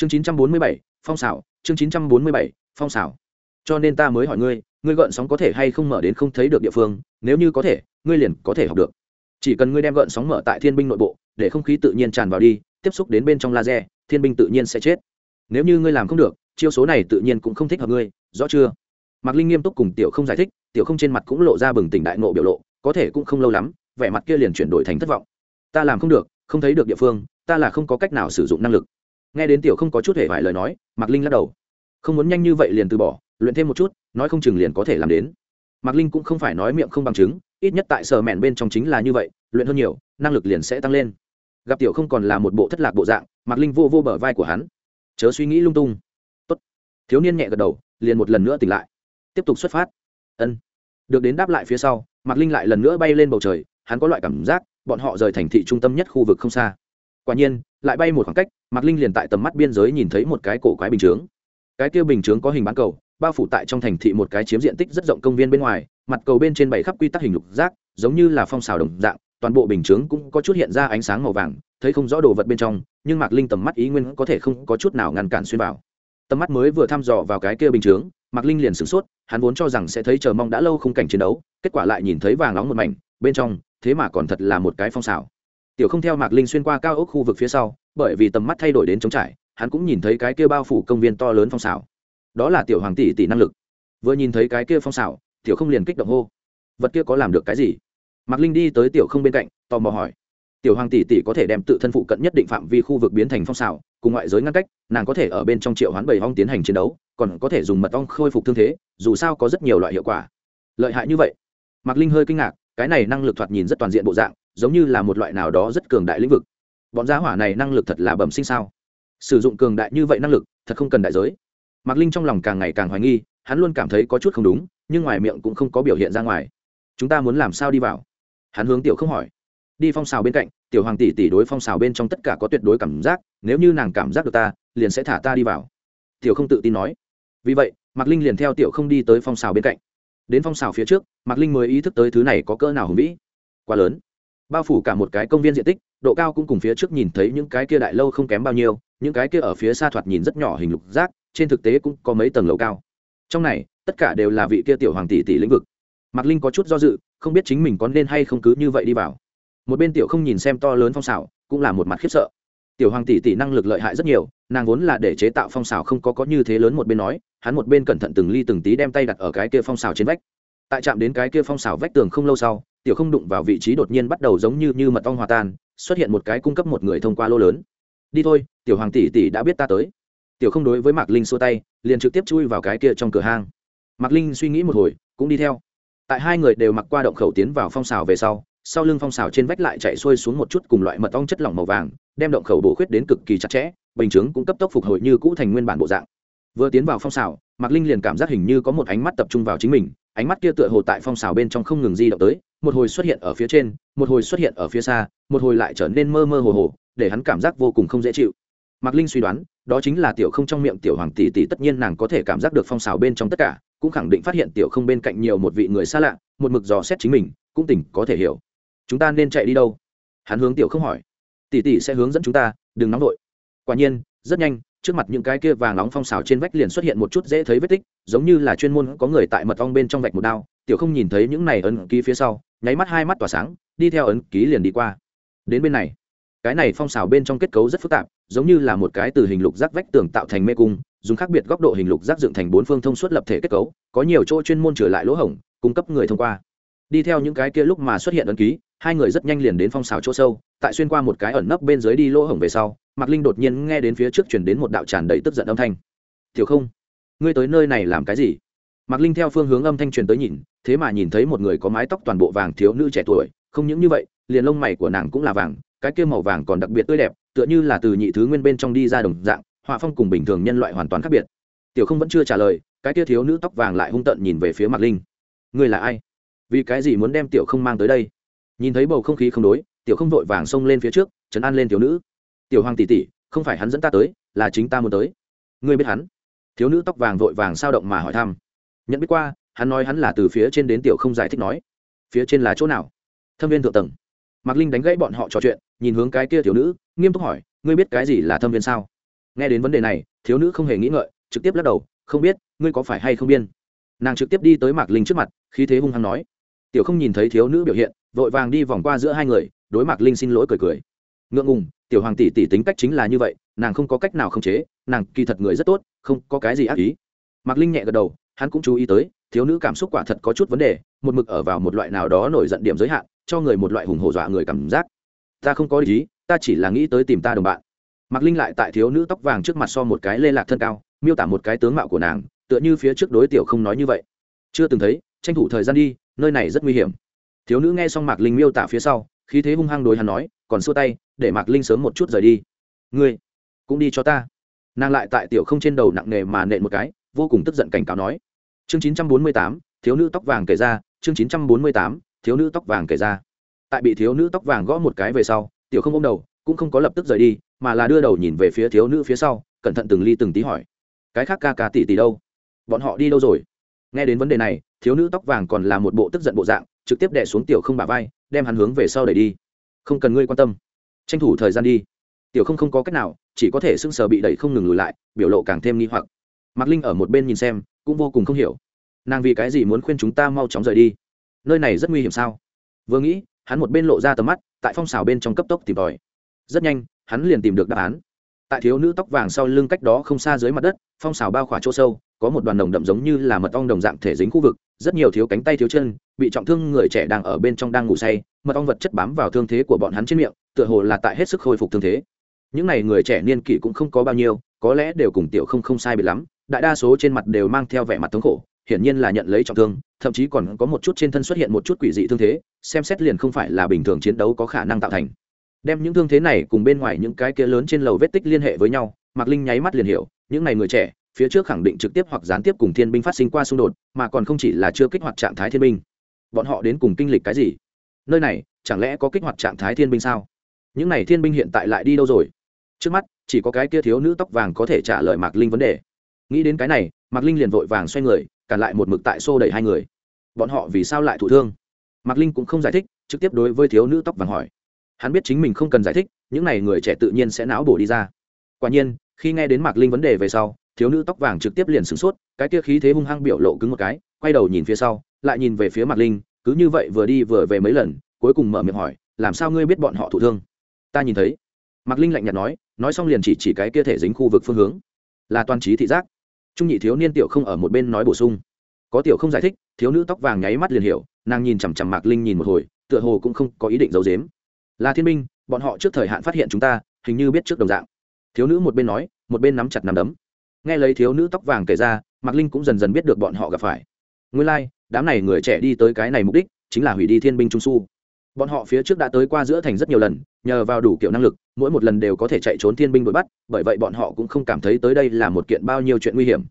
chương chín trăm bốn mươi bảy, phong xảo, chương chín trăm bốn mươi bảy, phong xảo. Cho nên ta mới hỏi ngươi ngươi gợn sóng có thể hay không mở đến không thấy được địa phương, nếu như có thể, ngươi liền có thể học được. Chỉ cần ngươi đem gợn sóng mở tại thiên binh nội bộ, để không khí tự nhiên tràn vào đi, tiếp xúc đến bên trong laser, thiên binh tự nhiên sẽ chết. Nếu như ngươi làm không được, chiêu số này tự nhiên cũng không thích hợp ngươi, rõ chưa? Mạc linh nghiêm túc cùng tiểu không giải thích, tiểu không trên mặt cũng lộ ra bừng tỉnh đại nộ biểu lộ, có thể cũng không lâu lắm, vẻ mặt kia liền chuyển đổi thành thất vọng. Ta làm không được, không thấy được địa phương, ta là không có cách nào sử dụng năng lực nghe đến tiểu không có chút hề vài lời nói, mạc linh lắc đầu. Không muốn nhanh như vậy liền từ bỏ, luyện thêm một chút, nói không chừng liền có thể làm đến. Mạc linh cũng không phải nói miệng không bằng chứng, ít nhất tại sở mẹn bên trong chính là như vậy, luyện hơn nhiều, năng lực liền sẽ tăng lên. Gặp tiểu không còn là một bộ thất lạc bộ dạng, mạc linh vô vô bờ vai của hắn. Chớ suy nghĩ lung tung. Tốt. thiếu niên nhẹ gật đầu, liền một lần nữa tỉnh lại. Tiếp tục xuất phát. Ân. Được đến đáp lại phía sau, mạc linh lại lần nữa bay lên bầu trời, hắn có loại cảm giác, bọn họ rời thành thị trung tâm nhất khu vực không xa. Quả nhiên lại bay một khoảng cách, mạc linh liền tại tầm mắt biên giới nhìn thấy một cái cổ quái bình chướng. Cái kia bình chướng có hình bán cầu, bao phủ tại trong thành thị một cái chiếm diện tích rất rộng công viên bên ngoài, mặt cầu bên trên bảy khắp quy tắc hình lục giác, giống như là phong xào đồng dạng, toàn bộ bình chướng cũng có chút hiện ra ánh sáng màu vàng, thấy không rõ đồ vật bên trong, nhưng mạc linh tầm mắt ý nguyên có thể không có chút nào ngăn cản xuyên vào. Tầm mắt mới vừa thăm dò vào cái kia bình chướng, mạc linh liền sửng sốt, hắn vốn cho rằng sẽ thấy chờ mong đã lâu không cảnh chiến đấu, kết quả lại nhìn thấy vàng nóng một mảnh, bên trong, thế mà còn thật là một cái phong xào tiểu không theo mạc linh xuyên qua cao ốc khu vực phía sau, bởi vì tầm mắt thay đổi đến trống trải, hắn cũng nhìn thấy cái kia bao phủ công viên to lớn phong xảo. Đó là tiểu hoàng tỷ tỷ năng lực. Vừa nhìn thấy cái kia phong xảo, tiểu không liền kích động hô. Vật kia có làm được cái gì? Mạc linh đi tới tiểu không bên cạnh, tò mò hỏi. Tiểu hoàng tỷ tỷ có thể đem tự thân phụ cận nhất định phạm vi khu vực biến thành phong xảo, cùng ngoại giới ngăn cách, nàng có thể ở bên trong triệu hoán bảy ong tiến hành chiến đấu, còn có thể dùng mật ong khôi phục thương thế, dù sao có rất nhiều loại hiệu quả. Lợi hại như vậy. Mạc linh hơi kinh ngạc, cái này năng lực thoạt nhìn rất toàn diện bộ dạng giống như là một loại nào đó rất cường đại lĩnh vực. Bọn giá hỏa này năng lực thật là bẩm sinh sao? Sử dụng cường đại như vậy năng lực, thật không cần đại giới. Mạc linh trong lòng càng ngày càng hoài nghi, hắn luôn cảm thấy có chút không đúng, nhưng ngoài miệng cũng không có biểu hiện ra ngoài. Chúng ta muốn làm sao đi vào? Hắn hướng tiểu không hỏi. Đi phong xào bên cạnh, tiểu hoàng tỷ tỷ đối phong xào bên trong tất cả có tuyệt đối cảm giác, nếu như nàng cảm giác được ta, liền sẽ thả ta đi vào. Tiểu không tự tin nói. Vì vậy, mạc linh liền theo tiểu không đi tới phong xào bên cạnh. Đến phong xào phía trước, mạc linh mới ý thức tới thứ này có cỡ nào hùng vĩ. Quá lớn bao phủ cả một cái công viên diện tích, độ cao cũng cùng phía trước nhìn thấy những cái kia đại lâu không kém bao nhiêu, những cái kia ở phía xa thoạt nhìn rất nhỏ hình lục rác trên thực tế cũng có mấy tầng lầu cao. Trong này, tất cả đều là vị kia tiểu hoàng tỷ tỷ lĩnh vực. Mạc linh có chút do dự, không biết chính mình có nên hay không cứ như vậy đi vào. Một bên tiểu không nhìn xem to lớn phong xảo, cũng là một mặt khiếp sợ. Tiểu hoàng tỷ tỷ năng lực lợi hại rất nhiều, nàng vốn là để chế tạo phong xảo không có có như thế lớn một bên nói, hắn một bên cẩn thận từng ly từng tí đem tay đặt ở cái kia phong xảo trên vách. Tại chạm đến cái kia phong xảo vách tường không lâu sau tiểu không đụng vào vị trí đột nhiên bắt đầu giống như như mật ong hòa tan, xuất hiện một cái cung cấp một người thông qua lô lớn. Đi thôi, tiểu hoàng tỷ tỷ đã biết ta tới. Tiểu không đối với mạc linh xua tay, liền trực tiếp chui vào cái kia trong cửa hang. Mạc linh suy nghĩ một hồi, cũng đi theo. Tại hai người đều mặc qua động khẩu tiến vào phong xào về sau sau lưng phong xào trên vách lại chạy xuôi xuống một chút cùng loại mật ong chất lỏng màu vàng, đem động khẩu bổ khuyết đến cực kỳ chặt chẽ, bình chướng cũng cấp tốc phục hồi như cũ thành nguyên bản bộ dạng. Vừa tiến vào phong xào, mạc linh liền cảm giác hình như có một ánh mắt tập trung vào chính mình ánh mắt kia tựa hồ tại phong xào bên trong không ngừng di động tới, một hồi xuất hiện ở phía trên, một hồi xuất hiện ở phía xa, một hồi lại trở nên mơ mơ hồ hồ, để hắn cảm giác vô cùng không dễ chịu. Mạc linh suy đoán, đó chính là tiểu không trong miệng tiểu hoàng tỷ tỷ tất nhiên nàng có thể cảm giác được phong xào bên trong tất cả, cũng khẳng định phát hiện tiểu không bên cạnh nhiều một vị người xa lạ, một mực dò xét chính mình, cũng tỉnh, có thể hiểu. Chúng ta nên chạy đi đâu? Hắn hướng tiểu không hỏi. Tỷ tỷ sẽ hướng dẫn chúng ta, đừng nóng vội. Quả nhiên, rất nhanh trước mặt những cái kia vàng nóng phong xào trên vách liền xuất hiện một chút dễ thấy vết tích, giống như là chuyên môn có người tại mật ong bên trong vạch một đao, tiểu không nhìn thấy những này ấn ký phía sau, nháy mắt hai mắt tỏa sáng, đi theo ấn ký liền đi qua. Đến bên này, cái này phong xào bên trong kết cấu rất phức tạp, giống như là một cái từ hình lục giác vách tường tạo thành mê cung, dùng khác biệt góc độ hình lục giác dựng thành bốn phương thông suốt lập thể kết cấu, có nhiều chỗ chuyên môn trở lại lỗ hổng, cung cấp người thông qua. Đi theo những cái kia lúc mà xuất hiện ấn ký, hai người rất nhanh liền đến phong xào chỗ sâu, tại xuyên qua một cái ẩn nấp bên dưới đi lỗ hổng về sau mạc linh đột nhiên nghe đến phía trước chuyển đến một đạo tràn đầy tức giận âm thanh. Tiểu không, ngươi tới nơi này làm cái gì? Mạc linh theo phương hướng âm thanh truyền tới nhìn, thế mà nhìn thấy một người có mái tóc toàn bộ vàng thiếu nữ trẻ tuổi, không những như vậy, liền lông mày của nàng cũng là vàng, cái kia màu vàng còn đặc biệt tươi đẹp, tựa như là từ nhị thứ nguyên bên trong đi ra đồng dạng, họa phong cùng bình thường nhân loại hoàn toàn khác biệt. Tiểu không vẫn chưa trả lời, cái kia thiếu nữ tóc vàng lại hung tợn nhìn về phía mạc linh. Ngươi là ai? Vì cái gì muốn đem tiểu không mang tới đây? Nhìn thấy bầu không khí không đối, tiểu không vội vàng xông lên phía trước chấn an lên thiếu nữ tiểu hoàng tỷ tỷ, không phải hắn dẫn ta tới, là chính ta muốn tới. Ngươi biết hắn? Thiếu nữ tóc vàng vội vàng sao động mà hỏi thăm. Nhận biết qua, hắn nói hắn là từ phía trên đến tiểu không giải thích nói. Phía trên là chỗ nào? Thâm viên thượng tầng. Mạc linh đánh gãy bọn họ trò chuyện, nhìn hướng cái kia thiếu nữ, nghiêm túc hỏi, ngươi biết cái gì là thâm viên sao? Nghe đến vấn đề này, thiếu nữ không hề nghĩ ngợi, trực tiếp lắc đầu, không biết, ngươi có phải hay không biên nàng trực tiếp đi tới mạc linh trước mặt, khí thế hung hăng nói, tiểu không nhìn thấy thiếu nữ biểu hiện, vội vàng đi vòng qua giữa hai người, đối mạc linh xin lỗi cười cười. Ngượng ngùng tiểu hoàng tỷ tỷ tính cách chính là như vậy, nàng không có cách nào khống chế, nàng kỳ thật người rất tốt, không có cái gì ác ý. Mạc linh nhẹ gật đầu, hắn cũng chú ý tới, thiếu nữ cảm xúc quả thật có chút vấn đề, một mực ở vào một loại nào đó nổi giận điểm giới hạn, cho người một loại hùng hổ dọa người cảm giác. Ta không có ý, ta chỉ là nghĩ tới tìm ta đồng bạn. Mạc linh lại tại thiếu nữ tóc vàng trước mặt so một cái lê lạc thân cao, miêu tả một cái tướng mạo của nàng, tựa như phía trước đối tiểu không nói như vậy. Chưa từng thấy, tranh thủ thời gian đi, nơi này rất nguy hiểm. Thiếu nữ nghe xong mạc linh miêu tả phía sau, khí thế hung hăng đối hắn nói, còn xua tay để mạc linh sớm một chút rời đi. Ngươi cũng đi cho ta. Nàng lại tại tiểu không trên đầu nặng nề mà nện một cái, vô cùng tức giận cảnh cáo nói. Chương chín trăm bốn mươi tám, thiếu nữ tóc vàng kể ra, chương chín trăm bốn mươi tám, thiếu nữ tóc vàng kể ra. Tại bị thiếu nữ tóc vàng gõ một cái về sau, tiểu không ôm đầu, cũng không có lập tức rời đi, mà là đưa đầu nhìn về phía thiếu nữ phía sau, cẩn thận từng ly từng tí hỏi. Cái khác ca ca tỷ tỷ đâu? Bọn họ đi đâu rồi? Nghe đến vấn đề này, thiếu nữ tóc vàng còn là một bộ tức giận bộ dạng, trực tiếp đè xuống tiểu không bả vai, đem hắn hướng về sau đẩy đi. Không cần ngươi quan tâm tranh thủ thời gian đi. Tiểu không không có cách nào, chỉ có thể sưng sờ bị đẩy không ngừng lùi lại, biểu lộ càng thêm nghi hoặc. Mạc linh ở một bên nhìn xem, cũng vô cùng không hiểu. Nàng vì cái gì muốn khuyên chúng ta mau chóng rời đi? Nơi này rất nguy hiểm sao? Vừa nghĩ, hắn một bên lộ ra tầm mắt, tại phong xào bên trong cấp tốc tìm tòi. Rất nhanh, hắn liền tìm được đáp án. Tại thiếu nữ tóc vàng sau lưng cách đó không xa dưới mặt đất, phong xào bao khỏa chỗ sâu, có một đoàn đồng đậm giống như là mật ong đồng dạng thể dính khu vực, rất nhiều thiếu cánh tay thiếu chân, bị trọng thương người trẻ đang ở bên trong đang ngủ say, mật ong vật chất bám vào thương thế của bọn hắn trên miệng tựa hồ là tại hết sức khôi phục thương thế. Những n à y người trẻ niên kỷ cũng không có bao nhiêu, có lẽ đều cùng tiểu không không sai bị lắm, đại đa số trên mặt đều mang theo vẻ mặt thống khổ, hiển nhiên là nhận lấy trọng thương, thậm chí còn có một chút trên thân xuất hiện một chút quỷ dị thương thế, xem xét liền không phải là bình thường chiến đấu có khả năng tạo thành. Đem những thương thế này cùng bên ngoài những cái kia lớn trên lầu vết tích liên hệ với nhau, mạc linh nháy mắt liền hiểu, những n à y người trẻ, phía trước khẳng định trực tiếp hoặc gián tiếp cùng thiên binh phát sinh qua xung đột, mà còn không chỉ là chưa kích hoạt trạng thái thiên binh. Bọn họ đến cùng kinh lịch cái gì? Nơi này, chẳng lẽ có kích hoạt trạng thái thiên binh sao? Những này thiên binh hiện tại lại đi đâu rồi? Trước mắt, chỉ có cái kia thiếu nữ tóc vàng có thể trả lời mạc linh vấn đề. Nghĩ đến cái này, mạc linh liền vội vàng xoay người, cản lại một mực tại xô đẩy hai người. Bọn họ vì sao lại thụ thương? Mạc linh cũng không giải thích, trực tiếp đối với thiếu nữ tóc vàng hỏi. Hắn biết chính mình không cần giải thích, những n à y người trẻ tự nhiên sẽ não bổ đi ra. Quả nhiên, khi nghe đến mạc linh vấn đề về sau, thiếu nữ tóc vàng trực tiếp liền sửng sốt, cái kia khí thế hung hăng biểu lộ cứng một cái, quay đầu nhìn phía sau, lại nhìn về phía mạc linh, cứ như vậy vừa đi vừa về mấy lần, cuối cùng mở miệng hỏi, làm sao ngươi biết bọn họ thụ thương? Ta nhìn thấy. Mạc linh lạnh nhạt nói nói xong liền chỉ chỉ cái kia thể dính khu vực phương hướng. Là toàn trí thị giác. Trung nhị thiếu niên tiểu không ở một bên nói bổ sung. Có tiểu không giải thích thiếu nữ tóc vàng nháy mắt liền hiểu nàng nhìn chằm chằm mạc linh nhìn một hồi tựa hồ cũng không có ý định giấu dếm là thiên minh bọn họ trước thời hạn phát hiện chúng ta hình như biết trước đồng dạng. Thiếu nữ một bên nói một bên nắm chặt nắm đấm. Nghe lấy thiếu nữ tóc vàng kể ra mạc linh cũng dần dần biết được bọn họ gặp phải. Nguyên lai、like, đám này người trẻ đi tới cái này mục đích chính là hủy đi thiên binh trung s u bọn họ phía trước đã tới qua giữa thành rất nhiều lần, nhờ vào đủ kiểu năng lực, mỗi một lần đều có thể chạy trốn thiên binh đuổi bắt, bởi vậy bọn họ cũng không cảm thấy tới đây là một kiện bao nhiêu chuyện nguy hiểm.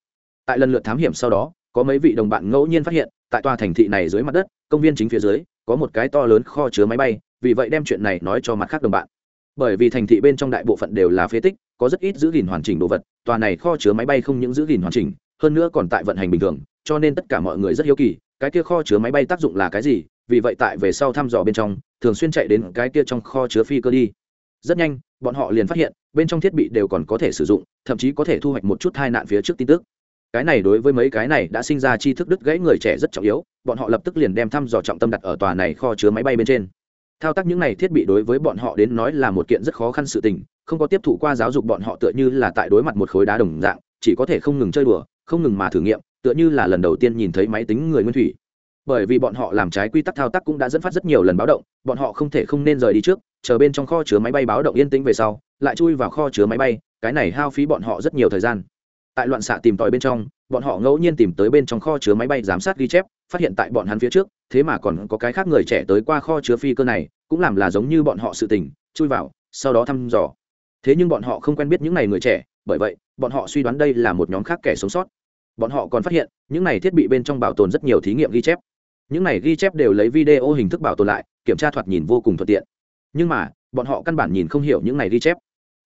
Tại lần lượt thám hiểm sau đó, có mấy vị đồng bạn ngẫu nhiên phát hiện, tại tòa thành thị này dưới mặt đất, công viên chính phía dưới, có một cái to lớn kho chứa máy bay, vì vậy đem chuyện này nói cho mặt khác đồng bạn. Bởi vì thành thị bên trong đại bộ phận đều là phế tích, có rất ít giữ gìn hoàn chỉnh đồ vật, tòa này kho chứa máy bay không những giữ gìn hoàn chỉnh, hơn nữa còn tại vận hành bình thường, cho nên tất cả mọi người rất hiếu kỳ, cái kia kho chứa máy bay tác dụng là cái gì vì vậy tại về sau thăm dò bên trong, thường xuyên chạy đến cái kia trong kho chứa phi cơ đi. Rất nhanh, bọn họ liền phát hiện, bên trong thiết bị đều còn có thể sử dụng, thậm chí có thể thu hoạch một chút tai nạn phía trước tin tức. Cái này đối với mấy cái này đã sinh ra tri thức đứt gãy người trẻ rất trọng yếu, bọn họ lập tức liền đem thăm dò trọng tâm đặt ở tòa này kho chứa máy bay bên trên. Thao tác những này thiết bị đối với bọn họ đến nói là một kiện rất khó khăn sự tình, không có tiếp thụ qua giáo dục bọn họ tựa như là tại đối mặt một khối đá đồng dạng, chỉ có thể không ngừng chơi đùa, không ngừng mà thử nghiệm, tựa như là lần đầu tiên nhìn thấy máy tính người nguyên thủy bởi vì bọn họ làm trái quy tắc thao tác cũng đã dẫn phát rất nhiều lần báo động, bọn họ không thể không nên rời đi trước, chờ bên trong kho chứa máy bay báo động yên tĩnh về sau, lại chui vào kho chứa máy bay, cái này hao phí bọn họ rất nhiều thời gian. Tại loạn xạ tìm tòi bên trong, bọn họ ngẫu nhiên tìm tới bên trong kho chứa máy bay giám sát ghi chép, phát hiện tại bọn hắn phía trước, thế mà còn có cái khác người trẻ tới qua kho chứa phi cơ này, cũng làm là giống như bọn họ sự tình, chui vào, sau đó thăm dò. Thế nhưng bọn họ không quen biết những n à y người trẻ, bởi vậy, bọn họ suy đoán đây là một nhóm khác kẻ sống sót. Bọn họ còn phát hiện, những này thiết bị bên trong bảo tồn rất nhiều thí nghiệm ghi chép những này ghi chép đều lấy video hình thức bảo tồn lại, kiểm tra thoạt nhìn vô cùng thuận tiện. Nhưng mà, bọn họ căn bản nhìn không hiểu những này ghi chép.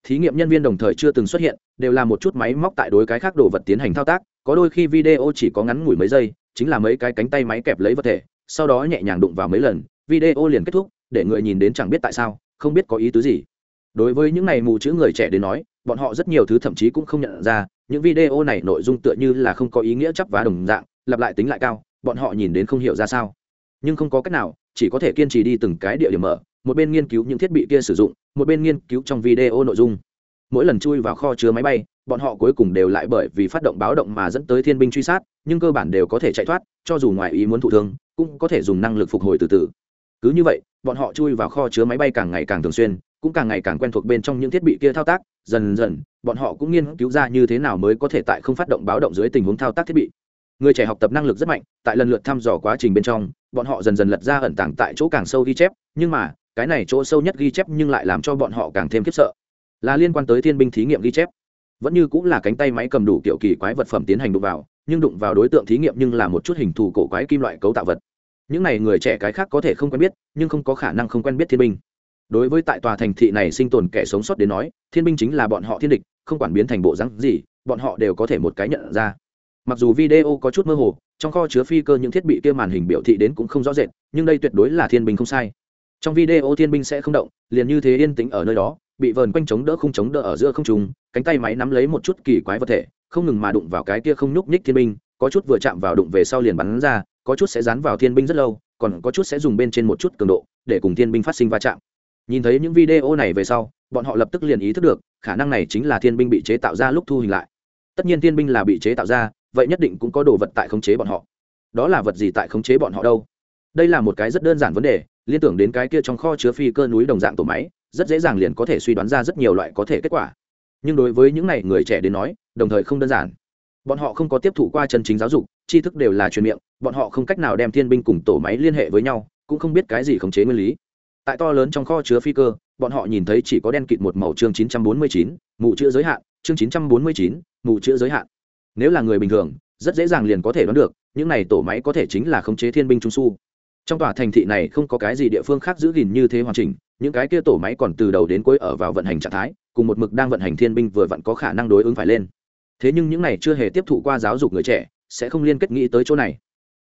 Thí nghiệm nhân viên đồng thời chưa từng xuất hiện, đều là một chút máy móc tại đối cái khác đồ vật tiến hành thao tác, có đôi khi video chỉ có ngắn ngủi mấy giây, chính là mấy cái cánh tay máy kẹp lấy vật thể, sau đó nhẹ nhàng đụng vào mấy lần, video liền kết thúc, để người nhìn đến chẳng biết tại sao, không biết có ý tứ gì. Đối với những này mù chữ người trẻ đến nói, bọn họ rất nhiều thứ thậm chí cũng không nhận ra, những video này nội dung tựa như là không có ý nghĩa chấp vá đồng dạng, lặp lại tính lại cao bọn họ nhìn đến không hiểu ra sao. Nhưng không có cách nào, chỉ có thể kiên trì đi từng cái địa điểm mở, một bên nghiên cứu những thiết bị kia sử dụng, một bên nghiên cứu trong video nội dung. Mỗi lần chui vào kho chứa máy bay, bọn họ cuối cùng đều lại bởi vì phát động báo động mà dẫn tới thiên binh truy sát, nhưng cơ bản đều có thể chạy thoát, cho dù ngoài ý muốn thụ thương, cũng có thể dùng năng lực phục hồi từ từ. Cứ như vậy, bọn họ chui vào kho chứa máy bay càng ngày càng thường xuyên, cũng càng ngày càng quen thuộc bên trong những thiết bị kia thao tác, dần dần, bọn họ cũng nghiên cứu ra như thế nào mới có thể tại không phát động báo động dưới tình huống thao tác thiết bị người trẻ học tập năng lực rất mạnh, tại lần lượt thăm dò quá trình bên trong, bọn họ dần dần lật ra ẩn tàng tại chỗ càng sâu ghi chép, nhưng mà, cái này chỗ sâu nhất ghi chép nhưng lại làm cho bọn họ càng thêm khiếp sợ. Là liên quan tới thiên binh thí nghiệm ghi chép. Vẫn như cũng là cánh tay máy cầm đủ kiểu kỳ quái vật phẩm tiến hành đụng vào, nhưng đụng vào đối tượng thí nghiệm nhưng là một chút hình thù cổ quái kim loại cấu tạo vật. Những này người trẻ cái khác có thể không quen biết, nhưng không có khả năng không quen biết thiên binh. Đối với tại tòa thành thị này sinh tồn kẻ sống sót đến nói, thiên binh chính là bọn họ thiên địch, không quản biến thành bộ rắn gì, bọn họ đều có thể một cái nhận ra mặc dù video có chút mơ hồ, trong kho chứa phi cơ những thiết bị kia màn hình biểu thị đến cũng không rõ rệt, nhưng đây tuyệt đối là thiên binh không sai. Trong video thiên binh sẽ không động, liền như thế yên tĩnh ở nơi đó, bị vờn quanh chống đỡ không chống đỡ ở giữa không trùng cánh tay máy nắm lấy một chút kỳ quái vật thể, không ngừng mà đụng vào cái kia không nhúc nhích thiên binh, có chút vừa chạm vào đụng về sau liền bắn ra, có chút sẽ dán vào thiên binh rất lâu, còn có chút sẽ dùng bên trên một chút cường độ, để cùng thiên binh phát sinh va chạm. Nhìn thấy những video này về sau, bọn họ lập tức liền ý thức được, khả năng này chính là thiên binh bị chế tạo ra lúc thu hình lại. Tất nhiên thiên binh là bị chế tạo ra vậy nhất định cũng có đồ vật tại khống chế bọn họ. Đó là vật gì tại khống chế bọn họ đâu? Đây là một cái rất đơn giản vấn đề liên tưởng đến cái kia trong kho chứa phi cơ núi đồng dạng tổ máy rất dễ dàng liền có thể suy đoán ra rất nhiều loại có thể kết quả. Nhưng đối với những này người trẻ đến nói đồng thời không đơn giản. Bọn họ không có tiếp thụ qua chân chính giáo dục tri thức đều là truyền miệng bọn họ không cách nào đem thiên binh cùng tổ máy liên hệ với nhau cũng không biết cái gì khống chế nguyên lý. Tại to lớn trong kho chứa phi cơ bọn họ nhìn thấy chỉ có đen kịt một màu chương 949, mụ chữa giới hạn chương 949, mụ chữa giới hạn nếu là người bình thường, rất dễ dàng liền có thể đoán được, những này tổ máy có thể chính là khống chế thiên binh trung su. Trong tòa thành thị này không có cái gì địa phương khác giữ gìn như thế hoàn chỉnh, những cái kia tổ máy còn từ đầu đến cuối ở vào vận hành trạng thái, cùng một mực đang vận hành thiên binh vừa vặn có khả năng đối ứng phải lên. Thế nhưng những này chưa hề tiếp thụ qua giáo dục người trẻ, sẽ không liên kết nghĩ tới chỗ này.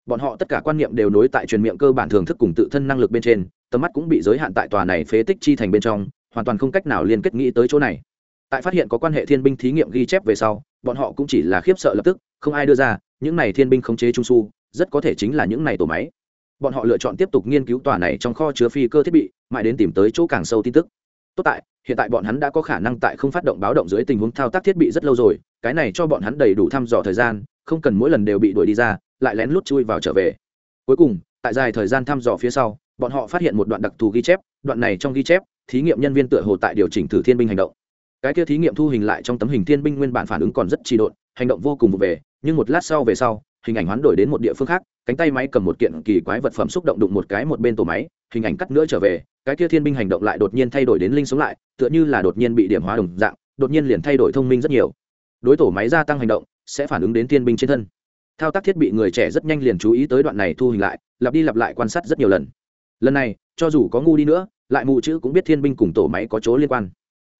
Bọn họ tất cả quan niệm đều nối tại truyền miệng cơ bản thưởng thức cùng tự thân năng lực bên trên, tầm mắt cũng bị giới hạn tại tòa này phế tích chi thành bên trong, hoàn toàn không cách nào liên kết nghĩ tới chỗ này tại phát hiện có quan hệ thiên binh thí nghiệm ghi chép về sau, bọn họ cũng chỉ là khiếp sợ lập tức, không ai đưa ra, những này thiên binh khống chế trung su, rất có thể chính là những này tổ máy. Bọn họ lựa chọn tiếp tục nghiên cứu tòa này trong kho chứa phi cơ thiết bị, mãi đến tìm tới chỗ càng sâu tin tức. Tốt tại, hiện tại bọn hắn đã có khả năng tại không phát động báo động dưới tình huống thao tác thiết bị rất lâu rồi, cái này cho bọn hắn đầy đủ thăm dò thời gian, không cần mỗi lần đều bị đuổi đi ra, lại lén lút chui vào trở về. Cuối cùng, tại dài thời gian thăm dò phía sau, bọn họ phát hiện một đoạn đặc thù ghi chép, đoạn này trong ghi chép, thí nghiệm nhân viên tựa hồ tại điều chỉnh thử thiên binh hành động cái kia thí nghiệm thu hình lại trong tấm hình thiên binh nguyên bản phản ứng còn rất trì độn, hành động vô cùng vụ về, nhưng một lát sau về sau, hình ảnh hoán đổi đến một địa phương khác, cánh tay máy cầm một kiện kỳ quái vật phẩm xúc động đụng một cái một bên tổ máy, hình ảnh cắt nữa trở về, cái kia thiên binh hành động lại đột nhiên thay đổi đến linh sống lại, tựa như là đột nhiên bị điểm hóa đồng dạng, đột nhiên liền thay đổi thông minh rất nhiều. Đối tổ máy gia tăng hành động, sẽ phản ứng đến thiên binh trên thân. Thao tác thiết bị người trẻ rất nhanh liền chú ý tới đoạn này thu hình lại, lặp đi lặp lại quan sát rất nhiều lần. Lần này, cho dù có ngu đi nữa, lại mù chữ cũng biết thiên binh cùng tổ máy có chỗ liên quan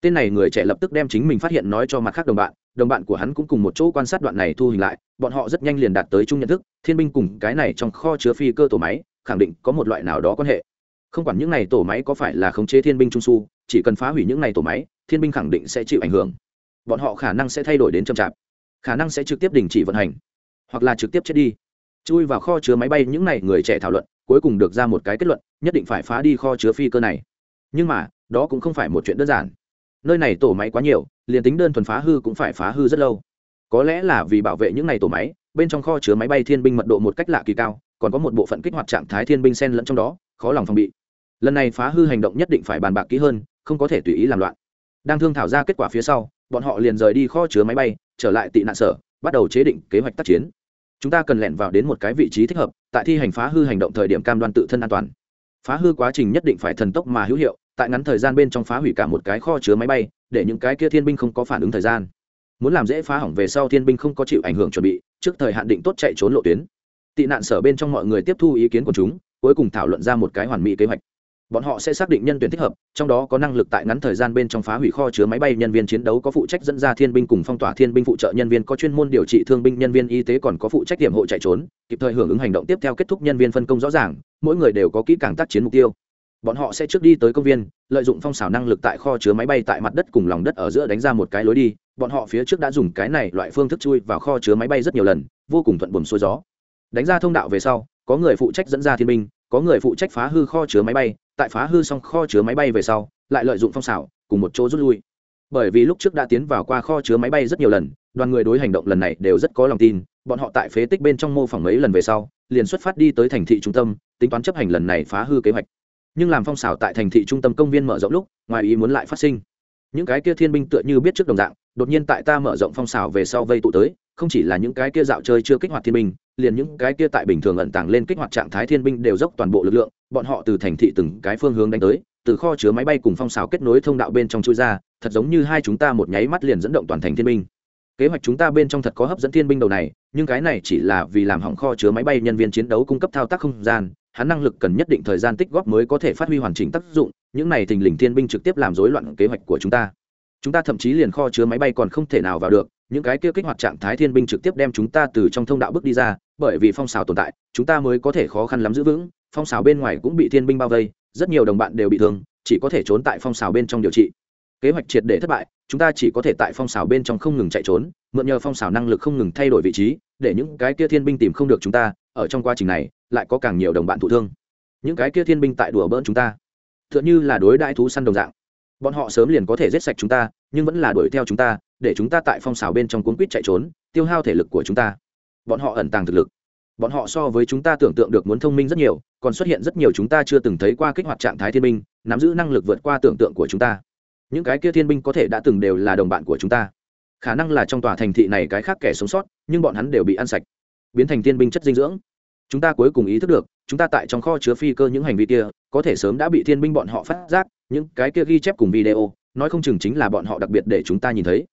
tên này người trẻ lập tức đem chính mình phát hiện nói cho mặt khác đồng bạn đồng bạn của hắn cũng cùng một chỗ quan sát đoạn này thu hình lại, bọn họ rất nhanh liền đạt tới chung nhận thức, thiên binh cùng cái này trong kho chứa phi cơ tổ máy, khẳng định có một loại nào đó quan hệ. Không quản những này tổ máy có phải là khống chế thiên binh trung su, chỉ cần phá hủy những này tổ máy, thiên binh khẳng định sẽ chịu ảnh hưởng. Bọn họ khả năng sẽ thay đổi đến chậm chạp, khả năng sẽ trực tiếp đình chỉ vận hành, hoặc là trực tiếp chết đi. Chui vào kho chứa máy bay những này người trẻ thảo luận, cuối cùng được ra một cái kết luận, nhất định phải phá đi kho chứa phi cơ này. Nhưng mà, đó cũng không phải một chuyện đơn giản nơi này tổ máy quá nhiều, liền tính đơn thuần phá hư cũng phải phá hư rất lâu. Có lẽ là vì bảo vệ những n à y tổ máy, bên trong kho chứa máy bay thiên binh mật độ một cách lạ kỳ cao, còn có một bộ phận kích hoạt trạng thái thiên binh sen lẫn trong đó, khó lòng phòng bị. Lần này phá hư hành động nhất định phải bàn bạc kỹ hơn, không có thể tùy ý làm loạn. Đang thương thảo ra kết quả phía sau, bọn họ liền rời đi kho chứa máy bay, trở lại tị nạn sở, bắt đầu chế định kế hoạch tác chiến. Chúng ta cần lẻn vào đến một cái vị trí thích hợp, tại thi hành phá hư hành động thời điểm cam đoan tự thân an toàn. Phá hư quá trình nhất định phải thần tốc mà hữu hiệu tại ngắn thời gian bên trong phá hủy cả một cái kho chứa máy bay, để những cái kia thiên binh không có phản ứng thời gian. Muốn làm dễ phá hỏng về sau thiên binh không có chịu ảnh hưởng chuẩn bị, trước thời hạn định tốt chạy trốn lộ tuyến. Tị nạn sở bên trong mọi người tiếp thu ý kiến của chúng, cuối cùng thảo luận ra một cái hoàn mỹ kế hoạch. Bọn họ sẽ xác định nhân tuyển thích hợp, trong đó có năng lực tại ngắn thời gian bên trong phá hủy kho chứa máy bay nhân viên chiến đấu có phụ trách dẫn ra thiên binh cùng phong tỏa thiên binh phụ trợ nhân viên, có chuyên môn điều trị thương binh nhân viên y tế còn có phụ trách điểm hộ chạy trốn, kịp thời hưởng ứng hành động tiếp theo kết thúc nhân viên phân công rõ ràng, mỗi người đều có kỹ càng tác chiến mục tiêu bọn họ sẽ trước đi tới công viên, lợi dụng phong xào năng lực tại kho chứa máy bay tại mặt đất cùng lòng đất ở giữa đánh ra một cái lối đi. Bọn họ phía trước đã dùng cái này loại phương thức chui vào kho chứa máy bay rất nhiều lần, vô cùng thuận buồm xuôi gió. Đánh ra thông đạo về sau, có người phụ trách dẫn ra thiên binh, có người phụ trách phá hư kho chứa máy bay. Tại phá hư xong kho chứa máy bay về sau, lại lợi dụng phong xảo, cùng một chỗ rút lui. Bởi vì lúc trước đã tiến vào qua kho chứa máy bay rất nhiều lần, đoàn người đối hành động lần này đều rất có lòng tin. Bọn họ tại phế tích bên trong mô phỏng mấy lần về sau, liền xuất phát đi tới thành thị trung tâm, tính toán chấp hành lần này phá hư kế hoạch nhưng làm phong xảo tại thành thị trung tâm công viên mở rộng lúc, ngoài ý muốn lại phát sinh. Những cái kia thiên binh tựa như biết trước đồng dạng, đột nhiên tại ta mở rộng phong xảo về sau vây tụ tới, không chỉ là những cái kia dạo chơi chưa kích hoạt thiên binh, liền những cái kia tại bình thường ẩn tàng lên kích hoạt trạng thái thiên binh đều dốc toàn bộ lực lượng, bọn họ từ thành thị từng cái phương hướng đánh tới, từ kho chứa máy bay cùng phong xảo kết nối thông đạo bên trong chui ra, thật giống như hai chúng ta một nháy mắt liền dẫn động toàn thành thiên binh. Kế hoạch chúng ta bên trong thật có hấp dẫn thiên binh đầu này, nhưng cái này chỉ là vì làm hỏng kho chứa máy bay nhân viên chiến đấu cung cấp thao tác không gian hắn năng lực cần nhất định thời gian tích góp mới có thể phát huy hoàn chỉnh tác dụng, những này thình lình thiên binh trực tiếp làm rối loạn kế hoạch của chúng ta. Chúng ta thậm chí liền kho chứa máy bay còn không thể nào vào được, những cái kia kích hoạt trạng thái thiên binh trực tiếp đem chúng ta từ trong thông đạo bước đi ra, bởi vì phong xào tồn tại, chúng ta mới có thể khó khăn lắm giữ vững, phong xào bên ngoài cũng bị thiên binh bao vây, rất nhiều đồng bạn đều bị thương, chỉ có thể trốn tại phong xào bên trong điều trị. Kế hoạch triệt để thất bại, chúng ta chỉ có thể tại phong xào bên trong không ngừng chạy trốn, mượn nhờ phong xào năng lực không ngừng thay đổi vị trí, để những cái kia thiên binh tìm không được chúng ta, ở trong quá trình này lại có càng nhiều đồng bạn thụ thương. Những cái kia thiên binh tại đùa bỡn chúng ta t h ư ợ n như là đối đại thú săn đồng dạng. Bọn họ sớm liền có thể giết sạch chúng ta, nhưng vẫn là đuổi theo chúng ta, để chúng ta tại phong xào bên trong cuốn quýt chạy trốn, tiêu hao thể lực của chúng ta. Bọn họ ẩn tàng thực lực. Bọn họ so với chúng ta tưởng tượng được muốn thông minh rất nhiều, còn xuất hiện rất nhiều chúng ta chưa từng thấy qua kích hoạt trạng thái thiên binh, nắm giữ năng lực vượt qua tưởng tượng của chúng ta. Những cái kia thiên binh có thể đã từng đều là đồng bạn của chúng ta. Khả năng là trong tòa thành thị này cái khác kẻ sống sót, nhưng bọn hắn đều bị ăn sạch, biến thành thiên binh chất dinh dưỡng chúng ta cuối cùng ý thức được, chúng ta tại trong kho chứa phi cơ những hành vi kia, có thể sớm đã bị thiên binh bọn họ phát giác, những cái kia ghi chép cùng video, nói không chừng chính là bọn họ đặc biệt để chúng ta nhìn thấy.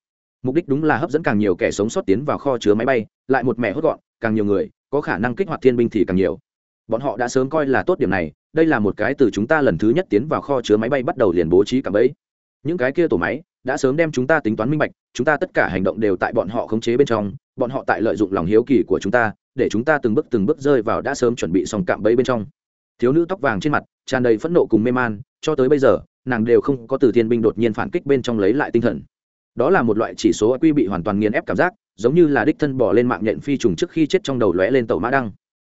Mục đích đúng là hấp dẫn càng nhiều kẻ sống sót tiến vào kho chứa máy bay, lại một mẻ hốt gọn, càng nhiều người, có khả năng kích hoạt thiên binh thì càng nhiều. Bọn họ đã sớm coi là tốt điểm này, đây là một cái từ chúng ta lần thứ nhất tiến vào kho chứa máy bay bắt đầu liền bố trí cả bẫy. Những cái kia tổ máy, đã sớm đem chúng ta tính toán minh bạch, chúng ta tất cả hành động đều tại bọn họ khống chế bên trong, bọn họ tại lợi dụng lòng hiếu kỳ của chúng ta để chúng ta từng bước từng bước rơi vào đã sớm chuẩn bị xong cạm bẫy bên trong. Thiếu nữ tóc vàng trên mặt tràn đầy phẫn nộ cùng mê man cho tới bây giờ nàng đều không có từ thiên binh đột nhiên phản kích bên trong lấy lại tinh thần. Đó là một loại chỉ số quy bị hoàn toàn nghiền ép cảm giác giống như là đích thân bỏ lên mạng nhện phi trùng trước khi chết trong đầu lóe lên tàu mã đăng.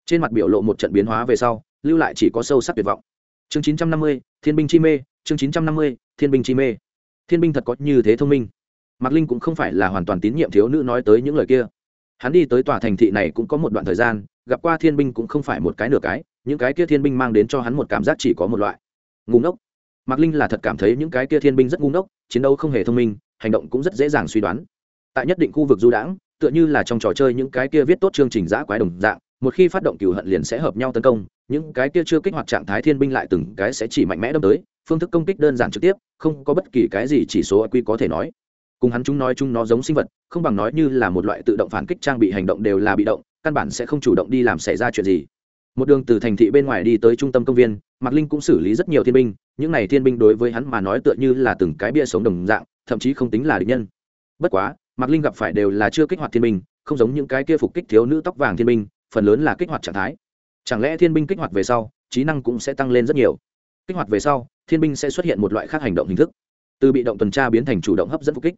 Trên mặt biểu lộ một trận biến hóa về sau lưu lại chỉ có sâu sắc tuyệt vọng. Chương 950, thiên binh chi mê chương 950, thiên binh chi mê. Thiên binh thật có như thế thông minh. Mạc linh cũng không phải là hoàn toàn tín nhiệm thiếu nữ nói tới những lời kia hắn đi tới tòa thành thị này cũng có một đoạn thời gian, gặp qua thiên binh cũng không phải một cái nửa cái, những cái kia thiên binh mang đến cho hắn một cảm giác chỉ có một loại. Ngu ngốc. Mạc linh là thật cảm thấy những cái kia thiên binh rất ngu ngốc, chiến đấu không hề thông minh, hành động cũng rất dễ dàng suy đoán. Tại nhất định khu vực du đãng, tựa như là trong trò chơi những cái kia viết tốt chương trình giã quái đồng dạng, một khi phát động cửu hận liền sẽ hợp nhau tấn công, những cái kia chưa kích hoạt trạng thái thiên binh lại từng cái sẽ chỉ mạnh mẽ đâm tới, phương thức công kích đơn giản trực tiếp, không có bất kỳ cái gì chỉ số q có thể nói cùng hắn chúng nói chúng nó giống sinh vật, không bằng nói như là một loại tự động phản kích trang bị hành động đều là bị động, căn bản sẽ không chủ động đi làm xảy ra chuyện gì. Một đường từ thành thị bên ngoài đi tới trung tâm công viên, mạc linh cũng xử lý rất nhiều thiên binh, những này thiên binh đối với hắn mà nói tựa như là từng cái bia sống đồng dạng, thậm chí không tính là địch nhân. Bất quá, mạc linh gặp phải đều là chưa kích hoạt thiên binh, không giống những cái kia phục kích thiếu nữ tóc vàng thiên binh, phần lớn là kích hoạt trạng thái. Chẳng lẽ thiên binh kích hoạt về sau, trí năng cũng sẽ tăng lên rất nhiều? Kích hoạt về sau, thiên binh sẽ xuất hiện một loại khác hành động hình thức từ bị động tuần tra biến thành chủ động hấp dẫn phục kích.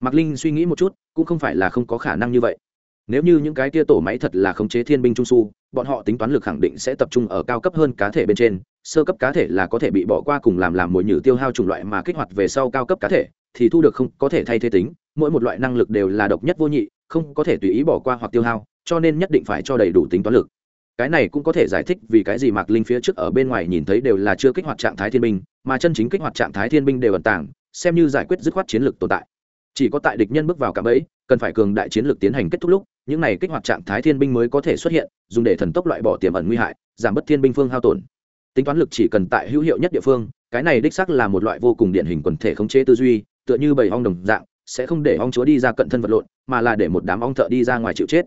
Mạc linh suy nghĩ một chút, cũng không phải là không có khả năng như vậy. Nếu như những cái tia tổ máy thật là khống chế thiên binh trung su, bọn họ tính toán lực khẳng định sẽ tập trung ở cao cấp hơn cá thể bên trên, sơ cấp cá thể là có thể bị bỏ qua cùng làm làm mồi nhử tiêu hao chủng loại mà kích hoạt về sau cao cấp cá thể, thì thu được không có thể thay thế tính, mỗi một loại năng lực đều là độc nhất vô nhị, không có thể tùy ý bỏ qua hoặc tiêu hao, cho nên nhất định phải cho đầy đủ tính toán lực. Cái này cũng có thể giải thích vì cái gì mạc linh phía trước ở bên ngoài nhìn thấy đều là chưa kích hoạt trạng thái thiên binh, mà chân chính kích hoạt trạng thái thiên binh đều ẩn tàng xem như giải quyết dứt khoát chiến lược tồn tại. Chỉ có tại địch nhân bước vào cạm bẫy, cần phải cường đại chiến lược tiến hành kết thúc lúc, những này kích hoạt trạng thái thiên binh mới có thể xuất hiện, dùng để thần tốc loại bỏ tiềm ẩn nguy hại, giảm bớt thiên binh phương hao tổn. Tính toán lực chỉ cần tại hữu hiệu nhất địa phương, cái này đích xác là một loại vô cùng điển hình quần thể khống chế tư duy, tựa như bầy ong đồng dạng, sẽ không để ong chúa đi ra cận thân vật lộn, mà là để một đám ong thợ đi ra ngoài chịu chết.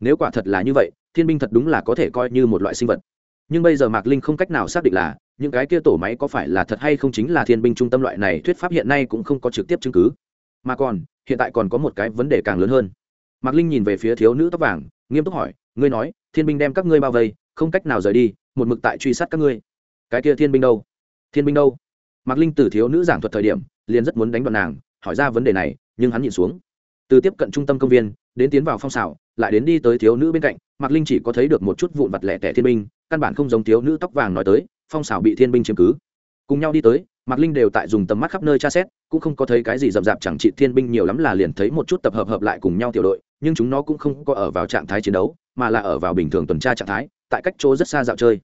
Nếu quả thật là như vậy, thiên binh thật đúng là có thể coi như một loại sinh vật. Nhưng bây giờ mạc linh không cách nào xác định là những cái kia tổ máy có phải là thật hay không chính là thiên binh trung tâm loại này thuyết pháp hiện nay cũng không có trực tiếp chứng cứ. Mà còn, hiện tại còn có một cái vấn đề càng lớn hơn. Mạc linh nhìn về phía thiếu nữ tóc vàng, nghiêm túc hỏi, ngươi nói, thiên binh đem các ngươi bao vây, không cách nào rời đi, một mực tại truy sát các ngươi. Cái kia thiên binh đâu? Thiên binh đâu? Mạc linh từ thiếu nữ giảng thuật thời điểm, liền rất muốn đánh đoạn nàng, hỏi ra vấn đề này, nhưng hắn nhìn xuống. Từ tiếp cận trung tâm công viên, đến tiến vào phong xảo, lại đến đi tới thiếu nữ bên cạnh, mạc linh chỉ có thấy được một chút vụn vặt lẻ tẻ thiên binh, căn bản không giống thiếu nữ tóc vàng nói tới phong xảo bị thiên binh chiếm cứ. Cùng nhau đi tới, mạc linh đều tại dùng tầm mắt khắp nơi tra xét, cũng không có thấy cái gì rậm rạp chẳng trị thiên binh nhiều lắm là liền thấy một chút tập hợp hợp lại cùng nhau tiểu đội, nhưng chúng nó cũng không có ở vào trạng thái chiến đấu, mà là ở vào bình thường tuần tra trạng thái, tại cách chỗ rất xa dạo chơi.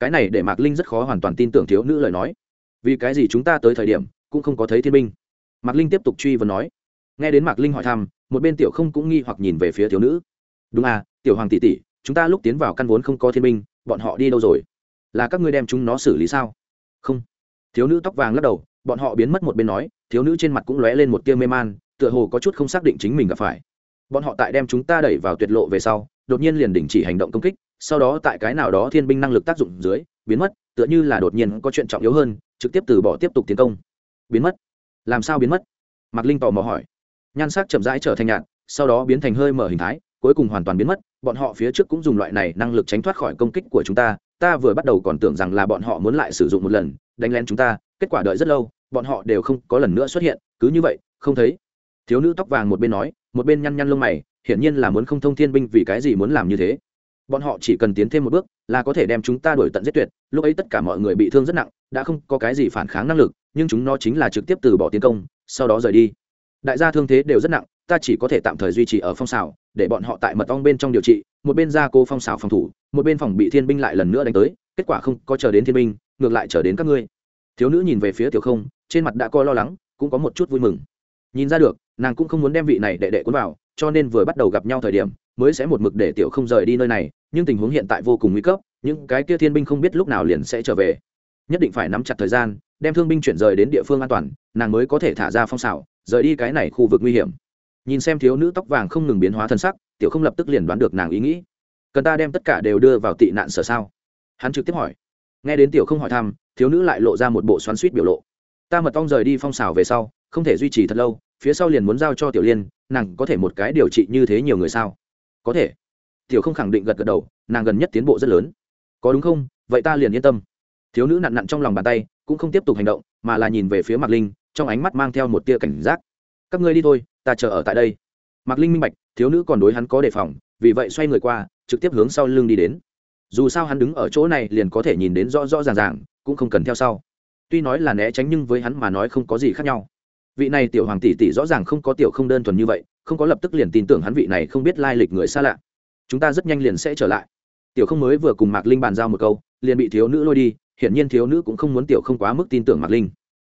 Cái này để mạc linh rất khó hoàn toàn tin tưởng thiếu nữ lời nói. Vì cái gì chúng ta tới thời điểm, cũng không có thấy thiên binh. Mạc linh tiếp tục truy vấn nói. Nghe đến mạc linh hỏi thăm, một bên tiểu không cũng nghi hoặc nhìn về phía thiếu nữ. Đúng à tiểu hoàng tỷ tỷ, chúng ta lúc tiến vào căn vốn không có thiên binh, bọn họ đi đâu rồi? Là các ngươi đem chúng nó xử lý sao? Không. Thiếu nữ tóc vàng lắc đầu, bọn họ biến mất một bên nói, thiếu nữ trên mặt cũng lóe lên một tia mê man, tựa hồ có chút không xác định chính mình gặp phải. Bọn họ tại đem chúng ta đẩy vào tuyệt lộ về sau, đột nhiên liền đình chỉ hành động công kích, sau đó tại cái nào đó thiên binh năng lực tác dụng dưới, biến mất, tựa như là đột nhiên có chuyện trọng yếu hơn, trực tiếp từ bỏ tiếp tục tiến công. Biến mất. Làm sao biến mất? Mạc linh tò mò hỏi. Nhan sắc chậm rãi trở thành nhạt, sau đó biến thành hơi mở hình thái, cuối cùng hoàn toàn biến mất, bọn họ phía trước cũng dùng loại này năng lực tránh thoát khỏi công kích của chúng ta ta vừa bắt đầu còn tưởng rằng là bọn họ muốn lại sử dụng một lần, đánh lén chúng ta, kết quả đợi rất lâu, bọn họ đều không có lần nữa xuất hiện, cứ như vậy, không thấy. Thiếu nữ tóc vàng một bên nói, một bên nhăn nhăn lông mày, hiển nhiên là muốn không thông thiên binh vì cái gì muốn làm như thế. Bọn họ chỉ cần tiến thêm một bước, là có thể đem chúng ta đuổi tận giết tuyệt, lúc ấy tất cả mọi người bị thương rất nặng, đã không có cái gì phản kháng năng lực, nhưng chúng nó chính là trực tiếp từ bỏ tiến công, sau đó rời đi. Đại gia thương thế đều rất nặng, ta chỉ có thể tạm thời duy trì ở phong xào để bọn họ tại mật ong bên trong điều trị, một bên ra cô phong xào phòng thủ, một bên phòng bị thiên binh lại lần nữa đánh tới, kết quả không có chờ đến thiên binh, ngược lại chờ đến các ngươi. Thiếu nữ nhìn về phía tiểu không, trên mặt đã coi lo lắng, cũng có một chút vui mừng. Nhìn ra được, nàng cũng không muốn đem vị này đệ đệ cuốn vào, cho nên vừa bắt đầu gặp nhau thời điểm, mới sẽ một mực để tiểu không rời đi nơi này, nhưng tình huống hiện tại vô cùng nguy cấp, những cái kia thiên binh không biết lúc nào liền sẽ trở về. Nhất định phải nắm chặt thời gian, đem thương binh chuyển rời đến địa phương an toàn, nàng mới có thể thả ra phong xảo rời đi cái này khu vực nguy hiểm nhìn xem thiếu nữ tóc vàng không ngừng biến hóa thân sắc, tiểu không lập tức liền đoán được nàng ý nghĩ. Cần ta đem tất cả đều đưa vào tị nạn sở sao? Hắn trực tiếp hỏi. Nghe đến tiểu không hỏi thăm, thiếu nữ lại lộ ra một bộ xoắn suýt biểu lộ. Ta mật ong rời đi phong xào về sau, không thể duy trì thật lâu, phía sau liền muốn giao cho tiểu liên, nàng có thể một cái điều trị như thế nhiều người sao? Có thể. Tiểu không khẳng định gật gật đầu, nàng gần nhất tiến bộ rất lớn. Có đúng không? Vậy ta liền yên tâm. Thiếu nữ nặn nặn trong lòng bàn tay, cũng không tiếp tục hành động, mà là nhìn về phía mặt linh, trong ánh mắt mang theo một tia cảnh giác. Các ngươi đi thôi ta chờ ở tại đây. Mạc linh minh bạch, thiếu nữ còn đối hắn có đề phòng, vì vậy xoay người qua, trực tiếp hướng sau lưng đi đến. Dù sao hắn đứng ở chỗ này liền có thể nhìn đến rõ rõ ràng ràng, cũng không cần theo sau. Tuy nói là né tránh nhưng với hắn mà nói không có gì khác nhau. Vị này tiểu hoàng tỷ tỷ rõ ràng không có tiểu không đơn thuần như vậy, không có lập tức liền tin tưởng hắn vị này không biết lai lịch người xa lạ. Chúng ta rất nhanh liền sẽ trở lại. Tiểu không mới vừa cùng mạc linh bàn giao một câu, liền bị thiếu nữ lôi đi, hiển nhiên thiếu nữ cũng không muốn tiểu không quá mức tin tưởng mạc linh.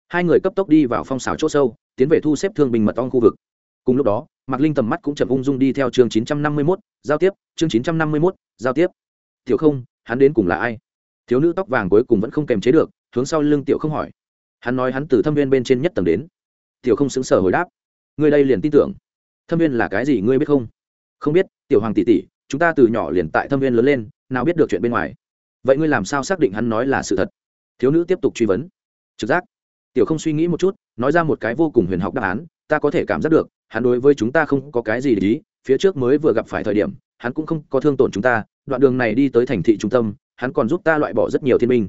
Hai người cấp tốc đi vào phong xào c h ỗ sâu, tiến về thu xếp thương binh mật ong khu vực cùng lúc đó, mạc linh tầm mắt cũng chậm ung dung đi theo chương chín trăm năm mươi mốt, giao tiếp, chương chín trăm năm mươi mốt, giao tiếp. Tiểu không, hắn đến cùng là ai? Thiếu nữ tóc vàng cuối cùng vẫn không kềm chế được, hướng sau lưng tiểu không hỏi. Hắn nói hắn từ thâm viên bên trên nhất tầng đến. Tiểu không xứng sở hồi đáp. Ngươi đây liền tin tưởng. Thâm viên là cái gì ngươi biết không? Không biết, tiểu hoàng tỷ tỷ, chúng ta từ nhỏ liền tại thâm viên lớn lên, nào biết được chuyện bên ngoài. Vậy ngươi làm sao xác định hắn nói là sự thật? Thiếu nữ tiếp tục truy vấn. Trực giác. Tiểu không suy nghĩ một chút, nói ra một cái vô cùng huyền học đáp án, ta có thể cảm giác được hắn đối với chúng ta không có cái gì để ý, phía trước mới vừa gặp phải thời điểm, hắn cũng không có thương tổn chúng ta, đoạn đường này đi tới thành thị trung tâm, hắn còn giúp ta loại bỏ rất nhiều thiên minh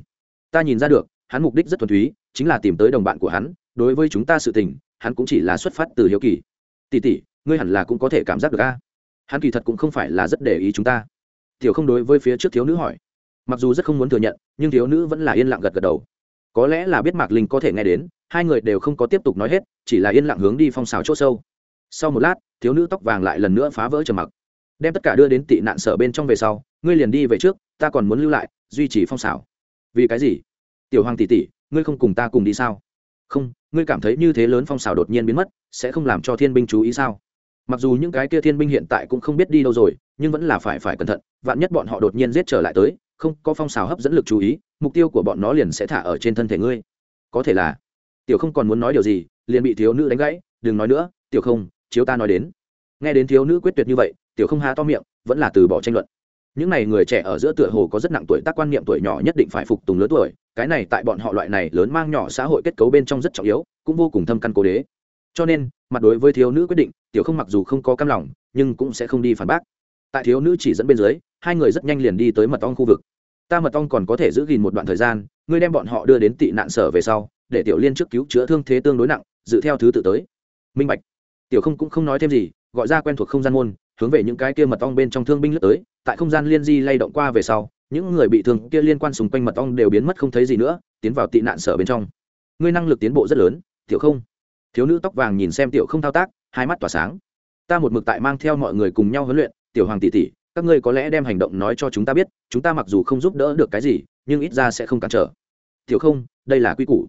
ta nhìn ra được, hắn mục đích rất thuần túy, chính là tìm tới đồng bạn của hắn, đối với chúng ta sự tình, hắn cũng chỉ là xuất phát từ hiếu kỳ. Tỷ tỷ, ngươi hẳn là cũng có thể cảm giác được a. Hắn kỳ thật cũng không phải là rất để ý chúng ta. Tiểu không đối với phía trước thiếu nữ hỏi. Mặc dù rất không muốn thừa nhận, nhưng thiếu nữ vẫn là yên lặng gật gật đầu. Có lẽ là biết mạc linh có thể nghe đến, hai người đều không có tiếp tục nói hết, chỉ là yên lặng hướng đi phong xào c h ỗ sâu sau một lát, thiếu nữ tóc vàng lại lần nữa phá vỡ trầm mặc. Đem tất cả đưa đến tị nạn sở bên trong về sau, ngươi liền đi về trước, ta còn muốn lưu lại, duy trì phong xảo. vì cái gì? Tiểu hoàng tỷ tỷ, ngươi không cùng ta cùng đi sao? Không, ngươi cảm thấy như thế lớn phong xảo đột nhiên biến mất, sẽ không làm cho thiên binh chú ý sao? Mặc dù những cái kia thiên binh hiện tại cũng không biết đi đâu rồi, nhưng vẫn là phải phải cẩn thận, vạn nhất bọn họ đột nhiên giết trở lại tới, không, có phong xào hấp dẫn lực chú ý, mục tiêu của bọn nó liền sẽ thả ở trên thân thể ngươi. Có thể là, tiểu không còn muốn nói điều gì, liền bị thiếu nữ đánh gãy, đừng nói nữa, tiểu không chiếu ta nói đến. Nghe đến thiếu nữ quyết tuyệt như vậy, tiểu không há to miệng, vẫn là từ bỏ tranh luận. Những n à y người trẻ ở giữa tựa hồ có rất nặng tuổi tác quan niệm tuổi nhỏ nhất định phải phục tùng lớn tuổi, cái này tại bọn họ loại này lớn mang nhỏ xã hội kết cấu bên trong rất trọng yếu, cũng vô cùng thâm căn cố đế. Cho nên, mặt đối với thiếu nữ quyết định, tiểu không mặc dù không có cam lòng, nhưng cũng sẽ không đi phản bác. Tại thiếu nữ chỉ dẫn bên dưới, hai người rất nhanh liền đi tới mật ong khu vực. Ta mật ong còn có thể giữ gìn một đoạn thời gian, ngươi đem bọn họ đưa đến tị nạn sở về sau, để tiểu liên trước cứu chữa thương thế tương đối nặng, dự theo thứ tự tới. Minh bạch tiểu không cũng không nói thêm gì, gọi ra quen thuộc không gian môn, hướng về những cái kia mật ong bên trong thương binh lướt tới. Tại không gian liên di lay động qua về sau, những người bị thương kia liên quan xung quanh mật ong đều biến mất không thấy gì nữa, tiến vào tị nạn sở bên trong. Ngươi năng lực tiến bộ rất lớn, tiểu không. Thiếu nữ tóc vàng nhìn xem tiểu không thao tác, hai mắt tỏa sáng. Ta một mực tại mang theo mọi người cùng nhau huấn luyện, tiểu hoàng tỷ tỷ, các ngươi có lẽ đem hành động nói cho chúng ta biết, chúng ta mặc dù không giúp đỡ được cái gì, nhưng ít ra sẽ không cản trở. Tiểu không, đây là quy củ.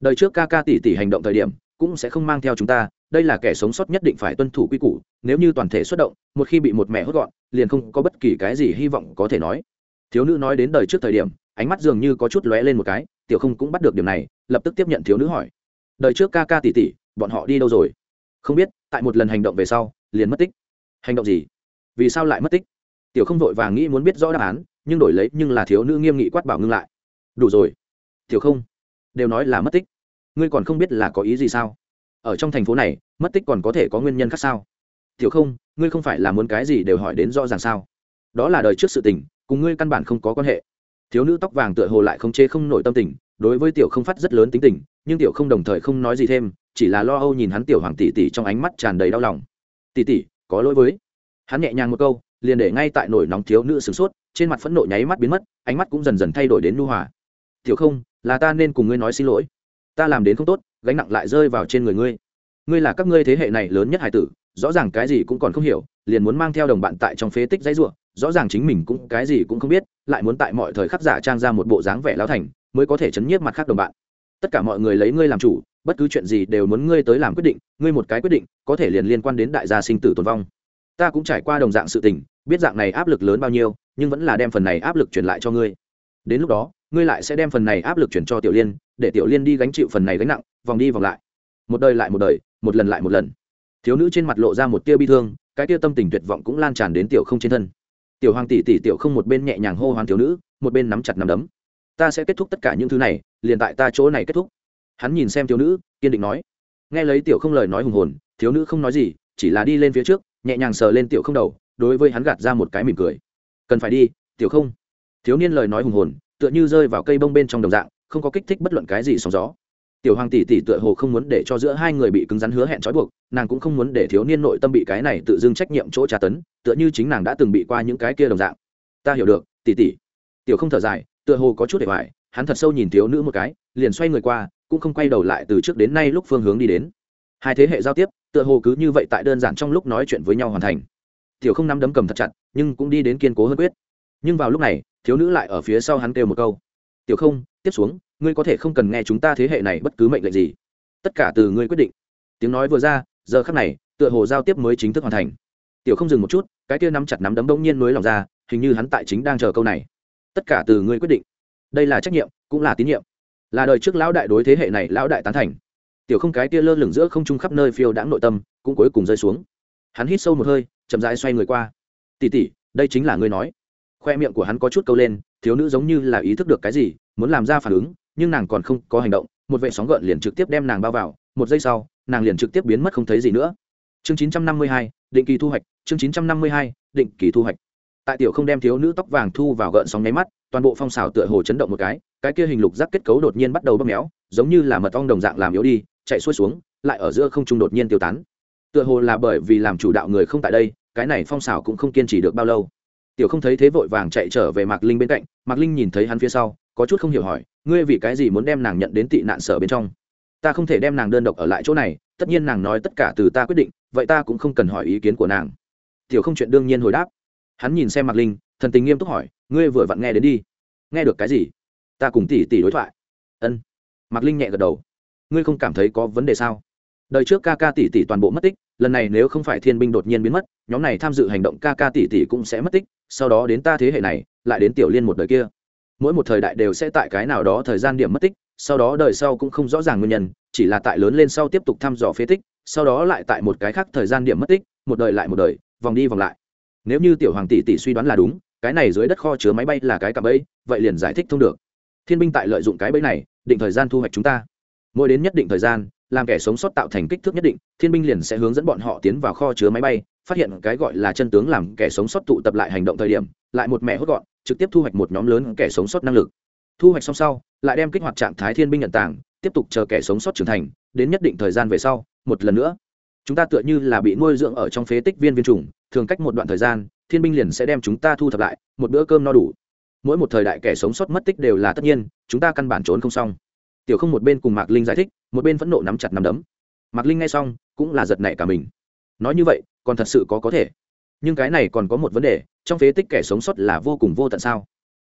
Đời trước ca ca tỷ tỷ hành động thời điểm, cũng sẽ không mang theo chúng ta đây là kẻ sống sót nhất định phải tuân thủ quy củ, nếu như toàn thể xuất động, một khi bị một mẹ hốt gọn, liền không có bất kỳ cái gì hy vọng có thể nói. Thiếu nữ nói đến đời trước thời điểm, ánh mắt dường như có chút lóe lên một cái, tiểu không cũng bắt được điểm này, lập tức tiếp nhận thiếu nữ hỏi. Đời trước ca ca tỷ tỷ, bọn họ đi đâu rồi? Không biết, tại một lần hành động về sau, liền mất tích. Hành động gì? Vì sao lại mất tích? Tiểu không vội vàng nghĩ muốn biết rõ đáp án, nhưng đổi lấy, nhưng là thiếu nữ nghiêm nghị quát bảo ngưng lại. Đủ rồi. Tiểu không, đều nói là mất tích. Ngươi còn không biết là có ý gì sao? Ở trong thành phố này, mất tích còn có thể có nguyên nhân khác sao? Tiểu không, ngươi không phải là muốn cái gì đều hỏi đến rõ ràng sao? Đó là đời trước sự tình, cùng ngươi căn bản không có quan hệ. Thiếu nữ tóc vàng tựa hồ lại không chê không nổi tâm tình, đối với tiểu không phát rất lớn tính tình, nhưng tiểu không đồng thời không nói gì thêm, chỉ là lo âu nhìn hắn tiểu hoàng tỷ tỷ trong ánh mắt tràn đầy đau lòng. Tỷ tỷ, có lỗi với. Hắn nhẹ nhàng một câu, liền để ngay tại nổi nóng thiếu nữ sửng sốt, trên mặt phẫn nộ nháy mắt biến mất, ánh mắt cũng dần dần thay đổi đến nu hòa. Tiểu không, là ta nên cùng ngươi nói xin lỗi. Ta làm đến không tốt gánh nặng lại rơi vào trên người ngươi. Ngươi là các ngươi thế hệ này lớn nhất hải tử, rõ ràng cái gì cũng còn không hiểu, liền muốn mang theo đồng bạn tại trong phế tích dãy ruộng rõ ràng chính mình cũng cái gì cũng không biết, lại muốn tại mọi thời khắc giả trang ra một bộ dáng vẻ lao thành, mới có thể chấn nhiếp mặt khác đồng bạn. Tất cả mọi người lấy ngươi làm chủ, bất cứ chuyện gì đều muốn ngươi tới làm quyết định, ngươi một cái quyết định, có thể liền liên quan đến đại gia sinh tử tồn vong. Ta cũng trải qua đồng dạng sự tình, biết dạng này áp lực lớn bao nhiêu, nhưng vẫn là đem phần này áp lực truyền lại cho ngươi. Đến lúc đó, ngươi lại sẽ đem phần này áp lực chuyển cho tiểu liên, để tiểu liên đi gánh chịu phần này gánh nặng vòng đi vòng lại. Một đời lại một đời, một lần lại một lần. Thiếu nữ trên mặt lộ ra một tia bi thương, cái tia tâm tình tuyệt vọng cũng lan tràn đến tiểu không trên thân. Tiểu hoàng tỷ tỷ, tiểu không một bên nhẹ nhàng hô hoán thiếu nữ, một bên nắm chặt nắm đấm. Ta sẽ kết thúc tất cả những thứ này, liền tại ta chỗ này kết thúc. Hắn nhìn xem thiếu nữ, kiên định nói. Nghe lấy tiểu không lời nói hùng hồn, thiếu nữ không nói gì, chỉ là đi lên phía trước, nhẹ nhàng sờ lên tiểu không đầu, đối với hắn gạt ra một cái mỉm cười. Cần phải đi, tiểu không. Thiếu niên lời nói hùng hồn, tựa như rơi vào cây bông bên trong đồng dạng, không có kích thích bất luận cái gì sóng gió tiểu hoàng tỷ tỷ tựa hồ không muốn để cho giữa hai người bị cứng rắn hứa hẹn trói buộc, nàng cũng không muốn để thiếu niên nội tâm bị cái này tự dưng trách nhiệm chỗ tra tấn, tựa như chính nàng đã từng bị qua những cái kia đồng dạng. Ta hiểu được, tỷ tỷ. Tiểu không thở dài, tựa hồ có chút để hoài, hắn thật sâu nhìn thiếu nữ một cái, liền xoay người qua, cũng không quay đầu lại từ trước đến nay lúc phương hướng đi đến. Hai thế hệ giao tiếp, tựa hồ cứ như vậy tại đơn giản trong lúc nói chuyện với nhau hoàn thành. Tiểu không nắm đấm cầm thật chặt, nhưng cũng đi đến kiên cố hơn quyết. Nhưng vào lúc này, thiếu nữ lại ở phía sau hắn kêu một câu. Tiểu không tiếp xuống, ngươi có thể không cần nghe chúng ta thế hệ này bất cứ mệnh lệnh gì. Tất cả từ ngươi quyết định. Tiếng nói vừa ra, giờ khắc này, tựa hồ giao tiếp mới chính thức hoàn thành. Tiểu không dừng một chút, cái kia nắm chặt nắm đấm đông nhiên nối lòng ra, hình như hắn tại chính đang chờ câu này. Tất cả từ ngươi quyết định. Đây là trách nhiệm, cũng là tín nhiệm. Là đời trước lão đại đối thế hệ này lão đại tán thành. Tiểu không cái kia lơ lửng giữa không trung khắp nơi phiêu đãng nội tâm, cũng cuối cùng rơi xuống. Hắn hít sâu một hơi, chậm rãi xoay người qua. Tỉ tỉ đây chính là ngươi nói. Khoe miệng của hắn có chút câu lên thiếu nữ giống như là ý thức được cái gì muốn làm ra phản ứng nhưng nàng còn không có hành động một vệ sóng gợn liền trực tiếp đem nàng bao vào một giây sau nàng liền trực tiếp biến mất không thấy gì nữa. Chương 952, định kỳ thu hoạch chương 952, định kỳ thu hoạch. Tại tiểu không đem thiếu nữ tóc vàng thu vào gợn sóng nháy mắt toàn bộ phong xào tựa hồ chấn động một cái cái kia hình lục giác kết cấu đột nhiên bắt đầu bóp méo giống như là mật ong đồng dạng làm yếu đi chạy xuôi xuống lại ở giữa không trung đột nhiên tiêu tán. Tựa hồ là bởi vì làm chủ đạo người không tại đây cái này phong xào cũng không kiên trì được bao lâu tiểu không thấy thế vội vàng chạy trở về mạc linh bên cạnh, mạc linh nhìn thấy hắn phía sau, có chút không hiểu hỏi, ngươi vì cái gì muốn đem nàng nhận đến tị nạn sở bên trong? Ta không thể đem nàng đơn độc ở lại chỗ này, tất nhiên nàng nói tất cả từ ta quyết định, vậy ta cũng không cần hỏi ý kiến của nàng. Tiểu không chuyện đương nhiên hồi đáp. Hắn nhìn xem mạc linh, thần tình nghiêm túc hỏi, ngươi vừa vặn nghe đến đi. Nghe được cái gì? Ta cùng tỷ tỷ đối thoại. Ân. Mạc linh nhẹ gật đầu. Ngươi không cảm thấy có vấn đề sao? Đời trước ca ca tỷ tỷ toàn bộ mất tích, lần này nếu không phải thiên binh đột nhiên biến mất, nhóm này tham dự hành động ca ca tỷ tỷ cũng sẽ mất tích, sau đó đến ta thế hệ này, lại đến tiểu liên một đời kia. Mỗi một thời đại đều sẽ tại cái nào đó thời gian điểm mất tích, sau đó đời sau cũng không rõ ràng nguyên nhân, chỉ là tại lớn lên sau tiếp tục thăm dò phế tích, sau đó lại tại một cái khác thời gian điểm mất tích, một đời lại một đời, vòng đi vòng lại. Nếu như tiểu hoàng tỷ tỷ suy đoán là đúng, cái này dưới đất kho chứa máy bay là cái cạm bẫy, vậy liền giải thích thông được. Thiên binh tại lợi dụng cái bẫy này, định thời gian thu hoạch chúng ta. Mỗi đến nhất định thời gian làm kẻ sống sót tạo thành kích thước nhất định, thiên binh liền sẽ hướng dẫn bọn họ tiến vào kho chứa máy bay, phát hiện cái gọi là chân tướng làm kẻ sống sót tụ tập lại hành động thời điểm, lại một mẹ hốt gọn, trực tiếp thu hoạch một nhóm lớn kẻ sống sót năng lực. Thu hoạch xong sau, lại đem kích hoạt trạng thái thiên binh nhận tảng tiếp tục chờ kẻ sống sót trưởng thành, đến nhất định thời gian về sau, một lần nữa. Chúng ta tựa như là bị nuôi dưỡng ở trong phế tích viên viên trùng, thường cách một đoạn thời gian, thiên binh liền sẽ đem chúng ta thu thập lại, một bữa cơm no đủ. Mỗi một thời đại kẻ sống sót mất tích đều là tất nhiên, chúng ta căn bản trốn không xong tiểu không một bên cùng mạc linh giải thích, một bên phẫn nộ nắm chặt nắm đấm. Mạc linh nghe xong, cũng là giật nảy cả mình. Nói như vậy, còn thật sự có có thể. Nhưng cái này còn có một vấn đề, trong phế tích kẻ sống sót là vô cùng vô tận sao?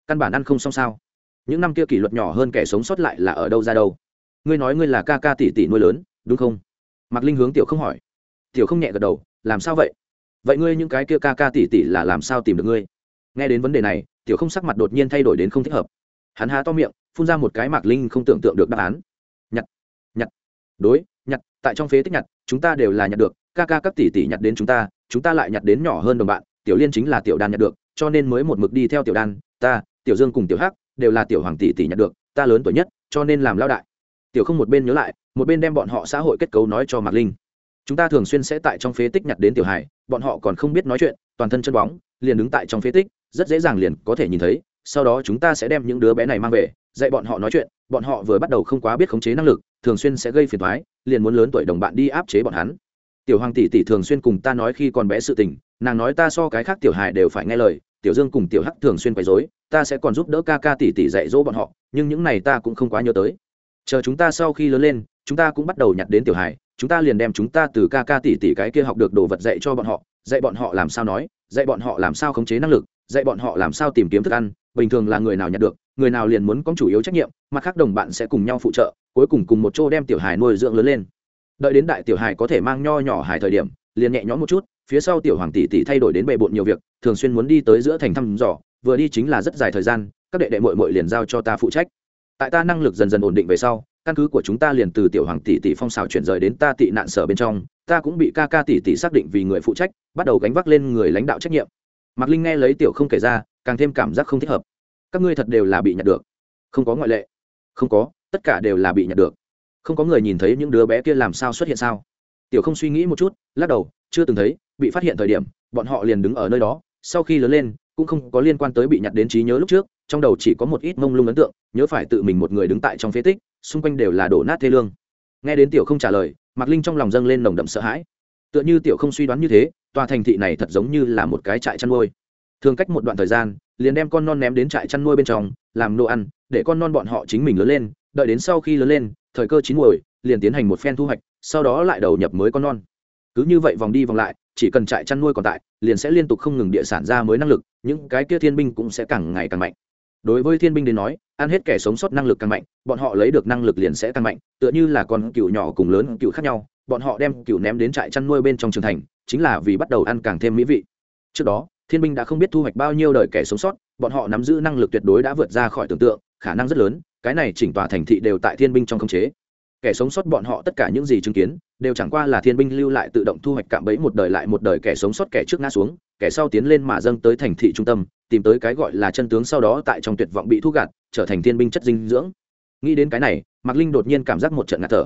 Căn bản ăn không xong sao? Những năm kia kỷ luật nhỏ hơn kẻ sống sót lại là ở đâu ra đâu? Ngươi nói ngươi là ca ca tỷ tỷ nuôi lớn, đúng không? Mạc linh hướng tiểu không hỏi. Tiểu không nhẹ gật đầu, làm sao vậy? Vậy ngươi những cái kia ca ca tỷ tỷ là làm sao tìm được ngươi? Nghe đến vấn đề này, tiểu không sắc mặt đột nhiên thay đổi đến không thích hợp. Hắn há to miệng phun ra một cái mạc linh không tưởng tượng được đáp án. Nhặt nhặt. Đối, nhặt, tại trong phế tích nhặt, chúng ta đều là nhặt được, ca ca các tỷ tỷ nhặt đến chúng ta chúng ta lại nhặt đến nhỏ hơn đồng bạn, tiểu liên chính là tiểu đan nhặt được, cho nên mới một mực đi theo tiểu đan, ta, tiểu dương cùng tiểu hắc, đều là tiểu hoàng tỷ tỷ nhặt được, ta lớn tuổi nhất, cho nên làm lao đại. Tiểu không một bên nhớ lại, một bên đem bọn họ xã hội kết cấu nói cho mạc linh. Chúng ta thường xuyên sẽ tại trong phế tích nhặt đến tiểu hải bọn họ còn không biết nói chuyện, toàn thân chân bóng, liền đứng tại trong phế tích, rất dễ dàng liền có thể nhìn thấy, sau đó chúng ta sẽ đem những đứa bé này mang về dạy bọn họ nói chuyện, bọn họ vừa bắt đầu không quá biết khống chế năng lực, thường xuyên sẽ gây phiền thoái liền muốn lớn tuổi đồng bạn đi áp chế bọn hắn. Tiểu hoàng tỷ tỷ thường xuyên cùng ta nói khi còn bé sự tình, nàng nói ta so cái khác tiểu hài đều phải nghe lời, tiểu dương cùng tiểu hắc thường xuyên quấy dối ta sẽ còn giúp đỡ ca ca tỷ tỷ dạy dỗ bọn họ, nhưng những này ta cũng không quá nhớ tới. Chờ chúng ta sau khi lớn lên, chúng ta cũng bắt đầu nhặt đến tiểu hài, chúng ta liền đem chúng ta từ ca ca tỷ tỷ cái kia học được đồ vật dạy cho bọn họ, dạy bọn họ làm sao nói, dạy bọn họ làm sao khống chế năng lực, dạy bọn họ làm sao tìm kiếm thức ăn, bình thường là người nào nhặt được người nào liền muốn có chủ yếu trách nhiệm, mặt khác đồng bạn sẽ cùng nhau phụ trợ, cuối cùng cùng một chỗ đem tiểu hài nuôi dưỡng lớn lên. Đợi đến đại tiểu hài có thể mang nho nhỏ hài thời điểm, liền nhẹ nhõm một chút, phía sau tiểu hoàng tỷ tỷ thay đổi đến bề bộn nhiều việc, thường xuyên muốn đi tới giữa thành thăm dò, vừa đi chính là rất dài thời gian, các đệ đệ mội mội liền giao cho ta phụ trách. Tại ta năng lực dần dần ổn định về sau, căn cứ của chúng ta liền từ tiểu hoàng tỷ tỷ phong xào chuyển rời đến ta tị nạn sở bên trong, ta cũng bị ca ca tỷ tỷ xác định vì người phụ trách, bắt đầu gánh vác lên người lãnh đạo trách nhiệm. Mạc linh nghe lấy tiểu không kể ra, càng thêm cảm giác không thích hợp các ngươi thật đều là bị nhặt được. Không có ngoại lệ. Không có, tất cả đều là bị nhặt được. Không có người nhìn thấy những đứa bé kia làm sao xuất hiện sao? Tiểu không suy nghĩ một chút, lắc đầu, chưa từng thấy, bị phát hiện thời điểm, bọn họ liền đứng ở nơi đó, sau khi lớn lên, cũng không có liên quan tới bị nhặt đến trí nhớ lúc trước, trong đầu chỉ có một ít mông lung ấn tượng, nhớ phải tự mình một người đứng tại trong phế tích, xung quanh đều là đổ nát thê lương. Nghe đến tiểu không trả lời, mạc linh trong lòng dâng lên nồng đậm sợ hãi. Tựa như tiểu không suy đoán như thế, tòa thành thị này thật giống như là một cái trại chăn nuôi. Thường cách một đoạn thời gian liền đem con non ném đến trại chăn nuôi bên trong, làm nô ăn, để con non bọn họ chính mình lớn lên, đợi đến sau khi lớn lên, thời cơ chín muồi, liền tiến hành một phen thu hoạch, sau đó lại đầu nhập mới con non. Cứ như vậy vòng đi vòng lại, chỉ cần trại chăn nuôi còn tại, liền sẽ liên tục không ngừng địa sản ra mới năng lực, những cái kia thiên binh cũng sẽ càng ngày càng mạnh. Đối với thiên binh đến nói, ăn hết kẻ sống sót năng lực càng mạnh, bọn họ lấy được năng lực liền sẽ càng mạnh, tựa như là con cựu nhỏ cùng lớn cựu khác nhau, bọn họ đem cựu ném đến trại chăn nuôi bên trong trường thành, chính là vì bắt đầu ăn càng thêm mỹ vị. Trước đó thiên binh đã không biết thu hoạch bao nhiêu đời kẻ sống sót, bọn họ nắm giữ năng lực tuyệt đối đã vượt ra khỏi tưởng tượng, khả năng rất lớn, cái này chỉnh tòa thành thị đều tại thiên binh trong khống chế. Kẻ sống sót bọn họ tất cả những gì chứng kiến, đều chẳng qua là thiên binh lưu lại tự động thu hoạch cạm bẫy một đời lại một đời kẻ sống sót kẻ trước ngã xuống, kẻ sau tiến lên mà dâng tới thành thị trung tâm, tìm tới cái gọi là chân tướng sau đó tại trong tuyệt vọng bị thu gạt, trở thành thiên binh chất dinh dưỡng. Nghĩ đến cái này, mạc linh đột nhiên cảm giác một trận ngạt thở.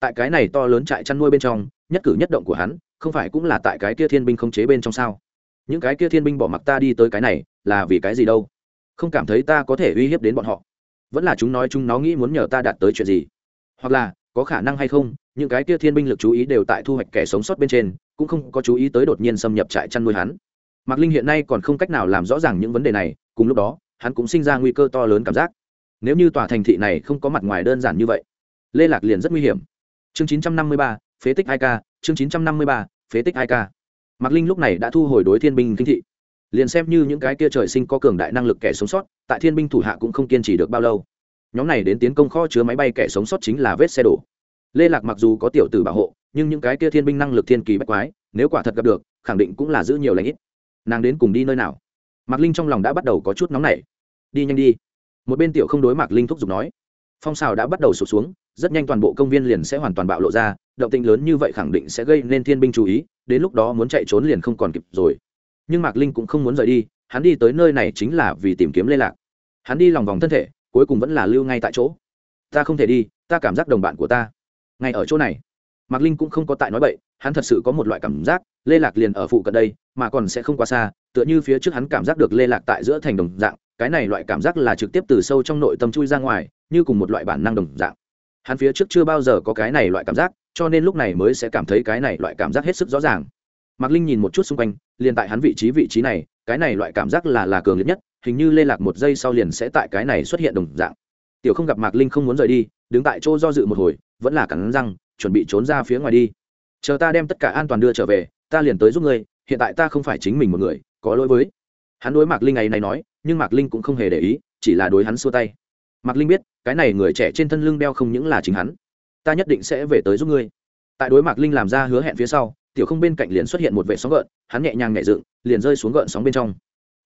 Tại cái này to lớn trại chăn nuôi bên trong, nhất cử nhất động của hắn, không phải cũng là tại cái kia thiên binh không chế bên trong sao? Những cái kia thiên binh bỏ mặc ta đi tới cái này là vì cái gì đâu? Không cảm thấy ta có thể uy hiếp đến bọn họ. Vẫn là chúng nói chúng nó nghĩ muốn nhờ ta đạt tới chuyện gì. Hoặc là có khả năng hay không những cái kia thiên binh lực chú ý đều tại thu hoạch kẻ sống sót bên trên cũng không có chú ý tới đột nhiên xâm nhập trại chăn nuôi hắn. Mạc linh hiện nay còn không cách nào làm rõ ràng những vấn đề này cùng lúc đó hắn cũng sinh ra nguy cơ to lớn cảm giác. Nếu như tòa thành thị này không có mặt ngoài đơn giản như vậy lê lạc liền rất nguy hiểm. Chương 953, phế tích hai k chương 953, phế tích hai k mạc linh lúc này đã thu hồi đối thiên binh kinh thị. Liền xem như những cái kia trời sinh có cường đại năng lực kẻ sống sót, tại thiên binh thủ hạ cũng không kiên trì được bao lâu. Nhóm này đến tiến công kho chứa máy bay kẻ sống sót chính là vết xe đổ. Lê lạc mặc dù có tiểu tử bảo hộ, nhưng những cái kia thiên binh năng lực thiên kỳ bách quái, nếu quả thật gặp được, khẳng định cũng là giữ nhiều lãnh ít. Nàng đến cùng đi nơi nào? Mạc linh trong lòng đã bắt đầu có chút nóng nảy. Đi nhanh đi. Một bên tiểu không đối mạc linh thúc giục nói. Phong xào đã bắt đầu sụt xuống, rất nhanh toàn bộ công viên liền sẽ hoàn toàn bạo lộ ra động tĩnh lớn như vậy khẳng định sẽ gây nên thiên binh chú ý, đến lúc đó muốn chạy trốn liền không còn kịp rồi. Nhưng mạc linh cũng không muốn rời đi, hắn đi tới nơi này chính là vì tìm kiếm lê lạc. Hắn đi lòng vòng thân thể, cuối cùng vẫn là lưu ngay tại chỗ. Ta không thể đi, ta cảm giác đồng bạn của ta ngay ở chỗ này. Mạc linh cũng không có tại nói bậy, hắn thật sự có một loại cảm giác, lê lạc liền ở phụ cận đây, mà còn sẽ không quá xa, tựa như phía trước hắn cảm giác được lê lạc tại giữa thành đồng dạng, cái này loại cảm giác là trực tiếp từ sâu trong nội tâm chui ra ngoài, như cùng một loại bản năng đồng dạng. Hắn phía trước chưa bao giờ có cái này loại cảm giác cho nên lúc này mới sẽ cảm thấy cái này loại cảm giác hết sức rõ ràng. Mạc linh nhìn một chút xung quanh, liền tại hắn vị trí vị trí này, cái này loại cảm giác là là cường liệt nhất, hình như lê lạc một giây sau liền sẽ tại cái này xuất hiện đồng dạng. Tiểu không gặp mạc linh không muốn rời đi, đứng tại chỗ do dự một hồi, vẫn là cắn răng, chuẩn bị trốn ra phía ngoài đi. Chờ ta đem tất cả an toàn đưa trở về, ta liền tới giúp ngươi, hiện tại ta không phải chính mình một người, có lỗi với. Hắn đối mạc linh ngày này nói, nhưng mạc linh cũng không hề để ý, chỉ là đối hắn xua tay. Mạc linh biết, cái này người trẻ trên thân lưng đeo không những là chính hắn ta nhất định sẽ về tới giúp ngươi. Tại đối mạc linh làm ra hứa hẹn phía sau, tiểu không bên cạnh liền xuất hiện một vệ sóng gợn, hắn nhẹ nhàng nhẹ dựng, liền rơi xuống gợn sóng bên trong.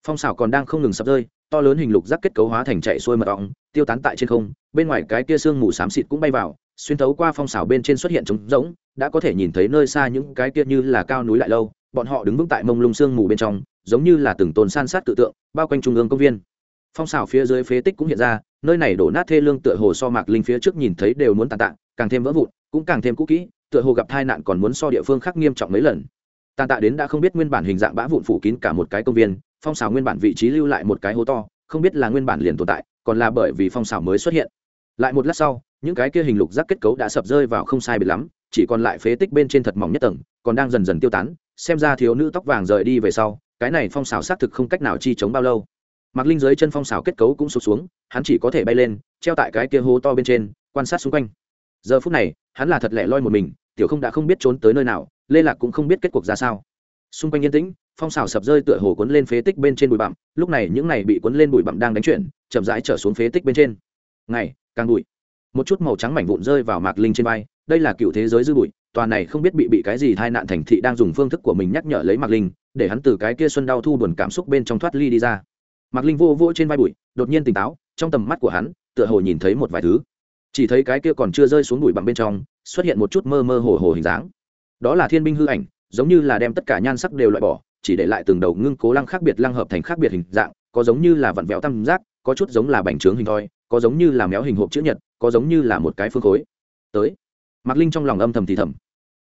Phong xảo còn đang không ngừng sập rơi, to lớn hình lục rác kết cấu hóa thành chạy xuôi mật ong, tiêu tán tại trên không, bên ngoài cái kia sương mù xám xịt cũng bay vào, xuyên thấu qua phong xảo bên trên xuất hiện trống rỗng, đã có thể nhìn thấy nơi xa những cái kia như là cao núi lại lâu, bọn họ đứng vững tại mông lung sương mù bên trong, giống như là từng tồn san sát tự tượng, bao quanh trung ương công viên. Phong xảo phía dưới phế tích cũng hiện ra nơi này đổ nát thê lương tựa hồ so mạc linh phía trước nhìn thấy đều muốn tàn tạ, càng thêm vỡ vụn, cũng càng thêm cũ kỹ, tựa hồ gặp tai nạn còn muốn so địa phương khác nghiêm trọng mấy lần. Tàn tạ đến đã không biết nguyên bản hình dạng bã vụn phủ kín cả một cái công viên, phong xào nguyên bản vị trí lưu lại một cái hố to, không biết là nguyên bản liền tồn tại, còn là bởi vì phong xào mới xuất hiện. Lại một lát sau, những cái kia hình lục rác kết cấu đã sập rơi vào không sai biệt lắm, chỉ còn lại phế tích bên trên thật mỏng nhất tầng, còn đang dần dần tiêu tán, xem ra thiếu nữ tóc vàng rời đi về sau, cái này phong xào xác thực không cách nào chi chống bao lâu. Mạc linh dưới chân phong xào kết cấu cũng sụt xuống, hắn chỉ có thể bay lên, treo tại cái kia hố to bên trên, quan sát xung quanh. Giờ phút này, hắn là thật lẻ loi một mình, tiểu không đã không biết trốn tới nơi nào, lê lạc cũng không biết kết cuộc ra sao. Xung quanh yên tĩnh, phong xào sập rơi tựa hồ cuốn lên phế tích bên trên bụi bặm, lúc này những này bị cuốn lên bụi bặm đang đánh chuyển, chậm rãi trở xuống phế tích bên trên. Ngày, càng bụi. Một chút màu trắng mảnh vụn rơi vào mạc linh trên vai, đây là cựu thế giới dư bụi, tòa này không biết bị bị cái gì tai nạn thành thị đang dùng phương thức của mình nhắc nhở lấy mạc linh, để hắn từ cái kia xuân đau thu buồn cảm xúc bên trong thoát ly đi ra mạc linh vô vô trên vai bụi, đột nhiên tỉnh táo, trong tầm mắt của hắn, tựa hồ nhìn thấy một vài thứ. Chỉ thấy cái kia còn chưa rơi xuống bụi bằng bên trong, xuất hiện một chút mơ mơ hồ hồ hình dáng. Đó là thiên binh hư ảnh, giống như là đem tất cả nhan sắc đều loại bỏ, chỉ để lại từng đầu ngưng cố lăng khác biệt lăng hợp thành khác biệt hình dạng, có giống như là vặn vẹo tam giác, có chút giống là bành trướng hình thoi, có giống như là méo hình hộp chữ nhật, có giống như là một cái phương khối. Tới, mạc linh trong lòng âm thầm thì thầm.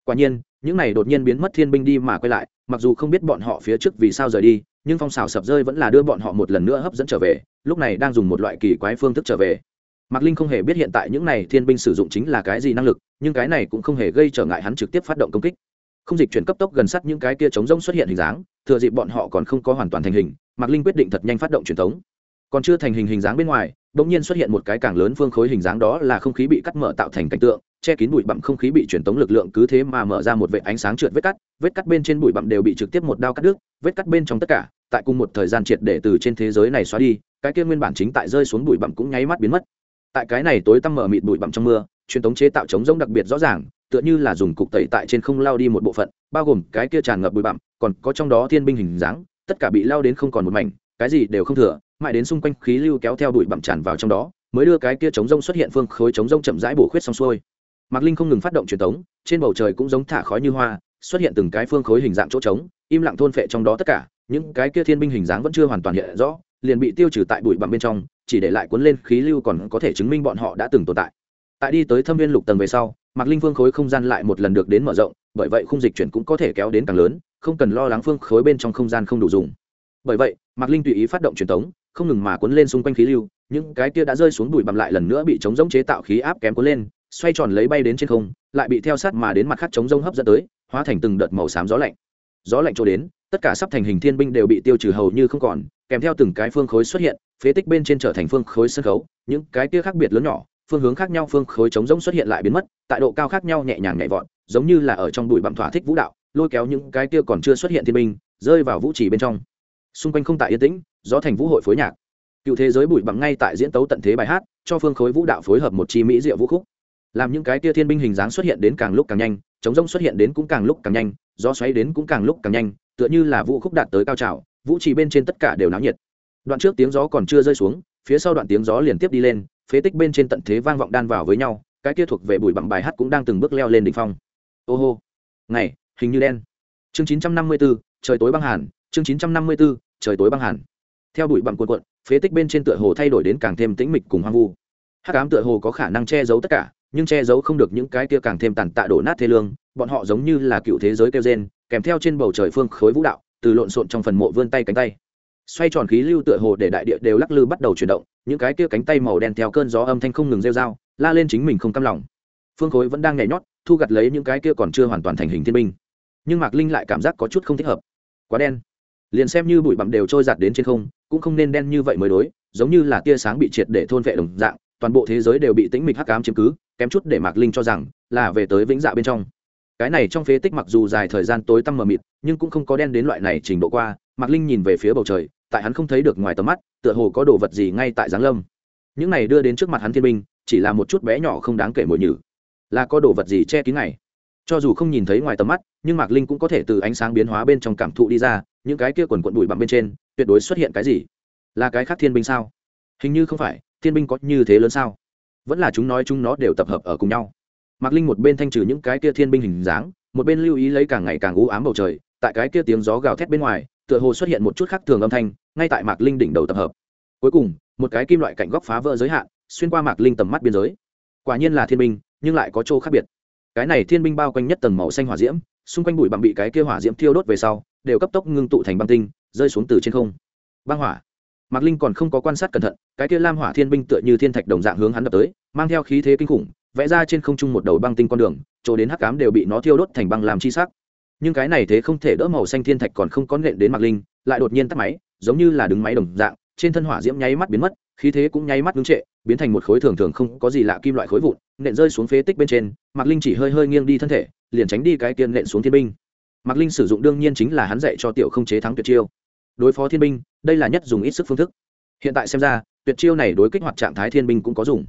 Quả nhiên, những này đột nhiên biến mất thiên binh đi mà quay lại, mặc dù không biết bọn họ phía trước vì sao rời đi nhưng phong xào sập rơi vẫn là đưa bọn họ một lần nữa hấp dẫn trở về, lúc này đang dùng một loại kỳ quái phương thức trở về. Mạc linh không hề biết hiện tại những này thiên binh sử dụng chính là cái gì năng lực, nhưng cái này cũng không hề gây trở ngại hắn trực tiếp phát động công kích. Không dịch chuyển cấp tốc gần sát những cái kia chống rông xuất hiện hình dáng, thừa dịp bọn họ còn không có hoàn toàn thành hình, mạc linh quyết định thật nhanh phát động truyền thống còn chưa thành hình hình dáng bên ngoài bỗng nhiên xuất hiện một cái càng lớn phương khối hình dáng đó là không khí bị cắt mở tạo thành cảnh tượng, che kín bụi bặm không khí bị truyền tống lực lượng cứ thế mà mở ra một vệ ánh sáng trượt vết cắt vết cắt bên trên bụi bặm đều bị trực tiếp một đao cắt đứt, vết cắt bên trong tất cả, tại cùng một thời gian triệt để từ trên thế giới này xóa đi, cái kia nguyên bản chính tại rơi xuống bụi bặm cũng nháy mắt biến mất. Tại cái này tối tăm mở mịt bụi bặm trong mưa, truyền tống chế tạo chống rỗng đặc biệt rõ ràng, tựa như là dùng cục tẩy tại trên không lao đi một bộ phận, bao gồm cái kia tràn ngập bụi bặm, còn có trong đó thiên binh hình dáng, tất cả bị lao đến không còn một mảnh cái gì đều không thừa, mãi đến xung quanh khí lưu kéo theo đuổi bặm tràn vào trong đó, mới đưa cái kia chống rông xuất hiện phương khối chống rông chậm rãi bổ khuyết xong xuôi. Mạc linh không ngừng phát động truyền tống trên bầu trời cũng giống thả khói như hoa, xuất hiện từng cái phương khối hình dạng chỗ trống, im lặng thôn phệ trong đó tất cả, những cái kia thiên binh hình dáng vẫn chưa hoàn toàn hiện rõ, liền bị tiêu trừ tại bụi bặm bên trong, chỉ để lại cuốn lên khí lưu còn có thể chứng minh bọn họ đã từng tồn tại. Tại đi tới thâm viên lục tầng về sau, mạc linh phương khối không gian lại một lần được đến mở rộng, bởi vậy khung dịch chuyển cũng có thể kéo đến càng lớn, không cần lo lắng phương khối bên trong không gian không đủ dùng bởi vậy, mạc linh tùy ý phát động truyền tống, không ngừng mà cuốn lên xung quanh khí lưu, những cái kia đã rơi xuống bụi bặm lại lần nữa bị chống rỗng chế tạo khí áp kém cuốn lên, xoay tròn lấy bay đến trên không, lại bị theo sát mà đến mặt khác chống rông hấp dẫn tới, hóa thành từng đợt màu xám gió lạnh. Gió lạnh trôi đến, tất cả sắp thành hình thiên binh đều bị tiêu trừ hầu như không còn, kèm theo từng cái phương khối xuất hiện, phế tích bên trên trở thành phương khối sân khấu, những cái kia khác biệt lớn nhỏ, phương hướng khác nhau phương khối chống rỗng xuất hiện lại biến mất, tại độ cao khác nhau nhẹ nhàng nhảy vọt, giống như là ở trong bụi bặm thỏa thích vũ đạo, lôi kéo những cái kia còn chưa xuất hiện thiên binh, rơi vào vũ trì bên trong xung quanh không tại yên tĩnh gió thành vũ hội phối nhạc. Cựu thế giới bụi bặm ngay tại diễn tấu tận thế bài hát cho phương khối vũ đạo phối hợp một chi mỹ diệu vũ khúc. Làm những cái tia thiên binh hình dáng xuất hiện đến càng lúc càng nhanh chống rông xuất hiện đến cũng càng lúc càng nhanh gió xoáy đến cũng càng lúc càng nhanh tựa như là vũ khúc đạt tới cao trào vũ trì bên trên tất cả đều náo nhiệt. Đoạn trước tiếng gió còn chưa rơi xuống phía sau đoạn tiếng gió liền tiếp đi lên phế tích bên trên tận thế vang vọng đan vào với nhau cái kia thuộc về bụi bặm bài hát cũng đang từng bước leo lên đỉnh phong. Ô hô. Ngày hình như đen. Chương chín trăm năm mươi bốn, trời tối băng hàn chương chín trăm năm mươi 954, trời tối băng hàn. Theo bụi bặm cuộn cuộn phế tích bên trên tựa hồ thay đổi đến càng thêm tĩnh mịch cùng hoang vu. Hắc ám tựa hồ có khả năng che giấu tất cả nhưng che giấu không được những cái kia càng thêm tàn tạ đổ nát thế lương bọn họ giống như là cựu thế giới kêu gen kèm theo trên bầu trời phương khối vũ đạo từ lộn xộn trong phần mộ vươn tay cánh tay. Xoay tròn khí lưu tựa hồ để đại địa đều lắc lư bắt đầu chuyển động những cái kia cánh tay màu đen theo cơn gió âm thanh không ngừng rêu dao la lên chính mình không căm lòng. Phương khối vẫn đang nhảy nhót thu gặt lấy những cái kia còn chưa hoàn toàn thành hình thiên binh. Nhưng mạc linh lại cảm giác có chút không thích hợp. Quá đen liền xem như bụi bặm đều trôi giặt đến trên không, cũng không nên đen như vậy mới đối, giống như là tia sáng bị triệt để thôn vệ đồng dạng, toàn bộ thế giới đều bị tĩnh mịch hắc ám chiếm cứ, kém chút để mạc linh cho rằng là về tới vĩnh dạ bên trong. Cái này trong phế tích mặc dù dài thời gian tối tăm mờ mịt, nhưng cũng không có đen đến loại này trình độ qua, mạc linh nhìn về phía bầu trời, tại hắn không thấy được ngoài tầm mắt, tựa hồ có đồ vật gì ngay tại giáng lâm. Những này đưa đến trước mặt hắn thiên binh, chỉ là một chút bé nhỏ không đáng kể mội nhử. Là có đồ vật gì che kín này? Cho dù không nhìn thấy ngoài tầm mắt, nhưng mạc linh cũng có thể từ ánh sáng biến hóa bên trong cảm thụ đi ra, những cái kia quần quận bụi bặm bên trên, tuyệt đối xuất hiện cái gì? Là cái khác thiên binh sao? Hình như không phải, thiên binh có như thế lớn sao? Vẫn là chúng nói chúng nó đều tập hợp ở cùng nhau. Mạc linh một bên thanh trừ những cái kia thiên binh hình dáng, một bên lưu ý lấy càng ngày càng u ám bầu trời, tại cái kia tiếng gió gào thét bên ngoài, tựa hồ xuất hiện một chút khác thường âm thanh, ngay tại mạc linh đỉnh đầu tập hợp. Cuối cùng, một cái kim loại cạnh góc phá vỡ giới hạn, xuyên qua mạc linh tầm mắt biên giới. Quả nhiên là thiên binh, nhưng lại có chỗ khác biệt cái này thiên binh bao quanh nhất tầng màu xanh hỏa diễm, xung quanh bụi bặm bị cái kia hỏa diễm thiêu đốt về sau, đều cấp tốc ngưng tụ thành băng tinh, rơi xuống từ trên không. Băng hỏa. Mạc linh còn không có quan sát cẩn thận, cái kia lam hỏa thiên binh tựa như thiên thạch đồng dạng hướng hắn đập tới, mang theo khí thế kinh khủng, vẽ ra trên không trung một đầu băng tinh con đường, chỗ đến hắc cám đều bị nó thiêu đốt thành băng làm chi sắc. Nhưng cái này thế không thể đỡ màu xanh thiên thạch còn không có nện đến mạc linh, lại đột nhiên tắt máy, giống như là đứng máy đồng dạng, trên thân hỏa diễm nháy mắt biến mất khí thế cũng nháy mắt ngưng trệ, biến thành một khối thường thường không có gì lạ kim loại khối vụn, nện rơi xuống phế tích bên trên, mạc linh chỉ hơi hơi nghiêng đi thân thể, liền tránh đi cái tiên nện xuống thiên binh. Mạc linh sử dụng đương nhiên chính là hắn dạy cho tiểu không chế thắng tuyệt chiêu. Đối phó thiên binh, đây là nhất dùng ít sức phương thức. Hiện tại xem ra, tuyệt chiêu này đối kích hoạt trạng thái thiên binh cũng có dùng.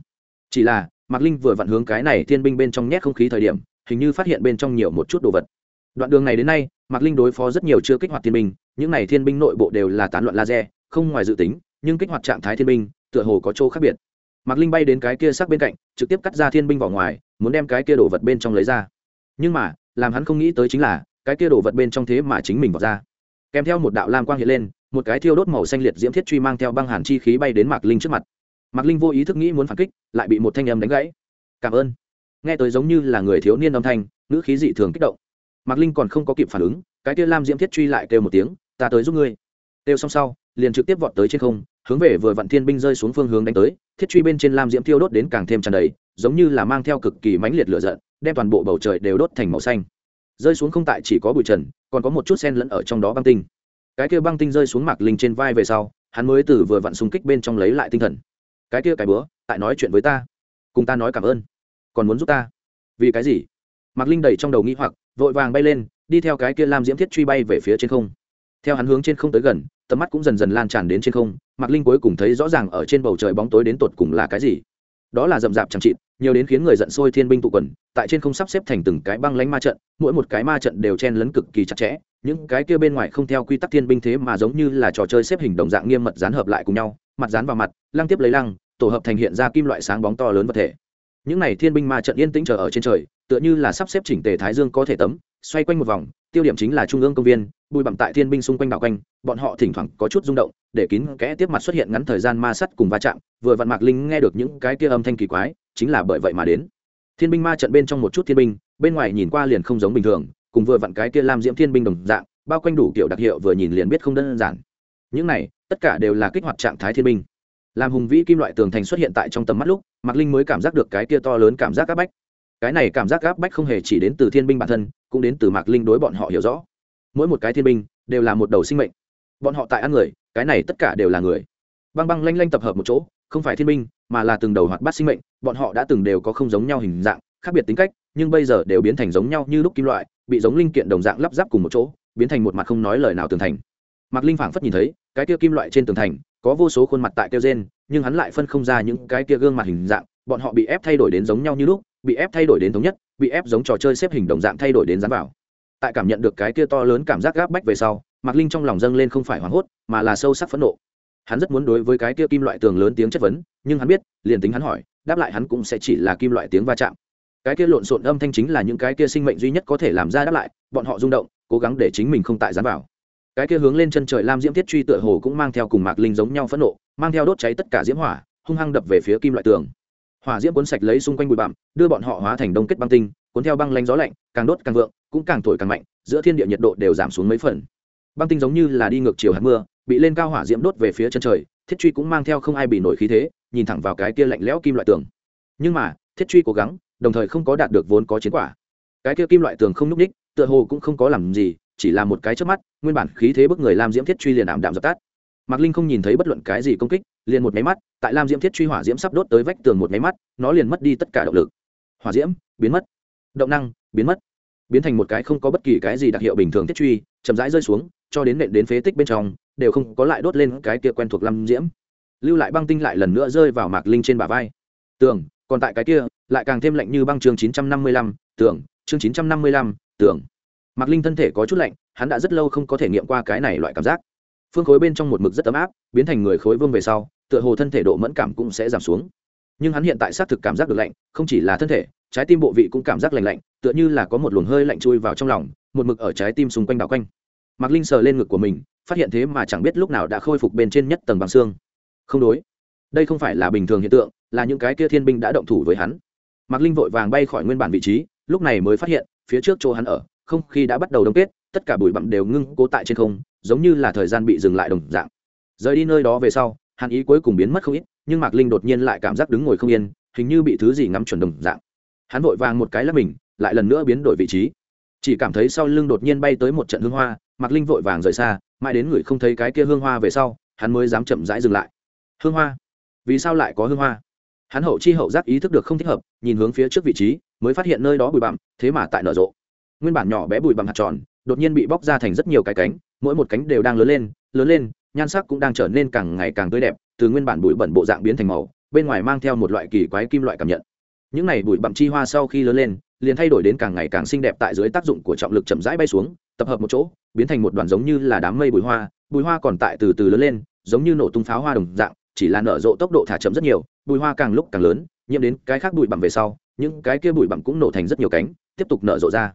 Chỉ là, mạc linh vừa vặn hướng cái này thiên binh bên trong nhét không khí thời điểm, hình như phát hiện bên trong nhiều một chút đồ vật. Đoạn đường này đến nay, mạc linh đối phó rất nhiều chưa kích hoạt thiên binh, những này thiên binh nội bộ đều là tán loạn laser, không ngoài dự tính, nhưng kích hoạt trạng thái thiên binh tựa hồ có chỗ khác biệt. Mạc linh bay đến cái kia sắc bên cạnh, trực tiếp cắt ra thiên binh vào ngoài, muốn đem cái kia đồ vật bên trong lấy ra. Nhưng mà, làm hắn không nghĩ tới chính là, cái kia đồ vật bên trong thế mà chính mình vào ra. Kèm theo một đạo lam quang hiện lên, một cái thiêu đốt màu xanh liệt diễm thiết truy mang theo băng hàn chi khí bay đến mạc linh trước mặt. Mạc linh vô ý thức nghĩ muốn phản kích, lại bị một thanh âm đánh gãy. Cảm ơn. Nghe tới giống như là người thiếu niên âm thanh, ngữ khí dị thường kích động. Mạc linh còn không có kịp phản ứng, cái kia lam diễm thiết truy lại kêu một tiếng, ta tới giúp ngươi. Kêu xong sau, liền trực tiếp vọt tới trên không hướng về vừa vặn thiên binh rơi xuống phương hướng đánh tới, thiết truy bên trên lam diễm thiêu đốt đến càng thêm tràn đầy, giống như là mang theo cực kỳ mãnh liệt lửa giận, đem toàn bộ bầu trời đều đốt thành màu xanh. Rơi xuống không tại chỉ có bụi trần, còn có một chút sen lẫn ở trong đó băng tinh. Cái kia băng tinh rơi xuống mạc linh trên vai về sau, hắn mới từ vừa vặn xung kích bên trong lấy lại tinh thần. Cái kia cái bữa, tại nói chuyện với ta. Cùng ta nói cảm ơn. Còn muốn giúp ta? Vì cái gì? Mạc linh đầy trong đầu nghĩ hoặc, vội vàng bay lên, đi theo cái kia lam diễm thiết truy bay về phía trên không theo hắn hướng trên không tới gần, tầm mắt cũng dần dần lan tràn đến trên không, mạc linh cuối cùng thấy rõ ràng ở trên bầu trời bóng tối đến tột cùng là cái gì. Đó là rậm rạp chẳng trịt nhiều đến khiến người giận sôi thiên binh tụ quần, tại trên không sắp xếp thành từng cái băng lánh ma trận, mỗi một cái ma trận đều chen lấn cực kỳ chặt chẽ, những cái kia bên ngoài không theo quy tắc thiên binh thế mà giống như là trò chơi xếp hình đồng dạng nghiêm mật dán hợp lại cùng nhau, mặt dán vào mặt, lăng tiếp lấy lăng, tổ hợp thành hiện ra kim loại sáng bóng to lớn vật thể. Những này thiên binh ma trận yên tĩnh chờ ở trên trời, tựa như là sắp xếp chỉnh tề thái dương có thể tấm, xoay quanh một vòng, tiêu điểm chính là trung ương công viên bụi bặm tại thiên binh xung quanh đảo quanh, bọn họ thỉnh thoảng có chút rung động, để kín kẽ tiếp mặt xuất hiện ngắn thời gian ma sắt cùng va chạm, vừa vặn mạc linh nghe được những cái kia âm thanh kỳ quái, chính là bởi vậy mà đến. Thiên binh ma trận bên trong một chút thiên binh, bên ngoài nhìn qua liền không giống bình thường, cùng vừa vặn cái kia làm diễm thiên binh đồng dạng, bao quanh đủ kiểu đặc hiệu vừa nhìn liền biết không đơn giản. Những này, tất cả đều là kích hoạt trạng thái thiên binh. Làm hùng vĩ kim loại tường thành xuất hiện tại trong tầm mắt lúc, mạc linh mới cảm giác được cái kia to lớn cảm giác áp bách. Cái này cảm giác áp bách không hề chỉ đến từ thiên binh bản thân, cũng đến từ mạc linh đối bọn họ hiểu rõ mỗi một cái thiên binh đều là một đầu sinh mệnh. Bọn họ tại ăn người, cái này tất cả đều là người. Băng băng lanh lanh tập hợp một chỗ, không phải thiên binh, mà là từng đầu hoạt bát sinh mệnh, bọn họ đã từng đều có không giống nhau hình dạng, khác biệt tính cách, nhưng bây giờ đều biến thành giống nhau như lúc kim loại, bị giống linh kiện đồng dạng lắp ráp cùng một chỗ, biến thành một mặt không nói lời nào tường thành. Mạc linh phảng phất nhìn thấy, cái kia kim loại trên tường thành, có vô số khuôn mặt tại kêu gen nhưng hắn lại phân không ra những cái kia gương mặt hình dạng, bọn họ bị ép thay đổi đến giống nhau như lúc, bị ép thay đổi đến thống nhất, bị ép giống trò chơi xếp hình đồng dạng thay đổi đến dán vào tại cảm nhận được cái kia to lớn cảm giác gáp bách về sau, mạc linh trong lòng dâng lên không phải hoảng hốt, mà là sâu sắc phẫn nộ. Hắn rất muốn đối với cái kia kim loại tường lớn tiếng chất vấn, nhưng hắn biết, liền tính hắn hỏi, đáp lại hắn cũng sẽ chỉ là kim loại tiếng va chạm. Cái kia lộn xộn âm thanh chính là những cái kia sinh mệnh duy nhất có thể làm ra đáp lại, bọn họ rung động, cố gắng để chính mình không tại dán vào. Cái kia hướng lên chân trời lam diễm thiết truy tựa hồ cũng mang theo cùng mạc linh giống nhau phẫn nộ, mang theo đốt cháy tất cả diễm hỏa, hung hăng đập về phía kim loại tường. Hỏa diễm cuốn sạch lấy xung quanh bụi bặm, đưa bọn họ hóa thành đông kết băng tinh cuốn theo băng lanh gió lạnh, càng đốt càng vượng, cũng càng thổi càng mạnh, giữa thiên địa nhiệt độ đều giảm xuống mấy phần. Băng tinh giống như là đi ngược chiều hạt mưa, bị lên cao hỏa diễm đốt về phía chân trời, thiết truy cũng mang theo không ai bị nổi khí thế, nhìn thẳng vào cái kia lạnh lẽo kim loại tường. Nhưng mà, thiết truy cố gắng, đồng thời không có đạt được vốn có chiến quả. Cái kia kim loại tường không n ú c ních tựa hồ cũng không có làm gì, chỉ là một cái trước mắt, nguyên bản khí thế bức người lam diễm thiết truy liền ảm đạm dập tắt. Mạc linh không nhìn thấy bất luận cái gì công kích, liền một máy mắt, tại lam diễm thiết truy hỏa diễm sắp đốt tới vách tường một máy mắt, nó liền mất đi tất cả động lực. Hỏa diễm biến mất động năng, biến mất. Biến thành một cái không có bất kỳ cái gì đặc hiệu bình thường thiết truy, chậm rãi rơi xuống, cho đến nện đến phế tích bên trong, đều không có lại đốt lên cái kia quen thuộc lâm diễm. Lưu lại băng tinh lại lần nữa rơi vào mạc linh trên bả vai. Tưởng, còn tại cái kia, lại càng thêm lạnh như băng chương chín trăm năm mươi lăm, tưởng, chương chín trăm năm mươi lăm, tưởng. Mạc linh thân thể có chút lạnh, hắn đã rất lâu không có thể nghiệm qua cái này loại cảm giác. Phương khối bên trong một mực rất ấm áp, biến thành người khối vương về sau, tựa hồ thân thể độ mẫn cảm cũng sẽ giảm xuống nhưng hắn hiện tại xác thực cảm giác được lạnh, không chỉ là thân thể, trái tim bộ vị cũng cảm giác lạnh lạnh, tựa như là có một luồng hơi lạnh chui vào trong lòng, một mực ở trái tim xung quanh đảo quanh. Mạc linh sờ lên ngực của mình, phát hiện thế mà chẳng biết lúc nào đã khôi phục bên trên nhất tầng bằng xương. Không đối, đây không phải là bình thường hiện tượng, là những cái kia thiên binh đã động thủ với hắn. Mạc linh vội vàng bay khỏi nguyên bản vị trí, lúc này mới phát hiện, phía trước chỗ hắn ở, không khí đã bắt đầu đông kết, tất cả bụi bặm đều ngưng cố tại trên không, giống như là thời gian bị dừng lại đồng dạng. Rời đi nơi đó về sau, hàn ý cuối cùng biến mất không ít nhưng mạc linh đột nhiên lại cảm giác đứng ngồi không yên, hình như bị thứ gì ngắm chuẩn đồng dạng. Hắn vội vàng một cái lắp mình, lại lần nữa biến đổi vị trí. Chỉ cảm thấy sau lưng đột nhiên bay tới một trận hương hoa, mạc linh vội vàng rời xa, mãi đến người không thấy cái kia hương hoa về sau, hắn mới dám chậm rãi dừng lại. Hương hoa? Vì sao lại có hương hoa? Hắn hậu chi hậu giác ý thức được không thích hợp, nhìn hướng phía trước vị trí, mới phát hiện nơi đó bụi bặm, thế mà tại nở rộ. Nguyên bản nhỏ bé bụi bặm hạt tròn, đột nhiên bị bóc ra thành rất nhiều cái cánh, mỗi một cánh đều đang lớn lên lớn lên, nhan sắc cũng đang trở nên càng ngày càng tươi đẹp từ nguyên bản bụi bẩn bộ dạng biến thành màu, bên ngoài mang theo một loại kỳ quái kim loại cảm nhận. Những này bụi bặm chi hoa sau khi lớn lên, liền thay đổi đến càng ngày càng xinh đẹp tại dưới tác dụng của trọng lực chậm rãi bay xuống, tập hợp một chỗ, biến thành một đoàn giống như là đám mây bụi hoa bụi hoa còn tại từ từ lớn lên, giống như nổ tung pháo hoa đồng dạng, chỉ là nở rộ tốc độ thả chậm rất nhiều bụi hoa càng lúc càng lớn, nhiễm đến cái khác bụi bặm về sau, những cái kia bụi bặm cũng nổ thành rất nhiều cánh, tiếp tục nở rộ ra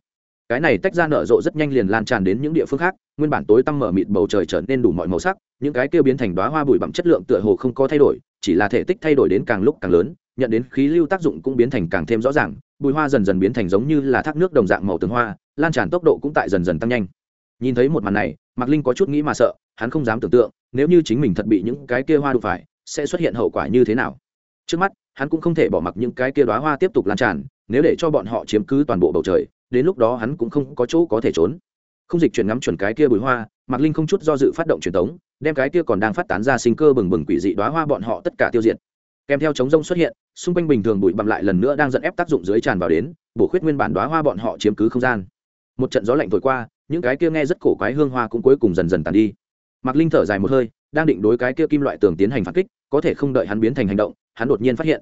cái này tách ra nở rộ rất nhanh liền lan tràn đến những địa phương khác, nguyên bản tối tăm mở mịt bầu trời trở nên đủ mọi màu sắc, những cái kia biến thành đoá hoa bụi bặm chất lượng tựa hồ không có thay đổi, chỉ là thể tích thay đổi đến càng lúc càng lớn, nhận đến khí lưu tác dụng cũng biến thành càng thêm rõ ràng, bụi hoa dần dần biến thành giống như là thác nước đồng dạng màu tường hoa, lan tràn tốc độ cũng tại dần dần tăng nhanh. Nhìn thấy một màn này, mạc linh có chút nghĩ mà sợ, hắn không dám tưởng tượng, nếu như chính mình thật bị những cái kia hoa đụng phải, sẽ xuất hiện hậu quả như thế nào. Trước mắt, hắn cũng không thể bỏ mặc những cái kia đoá hoa tiếp tục lan tràn, nếu để cho bọn họ chiếm cứ toàn bộ bầu trời đến lúc đó hắn cũng không có chỗ có thể trốn. Không dịch chuyển ngắm chuẩn cái kia bùi hoa, mạc linh không chút do dự phát động truyền tống, đem cái kia còn đang phát tán ra sinh cơ bừng bừng quỷ dị đoá hoa bọn họ tất cả tiêu diệt. Kèm theo chống rông xuất hiện, xung quanh bình thường bụi bặm lại lần nữa đang dẫn ép tác dụng dưới tràn vào đến, bổ khuyết nguyên bản đoá hoa bọn họ chiếm cứ không gian. Một trận gió lạnh thổi qua, những cái kia nghe rất cổ quái hương hoa cũng cuối cùng dần dần tàn đi. Mạc linh thở dài một hơi, đang định đối cái kia kim loại tường tiến hành phản kích, có thể không đợi hắn biến thành hành động, hắn đột nhiên phát hiện.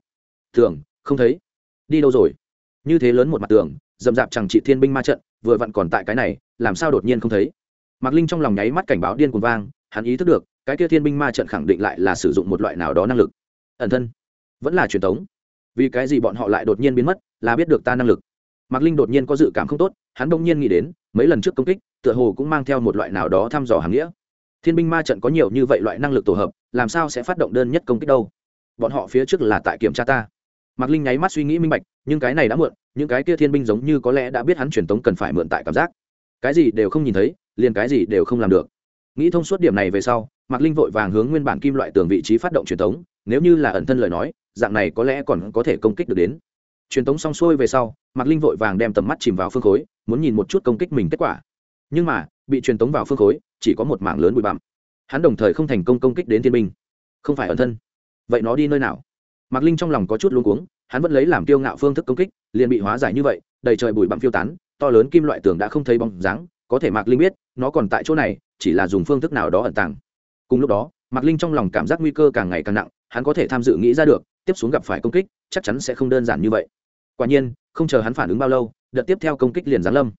Tường, không thấy. Đi đâu rồi? Như thế lớn một mặt tường dầm dạp chẳng trị thiên binh ma trận, vừa vặn còn tại cái này, làm sao đột nhiên không thấy? Mạc linh trong lòng nháy mắt cảnh báo điên cuồng vang, hắn ý thức được, cái kia thiên binh ma trận khẳng định lại là sử dụng một loại nào đó năng lực. Ẩn thân. Vẫn là truyền thống vì cái gì bọn họ lại đột nhiên biến mất, là biết được ta năng lực. Mạc linh đột nhiên có dự cảm không tốt, hắn bỗng nhiên nghĩ đến, mấy lần trước công kích, tựa hồ cũng mang theo một loại nào đó thăm dò hàng nghĩa. Thiên binh ma trận có nhiều như vậy loại năng lực tổ hợp, làm sao sẽ phát động đơn nhất công kích đâu? Bọn họ phía trước là tại kiểm tra ta. Mạc linh nháy mắt suy nghĩ minh bạch, nhưng cái này đã muộn những cái kia thiên binh giống như có lẽ đã biết hắn truyền tống cần phải mượn tại cảm giác. Cái gì đều không nhìn thấy, liền cái gì đều không làm được. Nghĩ thông suốt điểm này về sau, mạc linh vội vàng hướng nguyên bản kim loại tường vị trí phát động truyền tống, nếu như là ẩn thân lời nói, dạng này có lẽ còn có thể công kích được đến. Truyền tống xong xuôi về sau, mạc linh vội vàng đem tầm mắt chìm vào phương khối, muốn nhìn một chút công kích mình kết quả. Nhưng mà, bị truyền tống vào phương khối, chỉ có một mảng lớn bụi bặm. Hắn đồng thời không thành công công kích đến thiên binh. Không phải ẩn thân. Vậy nó đi nơi nào? Mạc linh trong lòng có chút luống cuống, hắn vẫn lấy làm kiêu ngạo phương thức công kích, liền bị hóa giải như vậy, đầy trời bụi bặm phiêu tán, to lớn kim loại tường đã không thấy bóng dáng, có thể mạc linh biết, nó còn tại chỗ này, chỉ là dùng phương thức nào đó ẩn tàng. Cùng lúc đó, mạc linh trong lòng cảm giác nguy cơ càng ngày càng nặng, hắn có thể tham dự nghĩ ra được, tiếp xuống gặp phải công kích, chắc chắn sẽ không đơn giản như vậy. Quả nhiên, không chờ hắn phản ứng bao lâu, đợt tiếp theo công kích liền giáng lâm.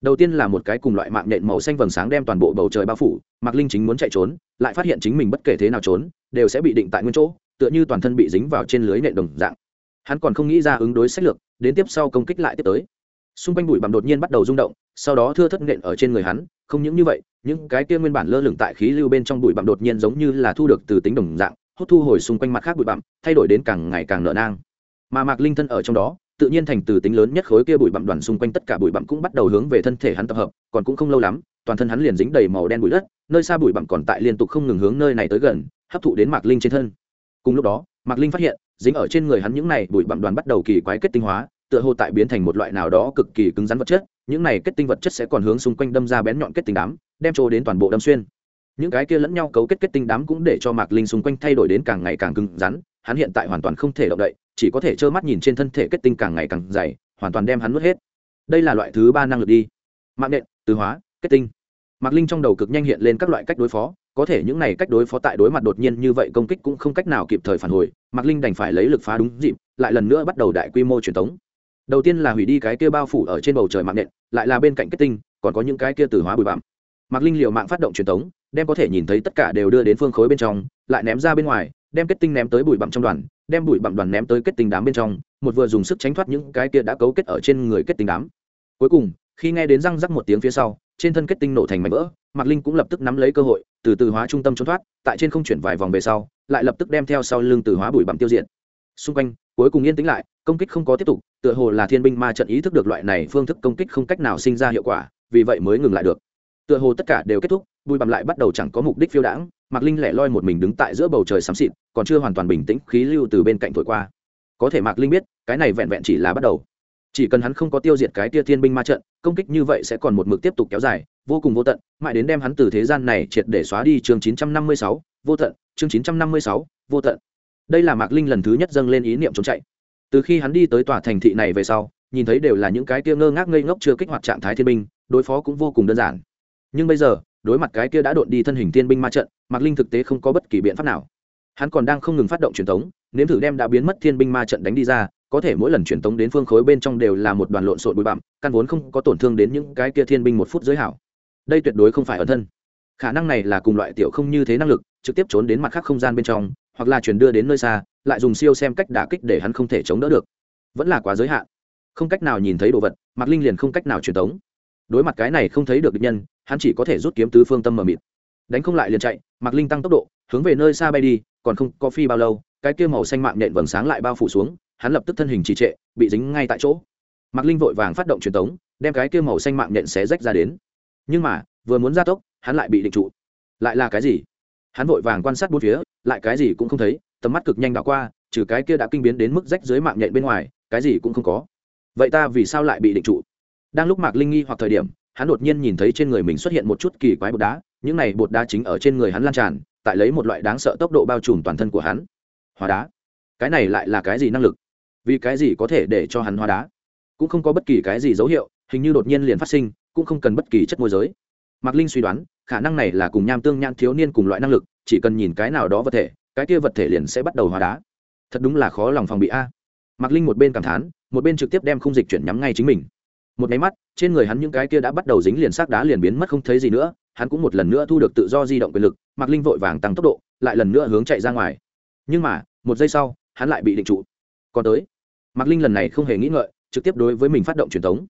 Đầu tiên là một cái cùng loại mạng nhện màu xanh vầng sáng đem toàn bộ bầu trời bao phủ, mạc linh chính muốn chạy trốn, lại phát hiện chính mình bất kể thế nào trốn, đều sẽ bị định tại nguyên chỗ tựa như toàn thân bị dính vào trên lưới nện đồng dạng. Hắn còn không nghĩ ra ứng đối sách lược, đến tiếp sau công kích lại tiếp tới. Xung quanh bụi bặm đột nhiên bắt đầu rung động, sau đó thưa thất nện ở trên người hắn, không những như vậy, những cái kia nguyên bản lơ lửng tại khí lưu bên trong bụi bặm đột nhiên giống như là thu được từ tính đồng dạng, hút thu hồi xung quanh mặt khác bụi bặm, thay đổi đến càng ngày càng nợ nang. Mà mạc linh thân ở trong đó, tự nhiên thành từ tính lớn nhất khối kia bụi bặm đoàn xung quanh tất cả bụi bặm cũng bắt đầu hướng về thân thể hắn tập hợp, còn cũng không lâu lắm, toàn thân hắn liền dính đầy màu đen bụi đất, nơi xa bụi bặm còn tại liên tục không ngừng hướng nơi này tới gần, hấp thụ đến mạc linh trên thân cùng lúc đó, mạc linh phát hiện, dính ở trên người hắn những này bụi bặm đoàn bắt đầu kỳ quái kết tinh hóa, tựa hồ tại biến thành một loại nào đó cực kỳ cứng rắn vật chất, những này kết tinh vật chất sẽ còn hướng xung quanh đâm ra bén nhọn kết tinh đám, đem trô đến toàn bộ đâm xuyên. Những cái kia lẫn nhau cấu kết kết tinh đám cũng để cho mạc linh xung quanh thay đổi đến càng ngày càng cứng rắn, hắn hiện tại hoàn toàn không thể động đậy, chỉ có thể trơ mắt nhìn trên thân thể kết tinh càng ngày càng dày, hoàn toàn đem hắn nuốt hết. Đây là loại thứ ba năng lực đi. Mạng nện, từ hóa, kết tinh. Mạc linh trong đầu cực nhanh hiện lên các loại cách đối phó có thể những này cách đối phó tại đối mặt đột nhiên như vậy công kích cũng không cách nào kịp thời phản hồi, mạc linh đành phải lấy lực phá đúng dịp, lại lần nữa bắt đầu đại quy mô truyền thống đầu tiên là hủy đi cái kia bao phủ ở trên bầu trời mạng nện, lại là bên cạnh kết tinh, còn có những cái kia từ hóa bụi bặm. Mạc linh liệu mạng phát động truyền thống đem có thể nhìn thấy tất cả đều đưa đến phương khối bên trong, lại ném ra bên ngoài, đem kết tinh ném tới bụi bặm trong đoàn, đem bụi bặm đoàn ném tới kết tinh đám bên trong, một vừa dùng sức tránh thoát những cái kia đã cấu kết ở trên người kết tinh đám. Cuối cùng khi nghe đến răng rắc một tiếng phía sau, trên thân kết tinh nổ thành mảnh vỡ, mạc linh cũng lập tức nắm lấy cơ hội, từ từ hóa trung tâm trốn thoát, tại trên không chuyển vài vòng về sau, lại lập tức đem theo sau lưng từ hóa bụi bặm tiêu diệt. Xung quanh, cuối cùng yên tĩnh lại, công kích không có tiếp tục, tựa hồ là thiên binh ma trận ý thức được loại này phương thức công kích không cách nào sinh ra hiệu quả, vì vậy mới ngừng lại được. Tựa hồ tất cả đều kết thúc, bụi bặm lại bắt đầu chẳng có mục đích phiêu đãng, mạc linh lẻ loi một mình đứng tại giữa bầu trời xám xịt, còn chưa hoàn toàn bình tĩnh, khí lưu từ bên cạnh thổi qua. Có thể mạc linh biết, cái này vẹn vẹn chỉ là bắt đầu chỉ cần hắn không có tiêu diệt cái tia thiên binh ma trận công kích như vậy sẽ còn một mực tiếp tục kéo dài vô cùng vô tận mãi đến đem hắn từ thế gian này triệt để xóa đi chương 956, vô tận chương 956, vô tận. Đây là mạc linh lần thứ nhất dâng lên ý niệm trốn chạy. Từ khi hắn đi tới tòa thành thị này về sau nhìn thấy đều là những cái tia ngơ ngác ngây ngốc chưa kích hoạt trạng thái thiên binh đối phó cũng vô cùng đơn giản. Nhưng bây giờ đối mặt cái kia đã đột đi thân hình thiên binh ma trận mạc linh thực tế không có bất kỳ biện pháp nào. Hắn còn đang không ngừng phát động truyền thống nếm thử đem đã biến mất thiên binh ma trận đánh đi ra có thể mỗi lần truyền tống đến phương khối bên trong đều là một đoàn lộn xộn bụi bặm, căn vốn không có tổn thương đến những cái kia thiên binh một phút giới hảo. Đây tuyệt đối không phải ẩn thân. Khả năng này là cùng loại tiểu không như thế năng lực, trực tiếp trốn đến mặt khác không gian bên trong, hoặc là chuyển đưa đến nơi xa, lại dùng siêu xem cách đả kích để hắn không thể chống đỡ được. Vẫn là quá giới hạn. Không cách nào nhìn thấy đồ vật, mạc linh liền không cách nào truyền tống. Đối mặt cái này không thấy được địch nhân, hắn chỉ có thể rút kiếm tứ phương tâm mờ mịt. Đánh không lại liền chạy, mạc linh tăng tốc độ, hướng về nơi xa bay đi, còn không có phi bao lâu, cái kia màu xanh mạng nhện vầng sáng lại bao phủ xuống hắn lập tức thân hình trì trệ, bị dính ngay tại chỗ. Mạc linh vội vàng phát động truyền tống, đem cái kia màu xanh mạng nhện xé rách ra đến. Nhưng mà, vừa muốn ra tốc, hắn lại bị định trụ. Lại là cái gì? Hắn vội vàng quan sát bốn phía, lại cái gì cũng không thấy, tầm mắt cực nhanh đảo qua, trừ cái kia đã kinh biến đến mức rách dưới mạng nhện bên ngoài, cái gì cũng không có. Vậy ta vì sao lại bị định trụ? Đang lúc mạc linh nghi hoặc thời điểm, hắn đột nhiên nhìn thấy trên người mình xuất hiện một chút kỳ quái bột đá, những này bột đá chính ở trên người hắn lan tràn, tại lấy một loại đáng sợ tốc độ bao trùm toàn thân của hắn. Hóa đá. Cái này lại là cái gì năng lực? Vì cái gì có thể để cho hắn hóa đá? Cũng không có bất kỳ cái gì dấu hiệu, hình như đột nhiên liền phát sinh, cũng không cần bất kỳ chất môi giới. Mạc linh suy đoán, khả năng này là cùng nham tương nhãn thiếu niên cùng loại năng lực, chỉ cần nhìn cái nào đó vật thể, cái kia vật thể liền sẽ bắt đầu hóa đá. Thật đúng là khó lòng phòng bị a. Mạc linh một bên cảm thán, một bên trực tiếp đem khung dịch chuyển nhắm ngay chính mình. Một máy mắt, trên người hắn những cái kia đã bắt đầu dính liền xác đá liền biến mất không thấy gì nữa, hắn cũng một lần nữa thu được tự do di động quyền lực, mạc linh vội vàng tăng tốc độ, lại lần nữa hướng chạy ra ngoài. Nhưng mà, một giây sau, hắn lại bị định trụ. Còn tới mạc linh lần này không hề nghĩ ngợi, trực tiếp đối với mình phát động truyền thống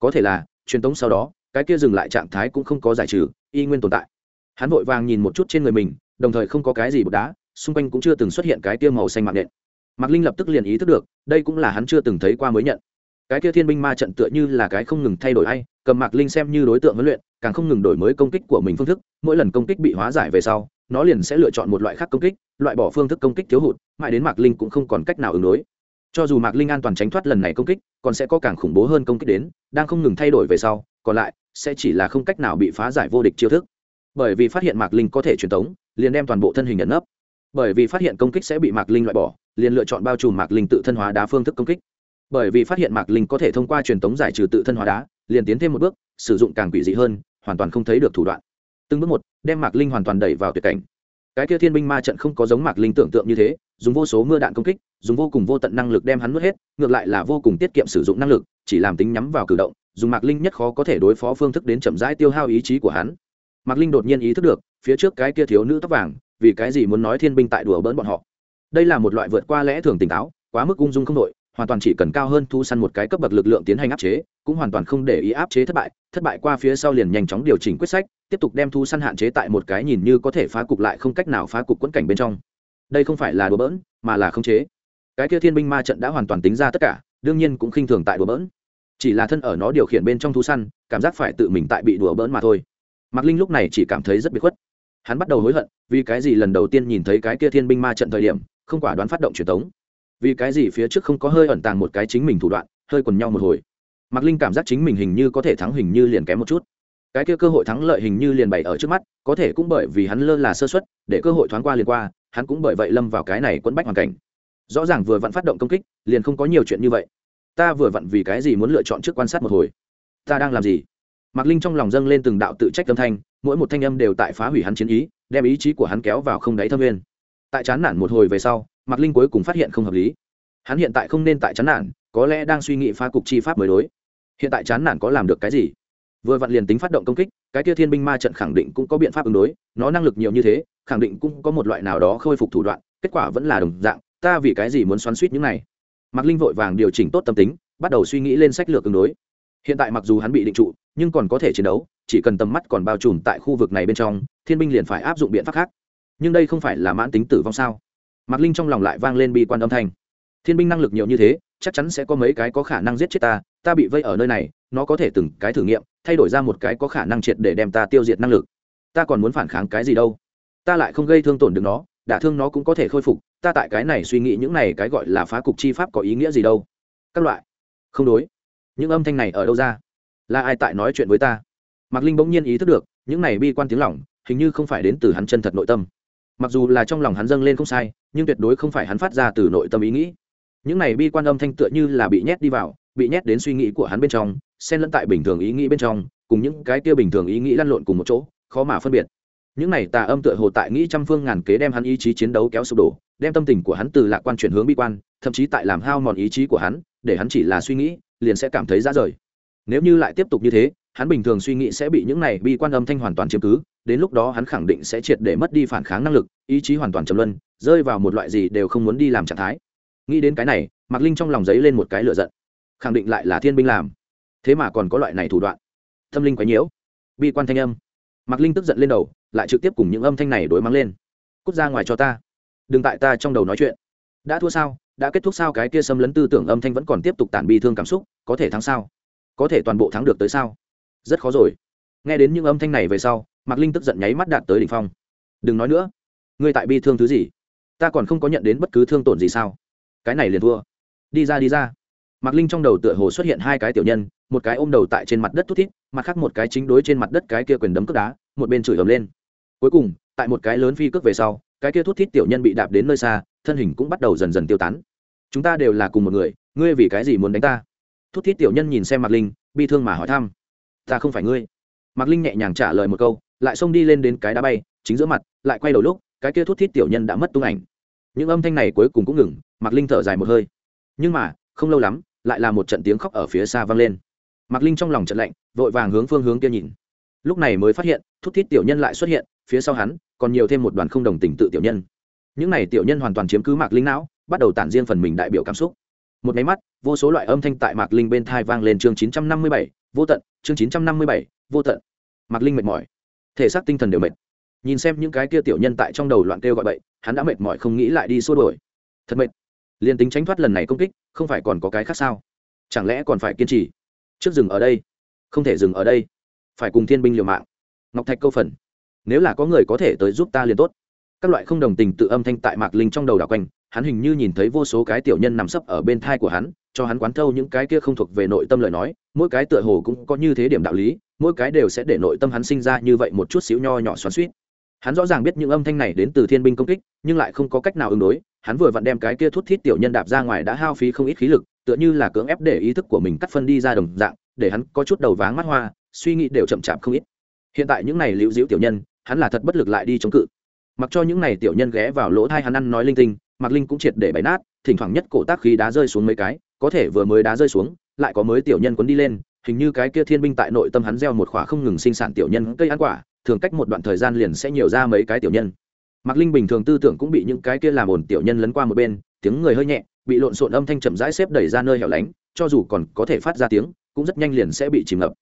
có thể là, truyền thống sau đó, cái kia dừng lại trạng thái cũng không có giải trừ, y nguyên tồn tại. Hắn vội vàng nhìn một chút trên người mình, đồng thời không có cái gì bột đá, xung quanh cũng chưa từng xuất hiện cái kia màu xanh mạng nện. Mạc linh lập tức liền ý thức được, đây cũng là hắn chưa từng thấy qua mới nhận. Cái kia thiên binh ma trận tựa như là cái không ngừng thay đổi hay cầm mạc linh xem như đối tượng huấn luyện, càng không ngừng đổi mới công kích của mình phương thức, mỗi lần công kích bị hóa giải về sau, nó liền sẽ lựa chọn một loại khác công kích, loại bỏ phương thức công kích thiếu hụt, mãi đến mạc linh cũng không còn cách nào ứng đối cho dù mạc linh an toàn tránh thoát lần này công kích, còn sẽ có càng khủng bố hơn công kích đến, đang không ngừng thay đổi về sau, còn lại sẽ chỉ là không cách nào bị phá giải vô địch chiêu thức. Bởi vì phát hiện mạc linh có thể truyền tống, liền đem toàn bộ thân hình nhận nấp. Bởi vì phát hiện công kích sẽ bị mạc linh loại bỏ, liền lựa chọn bao trùm mạc linh tự thân hóa đá phương thức công kích. Bởi vì phát hiện mạc linh có thể thông qua truyền tống giải trừ tự thân hóa đá, liền tiến thêm một bước, sử dụng càng quỷ dị hơn, hoàn toàn không thấy được thủ đoạn. Từng bước một, đem mạc linh hoàn toàn đẩy vào tuyệt cảnh. Cái kia thiên binh ma trận không có giống mạc linh tưởng tượng như thế dùng vô số mưa đạn công kích, dùng vô cùng vô tận năng lực đem hắn nuốt hết, ngược lại là vô cùng tiết kiệm sử dụng năng lực, chỉ làm tính nhắm vào cử động, dùng mạc linh nhất khó có thể đối phó phương thức đến chậm rãi tiêu hao ý chí của hắn. Mạc linh đột nhiên ý thức được, phía trước cái kia thiếu nữ tóc vàng, vì cái gì muốn nói thiên binh tại đùa bỡn bọn họ. Đây là một loại vượt qua lẽ thường tỉnh táo, quá mức ung dung không đội hoàn toàn chỉ cần cao hơn thu săn một cái cấp bậc lực lượng tiến hành áp chế, cũng hoàn toàn không để ý áp chế thất bại thất bại qua phía sau liền nhanh chóng điều chỉnh quyết sách, tiếp tục đem thu săn hạn chế tại một cái nhìn như có thể phá cục lại không cách nào phá cục quẫn cảnh bên trong đây không phải là đùa bỡn, mà là khống chế. Cái kia thiên binh ma trận đã hoàn toàn tính ra tất cả, đương nhiên cũng khinh thường tại đùa bỡn. Chỉ là thân ở nó điều khiển bên trong thu săn, cảm giác phải tự mình tại bị đùa bỡn mà thôi. Mạc linh lúc này chỉ cảm thấy rất bị khuất. Hắn bắt đầu hối hận, vì cái gì lần đầu tiên nhìn thấy cái kia thiên binh ma trận thời điểm, không quả đoán phát động truyền thống vì cái gì phía trước không có hơi ẩn tàng một cái chính mình thủ đoạn, hơi quần nhau một hồi. Mạc linh cảm giác chính mình hình như có thể thắng hình như liền kém một chút cái kia cơ hội thắng lợi hình như liền bày ở trước mắt, có thể cũng bởi vì hắn lơ là sơ xuất để cơ hội thoáng qua liền qua, hắn cũng bởi vậy lâm vào cái này quẫn bách hoàn cảnh. Rõ ràng vừa vặn phát động công kích, liền không có nhiều chuyện như vậy. Ta vừa vặn vì cái gì muốn lựa chọn trước quan sát một hồi? Ta đang làm gì? Mạc linh trong lòng dâng lên từng đạo tự trách âm thanh, mỗi một thanh âm đều tại phá hủy hắn chiến ý, đem ý chí của hắn kéo vào không đáy thâm nguyên tại chán nản một hồi về sau, mạc linh cuối cùng phát hiện không hợp lý. Hắn hiện tại không nên tại chán nản, có lẽ đang suy nghĩ phá cục chi pháp mới đối. Hiện tại chán nản có làm được cái gì? Vừa vặn liền tính phát động công kích, cái kia thiên binh ma trận khẳng định cũng có biện pháp ứng đối, nó năng lực nhiều như thế, khẳng định cũng có một loại nào đó khôi phục thủ đoạn, kết quả vẫn là đồng dạng, ta vì cái gì muốn xoắn suýt những này? Mạc linh vội vàng điều chỉnh tốt tâm tính, bắt đầu suy nghĩ lên sách lược ứng đối. Hiện tại mặc dù hắn bị định trụ, nhưng còn có thể chiến đấu, chỉ cần tầm mắt còn bao trùm tại khu vực này bên trong, thiên binh liền phải áp dụng biện pháp khác. Nhưng đây không phải là mãn tính tử vong sao? Mạc linh trong lòng lại vang lên bi quan âm thanh. Thiên binh năng lực nhiều như thế, chắc chắn sẽ có mấy cái có khả năng giết chết ta ta bị vây ở nơi này, nó có thể từng cái thử nghiệm, thay đổi ra một cái có khả năng triệt để đem ta tiêu diệt năng lực. Ta còn muốn phản kháng cái gì đâu? Ta lại không gây thương tổn được nó, đả thương nó cũng có thể khôi phục, ta tại cái này suy nghĩ những này cái gọi là phá cục chi pháp có ý nghĩa gì đâu? Các loại. Không đối. Những âm thanh này ở đâu ra? Là ai tại nói chuyện với ta? Mạc linh bỗng nhiên ý thức được, những này bi quan tiếng lỏng hình như không phải đến từ hắn chân thật nội tâm. Mặc dù là trong lòng hắn dâng lên không sai, nhưng tuyệt đối không phải hắn phát ra từ nội tâm ý nghĩ. Những này bi quan âm thanh tựa như là bị nhét đi vào bị nhét đến suy nghĩ của hắn bên trong, xen lẫn tại bình thường ý nghĩ bên trong, cùng những cái kia bình thường ý nghĩ lăn lộn cùng một chỗ, khó mà phân biệt. Những này tà âm tựa hồ tại nghĩ trăm phương ngàn kế đem hắn ý chí chiến đấu kéo sụp đổ, đem tâm tình của hắn từ lạc quan chuyển hướng bi quan, thậm chí tại làm hao mòn ý chí của hắn, để hắn chỉ là suy nghĩ, liền sẽ cảm thấy ra rời. Nếu như lại tiếp tục như thế, hắn bình thường suy nghĩ sẽ bị những này bi quan âm thanh hoàn toàn chiếm cứ, đến lúc đó hắn khẳng định sẽ triệt để mất đi phản kháng năng lực, ý chí hoàn toàn chấm luân, rơi vào một loại gì đều không muốn đi làm trạng thái. Nghĩ đến cái này, mạc linh trong lòng giấy lên một cái lửa giận khẳng định lại là thiên binh làm. Thế mà còn có loại này thủ đoạn. Tâm linh quấy nhiễu. Bi quan thanh âm. Mạc linh tức giận lên đầu, lại trực tiếp cùng những âm thanh này đối mắng lên. Cút ra ngoài cho ta. Đừng tại ta trong đầu nói chuyện. Đã thua sao? Đã kết thúc sao? Cái kia xâm lấn tư tưởng âm thanh vẫn còn tiếp tục tản bi thương cảm xúc, có thể thắng sao? Có thể toàn bộ thắng được tới sao? Rất khó rồi. Nghe đến những âm thanh này về sau, mạc linh tức giận nháy mắt đạt tới đ ỉ n h phong. Đừng nói nữa. Ngươi tại bi thương thứ gì? Ta còn không có nhận đến bất cứ thương tổn gì sao? Cái này liền thua. Đi ra đi ra mạc linh trong đầu tựa hồ xuất hiện hai cái tiểu nhân, một cái ôm đầu tại trên mặt đất thút thít, mặt khác một cái chính đối trên mặt đất cái kia quyền đấm cướp đá, một bên chửi ầm lên. Cuối cùng, tại một cái lớn phi cước về sau, cái kia thút thít tiểu nhân bị đạp đến nơi xa, thân hình cũng bắt đầu dần dần tiêu tán. Chúng ta đều là cùng một người, ngươi vì cái gì muốn đánh ta? Thút thít tiểu nhân nhìn xem mạc linh, bi thương mà hỏi thăm. Ta không phải ngươi. Mạc linh nhẹ nhàng trả lời một câu, lại xông đi lên đến cái đá bay, chính giữa mặt, lại quay đầu lúc, cái kia thút thít tiểu nhân đã mất tung ảnh. Những âm thanh này cuối cùng cũng ngừng, mạc linh thở dài một hơi. Nhưng mà không lâu lắm, lại là một trận tiếng khóc ở phía xa vang lên. Mạc linh trong lòng trận lạnh, vội vàng hướng phương hướng kia nhìn. Lúc này mới phát hiện, thút thít tiểu nhân lại xuất hiện, phía sau hắn, còn nhiều thêm một đoàn không đồng tình tự tiểu nhân. Những này tiểu nhân hoàn toàn chiếm cứ mạc linh não, bắt đầu tản riêng phần mình đại biểu cảm xúc. Một máy mắt, vô số loại âm thanh tại mạc linh bên thai vang lên chương chín trăm năm mươi bảy, vô tận, chương chín trăm năm mươi bảy, vô tận. Mạc linh mệt mỏi. Thể xác tinh thần đều mệt. Nhìn xem những cái kia tiểu nhân tại trong đầu loạn kêu gọi bậy, hắn đã mệt mỏi không nghĩ lại đi xua đuổi. Thật mệt liền tính tránh thoát lần này công kích, không phải còn có cái khác sao? Chẳng lẽ còn phải kiên trì? Trước dừng ở đây. Không thể dừng ở đây. Phải cùng thiên binh liều mạng. Ngọc thạch câu phần. Nếu là có người có thể tới giúp ta liền tốt. Các loại không đồng tình tự âm thanh tại mạc linh trong đầu đảo quanh, hắn hình như nhìn thấy vô số cái tiểu nhân nằm sấp ở bên thai của hắn, cho hắn quán thâu những cái kia không thuộc về nội tâm lời nói, mỗi cái tựa hồ cũng có như thế điểm đạo lý, mỗi cái đều sẽ để nội tâm hắn sinh ra như vậy một chút xíu nho nhỏ xoắn suýt hắn rõ ràng biết những âm thanh này đến từ thiên binh công kích, nhưng lại không có cách nào ứng đối. Hắn vừa vặn đem cái kia thút thít tiểu nhân đạp ra ngoài đã hao phí không ít khí lực, tựa như là cưỡng ép để ý thức của mình cắt phân đi ra đồng dạng, để hắn có chút đầu váng mắt hoa, suy nghĩ đều chậm chạp không ít. Hiện tại những này liễu diễu tiểu nhân, hắn là thật bất lực lại đi chống cự. Mặc cho những này tiểu nhân ghé vào lỗ thai hắn ăn nói linh tinh mặc linh cũng triệt để bày nát, thỉnh thoảng nhất cổ tác khí đá rơi xuống mấy cái, có thể vừa mới đá rơi xuống, lại có mới tiểu nhân quấn đi lên, hình như cái kia thiên binh tại nội tâm hắn gieo một khỏa không ngừng sinh sản tiểu nhân cây ăn quả thường cách một đoạn thời gian liền sẽ nhiều ra mấy cái tiểu nhân. Mạc linh bình thường tư tưởng cũng bị những cái kia làm ổn tiểu nhân lấn qua một bên, tiếng người hơi nhẹ, bị lộn xộn âm thanh chậm rãi xếp đẩy ra nơi hẻo lánh, cho dù còn có thể phát ra tiếng, cũng rất nhanh liền sẽ bị chìm ngập.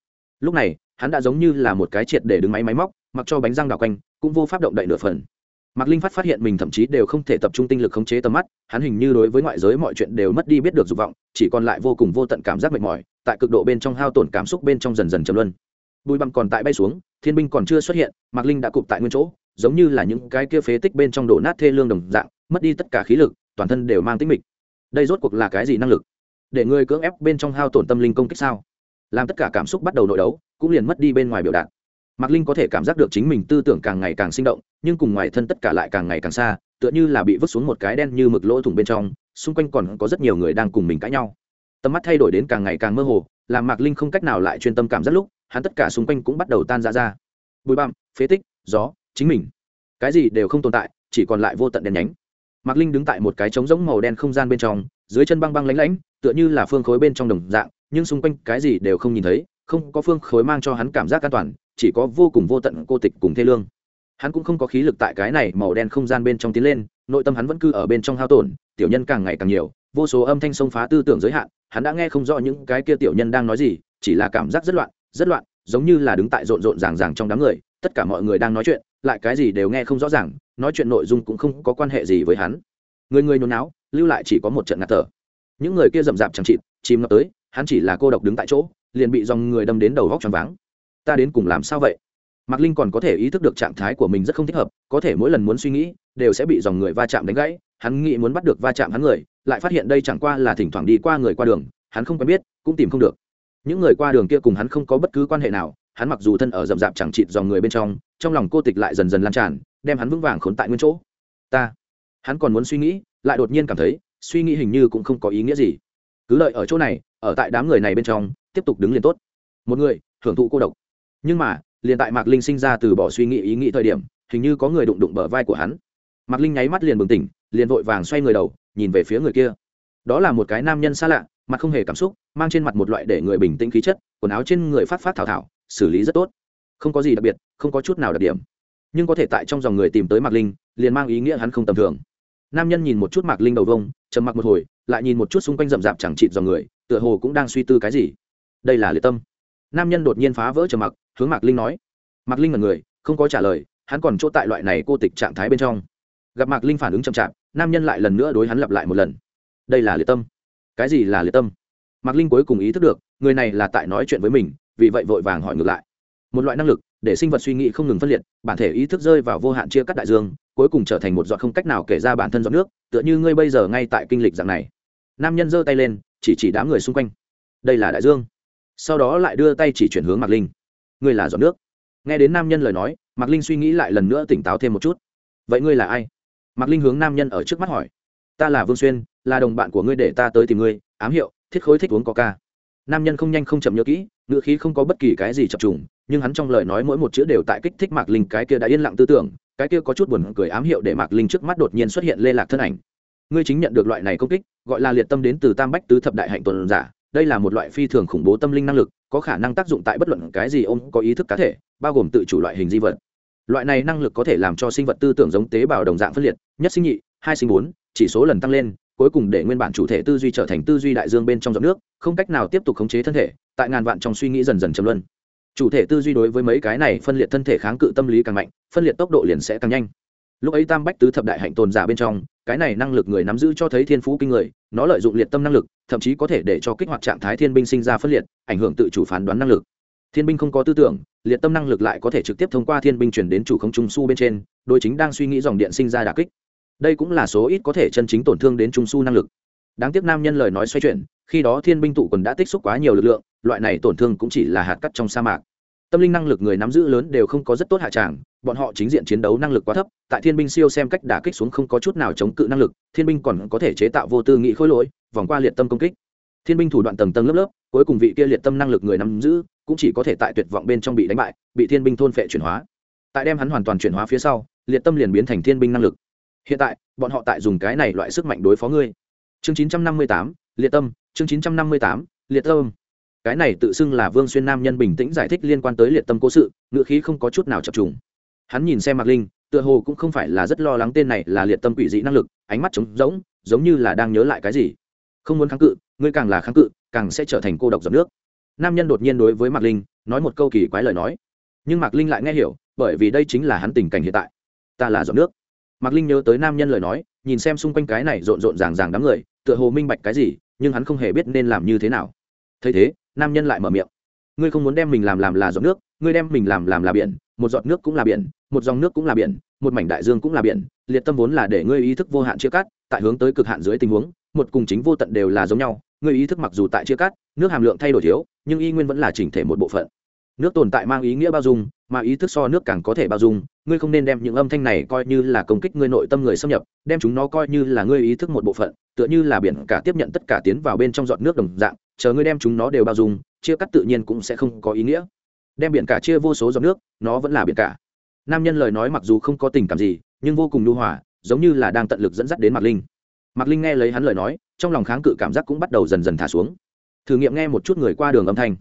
Lúc này, hắn đã giống như là một cái triệt để đứng máy máy móc, mặc cho bánh răng đào quanh, cũng vô pháp động đậy nửa phần. Mạc linh phát phát hiện mình thậm chí đều không thể tập trung tinh lực khống chế tầm mắt, hắn hình như đối với ngoại giới mọi chuyện đều mất đi biết được dục vọng, chỉ còn lại vô cùng vô tận cảm giác mệt mỏi, tại cực độ bên trong hao tổn cảm xúc bên trong dần dần trầm luân. Bùi bặm còn tại bay xuống thiên binh còn chưa xuất hiện, mạc linh đã cụp tại nguyên chỗ, giống như là những cái kia phế tích bên trong đổ nát thê lương đồng dạng, mất đi tất cả khí lực, toàn thân đều mang tính mịch. Đây rốt cuộc là cái gì năng lực? Để người cưỡng ép bên trong hao tổn tâm linh công kích sao? Làm tất cả cảm xúc bắt đầu nội đấu, cũng liền mất đi bên ngoài biểu đạt. Mạc linh có thể cảm giác được chính mình tư tưởng càng ngày càng sinh động, nhưng cùng ngoài thân tất cả lại càng ngày càng xa, tựa như là bị vứt xuống một cái đen như mực lỗ thủng bên trong, xung quanh còn có rất nhiều người đang cùng mình cãi nhau. Tầm mắt thay đổi đến càng ngày càng mơ hồ, làm mạc linh không cách nào lại chuyên tâm cảm giác lúc hắn tất cả xung quanh cũng bắt đầu tan ra ra. Bụi bặm, phế tích, gió, chính mình. Cái gì đều không tồn tại, chỉ còn lại vô tận đen nhánh. Mạc linh đứng tại một cái trống rỗng màu đen không gian bên trong, dưới chân băng băng lánh lánh, tựa như là phương khối bên trong đồng dạng, nhưng xung quanh cái gì đều không nhìn thấy, không có phương khối mang cho hắn cảm giác an toàn, chỉ có vô cùng vô tận cô tịch cùng thê lương. Hắn cũng không có khí lực tại cái này màu đen không gian bên trong tiến lên, nội tâm hắn vẫn cứ ở bên trong hao tổn, tiểu nhân càng ngày càng nhiều, vô số âm thanh xông phá tư tưởng giới hạn, hắn đã nghe không rõ những cái kia tiểu nhân đang nói gì chỉ là cảm giác rất loạn rất loạn, giống như là đứng tại rộn rộn ràng ràng trong đám người, tất cả mọi người đang nói chuyện, lại cái gì đều nghe không rõ ràng, nói chuyện nội dung cũng không có quan hệ gì với hắn. Người người nhốn náo lưu lại chỉ có một trận ngạt thở. Những người kia rậm rạp chẳng chịt, chìm ngập tới, hắn chỉ là cô độc đứng tại chỗ, liền bị dòng người đâm đến đầu góc tròn váng. Ta đến cùng làm sao vậy? Mạc linh còn có thể ý thức được trạng thái của mình rất không thích hợp, có thể mỗi lần muốn suy nghĩ, đều sẽ bị dòng người va chạm đánh gãy. Hắn nghĩ muốn bắt được va chạm hắn người, lại phát hiện đây chẳng qua là thỉnh thoảng đi qua người qua đường, hắn không quen biết, cũng tìm không được những người qua đường kia cùng hắn không có bất cứ quan hệ nào, hắn mặc dù thân ở rậm rạp chẳng chịt dòng người bên trong trong lòng cô tịch lại dần dần lan tràn, đem hắn vững vàng khốn tại nguyên chỗ. Ta, hắn còn muốn suy nghĩ, lại đột nhiên cảm thấy, suy nghĩ hình như cũng không có ý nghĩa gì. Cứ lợi ở chỗ này, ở tại đám người này bên trong, tiếp tục đứng liền tốt. Một người hưởng thụ cô độc. Nhưng mà, liền tại mạc linh sinh ra từ bỏ suy nghĩ ý nghĩ thời điểm, hình như có người đụng đụng bờ vai của hắn. Mạc linh nháy mắt liền bừng tỉnh, liền vội vàng xoay người đầu, nhìn về phía người kia. Đó là một cái nam nhân xa lạ mặt không hề cảm xúc, mang trên mặt một loại để người bình tĩnh khí chất, quần áo trên người phát phát thảo thảo, xử lý rất tốt. Không có gì đặc biệt, không có chút nào đặc điểm. Nhưng có thể tại trong dòng người tìm tới mạc linh, liền mang ý nghĩa hắn không tầm thường. Nam nhân nhìn một chút mạc linh đầu vông, trầm mặc một hồi, lại nhìn một chút xung quanh rậm rạp chẳng chịt dòng người, tựa hồ cũng đang suy tư cái gì. Đây là liệt tâm. Nam nhân đột nhiên phá vỡ trầm mặc, hướng mạc linh nói. Mạc linh là người, không có trả lời, hắn còn chỗ tại loại này cô tịch trạng thái bên trong. Gặp mạc linh phản ứng chậm chạp, nam nhân lại lần nữa đối hắn lặp lại một lần. Đây là liệt tâm cái gì là liệt tâm? Mạc linh cuối cùng ý thức được, người này là tại nói chuyện với mình, vì vậy vội vàng hỏi ngược lại. Một loại năng lực để sinh vật suy nghĩ không ngừng phân liệt, bản thể ý thức rơi vào vô hạn chia cắt đại dương, cuối cùng trở thành một giọt không cách nào kể ra bản thân giọt nước, tựa như ngươi bây giờ ngay tại kinh lịch dạng này. Nam nhân giơ tay lên, chỉ chỉ đám người xung quanh. Đây là đại dương. Sau đó lại đưa tay chỉ chuyển hướng mạc linh. Ngươi là giọt nước. Nghe đến nam nhân lời nói, mạc linh suy nghĩ lại lần nữa tỉnh táo thêm một chút. Vậy ngươi là ai? Mạc linh hướng nam nhân ở trước mắt hỏi. Ta là vương xuyên là đồng bạn của ngươi để ta tới tìm ngươi, ám hiệu, thiết khối thích uống có ca. nam nhân không nhanh không chậm nhớ kỹ ngựa khí không có bất kỳ cái gì chập trùng, nhưng hắn trong lời nói mỗi một chữ đều tại kích thích mạc linh cái kia đã yên lặng tư tưởng, cái kia có chút buồn cười ám hiệu để mạc linh trước mắt đột nhiên xuất hiện lê lạc thân ảnh ngươi chính nhận được loại này công kích, gọi là liệt tâm đến từ tam bách tứ thập đại hạnh tuần giả, đây là một loại phi thường khủng bố tâm linh năng lực, có khả năng tác dụng tại bất luận cái gì ông có ý thức cá thể, bao gồm tự chủ loại hình di vật loại này năng lực có thể làm cho sinh vật tư tưởng giống tế bào đồng dạng phân liệt, nhất sinh nhị, hai sinh bốn, chỉ số lần tăng lên cuối cùng để nguyên bản chủ thể tư duy trở thành tư duy đại dương bên trong giọt nước, không cách nào tiếp tục khống chế thân thể, tại ngàn vạn trong suy nghĩ dần dần châm luân. Chủ thể tư duy đối với mấy cái này phân liệt thân thể kháng cự tâm lý càng mạnh, phân liệt tốc độ liền sẽ càng nhanh. Lúc ấy tam bách tứ thập đại hạnh tồn giả bên trong, cái này năng lực người nắm giữ cho thấy thiên phú kinh người, nó lợi dụng liệt tâm năng lực, thậm chí có thể để cho kích hoạt trạng thái thiên binh sinh ra phân liệt, ảnh hưởng tự chủ phán đoán năng lực. Thiên binh không có tư tưởng, liệt tâm năng lực lại có thể trực tiếp thông qua thiên binh chuyển đến chủ không trung su bên trên đôi chính đang suy nghĩ dòng điện sinh ra đà kích đây cũng là số ít có thể chân chính tổn thương đến trung su năng lực. Đáng tiếc nam nhân lời nói xoay chuyển, khi đó thiên binh tụ quần đã tích xúc quá nhiều lực lượng, loại này tổn thương cũng chỉ là hạt cắt trong sa mạc. Tâm linh năng lực người nắm giữ lớn đều không có rất tốt hạ tràng, bọn họ chính diện chiến đấu năng lực quá thấp, tại thiên binh siêu xem cách đả kích xuống không có chút nào chống cự năng lực, thiên binh còn có thể chế tạo vô tư nghị khối lỗi, vòng qua liệt tâm công kích. Thiên binh thủ đoạn tầng tầng lớp lớp, cuối cùng vị kia liệt tâm năng lực người nắm giữ, cũng chỉ có thể tại tuyệt vọng bên trong bị đánh bại, bị thiên binh thôn phệ chuyển hóa. Tại đem hắn hoàn toàn chuyển hóa phía sau, liệt tâm liền biến thành thiên binh năng lực hiện tại bọn họ tại dùng cái này loại sức mạnh đối phó ngươi. Chương 958, liệt tâm chương 958, liệt tâm cái này tự xưng là vương xuyên nam nhân bình tĩnh giải thích liên quan tới liệt tâm cố sự ngữ khí không có chút nào chập trùng. Hắn nhìn xem mạc linh tựa hồ cũng không phải là rất lo lắng tên này là liệt tâm quỷ dị năng lực ánh mắt trống rỗng giống như là đang nhớ lại cái gì. Không muốn kháng cự ngươi càng là kháng cự càng sẽ trở thành cô độc giọt nước. Nam nhân đột nhiên đối với mạc linh nói một câu kỳ quái lời nói. Nhưng mạc linh lại nghe hiểu bởi vì đây chính là hắn tình cảnh hiện tại. Ta là giọt nước mạc linh nhớ tới nam nhân lời nói, nhìn xem xung quanh cái này rộn rộn ràng ràng đám người, tựa hồ minh bạch cái gì, nhưng hắn không hề biết nên làm như thế nào. Thấy thế, nam nhân lại mở miệng. Ngươi không muốn đem mình làm làm là giọt nước, ngươi đem mình làm làm là biển, một giọt nước cũng là biển, một dòng nước cũng là biển, một mảnh đại dương cũng là biển, liệt tâm vốn là để ngươi ý thức vô hạn chia cắt, tại hướng tới cực hạn dưới tình huống, một cùng chính vô tận đều là giống nhau, ngươi ý thức mặc dù tại chia cắt, nước hàm lượng thay đổi thiếu, nhưng y nguyên vẫn là chỉnh thể một bộ phận nước tồn tại mang ý nghĩa bao dung, mà ý thức so nước càng có thể bao dung, ngươi không nên đem những âm thanh này coi như là công kích ngươi nội tâm người xâm nhập, đem chúng nó coi như là ngươi ý thức một bộ phận, tựa như là biển cả tiếp nhận tất cả tiến vào bên trong giọt nước đồng dạng, chờ ngươi đem chúng nó đều bao dung, chia cắt tự nhiên cũng sẽ không có ý nghĩa. Đem biển cả chia vô số giọt nước, nó vẫn là biển cả. Nam nhân lời nói mặc dù không có tình cảm gì, nhưng vô cùng nhu hòa, giống như là đang tận lực dẫn dắt đến mạc linh. Mạc linh nghe lấy hắn lời nói, trong lòng kháng cự cảm giác cũng bắt đầu dần dần thả xuống. Thử nghiệm nghe một chút người qua đường âm thanh.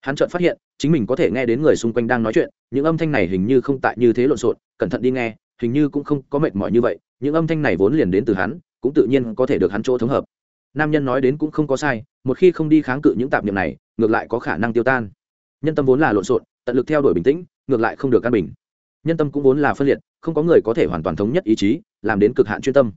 Hắn chợt phát hiện chính mình có thể nghe đến người xung quanh đang nói chuyện, những âm thanh này hình như không tại như thế lộn xộn, cẩn thận đi nghe, hình như cũng không có mệt mỏi như vậy, những âm thanh này vốn liền đến từ hắn, cũng tự nhiên có thể được hắn chỗ thống hợp. Nam nhân nói đến cũng không có sai, một khi không đi kháng cự những tạp niệm này, ngược lại có khả năng tiêu tan. Nhân tâm vốn là lộn xộn, tận lực theo đuổi bình tĩnh, ngược lại không được căn bình. Nhân tâm cũng vốn là phân liệt, không có người có thể hoàn toàn thống nhất ý chí, làm đến cực hạn chuyên tâm.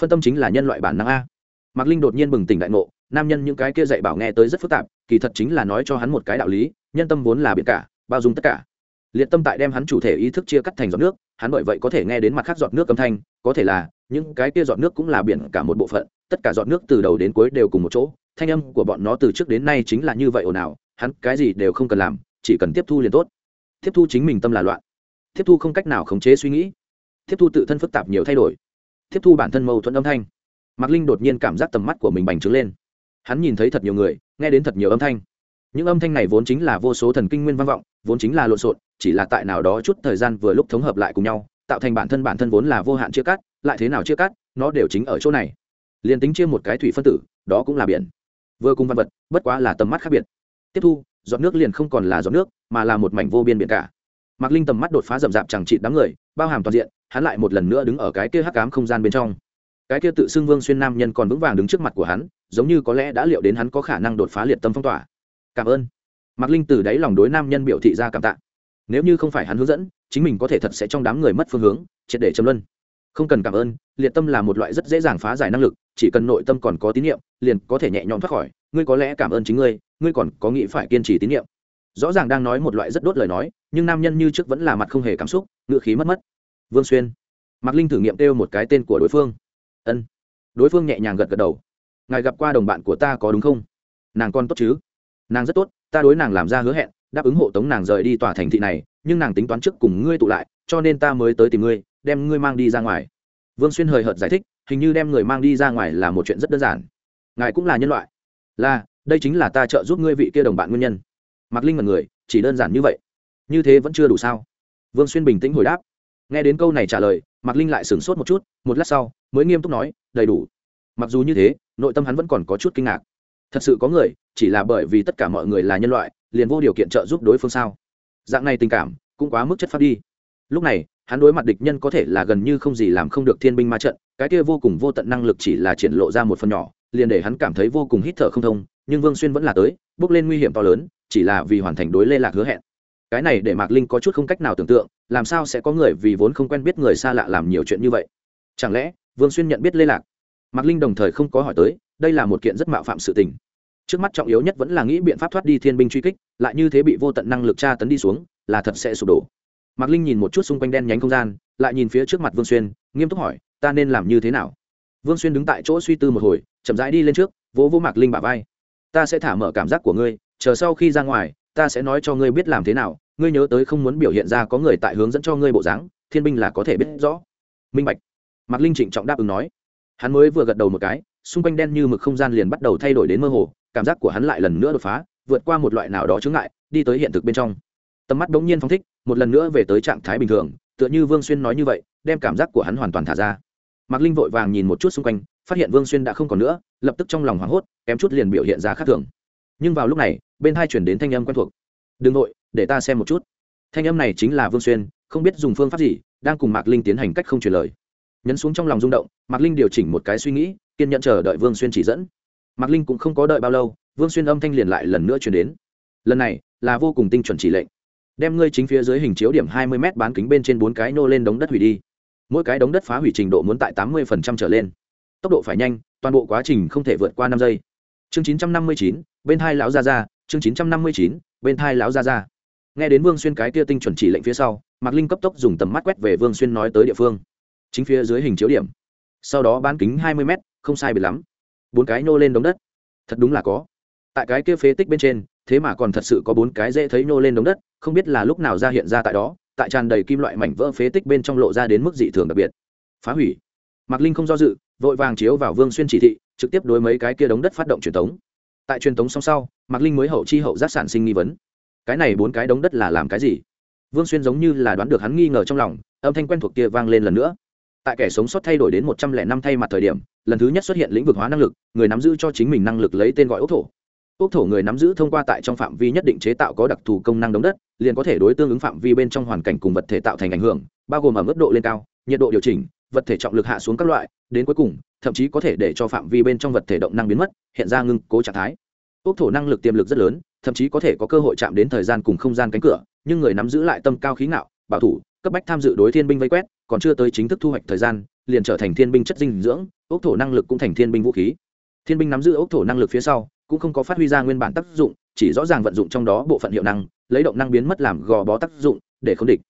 Phân tâm chính là nhân loại bản năng a. Mạc linh đột nhiên bừng tỉnh đại ngộ nam nhân những cái kia dạy bảo nghe tới rất phức tạp, kỳ thật chính là nói cho hắn một cái đạo lý, nhân tâm vốn là biển cả, bao dung tất cả. Liệt tâm tại đem hắn chủ thể ý thức chia cắt thành giọt nước, hắn bởi vậy có thể nghe đến mặt khác giọt nước âm thanh, có thể là những cái kia giọt nước cũng là biển cả một bộ phận, tất cả giọt nước từ đầu đến cuối đều cùng một chỗ, thanh âm của bọn nó từ trước đến nay chính là như vậy ồn ào, hắn cái gì đều không cần làm, chỉ cần tiếp thu liền tốt. Tiếp thu chính mình tâm là loạn. Tiếp thu không cách nào khống chế suy nghĩ. Tiếp thu tự thân phức tạp nhiều thay đổi. Tiếp thu bản thân mâu thuẫn âm thanh. Mạc linh đột nhiên cảm giác tầm mắt của mình bành trướng lên hắn nhìn thấy thật nhiều người, nghe đến thật nhiều âm thanh. Những âm thanh này vốn chính là vô số thần kinh nguyên vang vọng, vốn chính là lộn xộn, chỉ là tại nào đó chút thời gian vừa lúc thống hợp lại cùng nhau, tạo thành bản thân bản thân vốn là vô hạn chia cắt, lại thế nào chia cắt, nó đều chính ở chỗ này. Liền tính chia một cái thủy phân tử, đó cũng là biển. Vừa cùng văn vật, bất quá là tầm mắt khác biệt. Tiếp thu, giọt nước liền không còn là giọt nước, mà là một mảnh vô biên biển cả. Mạc linh tầm mắt đột phá rậm rạp chẳng trị đám người, bao hàm toàn diện, hắn lại một lần nữa đứng ở cái kia hắc cám không gian bên trong. Cái kia tự xưng vương xuyên nam nhân còn vững vàng đứng trước mặt của hắn giống như có lẽ đã liệu đến hắn có khả năng đột phá liệt tâm phong tỏa. Cảm ơn. Mạc linh từ đáy lòng đối nam nhân biểu thị ra cảm tạ. Nếu như không phải hắn hướng dẫn, chính mình có thể thật sẽ trong đám người mất phương hướng, triệt để châm luân. Không cần cảm ơn, liệt tâm là một loại rất dễ dàng phá giải năng lực, chỉ cần nội tâm còn có tín nhiệm, liền có thể nhẹ nhõm thoát khỏi. Ngươi có lẽ cảm ơn chính ngươi ngươi còn có nghĩ phải kiên trì tín nhiệm. Rõ ràng đang nói một loại rất đốt lời nói, nhưng nam nhân như trước vẫn là mặt không hề cảm xúc ngựa khí mất mất. Vương xuyên. Mạc linh thử nghiệm kêu một cái tên của đối phương. Ân. Đối phương nhẹ nhàng gật gật đầu ngài gặp qua đồng bạn của ta có đúng không? Nàng con tốt chứ? Nàng rất tốt, ta đối nàng làm ra hứa hẹn, đáp ứng hộ tống nàng rời đi tòa thành thị này, nhưng nàng tính toán trước cùng ngươi tụ lại, cho nên ta mới tới tìm ngươi, đem ngươi mang đi ra ngoài. Vương xuyên hời hợt giải thích, hình như đem người mang đi ra ngoài là một chuyện rất đơn giản. Ngài cũng là nhân loại. Là, đây chính là ta trợ giúp ngươi vị kia đồng bạn nguyên nhân. Mạc linh mật người, chỉ đơn giản như vậy. Như thế vẫn chưa đủ sao? Vương xuyên bình tĩnh hồi đáp. Nghe đến câu này trả lời, mạc linh lại sửng sốt một chút, một lát sau, mới nghiêm túc nói, đầy đủ mặc dù như thế, nội tâm hắn vẫn còn có chút kinh ngạc. Thật sự có người, chỉ là bởi vì tất cả mọi người là nhân loại, liền vô điều kiện trợ giúp đối phương sao? Dạng này tình cảm, cũng quá mức chất phát đi. Lúc này, hắn đối mặt địch nhân có thể là gần như không gì làm không được thiên binh ma trận, cái kia vô cùng vô tận năng lực chỉ là triển lộ ra một phần nhỏ, liền để hắn cảm thấy vô cùng hít thở không thông, nhưng vương xuyên vẫn là tới, bước lên nguy hiểm to lớn, chỉ là vì hoàn thành đối lê lạc hứa hẹn. Cái này để mạc linh có chút không cách nào tưởng tượng, làm sao sẽ có người vì vốn không quen biết người xa lạ làm nhiều chuyện như vậy? Chẳng lẽ, vương xuyên nhận biết lê lạc mạc linh đồng thời không có hỏi tới, đây là một kiện rất mạo phạm sự tình. Trước mắt trọng yếu nhất vẫn là nghĩ biện pháp thoát đi thiên binh truy kích, lại như thế bị vô tận năng lực tra tấn đi xuống, là thật sẽ sụp đổ. Mạc linh nhìn một chút xung quanh đen nhánh không gian, lại nhìn phía trước mặt vương xuyên, nghiêm túc hỏi, ta nên làm như thế nào? Vương xuyên đứng tại chỗ suy tư một hồi, chậm rãi đi lên trước, vỗ vỗ mạc linh bả vai. Ta sẽ thả mở cảm giác của ngươi, chờ sau khi ra ngoài, ta sẽ nói cho ngươi biết làm thế nào, ngươi nhớ tới không muốn biểu hiện ra có người tại hướng dẫn cho ngươi bộ dáng, thiên binh là có thể biết rõ. Minh bạch. Mạc linh trịnh trọng đáp ứng nói hắn mới vừa gật đầu một cái, xung quanh đen như mực không gian liền bắt đầu thay đổi đến mơ hồ, cảm giác của hắn lại lần nữa đột phá, vượt qua một loại nào đó chướng ngại, đi tới hiện thực bên trong. Tầm mắt bỗng nhiên phong thích, một lần nữa về tới trạng thái bình thường, tựa như vương xuyên nói như vậy, đem cảm giác của hắn hoàn toàn thả ra. Mạc linh vội vàng nhìn một chút xung quanh, phát hiện vương xuyên đã không còn nữa, lập tức trong lòng hoảng hốt, kém chút liền biểu hiện ra khác thường. Nhưng vào lúc này, bên hai chuyển đến thanh âm quen thuộc. Đừng nội để ta xem một chút. Thanh âm này chính là vương xuyên, không biết dùng phương pháp gì, đang cùng mạc linh tiến hành cách không truyền lời nhấn xuống trong lòng rung động, mạc linh điều chỉnh một cái suy nghĩ, kiên nhận chờ đợi vương xuyên chỉ dẫn. Mạc linh cũng không có đợi bao lâu, vương xuyên âm thanh liền lại lần nữa chuyển đến. Lần này, là vô cùng tinh chuẩn chỉ lệnh. Đem ngươi chính phía dưới hình chiếu điểm hai mươi m bán kính bên trên bốn cái nô lên đống đất hủy đi. Mỗi cái đống đất phá hủy trình độ muốn tại tám mươi trở lên. Tốc độ phải nhanh, toàn bộ quá trình không thể vượt qua năm giây. Chương chín trăm năm mươi chín, bên hai lão gia ra chương chín trăm năm mươi chín, bên thai lão gia ra nghe đến vương xuyên cái kia tinh chuẩn chỉ lệnh phía sau, mạc linh cấp tốc dùng tầm mắt quét về vương xuyên nói tới địa phương chính phía dưới hình chiếu điểm. Sau đó bán kính hai mươi m không sai biệt lắm. Bốn cái nhô lên đống đất. Thật đúng là có. Tại cái kia phế tích bên trên, thế mà còn thật sự có bốn cái dễ thấy nhô lên đống đất, không biết là lúc nào ra hiện ra tại đó, tại tràn đầy kim loại mảnh vỡ phế tích bên trong lộ ra đến mức dị thường đặc biệt. Phá hủy. Mạc linh không do dự, vội vàng chiếu vào vương xuyên chỉ thị, trực tiếp đối mấy cái kia đống đất phát động truyền thống tại truyền thống song sau, mạc linh mới hậu chi hậu giác sản sinh nghi vấn. Cái này bốn cái đống đất là làm cái gì? Vương xuyên giống như là đoán được hắn nghi ngờ trong lòng, âm thanh quen thuộc kia vang lên lần nữa tại kẻ sống sót thay đổi đến một trăm lẻ năm thay mặt thời điểm, lần thứ nhất xuất hiện lĩnh vực hóa năng lực, người nắm giữ cho chính mình năng lực lấy tên gọi ốc thổ. Ốc thổ người nắm giữ thông qua tại trong phạm vi nhất định chế tạo có đặc thù công năng đống đất, liền có thể đối tương ứng phạm vi bên trong hoàn cảnh cùng vật thể tạo thành ảnh hưởng, bao gồm ở mức độ lên cao, nhiệt độ điều chỉnh, vật thể trọng lực hạ xuống các loại, đến cuối cùng, thậm chí có thể để cho phạm vi bên trong vật thể động năng biến mất, hiện ra ngưng cố trạng thái. Ốc thổ năng lực tiềm lực rất lớn, thậm chí có thể có cơ hội chạm đến thời gian cùng không gian cánh cửa, nhưng người nắm giữ lại tâm cao khí ngạo, bảo thủ, cấp bách tham dự đối thiên binh vây quét còn chưa tới chính thức thu hoạch thời gian, liền trở thành thiên binh chất dinh dưỡng, ốc thổ năng lực cũng thành thiên binh vũ khí. Thiên binh nắm giữ ốc thổ năng lực phía sau, cũng không có phát huy ra nguyên bản tác dụng, chỉ rõ ràng vận dụng trong đó bộ phận hiệu năng, lấy động năng biến mất làm gò bó tác dụng, để không địch.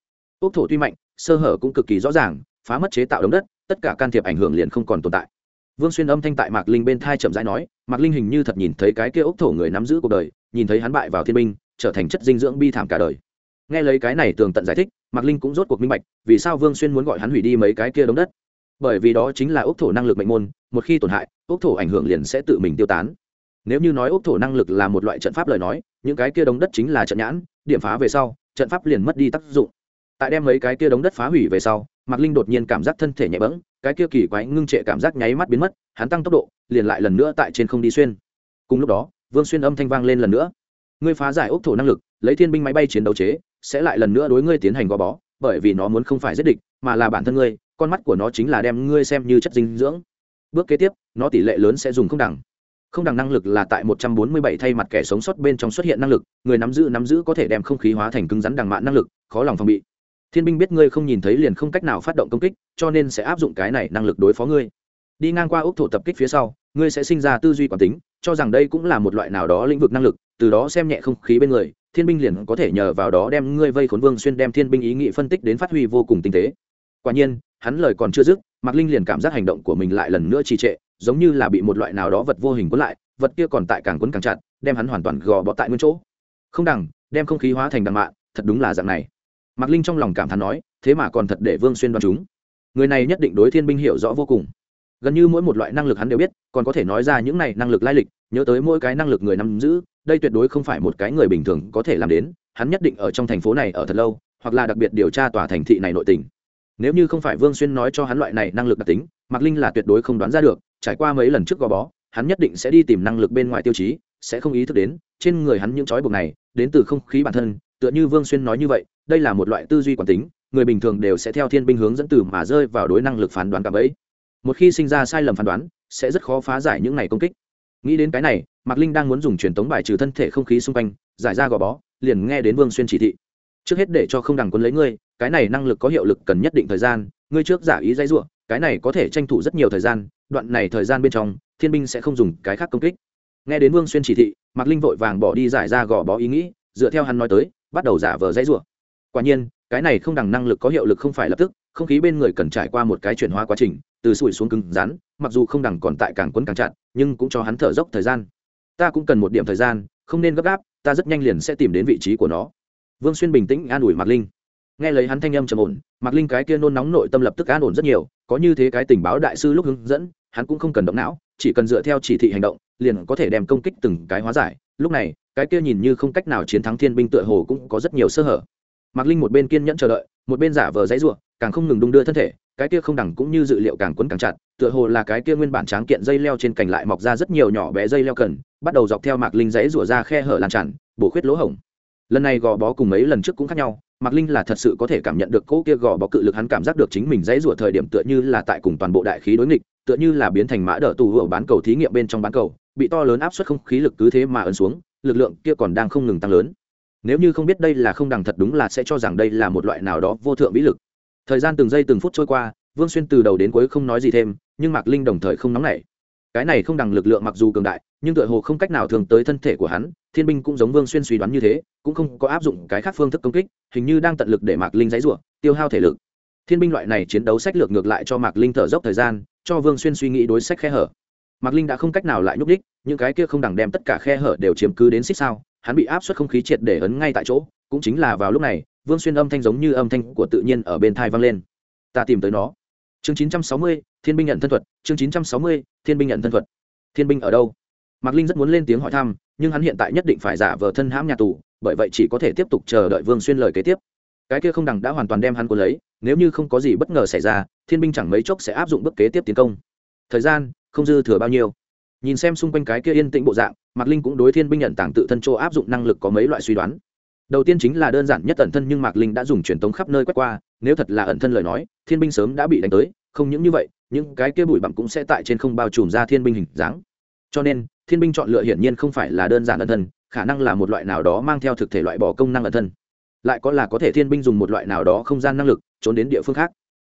Ốc thổ tuy mạnh, sơ hở cũng cực kỳ rõ ràng, phá mất chế tạo đống đất, tất cả can thiệp ảnh hưởng liền không còn tồn tại. Vương xuyên âm thanh tại mạc linh bên thai chậm rãi nói, mạc linh hình như thật nhìn thấy cái kia ốc thổ người nắm giữ cuộc đời, nhìn thấy hắn bại vào thiên binh, trở thành chất dinh dưỡng bi thảm cả đời nghe lấy cái này tường tận giải thích, mạc linh cũng rốt cuộc minh bạch, vì sao vương xuyên muốn gọi hắn hủy đi mấy cái kia đống đất. Bởi vì đó chính là ốc thổ năng lực mệnh môn, một khi tổn hại, ốc thổ ảnh hưởng liền sẽ tự mình tiêu tán. Nếu như nói ốc thổ năng lực là một loại trận pháp lời nói, những cái kia đống đất chính là trận nhãn, điểm phá về sau, trận pháp liền mất đi tác dụng. Tại đem mấy cái kia đống đất phá hủy về sau, mạc linh đột nhiên cảm giác thân thể nhẹ bẫng, cái kia kỳ quái ngưng trệ cảm giác nháy mắt biến mất, hắn tăng tốc độ, liền lại lần nữa tại trên không đi xuyên. Cùng lúc đó, vương xuyên âm thanh vang lên lần nữa. Ngươi phá giải ốc thổ năng lực, lấy thiên binh máy bay chiến đấu chế sẽ lại lần nữa đối ngươi tiến hành gò bó, bởi vì nó muốn không phải giết địch, mà là bản thân ngươi, con mắt của nó chính là đem ngươi xem như chất dinh dưỡng. Bước kế tiếp, nó tỷ lệ lớn sẽ dùng không đẳng. Không đẳng năng lực là tại 147 thay mặt kẻ sống sót bên trong xuất hiện năng lực, người nắm giữ nắm giữ có thể đem không khí hóa thành cứng rắn đằng mạn năng lực, khó lòng phòng bị. Thiên binh biết ngươi không nhìn thấy liền không cách nào phát động công kích, cho nên sẽ áp dụng cái này năng lực đối phó ngươi. Đi ngang qua ốc thổ tập kích phía sau, ngươi sẽ sinh ra tư duy quản tính, cho rằng đây cũng là một loại nào đó lĩnh vực năng lực, từ đó xem nhẹ không khí bên người thiên binh liền có thể nhờ vào đó đem ngươi vây khốn vương xuyên, đem thiên binh ý nghị phân tích đến phát huy vô cùng tinh tế. Quả nhiên, hắn lời còn chưa dứt, mạc linh liền cảm giác hành động của mình lại lần nữa trì trệ, giống như là bị một loại nào đó vật vô hình quấn lại, vật kia còn tại càng quấn càng chặt, đem hắn hoàn toàn gò bọ tại nguyên chỗ. Không đằng, đem không khí hóa thành đằng mạn, thật đúng là dạng này. Mạc linh trong lòng cảm thán nói, thế mà còn thật để vương xuyên đoán chúng. Người này nhất định đối thiên binh hiểu rõ vô cùng. Gần như mỗi một loại năng lực hắn đều biết, còn có thể nói ra những này năng lực lai lịch nhớ tới mỗi cái năng lực người nắm giữ, đây tuyệt đối không phải một cái người bình thường có thể làm đến, hắn nhất định ở trong thành phố này ở thật lâu, hoặc là đặc biệt điều tra tòa thành thị này nội tình. Nếu như không phải vương xuyên nói cho hắn loại này năng lực đặc tính, mạc linh là tuyệt đối không đoán ra được, trải qua mấy lần trước gò bó, hắn nhất định sẽ đi tìm năng lực bên ngoài tiêu chí, sẽ không ý thức đến, trên người hắn những trói buộc này, đến từ không khí bản thân, tựa như vương xuyên nói như vậy, đây là một loại tư duy quản tính, người bình thường đều sẽ theo thiên binh hướng dẫn từ mà rơi vào đối năng lực phán đoán cả bấy một khi sinh ra sai lầm phán đoán, sẽ rất khó phá giải những này công kích nghĩ đến cái này, mạc linh đang muốn dùng truyền tống bài trừ thân thể không khí xung quanh, giải ra gò bó, liền nghe đến vương xuyên chỉ thị. Trước hết để cho không đằng quân lấy ngươi, cái này năng lực có hiệu lực cần nhất định thời gian, ngươi trước giả ý dãy ruộng cái này có thể tranh thủ rất nhiều thời gian, đoạn này thời gian bên trong, thiên binh sẽ không dùng cái khác công kích. Nghe đến vương xuyên chỉ thị, mạc linh vội vàng bỏ đi giải ra gò bó ý nghĩ, dựa theo hắn nói tới, bắt đầu giả vờ dãy ruộng quả nhiên, cái này không đằng năng lực có hiệu lực không phải lập tức, không khí bên người cần trải qua một cái chuyển hóa quá trình từ sủi xuống cứng rắn, mặc dù không đằng còn tại càng quấn càng chặt, nhưng cũng cho hắn thở dốc thời gian. Ta cũng cần một điểm thời gian, không nên gấp gáp, ta rất nhanh liền sẽ tìm đến vị trí của nó. Vương xuyên bình tĩnh an ủi mạc linh. Nghe lấy hắn thanh âm trầm ổn, mạc linh cái kia nôn nóng nội tâm lập tức an ổn rất nhiều, có như thế cái tình báo đại sư lúc hướng dẫn, hắn cũng không cần động não, chỉ cần dựa theo chỉ thị hành động, liền có thể đem công kích từng cái hóa giải. Lúc này, cái kia nhìn như không cách nào chiến thắng thiên binh tựa hồ cũng có rất nhiều sơ hở. Mạc linh một bên kiên nhẫn chờ đợi, một bên giả vờ dãy ruộng càng không ngừng đung đưa thân thể cái kia không đẳng cũng như dự liệu càng quấn càng chặt, tựa hồ là cái kia nguyên bản tráng kiện dây leo trên cành lại mọc ra rất nhiều nhỏ bé dây leo cần, bắt đầu dọc theo mạc linh dãy rủa ra khe hở lan tràn, bổ khuyết lỗ hổng. Lần này gò bó cùng mấy lần trước cũng khác nhau, mạc linh là thật sự có thể cảm nhận được cỗ kia gò bó cự lực hắn cảm giác được chính mình dãy rủa thời điểm tựa như là tại cùng toàn bộ đại khí đối nghịch, tựa như là biến thành mã đỡ tù hữu bán cầu thí nghiệm bên trong bán cầu, bị to lớn áp suất không khí lực cứ thế mà ấn xuống, lực lượng kia còn đang không ngừng tăng lớn. Nếu như không biết đây là không đằng thật đúng là sẽ cho rằng đây là một loại nào đó vô thượng vĩ lực thời gian từng giây từng phút trôi qua, vương xuyên từ đầu đến cuối không nói gì thêm, nhưng mạc linh đồng thời không nóng nảy. Cái này không đằng lực lượng mặc dù cường đại, nhưng tựa hồ không cách nào thường tới thân thể của hắn, thiên binh cũng giống vương xuyên suy đoán như thế, cũng không có áp dụng cái khác phương thức công kích, hình như đang tận lực để mạc linh dãy rủa, tiêu hao thể lực. Thiên binh loại này chiến đấu sách lược ngược lại cho mạc linh thở dốc thời gian, cho vương xuyên suy nghĩ đối sách khe hở. Mạc linh đã không cách nào lại nhúc đích những cái kia không đằng đem tất cả khe hở đều chiếm cứ đến xích sao, hắn bị áp suất không khí triệt để ấn ngay tại chỗ, cũng chính là vào lúc này vương xuyên âm thanh giống như âm thanh của tự nhiên ở bên thai vang lên. Ta tìm tới nó. Chương 960, thiên binh nhận thân thuật. Chương 960, thiên binh nhận thân thuật. Thiên binh ở đâu? Mạc linh rất muốn lên tiếng hỏi thăm nhưng hắn hiện tại nhất định phải giả vờ thân hãm nhà tù bởi vậy chỉ có thể tiếp tục chờ đợi vương xuyên lời kế tiếp. Cái kia không đằng đã hoàn toàn đem hắn cuốn lấy nếu như không có gì bất ngờ xảy ra thiên binh chẳng mấy chốc sẽ áp dụng bước kế tiếp tiến công. Thời gian không dư thừa bao nhiêu. Nhìn xem xung quanh cái kia yên tĩnh bộ dạng mạc linh cũng đối thiên binh nhận tảng tự thân chỗ áp dụng năng lực có mấy loại suy đoán đầu tiên chính là đơn giản nhất ẩn thân nhưng mạc linh đã dùng truyền tống khắp nơi quét qua, nếu thật là ẩn thân lời nói, thiên binh sớm đã bị đánh tới, không những như vậy, những cái kia bụi bặm cũng sẽ tại trên không bao trùm ra thiên binh hình dáng. Cho nên, thiên binh chọn lựa hiển nhiên không phải là đơn giản ẩn thân, khả năng là một loại nào đó mang theo thực thể loại bỏ công năng ẩn thân. Lại có là có thể thiên binh dùng một loại nào đó không gian năng lực, trốn đến địa phương khác.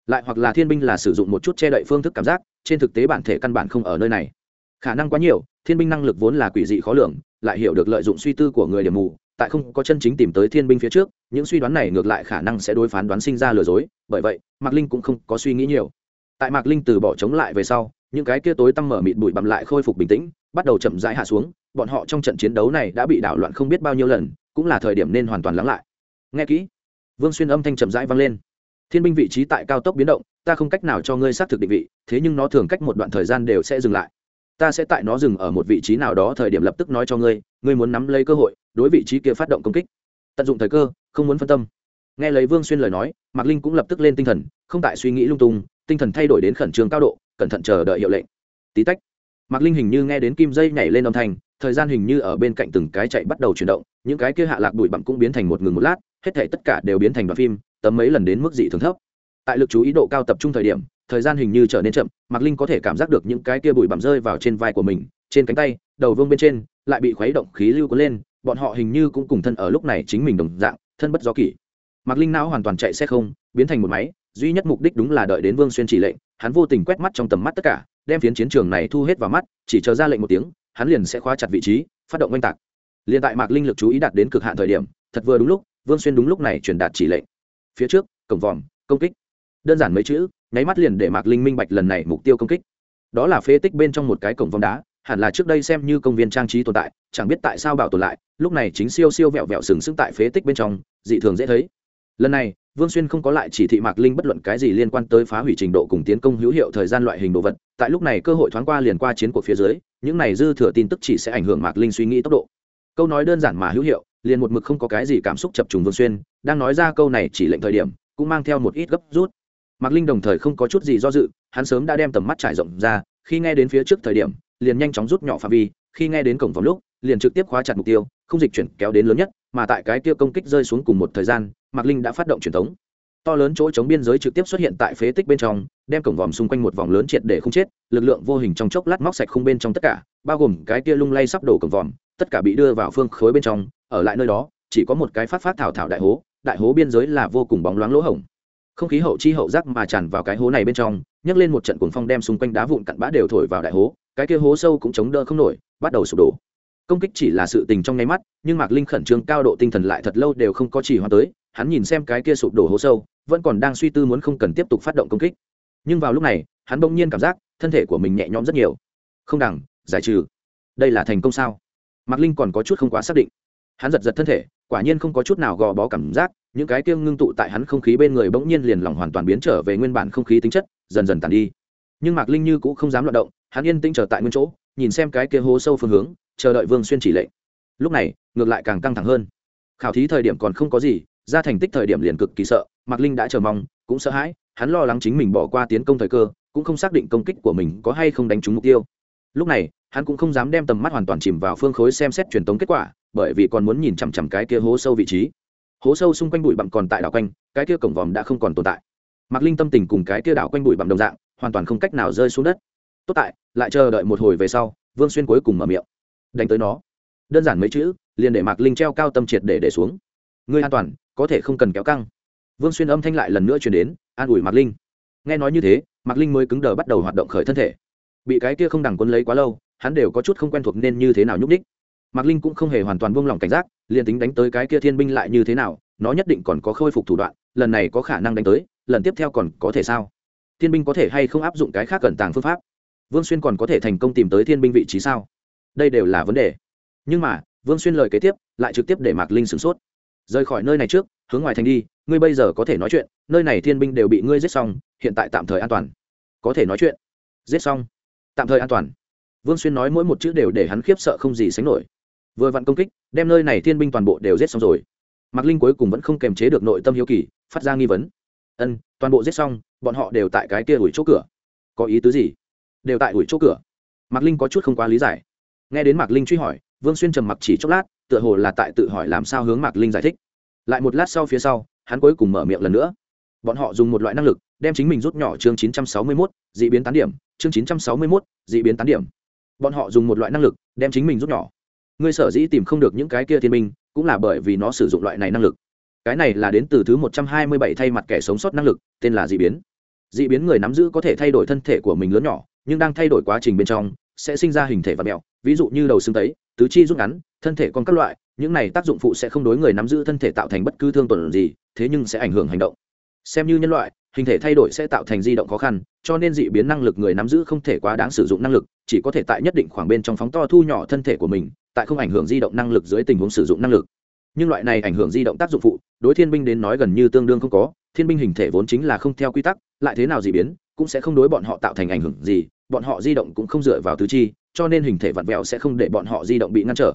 Lại hoặc là thiên binh là sử dụng một chút che đậy phương thức cảm giác, trên thực tế bản thể căn bản không ở nơi này. Khả năng quá nhiều, thiên binh năng lực vốn là quỷ dị khó lường, lại hiểu được lợi dụng suy tư của người điểm mù tại không có chân chính tìm tới thiên binh phía trước, những suy đoán này ngược lại khả năng sẽ đối phán đoán sinh ra lừa dối, bởi vậy, mạc linh cũng không có suy nghĩ nhiều. Tại mạc linh từ bỏ chống lại về sau, những cái kia tối tăm mở mịt bụi bặm lại khôi phục bình tĩnh, bắt đầu chậm rãi hạ xuống, bọn họ trong trận chiến đấu này đã bị đảo loạn không biết bao nhiêu lần, cũng là thời điểm nên hoàn toàn lắng lại. Nghe kỹ. Vương xuyên âm thanh chậm rãi vang lên. Thiên binh vị trí tại cao tốc biến động, ta không cách nào cho ngươi xác thực định vị, thế nhưng nó thường cách một đoạn thời gian đều sẽ dừng lại ta sẽ tại nó dừng ở một vị trí nào đó thời điểm lập tức nói cho ngươi ngươi muốn nắm lấy cơ hội, đối vị trí kia phát động công kích. Tận dụng thời cơ, không muốn phân tâm. Nghe lấy vương xuyên lời nói, mạc linh cũng lập tức lên tinh thần, không tại suy nghĩ lung tung, tinh thần thay đổi đến khẩn trương cao độ, cẩn thận chờ đợi hiệu lệnh. Tí tách, mạc linh hình như nghe đến kim dây nhảy lên âm thanh, thời gian hình như ở bên cạnh từng cái chạy bắt đầu chuyển động, những cái kia hạ lạc bụi bặm cũng biến thành một ngừng một lát, hết thể tất cả đều biến thành đoạn phim, tấm mấy lần đến mức dị thường thấp. Tại lực chú ý độ cao tập trung thời điểm thời gian hình như trở nên chậm, mạc linh có thể cảm giác được những cái kia bụi bặm rơi vào trên vai của mình, trên cánh tay, đầu vương bên trên, lại bị khuấy động khí lưu cuốn lên, bọn họ hình như cũng cùng thân ở lúc này chính mình đồng dạng, thân bất do kỷ. Mạc linh não hoàn toàn chạy xe không, biến thành một máy, duy nhất mục đích đúng là đợi đến vương xuyên chỉ lệnh, hắn vô tình quét mắt trong tầm mắt tất cả, đem phiến chiến trường này thu hết vào mắt, chỉ chờ ra lệnh một tiếng, hắn liền sẽ khóa chặt vị trí, phát động oanh tạc. Liền tại mạc linh lực chú ý đạt đến cực hạn thời điểm, thật vừa đúng lúc, vương xuyên đúng lúc này truyền đạt chỉ lệnh. Phía trước, cổng vòm, công kích đơn giản mấy chữ, nháy mắt liền để mạc linh minh bạch lần này mục tiêu công kích. Đó là phế tích bên trong một cái cổng vòng đá, hẳn là trước đây xem như công viên trang trí tồn tại, chẳng biết tại sao bảo tồn lại, lúc này chính siêu siêu vẹo vẹo sừng sững tại phế tích bên trong, dị thường dễ thấy. Lần này, vương xuyên không có lại chỉ thị mạc linh bất luận cái gì liên quan tới phá hủy trình độ cùng tiến công hữu hiệu thời gian loại hình đồ vật, tại lúc này cơ hội thoáng qua liền qua chiến cuộc phía dưới, những này dư thừa tin tức chỉ sẽ ảnh hưởng mạc linh suy nghĩ tốc độ. Câu nói đơn giản mà hữu hiệu, liền một mực không có cái gì cảm xúc chập trùng vương xuyên, đang nói ra câu này chỉ lệnh thời điểm, cũng mang theo một ít gấp rút mạc linh đồng thời không có chút gì do dự, hắn sớm đã đem tầm mắt trải rộng ra, khi nghe đến phía trước thời điểm, liền nhanh chóng rút nhỏ phạm vi, khi nghe đến cổng vòng lúc, liền trực tiếp khóa chặt mục tiêu, không dịch chuyển kéo đến lớn nhất, mà tại cái kia công kích rơi xuống cùng một thời gian, mạc linh đã phát động truyền thống. To lớn chỗ chống biên giới trực tiếp xuất hiện tại phế tích bên trong, đem cổng vòm xung quanh một vòng lớn triệt để không chết, lực lượng vô hình trong chốc lát móc sạch không bên trong tất cả, bao gồm cái kia lung lay sắp đổ cổng vòm, tất cả bị đưa vào phương khối bên trong, ở lại nơi đó, chỉ có một cái phát phát thảo thảo đại hố đại hố biên giới là vô cùng bóng loáng lỗ hổng không khí hậu chi hậu giác mà tràn vào cái hố này bên trong, nhấc lên một trận cuồng phong đem xung quanh đá vụn cặn bã đều thổi vào đại hố, cái kia hố sâu cũng chống đỡ không nổi, bắt đầu sụp đổ. Công kích chỉ là sự tình trong nháy mắt, nhưng mạc linh khẩn trương cao độ tinh thần lại thật lâu đều không có chỉ hoa tới, hắn nhìn xem cái kia sụp đổ hố sâu, vẫn còn đang suy tư muốn không cần tiếp tục phát động công kích. Nhưng vào lúc này, hắn bỗng nhiên cảm giác, thân thể của mình nhẹ nhõm rất nhiều. Không đằng, giải trừ. Đây là thành công sao? Mạc linh còn có chút không quá xác định hắn giật giật thân thể, quả nhiên không có chút nào gò bó cảm giác, những cái kia ngưng tụ tại hắn không khí bên người bỗng nhiên liền lòng hoàn toàn biến trở về nguyên bản không khí tính chất, dần dần tàn đi. Nhưng mạc linh như cũng không dám loạt động, hắn yên tĩnh trở tại nguyên chỗ, nhìn xem cái kia hố sâu phương hướng, chờ đợi vương xuyên chỉ lệnh. Lúc này, ngược lại càng căng thẳng hơn. Khảo thí thời điểm còn không có gì, ra thành tích thời điểm liền cực kỳ sợ, mạc linh đã chờ mong, cũng sợ hãi, hắn lo lắng chính mình bỏ qua tiến công thời cơ, cũng không xác định công kích của mình có hay không đánh trúng mục tiêu. Lúc này hắn cũng không dám đem tầm mắt hoàn toàn chìm vào phương khối xem xét truyền tống kết quả, bởi vì còn muốn nhìn chằm chằm cái kia hố sâu vị trí. Hố sâu xung quanh bụi bặm còn tại đảo quanh, cái kia cổng vòm đã không còn tồn tại. Mạc linh tâm tình cùng cái kia đảo quanh bụi bặm đồng dạng, hoàn toàn không cách nào rơi xuống đất. Tốt tại, lại chờ đợi một hồi về sau, vương xuyên cuối cùng mở miệng. Đánh tới nó. Đơn giản mấy chữ, liền để mạc linh treo cao tâm triệt để để xuống. Ngươi an toàn, có thể không cần kéo căng. Vương xuyên âm thanh lại lần nữa chuyển đến, an ủi mạc linh. Nghe nói như thế, mạc linh mới cứng đờ bắt đầu hoạt động khởi thân thể. Bị cái kia không đằng quân lấy quá lâu hắn đều có chút không quen thuộc nên như thế nào nhúc đích mạc linh cũng không hề hoàn toàn buông lỏng cảnh giác, liền tính đánh tới cái kia thiên binh lại như thế nào, nó nhất định còn có khôi phục thủ đoạn, lần này có khả năng đánh tới, lần tiếp theo còn có thể sao? Thiên binh có thể hay không áp dụng cái khác cẩn tàng phương pháp? Vương xuyên còn có thể thành công tìm tới thiên binh vị trí sao? Đây đều là vấn đề. Nhưng mà, vương xuyên lời kế tiếp, lại trực tiếp để mạc linh sửng sốt. Rời khỏi nơi này trước, hướng ngoài thành đi, ngươi bây giờ có thể nói chuyện, nơi này thiên binh đều bị ngươi giết xong, hiện tại tạm thời an toàn. Có thể nói chuyện. Giết xong. Tạm thời an toàn vương xuyên nói mỗi một chữ đều để hắn khiếp sợ không gì sánh nổi. Vừa vặn công kích đem nơi này thiên binh toàn bộ đều giết xong rồi. Mạc linh cuối cùng vẫn không kềm chế được nội tâm hiếu kỳ phát ra nghi vấn. Ân toàn bộ giết xong bọn họ đều tại cái kia ủi chỗ cửa. Có ý tứ gì? Đều tại ủi chỗ cửa. Mạc linh có chút không quá lý giải. Nghe đến mạc linh truy hỏi vương xuyên trầm mặc chỉ chốc lát tựa hồ là tại tự hỏi làm sao hướng mạc linh giải thích. Lại một lát sau phía sau hắn cuối cùng mở miệng lần nữa. Bọn họ dùng một loại năng lực đem chính mình rút nhỏ chương 961, dị biến tán điểm chương 961, dị biến tán điểm bọn họ dùng một loại năng lực đem chính mình rút nhỏ. Ngươi sở dĩ tìm không được những cái kia thiên minh cũng là bởi vì nó sử dụng loại này năng lực. Cái này là đến từ thứ một trăm hai mươi bảy thay mặt kẻ sống sót năng lực, tên là dị biến. Dị biến người nắm giữ có thể thay đổi thân thể của mình lớn nhỏ, nhưng đang thay đổi quá trình bên trong, sẽ sinh ra hình thể và mẹo, ví dụ như đầu xương tấy, tứ chi rút ngắn, thân thể còn các loại, những này tác dụng phụ sẽ không đối người nắm giữ thân thể tạo thành bất cứ thương tổn gì, thế nhưng sẽ ảnh hưởng hành động. Xem như nhân loại hình thể thay đổi sẽ tạo thành di động khó khăn, cho nên dị biến năng lực người nắm giữ không thể quá đáng sử dụng năng lực, chỉ có thể tại nhất định khoảng bên trong phóng to thu nhỏ thân thể của mình, tại không ảnh hưởng di động năng lực dưới tình huống sử dụng năng lực. Nhưng loại này ảnh hưởng di động tác dụng phụ, đối thiên binh đến nói gần như tương đương không có, thiên binh hình thể vốn chính là không theo quy tắc, lại thế nào dị biến, cũng sẽ không đối bọn họ tạo thành ảnh hưởng gì, bọn họ di động cũng không dựa vào tứ chi, cho nên hình thể vặn vẹo sẽ không để bọn họ di động bị ngăn trở.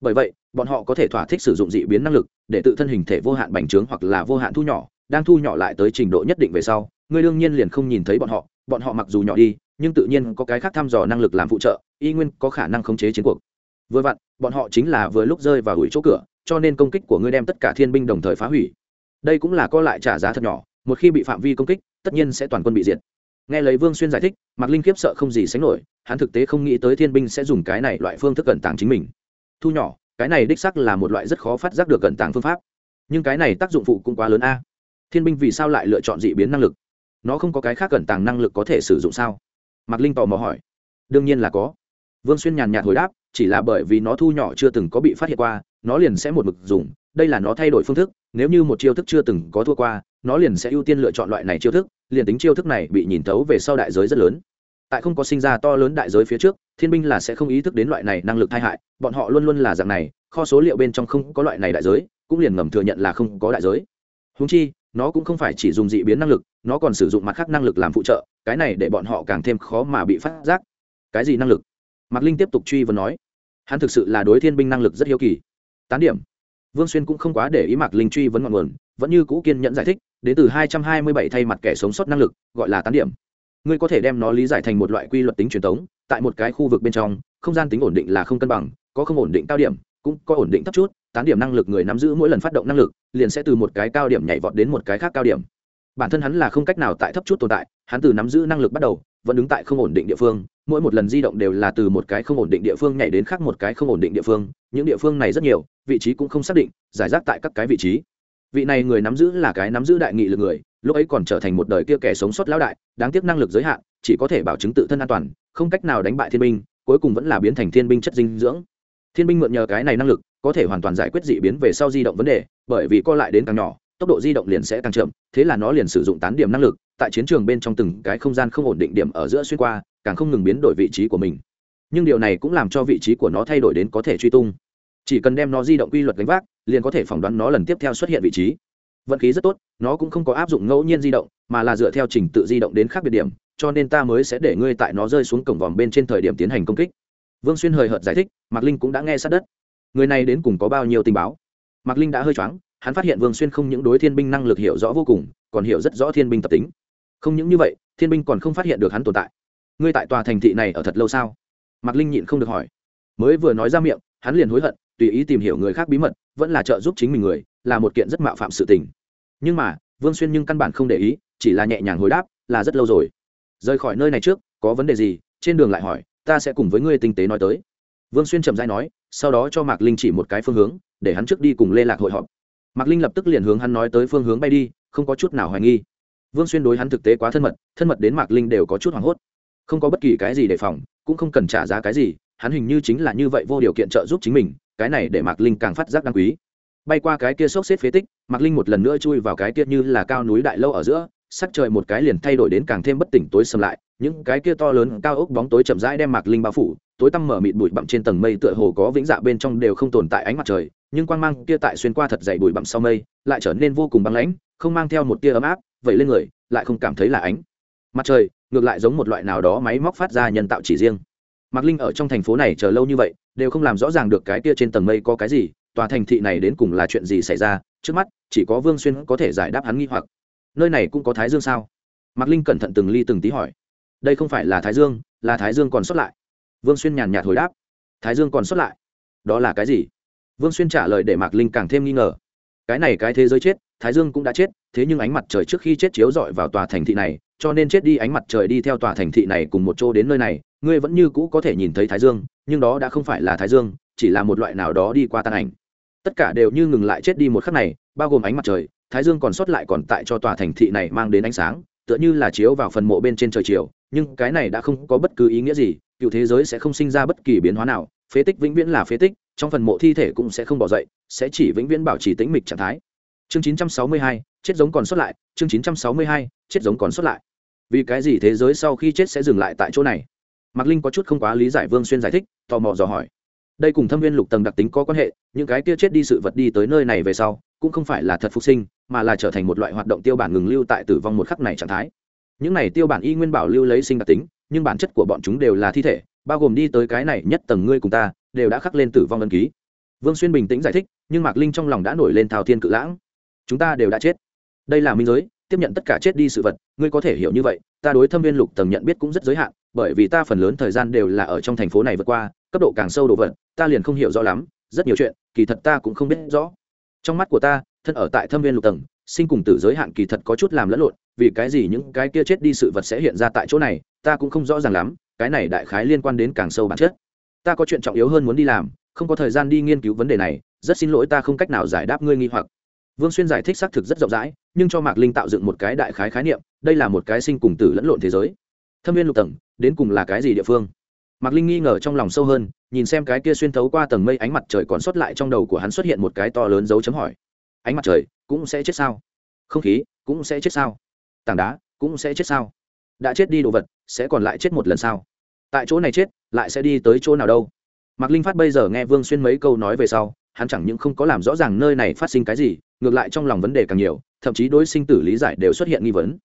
Bởi vậy, bọn họ có thể thỏa thích sử dụng dị biến năng lực, để tự thân hình thể vô hạn bành trướng hoặc là vô hạn thu nhỏ đang thu nhỏ lại tới trình độ nhất định về sau, ngươi đương nhiên liền không nhìn thấy bọn họ bọn họ mặc dù nhỏ đi, nhưng tự nhiên có cái khác thăm dò năng lực làm phụ trợ, y nguyên có khả năng khống chế chiến cuộc. Vừa vặn, bọn họ chính là vừa lúc rơi vào hủy chỗ cửa, cho nên công kích của ngươi đem tất cả thiên binh đồng thời phá hủy. Đây cũng là có lại trả giá thật nhỏ, một khi bị phạm vi công kích, tất nhiên sẽ toàn quân bị diệt. Nghe lấy vương xuyên giải thích, mạc linh kiếp sợ không gì sánh nổi, hắn thực tế không nghĩ tới thiên binh sẽ dùng cái này loại phương thức cẩn tàng chính mình. Thu nhỏ, cái này đích sắc là một loại rất khó phát giác được cẩn tàng phương pháp. Nhưng cái này tác dụng phụ cũng quá lớn a thiên binh vì sao lại lựa chọn dị biến năng lực? Nó không có cái khác cẩn tàng năng lực có thể sử dụng sao? Mạc linh tò mò hỏi. Đương nhiên là có. Vương xuyên nhàn nhạt hồi đáp, chỉ là bởi vì nó thu nhỏ chưa từng có bị phát hiện qua, nó liền sẽ một mực dùng, đây là nó thay đổi phương thức, nếu như một chiêu thức chưa từng có thua qua, nó liền sẽ ưu tiên lựa chọn loại này chiêu thức, liền tính chiêu thức này bị nhìn thấu về sau đại giới rất lớn. Tại không có sinh ra to lớn đại giới phía trước, thiên binh là sẽ không ý thức đến loại này năng lực tai hại, bọn họ luôn luôn là dạng này, kho số liệu bên trong không có loại này đại giới, cũng liền ngầm thừa nhận là không có đại giới. Húng chi nó cũng không phải chỉ dùng dị biến năng lực, nó còn sử dụng mặt khác năng lực làm phụ trợ, cái này để bọn họ càng thêm khó mà bị phát giác. Cái gì năng lực? Mạc linh tiếp tục truy vấn nói. Hắn thực sự là đối thiên binh năng lực rất hiếu kỳ. Tán điểm. Vương xuyên cũng không quá để ý mạc linh truy vấn ngọn nguồn, vẫn như cũ kiên nhẫn giải thích, đến từ hai trăm hai mươi bảy thay mặt kẻ sống sót năng lực, gọi là tán điểm. Ngươi có thể đem nó lý giải thành một loại quy luật tính truyền thống tại một cái khu vực bên trong, không gian tính ổn định là không cân bằng, có không ổn định cao điểm, cũng có ổn định thấp chút tán điểm năng lực người nắm giữ mỗi lần phát động năng lực, liền sẽ từ một cái cao điểm nhảy vọt đến một cái khác cao điểm. Bản thân hắn là không cách nào tại thấp chút tồn tại, hắn từ nắm giữ năng lực bắt đầu, vẫn đứng tại không ổn định địa phương, mỗi một lần di động đều là từ một cái không ổn định địa phương nhảy đến khác một cái không ổn định địa phương, những địa phương này rất nhiều, vị trí cũng không xác định, giải rác tại các cái vị trí. Vị này người nắm giữ là cái nắm giữ đại nghị lực người, lúc ấy còn trở thành một đời kia kẻ sống sót lão đại, đáng tiếc năng lực giới hạn, chỉ có thể bảo chứng tự thân an toàn, không cách nào đánh bại thiên binh, cuối cùng vẫn là biến thành thiên binh chất dinh dưỡng. Thiên binh mượn nhờ cái này năng lực có thể hoàn toàn giải quyết dị biến về sau di động vấn đề, bởi vì co lại đến càng nhỏ, tốc độ di động liền sẽ càng chậm, thế là nó liền sử dụng tán điểm năng lực, tại chiến trường bên trong từng cái không gian không ổn định điểm ở giữa xuyên qua, càng không ngừng biến đổi vị trí của mình. Nhưng điều này cũng làm cho vị trí của nó thay đổi đến có thể truy tung. Chỉ cần đem nó di động quy luật gánh vác, liền có thể phỏng đoán nó lần tiếp theo xuất hiện vị trí. Vận khí rất tốt, nó cũng không có áp dụng ngẫu nhiên di động, mà là dựa theo trình tự di động đến khác biệt điểm, cho nên ta mới sẽ để ngươi tại nó rơi xuống cổng vòm bên trên thời điểm tiến hành công kích. Vương xuyên hời hợt giải thích, mạc linh cũng đã nghe sát đất người này đến cùng có bao nhiêu tình báo? Mạc linh đã hơi choáng, hắn phát hiện vương xuyên không những đối thiên binh năng lực hiểu rõ vô cùng, còn hiểu rất rõ thiên binh tập tính. Không những như vậy, thiên binh còn không phát hiện được hắn tồn tại. Ngươi tại tòa thành thị này ở thật lâu sao? Mạc linh nhịn không được hỏi. Mới vừa nói ra miệng, hắn liền hối hận, tùy ý tìm hiểu người khác bí mật, vẫn là trợ giúp chính mình người, là một kiện rất mạo phạm sự tình. Nhưng mà, vương xuyên nhưng căn bản không để ý, chỉ là nhẹ nhàng hồi đáp, là rất lâu rồi. Rời khỏi nơi này trước, có vấn đề gì? Trên đường lại hỏi, ta sẽ cùng với ngươi tinh tế nói tới vương xuyên chậm dãi nói, sau đó cho mạc linh chỉ một cái phương hướng, để hắn trước đi cùng lê lạc hội họp. Mạc linh lập tức liền hướng hắn nói tới phương hướng bay đi, không có chút nào hoài nghi. Vương xuyên đối hắn thực tế quá thân mật thân mật đến mạc linh đều có chút hoảng hốt. Không có bất kỳ cái gì đề phòng, cũng không cần trả giá cái gì, hắn hình như chính là như vậy vô điều kiện trợ giúp chính mình, cái này để mạc linh càng phát giác đáng quý. Bay qua cái kia sốc xếp phế tích, mạc linh một lần nữa chui vào cái kia như là cao núi đại lâu ở giữa sắc trời một cái liền thay đổi đến càng thêm bất tỉnh tối sầm lại, những cái kia to lớn cao ốc bóng tối chậm rãi đem mạc linh bao phủ, tối tăm mở mịt bụi bặm trên tầng mây tựa hồ có vĩnh dạ bên trong đều không tồn tại ánh mặt trời, nhưng quang mang kia tại xuyên qua thật dày bụi bặm sau mây, lại trở nên vô cùng băng lãnh, không mang theo một tia ấm áp vậy lên người, lại không cảm thấy là ánh mặt trời, ngược lại giống một loại nào đó máy móc phát ra nhân tạo chỉ riêng. Mạc linh ở trong thành phố này chờ lâu như vậy, đều không làm rõ ràng được cái kia trên tầng mây có cái gì, tòa thành thị này đến cùng là chuyện gì xảy ra, trước mắt, chỉ có vương xuyên có thể giải đáp hắn nghi hoặc nơi này cũng có thái dương sao? Mạc linh cẩn thận từng ly từng tí hỏi. Đây không phải là thái dương, là thái dương còn sót lại. Vương xuyên nhàn nhạt hồi đáp. Thái dương còn sót lại? Đó là cái gì? Vương xuyên trả lời để mạc linh càng thêm nghi ngờ. Cái này cái thế giới chết, thái dương cũng đã chết, thế nhưng ánh mặt trời trước khi chết chiếu rọi vào tòa thành thị này, cho nên chết đi ánh mặt trời đi theo tòa thành thị này cùng một chỗ đến nơi này, ngươi vẫn như cũ có thể nhìn thấy thái dương, nhưng đó đã không phải là thái dương, chỉ là một loại nào đó đi qua tan ảnh. Tất cả đều như ngừng lại chết đi một khắc này, bao gồm ánh mặt trời thái dương còn sót lại còn tại cho tòa thành thị này mang đến ánh sáng tựa như là chiếu vào phần mộ bên trên trời chiều nhưng cái này đã không có bất cứ ý nghĩa gì cựu thế giới sẽ không sinh ra bất kỳ biến hóa nào phế tích vĩnh viễn là phế tích trong phần mộ thi thể cũng sẽ không bỏ dậy sẽ chỉ vĩnh viễn bảo trì tĩnh mịch trạng thái. Chương 962, chết giống còn sót lại chương 962, chết giống còn sót lại. Vì cái gì thế giới sau khi chết sẽ dừng lại tại chỗ này? Mạc linh có chút không quá lý giải vương xuyên giải thích tò mò dò hỏi đây cùng thâm viên lục tầng đặc tính có quan hệ, những cái kia chết đi sự vật đi tới nơi này về sau, cũng không phải là thật phục sinh, mà là trở thành một loại hoạt động tiêu bản ngừng lưu tại tử vong một khắc này trạng thái. Những này tiêu bản y nguyên bảo lưu lấy sinh đặc tính, nhưng bản chất của bọn chúng đều là thi thể, bao gồm đi tới cái này nhất tầng ngươi cùng ta, đều đã khắc lên tử vong ân ký. Vương xuyên bình tĩnh giải thích, nhưng mạc linh trong lòng đã nổi lên thao thiên cự lãng. Chúng ta đều đã chết. Đây là minh giới, tiếp nhận tất cả chết đi sự vật, ngươi có thể hiểu như vậy, ta đối thâm viên lục tầng nhận biết cũng rất giới hạn, bởi vì ta phần lớn thời gian đều là ở trong thành phố này vượt qua cấp độ càng sâu đồ vật, ta liền không hiểu rõ lắm, rất nhiều chuyện, kỳ thật ta cũng không biết rõ. Trong mắt của ta, thân ở tại thâm viên lục tầng, sinh cùng tử giới hạn kỳ thật có chút làm lẫn lộn, vì cái gì những cái kia chết đi sự vật sẽ hiện ra tại chỗ này, ta cũng không rõ ràng lắm, cái này đại khái liên quan đến càng sâu bản chất. Ta có chuyện trọng yếu hơn muốn đi làm, không có thời gian đi nghiên cứu vấn đề này, rất xin lỗi ta không cách nào giải đáp ngươi nghi hoặc. Vương xuyên giải thích xác thực rất rộng rãi, nhưng cho mạc linh tạo dựng một cái đại khái khái niệm, đây là một cái sinh cùng tử lẫn lộn thế giới. Thâm viên lục tầng, đến cùng là cái gì địa phương? Mạc linh nghi ngờ trong lòng sâu hơn, nhìn xem cái kia xuyên thấu qua tầng mây ánh mặt trời còn sót lại trong đầu của hắn xuất hiện một cái to lớn dấu chấm hỏi. Ánh mặt trời, cũng sẽ chết sao? Không khí, cũng sẽ chết sao? Tảng đá, cũng sẽ chết sao? Đã chết đi đồ vật, sẽ còn lại chết một lần sao? Tại chỗ này chết, lại sẽ đi tới chỗ nào đâu? Mạc linh phát bây giờ nghe vương xuyên mấy câu nói về sau, hắn chẳng những không có làm rõ ràng nơi này phát sinh cái gì, ngược lại trong lòng vấn đề càng nhiều, thậm chí đối sinh tử lý giải đều xuất hiện nghi vấn.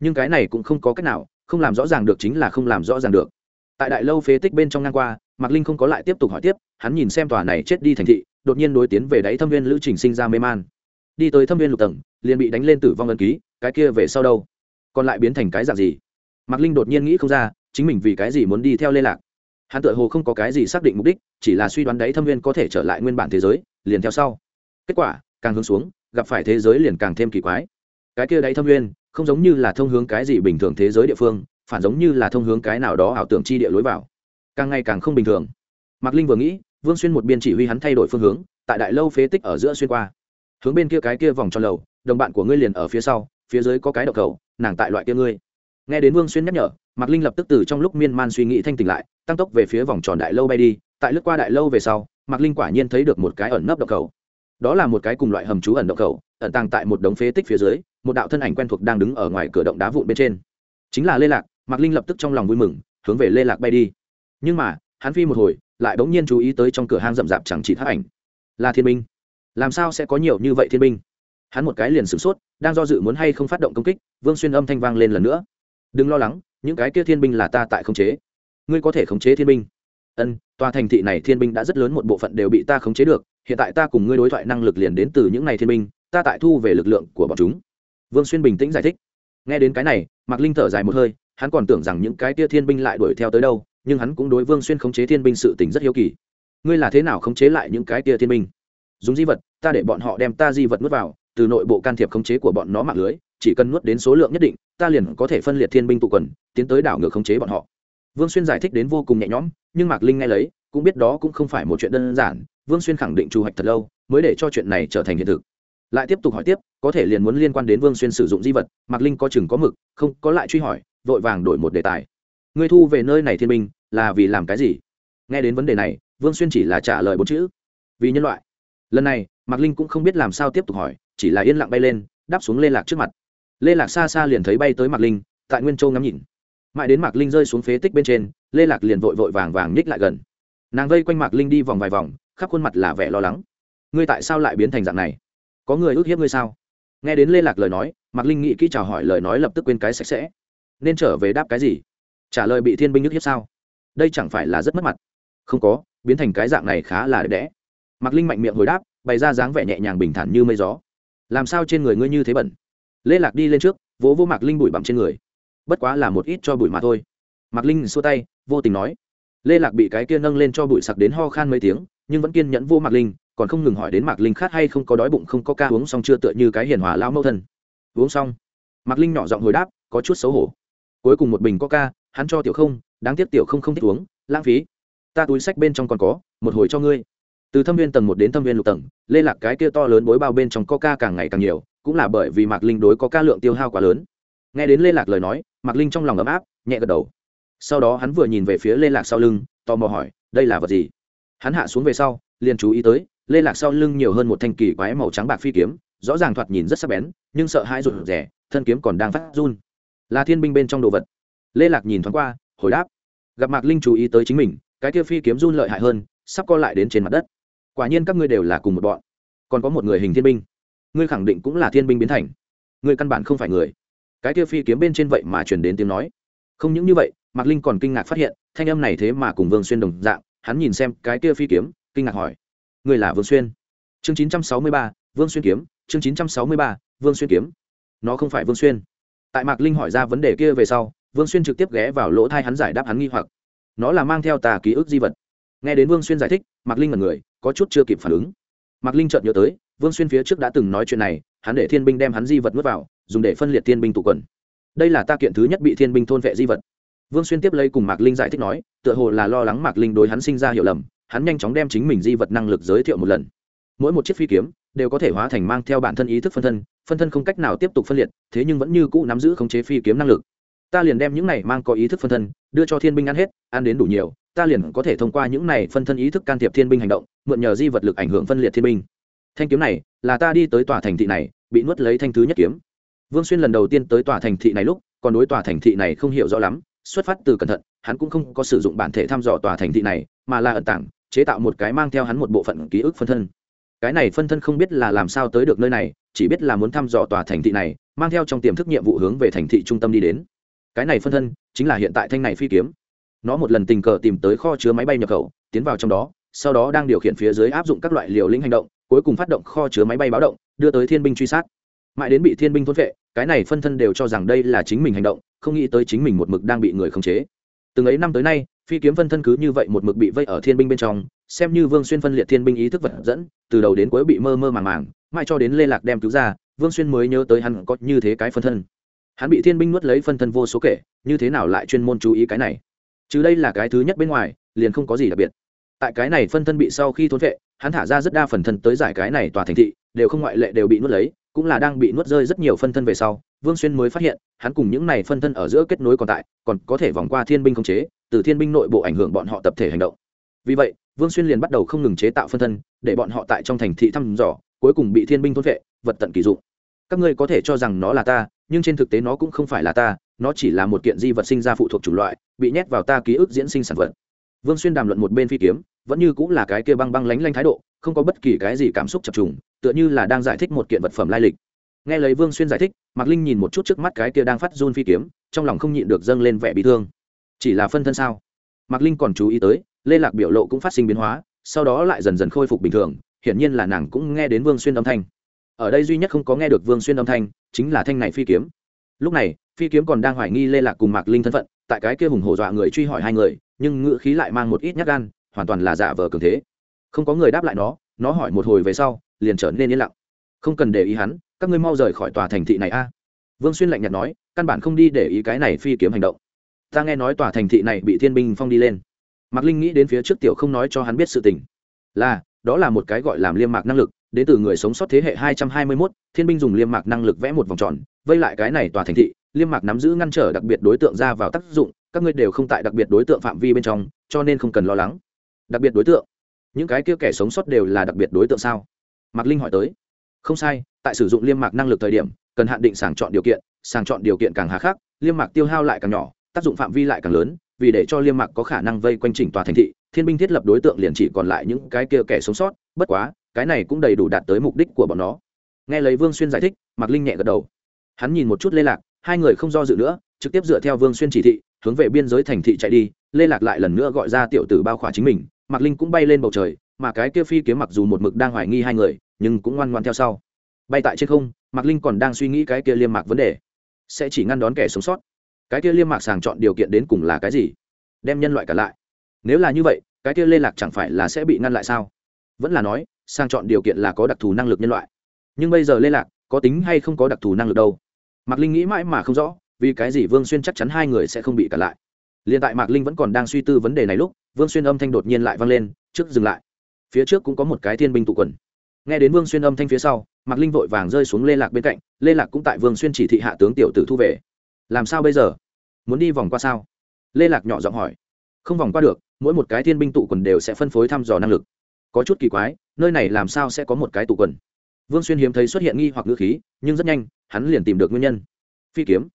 Nhưng cái này cũng không có cách nào, không làm rõ ràng được chính là không làm rõ ràng được tại đại lâu phế tích bên trong ngang qua, mạc linh không có lại tiếp tục hỏi tiếp, hắn nhìn xem tòa này chết đi thành thị, đột nhiên đối tiến về đáy thâm viên lữ trình sinh ra mê man. Đi tới thâm viên lục tầng, liền bị đánh lên tử vong ân ký, cái kia về sau đâu? Còn lại biến thành cái dạng gì? Mạc linh đột nhiên nghĩ không ra, chính mình vì cái gì muốn đi theo lê lạc? Hắn tự hồ không có cái gì xác định mục đích, chỉ là suy đoán đáy thâm viên có thể trở lại nguyên bản thế giới, liền theo sau. Kết quả, càng hướng xuống, gặp phải thế giới liền càng thêm kỳ quái. Cái kia đáy thâm viên, không giống như là thông hướng cái gì bình thường thế giới địa phương phản giống như là thông hướng cái nào đó ảo tưởng chi địa lối vào. Càng ngày càng không bình thường. Mạc linh vừa nghĩ, vương xuyên một biên chỉ huy hắn thay đổi phương hướng, tại đại lâu phế tích ở giữa xuyên qua. Hướng bên kia cái kia vòng tròn lầu, đồng bạn của ngươi liền ở phía sau, phía dưới có cái đậu cầu, nàng tại loại kia ngươi. Nghe đến vương xuyên nhắc nhở, mạc linh lập tức từ trong lúc miên man suy nghĩ thanh tỉnh lại, tăng tốc về phía vòng tròn đại lâu bay đi, tại lướt qua đại lâu về sau, mạc linh quả nhiên thấy được một cái ẩn nấp đậu cầu. Đó là một cái cùng loại hầm trú ẩn đậu cầu, ẩn tàng tại một đống phế tích phía dưới, một đạo thân ảnh quen thuộc đang đứng ở ngoài cửa động đá vụn bên trên. Chính là lê lạc mạc linh lập tức trong lòng vui mừng, hướng về lê lạc bay đi. Nhưng mà, hắn phi một hồi, lại bỗng nhiên chú ý tới trong cửa hang rậm rạp chẳng chỉ thác ảnh. Là thiên binh. Làm sao sẽ có nhiều như vậy thiên binh? Hắn một cái liền sửng sốt, đang do dự muốn hay không phát động công kích, vương xuyên âm thanh vang lên lần nữa. Đừng lo lắng, những cái kia thiên binh là ta tại khống chế. Ngươi có thể khống chế thiên binh. Ân, tòa thành thị này thiên binh đã rất lớn, một bộ phận đều bị ta khống chế được. Hiện tại ta cùng ngươi đối thoại năng lực liền đến từ những n à y thiên binh, ta tại thu về lực lượng của bọn chúng. Vương xuyên bình tĩnh giải thích. Nghe đến cái này, mạc linh thở dài một hơi hắn còn tưởng rằng những cái tia thiên binh lại đuổi theo tới đâu, nhưng hắn cũng đối vương xuyên khống chế thiên binh sự tình rất hiếu kỳ. Ngươi là thế nào khống chế lại những cái tia thiên binh? Dùng di vật, ta để bọn họ đem ta di vật nuốt vào, từ nội bộ can thiệp khống chế của bọn nó mạng lưới, chỉ cần nuốt đến số lượng nhất định, ta liền có thể phân liệt thiên binh tụ quần, tiến tới đảo ngược khống chế bọn họ. Vương xuyên giải thích đến vô cùng nhẹ nhõm, nhưng mạc linh nghe lấy, cũng biết đó cũng không phải một chuyện đơn giản, vương xuyên khẳng định trù hoạch thật lâu, mới để cho chuyện này trở thành hiện thực. Lại tiếp tục hỏi tiếp, có thể liền muốn liên quan đến vương xuyên sử dụng di vật, mạc linh có chừng có mực, không có lại truy hỏi vội vàng đổi một đề tài. Ngươi thu về nơi này thiên binh là vì làm cái gì? Nghe đến vấn đề này, vương xuyên chỉ là trả lời bốn chữ. Vì nhân loại. Lần này, mạc linh cũng không biết làm sao tiếp tục hỏi, chỉ là yên lặng bay lên, đáp xuống lê lạc trước mặt. Lê lạc xa xa liền thấy bay tới mạc linh, tại nguyên châu ngắm nhìn. Mãi đến mạc linh rơi xuống phế tích bên trên, lê lạc liền vội vội vàng vàng nhích lại gần. Nàng vây quanh mạc linh đi vòng vài vòng, khắp khuôn mặt là vẻ lo lắng. Ngươi tại sao lại biến thành dạng này? Có người ước hiếp ngươi sao? Nghe đến lê lạc lời nói, mạc linh nghĩ kỹ chào hỏi lời nói lập tức quên cái sạch sẽ nên trở về đáp cái gì? Trả lời bị thiên binh nhức hiếp sao? Đây chẳng phải là rất mất mặt. Không có, biến thành cái dạng này khá là đẹp đẽ. Mạc linh mạnh miệng hồi đáp, bày ra dáng vẻ nhẹ nhàng bình thản như mây gió. Làm sao trên người ngươi như thế bẩn? Lê lạc đi lên trước, vỗ vô mạc linh bụi bặm trên người. Bất quá là một ít cho bụi mà thôi. Mạc linh xua tay, vô tình nói. Lê lạc bị cái kia nâng lên cho bụi sặc đến ho khan mấy tiếng, nhưng vẫn kiên nhẫn vô mạc linh, còn không ngừng hỏi đến mạc linh khát hay không có đói bụng không có ca uống xong chưa tựa như cái hiền hòa lao mâu thân. Uống xong. Mạc linh nhỏ giọng hồi đáp, có chút xấu hổ cuối cùng một bình có ca hắn cho tiểu không, đáng tiếc tiểu không không thích uống, lãng phí. Ta túi sách bên trong còn có, một hồi cho ngươi. Từ thâm viên tầng một đến thâm viên lục tầng, lê lạc cái kia to lớn bối bao bên trong coca càng ngày càng nhiều, cũng là bởi vì mạc linh đối có ca lượng tiêu hao quá lớn. Nghe đến lê lạc lời nói, mạc linh trong lòng ấm áp, nhẹ gật đầu. Sau đó hắn vừa nhìn về phía lê lạc sau lưng, tò mò hỏi, đây là vật gì? Hắn hạ xuống về sau, liền chú ý tới, lê lạc sau lưng nhiều hơn một thanh kỳ quái màu trắng bạc phi kiếm, rõ ràng thoạt nhìn rất sắc bén, nhưng sợ hãi rụt rẻ thân kiếm còn đang phát run là thiên binh bên trong đồ vật. Lê lạc nhìn thoáng qua, hồi đáp. Gặp mạc linh chú ý tới chính mình, cái kia phi kiếm run lợi hại hơn, sắp co lại đến trên mặt đất. Quả nhiên các ngươi đều là cùng một bọn. Còn có một người hình thiên binh. Ngươi khẳng định cũng là thiên binh biến thành. Ngươi căn bản không phải người. Cái kia phi kiếm bên trên vậy mà truyền đến tiếng nói. Không những như vậy, mạc linh còn kinh ngạc phát hiện, thanh âm này thế mà cùng vương xuyên đồng dạng, hắn nhìn xem cái kia phi kiếm, kinh ngạc hỏi. Ngươi là vương xuyên? Chương chín trăm sáu mươi ba, vương xuyên kiếm. Chương chín trăm sáu mươi ba, vương xuyên kiếm. Nó không phải vương xuyên tại mạc linh hỏi ra vấn đề kia về sau, vương xuyên trực tiếp ghé vào lỗ thai hắn giải đáp hắn nghi hoặc. Nó là mang theo tà ký ức di vật. Nghe đến vương xuyên giải thích, mạc linh là người, có chút chưa kịp phản ứng. Mạc linh chợt nhớ tới, vương xuyên phía trước đã từng nói chuyện này, hắn để thiên binh đem hắn di vật n vào, dùng để phân liệt thiên binh tụ quần. Đây là ta kiện thứ nhất bị thiên binh thôn vệ di vật. Vương xuyên tiếp lấy cùng mạc linh giải thích nói, tựa hồ là lo lắng mạc linh đối hắn sinh ra hiểu lầm, hắn nhanh chóng đem chính mình di vật năng lực giới thiệu một lần. Mỗi một chiếc phi kiếm đều có thể hóa thành mang theo bản thân ý thức phân thân phân thân không cách nào tiếp tục phân liệt, thế nhưng vẫn như cũ nắm giữ khống chế phi kiếm năng lực. Ta liền đem những này mang có ý thức phân thân, đưa cho thiên binh ăn hết, ăn đến đủ nhiều, ta liền có thể thông qua những này phân thân ý thức can thiệp thiên binh hành động, mượn nhờ di vật lực ảnh hưởng phân liệt thiên binh. Thanh kiếm này là ta đi tới tòa thành thị này, bị nuốt lấy thanh thứ nhất kiếm. Vương xuyên lần đầu tiên tới tòa thành thị này lúc, còn đối tòa thành thị này không hiểu rõ lắm, xuất phát từ cẩn thận, hắn cũng không có sử dụng bản thể thăm dò tòa thành thị này, mà là ẩn tảng chế tạo một cái mang theo hắn một bộ phận ký ức phân thân cái này phân thân không biết là làm sao tới được nơi này, chỉ biết là muốn thăm dò tòa thành thị này, mang theo trong tiềm thức nhiệm vụ hướng về thành thị trung tâm đi đến. Cái này phân thân chính là hiện tại thanh này phi kiếm. Nó một lần tình cờ tìm tới kho chứa máy bay nhập khẩu, tiến vào trong đó, sau đó đang điều khiển phía dưới áp dụng các loại liều lĩnh hành động, cuối cùng phát động kho chứa máy bay báo động, đưa tới thiên binh truy sát. Mãi đến bị thiên binh thôn vệ, cái này phân thân đều cho rằng đây là chính mình hành động, không nghĩ tới chính mình một mực đang bị người khống chế. Từng ấy năm tới nay, phi kiếm phân thân cứ như vậy một mực bị vây ở thiên binh bên trong xem như vương xuyên phân liệt thiên binh ý thức vật dẫn, từ đầu đến cuối bị mơ mơ màng màng, mãi cho đến lê lạc đem cứu ra, vương xuyên mới nhớ tới hắn có như thế cái phân thân. Hắn bị thiên binh nuốt lấy phân thân vô số kể, như thế nào lại chuyên môn chú ý cái này? Chứ đây là cái thứ nhất bên ngoài, liền không có gì đặc biệt. Tại cái này phân thân bị sau khi thốn vệ, hắn thả ra rất đa phần thân tới giải cái này tòa thành thị, đều không ngoại lệ đều bị nuốt lấy, cũng là đang bị nuốt rơi rất nhiều phân thân về sau, vương xuyên mới phát hiện, hắn cùng những này phân thân ở giữa kết nối còn tại, còn có thể vòng qua thiên binh khống chế, từ thiên binh nội bộ ảnh hưởng bọn họ tập thể hành động. Vì vậy vương xuyên liền bắt đầu không ngừng chế tạo phân thân, để bọn họ tại trong thành thị thăm dò, cuối cùng bị thiên binh thôn vệ, vật tận kỳ dụng. Các ngươi có thể cho rằng nó là ta, nhưng trên thực tế nó cũng không phải là ta, nó chỉ là một kiện di vật sinh ra phụ thuộc chủng loại, bị nhét vào ta ký ức diễn sinh sản vật. Vương xuyên đàm luận một bên phi kiếm, vẫn như cũng là cái kia băng băng lánh lanh thái độ, không có bất kỳ cái gì cảm xúc chập trùng, tựa như là đang giải thích một kiện vật phẩm lai lịch. Nghe lấy vương xuyên giải thích, mạc linh nhìn một chút trước mắt cái kia đang phát run phi kiếm, trong lòng không nhịn được dâng lên vẻ bị thương. Chỉ là phân thân sao? Mạc linh còn chú ý tới lê lạc biểu lộ cũng phát sinh biến hóa, sau đó lại dần dần khôi phục bình thường, hiển nhiên là nàng cũng nghe đến vương xuyên âm thanh. Ở đây duy nhất không có nghe được vương xuyên âm thanh, chính là thanh này phi kiếm. Lúc này, phi kiếm còn đang hoài nghi lê lạc cùng mạc linh thân phận, tại cái kia hùng hổ dọa người truy hỏi hai người, nhưng ngữ khí lại mang một ít nhát gan, hoàn toàn là giả vờ cường thế. Không có người đáp lại nó nó hỏi một hồi về sau, liền trở nên yên lặng. Không cần để ý hắn, các ngươi mau rời khỏi tòa thành thị này a. Vương xuyên lạnh nhạt nói, căn bản không đi để ý cái này phi kiếm hành động. Ta nghe nói tòa thành thị này bị thiên binh phong đi lên mạc linh nghĩ đến phía trước tiểu không nói cho hắn biết sự tình. Là, đó là một cái gọi làm liêm mạc năng lực, đến từ người sống sót thế hệ hai trăm hai mươi mốt, thiên binh dùng liêm mạc năng lực vẽ một vòng tròn, vây lại cái này tòa thành thị, liêm mạc nắm giữ ngăn trở đặc biệt đối tượng ra vào tác dụng, các ngươi đều không tại đặc biệt đối tượng phạm vi bên trong, cho nên không cần lo lắng. Đặc biệt đối tượng? Những cái kia kẻ sống sót đều là đặc biệt đối tượng sao? Mạc linh hỏi tới. Không sai, tại sử dụng liêm mạc năng lực thời điểm, cần hạn định sàng chọn điều kiện, sàng chọn điều kiện càng hà khắc, liêm mạc tiêu hao lại càng nhỏ, tác dụng phạm vi lại càng lớn vì để cho liêm mạc có khả năng vây quanh chỉnh tòa thành thị, thiên binh thiết lập đối tượng liền chỉ còn lại những cái kia kẻ sống sót, bất quá, cái này cũng đầy đủ đạt tới mục đích của bọn nó. Nghe lấy vương xuyên giải thích, mạc linh nhẹ gật đầu. Hắn nhìn một chút lê lạc, hai người không do dự nữa, trực tiếp dựa theo vương xuyên chỉ thị, hướng về biên giới thành thị chạy đi, lê lạc lại lần nữa gọi ra tiểu tử bao khỏa chính mình, mạc linh cũng bay lên bầu trời, mà cái kia phi kiếm mặc dù một mực đang hoài nghi hai người, nhưng cũng ngoan ngoan theo sau. Bay tại trên không, mạc linh còn đang suy nghĩ cái kia liêm mạc vấn đề, sẽ chỉ ngăn đón kẻ sống sót cái kia liêm mạc sàng chọn điều kiện đến cùng là cái gì? Đem nhân loại cả lại. Nếu là như vậy, cái kia lê lạc chẳng phải là sẽ bị ngăn lại sao? Vẫn là nói sang chọn điều kiện là có đặc thù năng lực nhân loại. Nhưng bây giờ lê lạc có tính hay không có đặc thù năng lực đâu? Mạc linh nghĩ mãi mà không rõ, vì cái gì vương xuyên chắc chắn hai người sẽ không bị cả lại. Liền tại mạc linh vẫn còn đang suy tư vấn đề này lúc, vương xuyên âm thanh đột nhiên lại vang lên, trước dừng lại. Phía trước cũng có một cái thiên binh tụ quần. Nghe đến vương xuyên âm thanh phía sau, mạc linh vội vàng rơi xuống lê lạc bên cạnh, lê lạc cũng tại vương xuyên chỉ thị hạ tướng tiểu tử thu về làm sao bây giờ? Muốn đi vòng qua sao? Lê lạc nhỏ giọng hỏi. Không vòng qua được, mỗi một cái thiên binh tụ quần đều sẽ phân phối thăm dò năng lực. Có chút kỳ quái, nơi này làm sao sẽ có một cái tụ quần? Vương xuyên hiếm thấy xuất hiện nghi hoặc ngữ khí, nhưng rất nhanh, hắn liền tìm được nguyên nhân. Phi kiếm.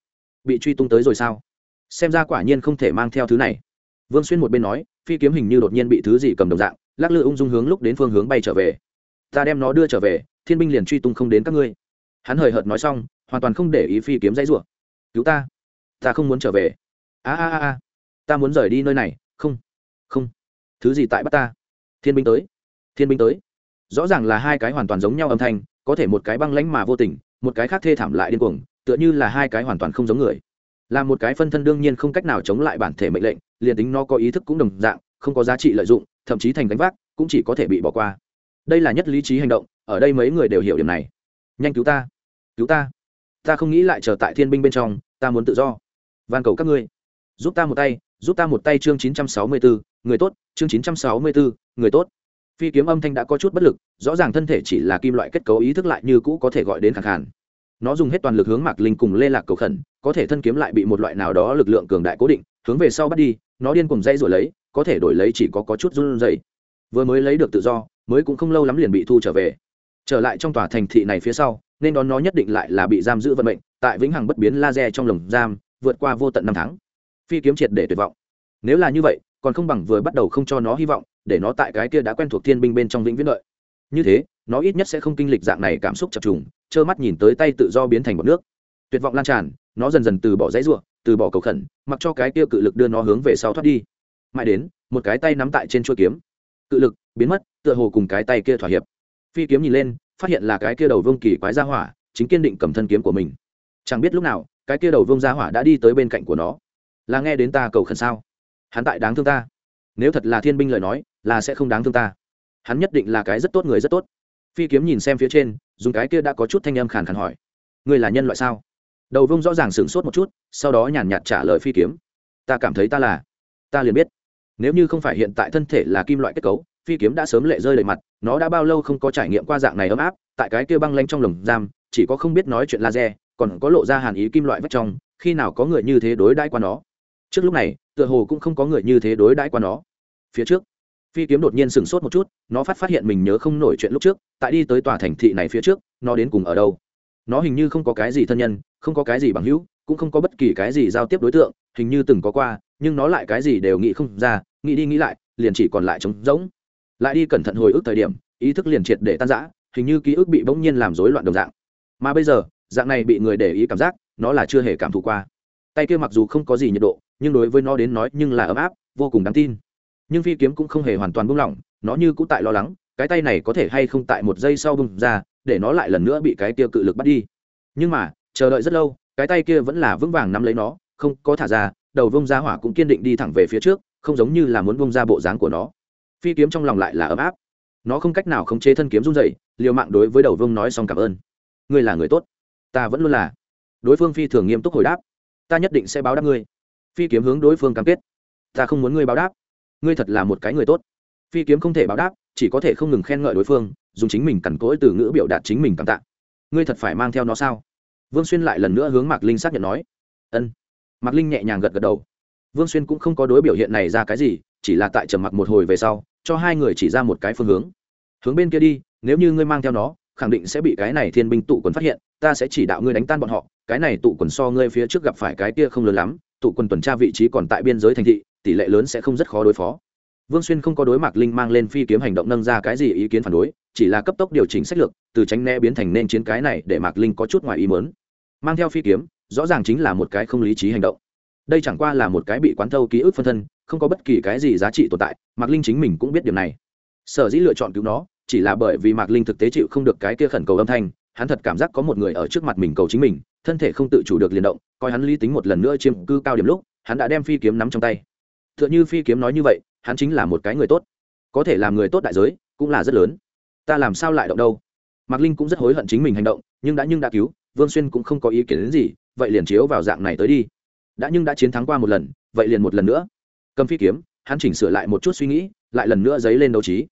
Bị truy tung tới rồi sao? Xem ra quả nhiên không thể mang theo thứ này. Vương xuyên một bên nói, phi kiếm hình như đột nhiên bị thứ gì cầm đồng dạng, lắc lư ung dung hướng lúc đến phương hướng bay trở về. Ta đem nó đưa trở về, thiên binh liền truy tung không đến các ngươi. Hắn hời hợt nói xong, hoàn toàn không để ý phi kiếm dãy rủa cứu ta. Ta không muốn trở về. A a a a. Ta muốn rời đi nơi này. Không không. Thứ gì tại bắt ta? Thiên binh tới. Thiên binh tới. Rõ ràng là hai cái hoàn toàn giống nhau âm thanh, có thể một cái băng lãnh mà vô tình, một cái khác thê thảm lại điên cuồng, tựa như là hai cái hoàn toàn không giống người. Là một cái phân thân đương nhiên không cách nào chống lại bản thể mệnh lệnh, liền tính nó có ý thức cũng đồng dạng, không có giá trị lợi dụng, thậm chí thành gánh vác, cũng chỉ có thể bị bỏ qua. Đây là nhất lý trí hành động, ở đây mấy người đều hiểu điểm này. Nhanh cứu ta. Cứu ta ta không nghĩ lại chờ tại thiên binh bên trong ta muốn tự do. Van cầu các ngươi. Giúp ta một tay giúp ta một tay chương chín trăm sáu mươi bốn người tốt chương chín trăm sáu mươi bốn người tốt. Phi kiếm âm thanh đã có chút bất lực rõ ràng thân thể chỉ là kim loại kết cấu ý thức lại như cũ có thể gọi đến khẳng hẳn. nó dùng hết toàn lực hướng mạc linh cùng lê lạc cầu khẩn có thể thân kiếm lại bị một loại nào đó lực lượng cường đại cố định hướng về sau bắt đi nó điên cùng dây rồi lấy có thể đổi lấy chỉ có, có chút run dày vừa mới lấy được tự do mới cũng không lâu lắm liền bị thu trở về. Trở lại trong tòa thành thị này phía sau nên đón nó nhất định lại là bị giam giữ vận mệnh, tại vĩnh hằng bất biến laser trong lồng giam, vượt qua vô tận năm tháng. Phi kiếm triệt để tuyệt vọng. Nếu là như vậy, còn không bằng vừa bắt đầu không cho nó hy vọng, để nó tại cái kia đã quen thuộc thiên binh bên trong vĩnh viễn lợi như thế, nó ít nhất sẽ không kinh lịch dạng này cảm xúc chập trùng, trơ mắt nhìn tới tay tự do biến thành bọt nước. Tuyệt vọng lan tràn, nó dần dần từ bỏ dãy ruộng từ bỏ cầu khẩn, mặc cho cái kia cự lực đưa nó hướng về sau thoát đi. Mãi đến, một cái tay nắm tại trên chuôi kiếm. Cự lực biến mất, tựa hồ cùng cái tay kia thỏa hiệp. Phi kiếm nhìn lên phát hiện là cái kia đầu vương kỳ quái ra hỏa, chính kiên định cầm thân kiếm của mình. Chẳng biết lúc nào, cái kia đầu vương ra hỏa đã đi tới bên cạnh của nó. Là nghe đến ta cầu khẩn sao? Hắn tại đáng thương ta. Nếu thật là thiên binh lời nói, là sẽ không đáng thương ta. Hắn nhất định là cái rất tốt người rất tốt. Phi kiếm nhìn xem phía trên, dùng cái kia đã có chút thanh âm khàn khàn hỏi. Ngươi là nhân loại sao? Đầu vương rõ ràng sửng sốt một chút, sau đó nhàn nhạt trả lời phi kiếm. Ta cảm thấy ta là. Ta liền biết. Nếu như không phải hiện tại thân thể là kim loại kết cấu, phi kiếm đã sớm lệ rơi đầy mặt nó đã bao lâu không có trải nghiệm qua dạng này ấm áp, tại cái kia băng lanh trong lồng giam, chỉ có không biết nói chuyện laser, còn có lộ ra hàn ý kim loại vách trong, khi nào có người như thế đối đãi qua nó. Trước lúc này, tựa hồ cũng không có người như thế đối đãi qua nó. Phía trước, phi kiếm đột nhiên sửng sốt một chút, nó phát phát hiện mình nhớ không nổi chuyện lúc trước, tại đi tới tòa thành thị này phía trước, nó đến cùng ở đâu. Nó hình như không có cái gì thân nhân, không có cái gì bằng hữu, cũng không có bất kỳ cái gì giao tiếp đối tượng, hình như từng có qua, nhưng nó lại cái gì đều nghĩ không ra, nghĩ đi nghĩ lại, liền chỉ còn lại trống rỗng lại đi cẩn thận hồi ức thời điểm, ý thức liền triệt để tan rã, hình như ký ức bị bỗng nhiên làm rối loạn đồng dạng. Mà bây giờ, dạng này bị người để ý cảm giác, nó là chưa hề cảm thụ qua. Tay kia mặc dù không có gì nhiệt độ, nhưng đối với nó đến nói nhưng là ấm áp, vô cùng đáng tin. Nhưng phi kiếm cũng không hề hoàn toàn buông lỏng, nó như cũng tại lo lắng, cái tay này có thể hay không tại một giây sau bung ra, để nó lại lần nữa bị cái kia cự lực bắt đi. Nhưng mà, chờ đợi rất lâu, cái tay kia vẫn là vững vàng nắm lấy nó, không có thả ra, đầu vông ra hỏa cũng kiên định đi thẳng về phía trước, không giống như là muốn bông ra bộ dáng của nó phi kiếm trong lòng lại là ấm áp. Nó không cách nào khống chế thân kiếm run dậy liều mạng đối với đầu vương nói xong cảm ơn. Ngươi là người tốt. Ta vẫn luôn là. Đối phương phi thường nghiêm túc hồi đáp. Ta nhất định sẽ báo đáp ngươi. Phi kiếm hướng đối phương cam kết. Ta không muốn ngươi báo đáp. Ngươi thật là một cái người tốt. Phi kiếm không thể báo đáp, chỉ có thể không ngừng khen ngợi đối phương, dùng chính mình cằn cỗi từ ngữ biểu đạt chính mình cảm tạ. Ngươi thật phải mang theo nó sao? Vương xuyên lại lần nữa hướng mạc linh xác nhận nói. Ân. Mạc linh nhẹ nhàng gật gật đầu. Vương xuyên cũng không có đối biểu hiện này ra cái gì, chỉ là tại trầm mặc một hồi về sau cho hai người chỉ ra một cái phương hướng. Hướng bên kia đi, nếu như ngươi mang theo nó, khẳng định sẽ bị cái này thiên binh tụ quần phát hiện, ta sẽ chỉ đạo ngươi đánh tan bọn họ. Cái này tụ quần so ngươi phía trước gặp phải cái kia không lớn lắm, tụ quần tuần tra vị trí còn tại biên giới thành thị, tỷ lệ lớn sẽ không rất khó đối phó. Vương xuyên không có đối mặt linh mang lên phi kiếm hành động nâng ra cái gì ý kiến phản đối, chỉ là cấp tốc điều chỉnh sách lược, từ tránh né biến thành nên chiến cái này để mạc linh có chút ngoài ý mớn mang theo phi kiếm, rõ ràng chính là một cái không lý trí hành động đây chẳng qua là một cái bị quán thâu ký ức phân thân, không có bất kỳ cái gì giá trị tồn tại, mạc linh chính mình cũng biết điều này. Sở dĩ lựa chọn cứu nó, chỉ là bởi vì mạc linh thực tế chịu không được cái kia khẩn cầu âm thanh, hắn thật cảm giác có một người ở trước mặt mình cầu chính mình, thân thể không tự chủ được liền động, coi hắn lý tính một lần nữa chiêm cư cao điểm lúc, hắn đã đem phi kiếm nắm trong tay. T h ư ợ n h ư phi kiếm nói như vậy, hắn chính là một cái người tốt. Có thể làm người tốt đại giới, cũng là rất lớn. Ta làm sao lại động đâu? Mạc linh cũng rất hối hận chính mình hành động, nhưng đã nhưng đã cứu, vương xuyên cũng không có ý kiến đến gì, vậy liền chiếu vào dạng này tới đi đã nhưng đã chiến thắng qua một lần, vậy liền một lần nữa. Cầm phi kiếm, hắn chỉnh sửa lại một chút suy nghĩ, lại lần nữa dấy lên đấu trí.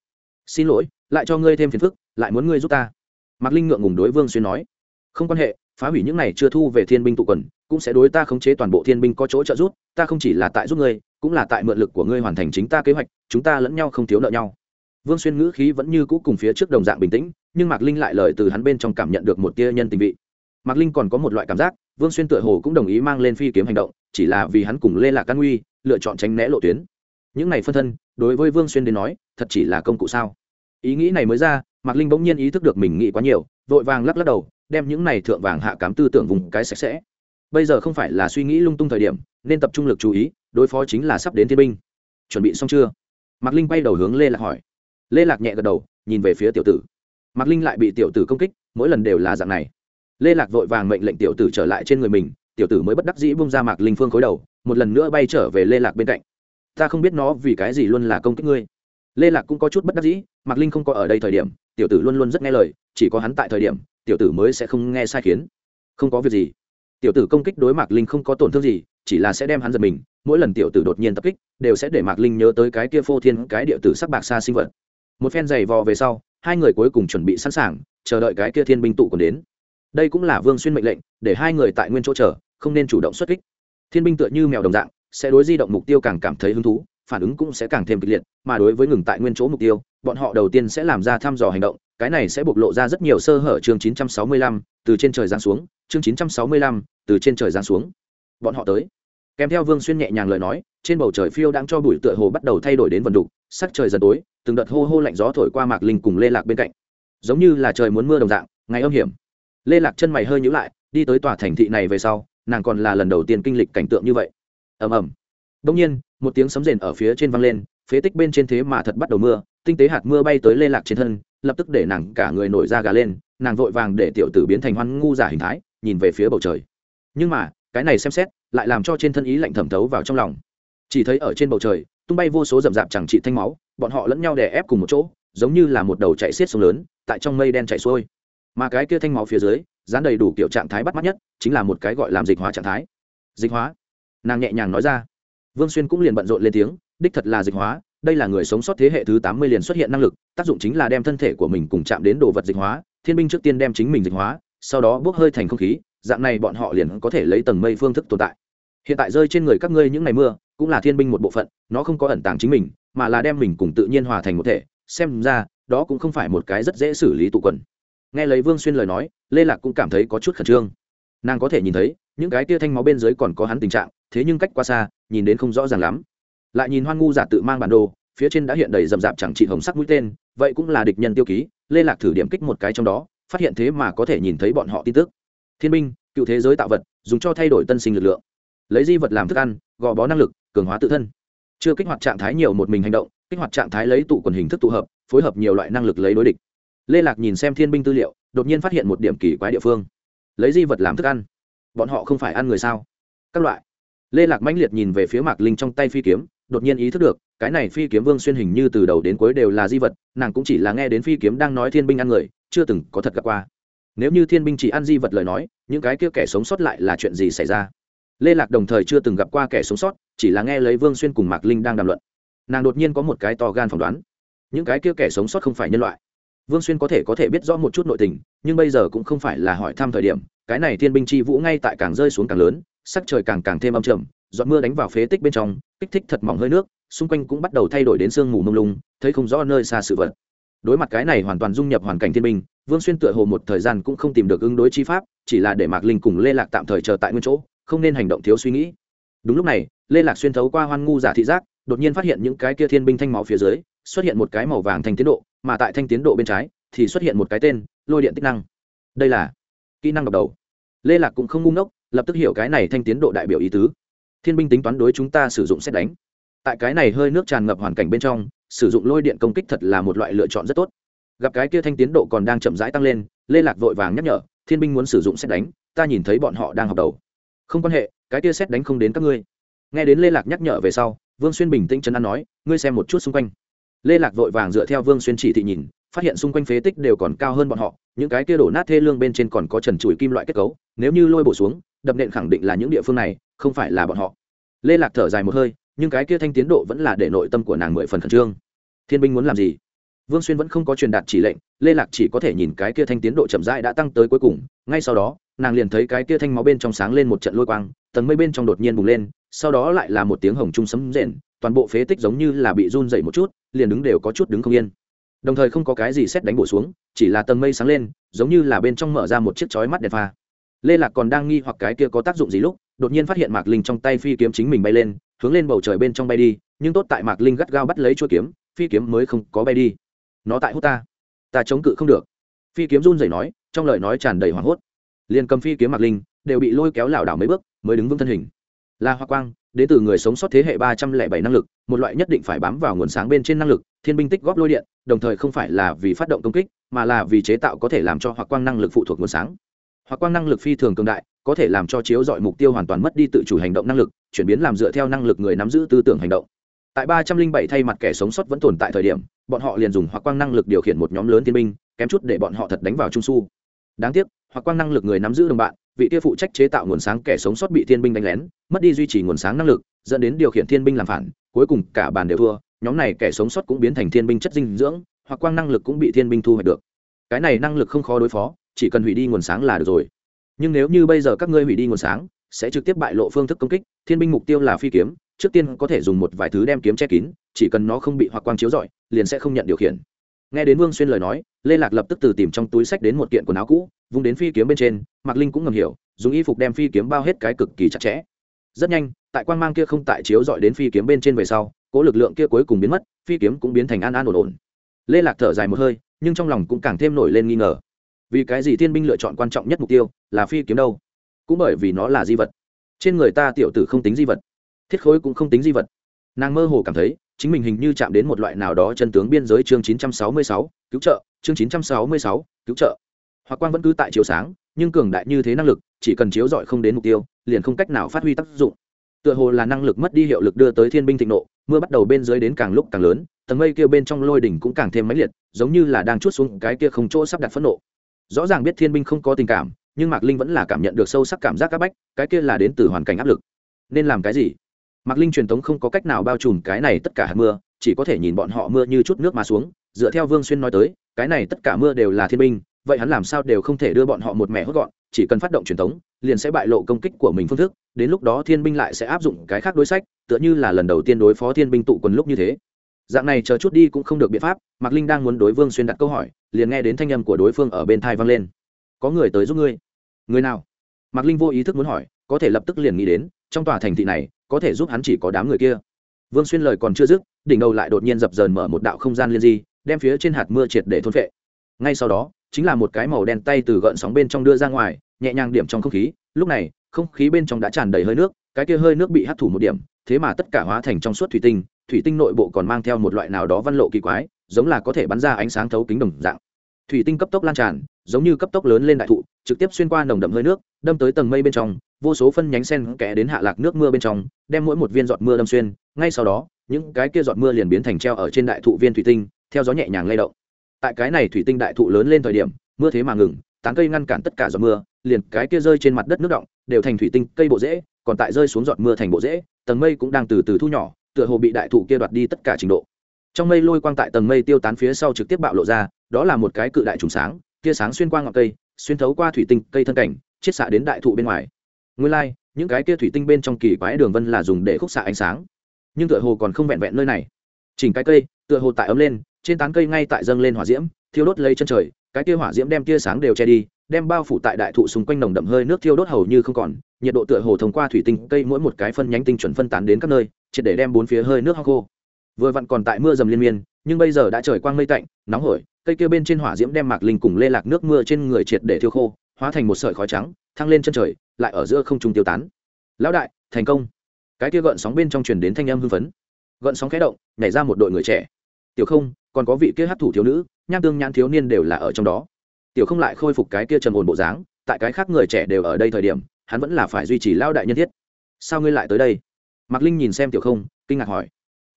Xin lỗi, lại cho ngươi thêm phiền phức, lại muốn ngươi giúp ta. Mạc linh ngượng ngùng đối vương xuyên nói. Không quan hệ, phá hủy những này chưa thu về thiên binh tụ quần, cũng sẽ đối ta khống chế toàn bộ thiên binh có chỗ trợ giúp, ta không chỉ là tại giúp ngươi, cũng là tại mượn lực của ngươi hoàn thành chính ta kế hoạch, chúng ta lẫn nhau không thiếu nợ nhau. Vương xuyên ngữ khí vẫn như cũ cùng phía trước đồng dạng bình tĩnh, nhưng mạc linh lại lời từ hắn bên trong cảm nhận được một tia nhân tình vị. Mạc linh còn có một loại cảm giác vương xuyên tựa hồ cũng đồng ý mang lên phi kiếm hành động, chỉ là vì hắn cùng lê lạc căn nguy lựa chọn tránh né lộ tuyến. Những này phân thân, đối với vương xuyên đến nói, thật chỉ là công cụ sao? Ý nghĩ này mới ra, mạc linh bỗng nhiên ý thức được mình nghĩ quá nhiều, vội vàng lắc lắc đầu, đem những này thượng vàng hạ cám tư tưởng vùng cái sạch sẽ. Bây giờ không phải là suy nghĩ lung tung thời điểm, nên tập trung lực chú ý, đối phó chính là sắp đến thiên binh. Chuẩn bị xong chưa? Mạc linh bay đầu hướng lê lạc hỏi. Lê lạc nhẹ gật đầu, nhìn về phía tiểu tử. Mạc linh lại bị tiểu tử công kích, mỗi lần đều là dạng này lê lạc vội vàng mệnh lệnh tiểu tử trở lại trên người mình, tiểu tử mới bất đắc dĩ bung ra mạc linh phương khối đầu, một lần nữa bay trở về lê lạc bên cạnh. Ta không biết nó vì cái gì luôn là công kích ngươi. Lê lạc cũng có chút bất đắc dĩ, mạc linh không có ở đây thời điểm, tiểu tử luôn luôn rất nghe lời, chỉ có hắn tại thời điểm, tiểu tử mới sẽ không nghe sai khiến. Không có việc gì. Tiểu tử công kích đối mạc linh không có tổn thương gì, chỉ là sẽ đem hắn giật mình, mỗi lần tiểu tử đột nhiên tập kích, đều sẽ để mạc linh nhớ tới cái kia phô thiên cái địa tử sắc bạc xa sinh vật. Một phen giày vò về sau, hai người cuối cùng chuẩn bị sẵn sàng, chờ đợi cái kia thiên binh tụ còn đến đây cũng là vương xuyên mệnh lệnh để hai người tại nguyên chỗ chờ không nên chủ động xuất kích. Thiên binh tựa như mèo đồng dạng sẽ đối di động mục tiêu càng cảm thấy hứng thú phản ứng cũng sẽ càng thêm kịch liệt mà đối với ngừng tại nguyên chỗ mục tiêu bọn họ đầu tiên sẽ làm ra thăm dò hành động cái này sẽ bộc lộ ra rất nhiều sơ hở chương 965, từ trên trời giáng xuống chương 965, từ trên trời giáng xuống. Bọn họ tới. Kèm theo vương xuyên nhẹ nhàng lời nói trên bầu trời phiêu đang cho bụi tựa hồ bắt đầu thay đổi đến vần đục sắc trời dần tối từng đợt hô hô lạnh gió thổi qua mạc linh cùng lê lạc bên cạnh. Giống như là trời muốn mưa đồng dạng ngày âm hiểm lê lạc chân mày hơi nhíu lại, đi tới tòa thành thị này về sau, nàng còn là lần đầu tiên kinh lịch cảnh tượng như vậy. Ầm ầm. Đông nhiên, một tiếng sấm rền ở phía trên vang lên, phế tích bên trên thế mà thật bắt đầu mưa, tinh tế hạt mưa bay tới lê lạc trên thân, lập tức để nàng cả người nổi da gà lên, nàng vội vàng để tiểu tử biến thành hoan ngu giả hình thái, nhìn về phía bầu trời. Nhưng mà, cái này xem xét, lại làm cho trên thân ý lạnh thẩm thấu vào trong lòng. Chỉ thấy ở trên bầu trời, tung bay vô số rậm rạp chẳng trị thanh máu, bọn họ lẫn nhau đè ép cùng một chỗ, giống như là một đầu chạy xiết sông lớn, tại trong mây đen chạy xuôi mà cái kia thanh máu phía dưới, dán đầy đủ kiểu trạng thái bắt mắt nhất, chính là một cái gọi làm dịch hóa trạng thái. Dịch hóa? Nàng nhẹ nhàng nói ra. Vương xuyên cũng liền bận rộn lên tiếng, đích thật là dịch hóa, đây là người sống sót thế hệ thứ tám mươi liền xuất hiện năng lực, tác dụng chính là đem thân thể của mình cùng chạm đến đồ vật dịch hóa, thiên binh trước tiên đem chính mình dịch hóa, sau đó bốc hơi thành không khí, dạng này bọn họ liền có thể lấy tầng mây phương thức tồn tại. Hiện tại rơi trên người các ngươi những ngày mưa, cũng là thiên binh một bộ phận, nó không có ẩn tàng chính mình, mà là đem mình cùng tự nhiên hòa thành một thể, xem ra, đó cũng không phải một cái rất dễ xử lý tụ quần nghe lấy vương xuyên lời nói, lê lạc cũng cảm thấy có chút khẩn trương. Nàng có thể nhìn thấy, những cái tia thanh máu bên dưới còn có hắn tình trạng, thế nhưng cách qua xa, nhìn đến không rõ ràng lắm. Lại nhìn hoan ngu giả tự mang bản đồ, phía trên đã hiện đầy rậm rạp chẳng trị hồng sắc mũi tên, vậy cũng là địch nhân tiêu ký, lê lạc thử điểm kích một cái trong đó, phát hiện thế mà có thể nhìn thấy bọn họ tin tức. Thiên binh, cựu thế giới tạo vật, dùng cho thay đổi tân sinh lực lượng. Lấy di vật làm thức ăn, gò bó năng lực, cường hóa tự thân. Chưa kích hoạt trạng thái nhiều một mình hành động, kích hoạt trạng thái lấy tụ quần hình thức tụ hợp, phối hợp nhiều loại năng lực lấy đối địch lê lạc nhìn xem thiên binh tư liệu, đột nhiên phát hiện một điểm kỳ quái địa phương. Lấy di vật làm thức ăn. Bọn họ không phải ăn người sao? Các loại. Lê lạc mãnh liệt nhìn về phía mạc linh trong tay phi kiếm, đột nhiên ý thức được, cái này phi kiếm vương xuyên hình như từ đầu đến cuối đều là di vật, nàng cũng chỉ là nghe đến phi kiếm đang nói thiên binh ăn người, chưa từng có thật gặp qua. Nếu như thiên binh chỉ ăn di vật lời nói, những cái kia kẻ sống sót lại là chuyện gì xảy ra? Lê lạc đồng thời chưa từng gặp qua kẻ sống sót, chỉ là nghe lấy vương xuyên cùng mạc linh đang đàm luận. Nàng đột nhiên có một cái to gan phỏng đoán. Những cái kia kẻ sống sót không phải nhân loại vương xuyên có thể có thể biết rõ một chút nội tình, nhưng bây giờ cũng không phải là hỏi thăm thời điểm, cái này thiên binh chi vũ ngay tại càng rơi xuống càng lớn, sắc trời càng càng thêm âm trầm, giọt mưa đánh vào phế tích bên trong, kích thích thật mỏng hơi nước, xung quanh cũng bắt đầu thay đổi đến sương mù mông lung, thấy không rõ nơi xa sự vật. Đối mặt cái này hoàn toàn dung nhập hoàn cảnh thiên binh, vương xuyên tựa hồ một thời gian cũng không tìm được ứng đối chi pháp, chỉ là để mạc linh cùng lê lạc tạm thời chờ tại nguyên chỗ, không nên hành động thiếu suy nghĩ. Đúng lúc này, lê lạc xuyên thấu qua hoan ngu giả thị giác, đột nhiên phát hiện những cái kia thiên binh thanh máu phía dưới, xuất hiện một cái màu vàng thành tiến độ mà tại thanh tiến độ bên trái thì xuất hiện một cái tên, lôi điện tích năng. Đây là kỹ năng đọc đầu. Lê lạc cũng không ngu ngốc, lập tức hiểu cái này thanh tiến độ đại biểu ý tứ. Thiên binh tính toán đối chúng ta sử dụng xét đánh. Tại cái này hơi nước tràn ngập hoàn cảnh bên trong, sử dụng lôi điện công kích thật là một loại lựa chọn rất tốt. Gặp cái kia thanh tiến độ còn đang chậm rãi tăng lên, lê lạc vội vàng nhắc nhở, thiên binh muốn sử dụng xét đánh, ta nhìn thấy bọn họ đang học đầu. Không quan hệ, cái kia xét đánh không đến các ngươi. Nghe đến lê lạc nhắc nhở về sau, vương xuyên bình tĩnh chân ăn nói, ngươi xem một chút xung quanh lê lạc vội vàng dựa theo vương xuyên chỉ thị nhìn, phát hiện xung quanh phế tích đều còn cao hơn bọn họ, những cái kia đổ nát thê lương bên trên còn có trần trụi kim loại kết cấu, nếu như lôi bổ xuống, đập nện khẳng định là những địa phương này, không phải là bọn họ. Lê lạc thở dài một hơi, nhưng cái kia thanh tiến độ vẫn là để nội tâm của nàng mười phần khẩn trương. Thiên binh muốn làm gì? Vương xuyên vẫn không có truyền đạt chỉ lệnh, lê lạc chỉ có thể nhìn cái kia thanh tiến độ chậm rãi đã tăng tới cuối cùng, ngay sau đó, nàng liền thấy cái kia thanh máu bên trong sáng lên một trận lôi quang, tầng mây bên trong đột nhiên bùng lên, sau đó lại là một tiếng hồng trung sấm rền toàn bộ phế tích giống như là bị run dậy một chút, liền đứng đều có chút đứng không yên. Đồng thời không có cái gì xét đánh bổ xuống, chỉ là tầng mây sáng lên, giống như là bên trong mở ra một chiếc chói mắt đèn pha. Lê lạc còn đang nghi hoặc cái kia có tác dụng gì lúc, đột nhiên phát hiện mạc linh trong tay phi kiếm chính mình bay lên, hướng lên bầu trời bên trong bay đi, nhưng tốt tại mạc linh gắt gao bắt lấy chuỗi kiếm, phi kiếm mới không có bay đi. Nó tại hút ta. Ta chống cự không được. Phi kiếm run rẩy nói, trong lời nói tràn đầy hoảng hốt. Liền cầm phi kiếm mạc linh, đều bị lôi kéo lảo đảo mấy bước, mới đứng vững thân hình. La hoa quang đến từ người sống sót thế hệ ba trăm lẻ bảy năng lực, một loại nhất định phải bám vào nguồn sáng bên trên năng lực, thiên binh tích góp lôi điện, đồng thời không phải là vì phát động công kích, mà là vì chế tạo có thể làm cho hoặc quang năng lực phụ thuộc nguồn sáng. Hoặc quang năng lực phi thường cường đại, có thể làm cho chiếu dọi mục tiêu hoàn toàn mất đi tự chủ hành động năng lực, chuyển biến làm dựa theo năng lực người nắm giữ tư tưởng hành động. Tại ba trăm linh bảy thay mặt kẻ sống sót vẫn tồn tại thời điểm, bọn họ liền dùng hoặc quang năng lực điều khiển một nhóm lớn thiên binh, kém chút để bọn họ thật đánh vào trung su. Đáng tiếc, hoặc quang năng lực người nắm giữ đồng bạn vị kia phụ trách chế tạo nguồn sáng kẻ sống sót bị thiên binh đánh lén, mất đi duy trì nguồn sáng năng lực, dẫn đến điều khiển thiên binh làm phản, cuối cùng cả bàn đều thua, nhóm này kẻ sống sót cũng biến thành thiên binh chất dinh dưỡng, hoặc quang năng lực cũng bị thiên binh thu hoạch được. Cái này năng lực không khó đối phó, chỉ cần hủy đi nguồn sáng là được rồi. Nhưng nếu như bây giờ các ngươi hủy đi nguồn sáng, sẽ trực tiếp bại lộ phương thức công kích, thiên binh mục tiêu là phi kiếm, trước tiên có thể dùng một vài thứ đem kiếm che kín, chỉ cần nó không bị hoặc quang chiếu rọi, liền sẽ không nhận điều khiển. Nghe đến vương xuyên lời nói, lê lạc lập tức từ tìm trong túi sách đến một kiện quần áo cũ vung đến phi kiếm bên trên mạc linh cũng ngầm hiểu dùng y phục đem phi kiếm bao hết cái cực kỳ chặt chẽ. Rất nhanh tại quan mang kia không tại chiếu dọi đến phi kiếm bên trên về sau cố lực lượng kia cuối cùng biến mất phi kiếm cũng biến thành an an ổn ổn. Lê lạc thở dài một hơi nhưng trong lòng cũng càng thêm nổi lên nghi ngờ. Vì cái gì thiên binh lựa chọn quan trọng nhất mục tiêu là phi kiếm đâu? Cũng bởi vì nó là di vật. Trên người ta tiểu tử không tính di vật thiết khối cũng không tính di vật. Nàng mơ hồ cảm thấy chính mình hình như chạm đến một loại nào đó chân tướng biên giới chương 966, cứu trợ chương 966, cứu trợ hoặc quang vẫn cứ tại chiếu sáng, nhưng cường đại như thế năng lực, chỉ cần chiếu rọi không đến mục tiêu, liền không cách nào phát huy tác dụng. Tựa hồ là năng lực mất đi hiệu lực đưa tới thiên binh thịnh nộ, mưa bắt đầu bên dưới đến càng lúc càng lớn, tầng mây kia bên trong lôi đỉnh cũng càng thêm mãnh liệt, giống như là đang chút xuống cái kia không chỗ sắp đặt phẫn nộ. Rõ ràng biết thiên binh không có tình cảm, nhưng mạc linh vẫn là cảm nhận được sâu sắc cảm giác áp bách, cái kia là đến từ hoàn cảnh áp lực. Nên làm cái gì? Mạc linh truyền thống không có cách nào bao trùm cái này tất cả hạt mưa, chỉ có thể nhìn bọn họ mưa như chút nước mà xuống, dựa theo vương xuyên nói tới, cái này tất cả mưa đều là thiên binh vậy hắn làm sao đều không thể đưa bọn họ một mẹ hốt gọn, chỉ cần phát động truyền thống, liền sẽ bại lộ công kích của mình phương thức, đến lúc đó thiên binh lại sẽ áp dụng cái khác đối sách, tựa như là lần đầu tiên đối phó thiên binh tụ quần lúc như thế. Dạng này chờ chút đi cũng không được biện pháp, mạc linh đang muốn đối vương xuyên đặt câu hỏi, liền nghe đến thanh âm của đối phương ở bên thai vang lên. Có người tới giúp ngươi. Người nào? Mạc linh vô ý thức muốn hỏi, có thể lập tức liền nghĩ đến, trong tòa thành thị này, có thể giúp hắn chỉ có đám người kia. Vương xuyên lời còn chưa dứt, đỉnh đầu lại đột nhiên dập dờn mở một đạo không gian liên di, đem phía trên hạt mưa triệt để thôn vệ ngay sau đó chính là một cái màu đen tay từ gợn sóng bên trong đưa ra ngoài, nhẹ nhàng điểm trong không khí. Lúc này, không khí bên trong đã tràn đầy hơi nước, cái kia hơi nước bị hấp thụ một điểm, thế mà tất cả hóa thành trong suốt thủy tinh thủy tinh nội bộ còn mang theo một loại nào đó văn lộ kỳ quái, giống là có thể bắn ra ánh sáng thấu kính đồng dạng. Thủy tinh cấp tốc lan tràn, giống như cấp tốc lớn lên đại thụ, trực tiếp xuyên qua nồng đậm hơi nước, đâm tới tầng mây bên trong, vô số phân nhánh sen kẽ đến hạ lạc nước mưa bên trong, đem mỗi một viên giọt mưa đâm xuyên. Ngay sau đó, những cái kia giọt mưa liền biến thành treo ở trên đại thụ viên thủy tinh, theo gió nhẹ nhàng lay động tại cái này thủy tinh đại thụ lớn lên thời điểm mưa thế mà ngừng tán cây ngăn cản tất cả giọt mưa liền cái kia rơi trên mặt đất nước động đều thành thủy tinh cây bộ rễ còn tại rơi xuống giọt mưa thành bộ rễ tầng mây cũng đang từ từ thu nhỏ tựa hồ bị đại thụ kia đoạt đi tất cả trình độ. Trong mây lôi quang tại tầng mây tiêu tán phía sau trực tiếp bạo lộ ra đó là một cái cự đại trùng sáng kia sáng xuyên qua ngọn cây xuyên thấu qua thủy tinh cây thân cảnh chiết xạ đến đại thụ bên ngoài. Nguyên lai、like, những cái kia thủy tinh bên trong kỳ quái đường vân là dùng để khúc xạ ánh sáng. Nhưng tựa hồ còn không vẹn vẹn nơi này. Chỉnh cái cây tựa hồ tại ấm lên trên tán cây ngay tại dâng lên hỏa diễm, thiêu đốt lấy chân trời, cái kia hỏa diễm đem tia sáng đều che đi, đem bao phủ tại đại thụ xung quanh nồng đậm hơi nước thiêu đốt hầu như không còn, nhiệt độ tựa hồ thông qua thủy tinh, cây mỗi một cái phân nhánh tinh chuẩn phân tán đến các nơi, triệt để đem bốn phía hơi nước hao khô. Vừa vặn còn tại mưa dầm liên miên, nhưng bây giờ đã trời quang mây tạnh, nóng hổi, cây kia bên trên hỏa diễm đem mạc linh cùng lê lạc nước mưa trên người triệt để thiêu khô, hóa thành một sợi khói trắng, thăng lên chân trời, lại ở giữa không trung tiêu tán. Lão đại, thành công. Cái kia gợn sóng bên trong truyền đến thanh âm hưng phấn. Gợn sóng khẽ động, nhảy ra một đội người trẻ. Tiểu không còn có vị kia hát thủ thiếu nữ, nham tương nhãn thiếu niên đều là ở trong đó. Tiểu không lại khôi phục cái kia trầm ổn bộ dáng, tại cái khác người trẻ đều ở đây thời điểm, hắn vẫn là phải duy trì lao đại nhân thiết. Sao ngươi lại tới đây? Mạc linh nhìn xem tiểu không, kinh ngạc hỏi.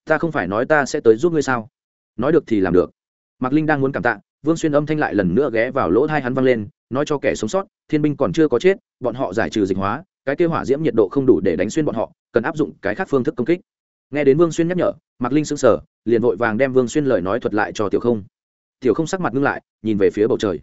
Ta không phải nói ta sẽ tới giúp ngươi sao? Nói được thì làm được. Mạc linh đang muốn cảm tạ, vương xuyên âm thanh lại lần nữa ghé vào lỗ thai hắn văng lên, nói cho kẻ sống sót, thiên binh còn chưa có chết, bọn họ giải trừ dịch hóa, cái kêu hỏa diễm nhiệt độ không đủ để đánh xuyên bọn họ, cần áp dụng cái khác phương thức công kích nghe đến vương xuyên nhắc nhở, mạc linh sững sờ, liền vội vàng đem vương xuyên lời nói thuật lại cho tiểu không. Tiểu không sắc mặt ngưng lại, nhìn về phía bầu trời.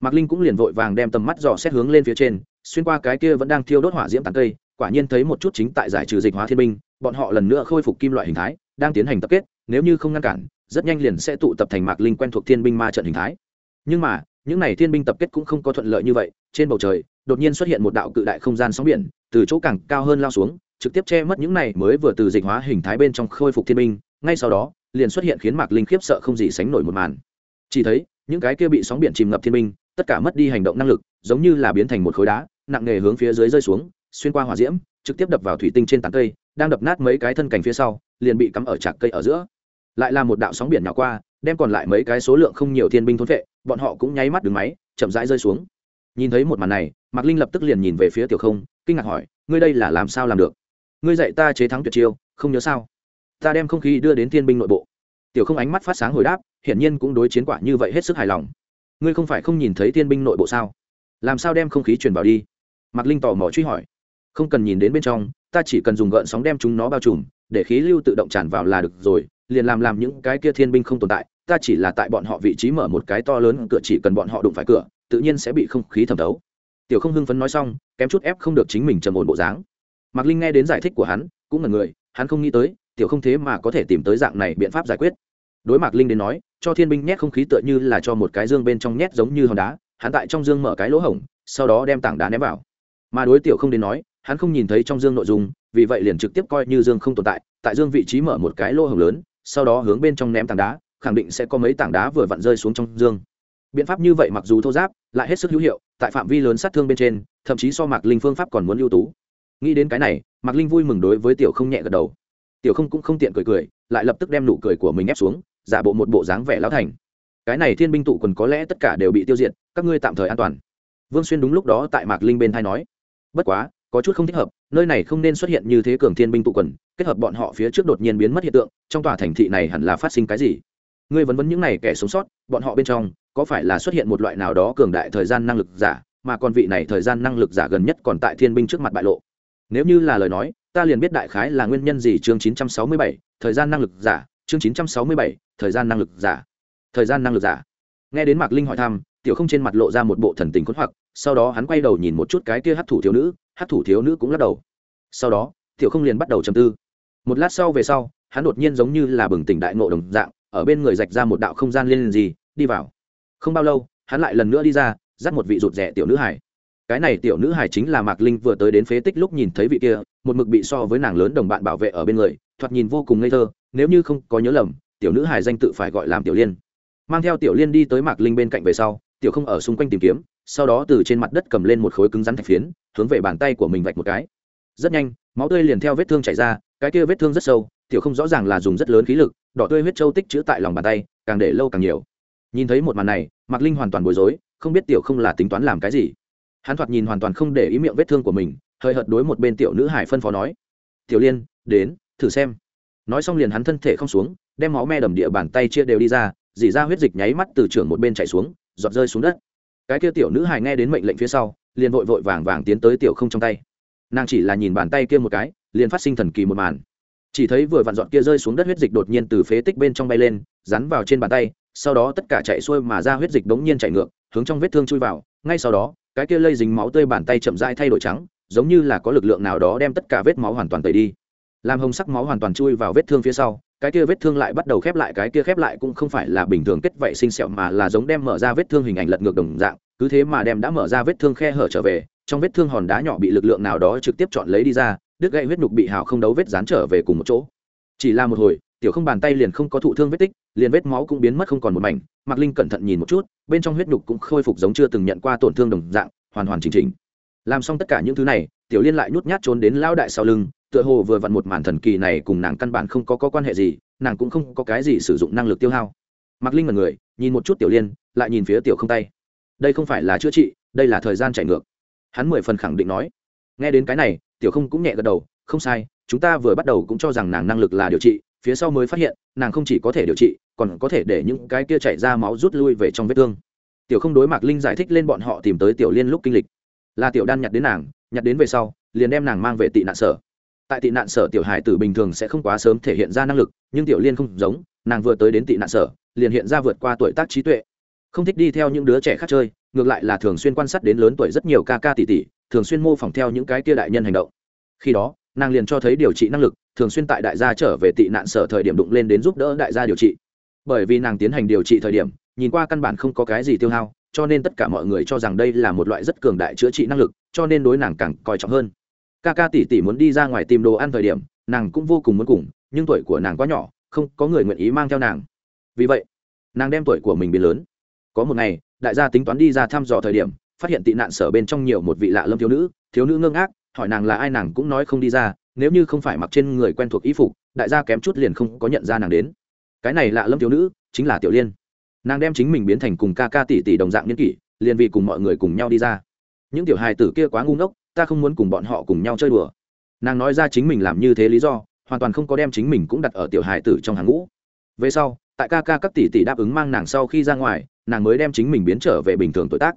Mạc linh cũng liền vội vàng đem tầm mắt dò xét hướng lên phía trên, xuyên qua cái kia vẫn đang thiêu đốt hỏa diễm tàn cây, quả nhiên thấy một chút chính tại giải trừ dịch hóa thiên binh, bọn họ lần nữa khôi phục kim loại hình thái, đang tiến hành tập kết, nếu như không ngăn cản, rất nhanh liền sẽ tụ tập thành mạc linh quen thuộc thiên binh ma trận hình thái. Nhưng mà, những n à y thiên binh tập kết cũng không có thuận lợi như vậy, trên bầu trời, đột nhiên xuất hiện một đạo cự đại không gian sóng biển, từ chỗ càng cao hơn lao xuống trực tiếp che mất những này mới vừa từ dịch hóa hình thái bên trong khôi phục thiên binh ngay sau đó, liền xuất hiện khiến mạc linh khiếp sợ không gì sánh nổi một màn. Chỉ thấy, những cái kia bị sóng biển chìm ngập thiên binh tất cả mất đi hành động năng lực, giống như là biến thành một khối đá, nặng nề hướng phía dưới rơi xuống, xuyên qua hỏa diễm, trực tiếp đập vào thủy tinh trên tán cây, đang đập nát mấy cái thân cành phía sau, liền bị cắm ở trạc cây ở giữa. Lại là một đạo sóng biển nhỏ qua, đem còn lại mấy cái số lượng không nhiều thiên binh thốn vệ bọn họ cũng nháy mắt đứng máy, chậm rãi rơi xuống. Nhìn thấy một màn này, mạc linh lập tức liền nhìn về phía tiểu không, kinh ngạc hỏi, ngươi đây là làm sao làm được? Ngươi dạy ta chế thắng tuyệt chiêu, không nhớ sao? Ta đem không khí đưa đến thiên binh nội bộ. Tiểu không ánh mắt phát sáng hồi đáp, hiển nhiên cũng đối chiến quả như vậy hết sức hài lòng. Ngươi không phải không nhìn thấy thiên binh nội bộ sao? Làm sao đem không khí truyền vào đi? Mạc linh tò mò truy hỏi. Không cần nhìn đến bên trong, ta chỉ cần dùng gợn sóng đem chúng nó bao trùm, để khí lưu tự động tràn vào là được rồi, liền làm làm những cái kia thiên binh không tồn tại, ta chỉ là tại bọn họ vị trí mở một cái to lớn cửa chỉ cần bọn họ đụng phải cửa, tự nhiên sẽ bị không khí thẩm thấu. Tiểu không hưng phấn nói xong, kém chút ép không được chính mình trầm ổn bộ dáng mạc linh nghe đến giải thích của hắn, cũng là người, hắn không nghĩ tới, tiểu không thế mà có thể tìm tới dạng này biện pháp giải quyết. Đối mạc linh đến nói, cho thiên binh nhét không khí tựa như là cho một cái dương bên trong nhét giống như hòn đá, hắn tại trong dương mở cái lỗ hổng, sau đó đem tảng đá ném vào. Mà đối tiểu không đến nói, hắn không nhìn thấy trong dương nội dung, vì vậy liền trực tiếp coi như dương không tồn tại tại dương vị trí mở một cái lỗ hổng lớn, sau đó hướng bên trong ném tảng đá, khẳng định sẽ có mấy tảng đá vừa vặn rơi xuống trong dương. Biện pháp như vậy mặc dù thô giáp, lại hết sức hữu hiệu, tại phạm vi lớn sát thương bên trên, thậm chí so mạc linh phương pháp còn muốn ưu tú nghĩ đến cái này, mạc linh vui mừng đối với tiểu không nhẹ gật đầu. Tiểu không cũng không tiện cười cười, lại lập tức đem nụ cười của mình ép xuống, giả bộ một bộ dáng vẻ lão thành. Cái này thiên binh tụ quần có lẽ tất cả đều bị tiêu diệt, các ngươi tạm thời an toàn. Vương xuyên đúng lúc đó tại mạc linh bên thay nói. Bất quá, có chút không thích hợp, nơi này không nên xuất hiện như thế cường thiên binh tụ quần, kết hợp bọn họ phía trước đột nhiên biến mất hiện tượng, trong tòa thành thị này hẳn là phát sinh cái gì? Ngươi vấn vấn những này kẻ sống sót, bọn họ bên trong, có phải là xuất hiện một loại nào đó cường đại thời gian năng lực giả, mà còn vị này thời gian năng lực giả gần nhất còn tại thiên binh trước mặt bại lộ? Nếu như là lời nói ta liền biết đại khái là nguyên nhân gì chương 967, thời gian năng lực giả chương 967, thời gian năng lực giả. Thời gian năng lực giả. Nghe đến mạc linh hỏi thăm tiểu không trên mặt lộ ra một bộ thần tình khốn hoặc sau đó hắn quay đầu nhìn một chút cái kia hát thủ thiếu nữ hát thủ thiếu nữ cũng lắc đầu. Sau đó tiểu không liền bắt đầu chầm tư. Một lát sau về sau hắn đột nhiên giống như là bừng tỉnh đại ngộ đồng dạng ở bên người rạch ra một đạo không gian lên gì đi vào. Không bao lâu hắn lại lần nữa đi ra dắt một vị rụt rẻ tiểu nữ hải cái này tiểu nữ hải chính là mạc linh vừa tới đến phế tích lúc nhìn thấy vị kia, một mực bị so với nàng lớn đồng bạn bảo vệ ở bên người, thoạt nhìn vô cùng ngây thơ, nếu như không có nhớ lầm, tiểu nữ hải danh tự phải gọi làm tiểu liên. Mang theo tiểu liên đi tới mạc linh bên cạnh về sau, tiểu không ở xung quanh tìm kiếm, sau đó từ trên mặt đất cầm lên một khối cứng rắn thạch phiến, hướng về bàn tay của mình vạch một cái. Rất nhanh, máu tươi liền theo vết thương chảy ra, cái kia vết thương rất sâu, tiểu không rõ ràng là dùng rất lớn khí lực, đỏ tươi huyết trâu tích chữ tại lòng bàn tay, càng để lâu càng nhiều. Nhìn thấy một màn này, mạc linh hoàn toàn bối rối, không biết tiểu không là tính toán làm cái gì hắn thoạt nhìn hoàn toàn không để ý miệng vết thương của mình, hơi hợt đối một bên tiểu nữ hải phân phó nói, tiểu liên, đến, thử xem. Nói xong liền hắn thân thể không xuống, đem máu me đầm địa bàn tay chia đều đi ra dỉ ra huyết dịch nháy mắt từ trưởng một bên chạy xuống, giọt rơi xuống đất. Cái kia tiểu nữ hải nghe đến mệnh lệnh phía sau, liền vội vội vàng vàng tiến tới tiểu không trong tay. Nàng chỉ là nhìn bàn tay kia một cái, liền phát sinh thần kỳ một màn. Chỉ thấy vừa vặn dọn kia rơi xuống đất huyết dịch đột nhiên từ phế tích bên trong bay lên, rắn vào trên bàn tay, sau đó tất cả chạy xuôi mà ra huyết dịch đống nhiên chạy ngược, hướng trong vết thương chui vào, ngay sau đó cái kia lây dính máu tươi bàn tay chậm rãi thay đổi trắng, giống như là có lực lượng nào đó đem tất cả vết máu hoàn toàn tẩy đi. Làm hồng sắc máu hoàn toàn chui vào vết thương phía sau, cái kia vết thương lại bắt đầu khép lại, cái kia khép lại cũng không phải là bình thường kết vậy sinh sẹo mà là giống đem mở ra vết thương hình ảnh lật ngược đồng dạng, cứ thế mà đem đã mở ra vết thương khe hở trở về, trong vết thương hòn đá nhỏ bị lực lượng nào đó trực tiếp chọn lấy đi ra, đứt gãy huyết nhục bị hào không đấu vết dán trở về cùng một chỗ. Chỉ là một hồi, tiểu không bàn tay liền không có thụ thương vết tích liền vết máu cũng biến mất không còn một mảnh mạc linh cẩn thận nhìn một chút bên trong huyết nhục cũng khôi phục giống chưa từng nhận qua tổn thương đồng dạng hoàn hoàn chỉnh chỉnh. Làm xong tất cả những thứ này tiểu liên lại nhút nhát trốn đến lão đại sau lưng tựa hồ vừa vặn một màn thần kỳ này cùng nàng căn bản không có, có quan hệ gì nàng cũng không có cái gì sử dụng năng lực tiêu hao. Mạc linh mật người nhìn một chút tiểu liên lại nhìn phía tiểu không tay. Đây không phải là chữa trị đây là thời gian chạy ngược. Hắn mười phần khẳng định nói. Nghe đến cái này tiểu không cũng nhẹ gật đầu không sai chúng ta vừa bắt đầu cũng cho rằng nàng năng lực là điều trị phía sau mới phát hiện, nàng không chỉ có thể điều trị, còn có thể để những cái kia chảy ra máu rút lui về trong vết thương. Tiểu không đối mạc linh giải thích lên bọn họ tìm tới tiểu liên lúc kinh lịch. Là tiểu đan nhặt đến nàng, nhặt đến về sau, liền đem nàng mang về tị nạn sở. Tại tị nạn sở, tiểu hải tử bình thường sẽ không quá sớm thể hiện ra năng lực, nhưng tiểu liên không giống, nàng vừa tới đến tị nạn sở, liền hiện ra vượt qua tuổi tác trí tuệ. Không thích đi theo những đứa trẻ khác chơi, ngược lại là thường xuyên quan sát đến lớn tuổi rất nhiều ca ca tỷ tỷ, thường xuyên mô phỏng theo những cái kia đại nhân hành động. Khi đó, nàng liền cho thấy điều trị năng lực thường xuyên tại đại gia trở về tị nạn sở thời điểm đụng lên đến giúp đỡ đại gia điều trị. Bởi vì nàng tiến hành điều trị thời điểm, nhìn qua căn bản không có cái gì tiêu hao, cho nên tất cả mọi người cho rằng đây là một loại rất cường đại chữa trị năng lực, cho nên đối nàng càng coi trọng hơn. Ca ca tỷ tỷ muốn đi ra ngoài tìm đồ ăn thời điểm, nàng cũng vô cùng muốn cùng, nhưng tuổi của nàng quá nhỏ, không có người nguyện ý mang theo nàng. Vì vậy, nàng đem tuổi của mình biến lớn. Có một ngày, đại gia tính toán đi ra thăm dò thời điểm, phát hiện tị nạn sở bên trong nhiều một vị lạ lâm thiếu nữ thiếu nữ ngưng ác hỏi nàng là ai nàng cũng nói không đi ra nếu như không phải mặc trên người quen thuộc y phục, đại gia kém chút liền không có nhận ra nàng đến. Cái này lạ lâm thiếu nữ, chính là tiểu liên. Nàng đem chính mình biến thành cùng ca ca tỷ tỷ đồng dạng nhân kỷ, liền vì cùng mọi người cùng nhau đi ra. Những tiểu hài tử kia quá ngu ngốc, ta không muốn cùng bọn họ cùng nhau chơi đùa. Nàng nói ra chính mình làm như thế lý do, hoàn toàn không có đem chính mình cũng đặt ở tiểu hài tử trong hàng ngũ. Về sau, tại ca ca các tỷ tỷ đáp ứng mang nàng sau khi ra ngoài, nàng mới đem chính mình biến trở về bình thường tuổi tác.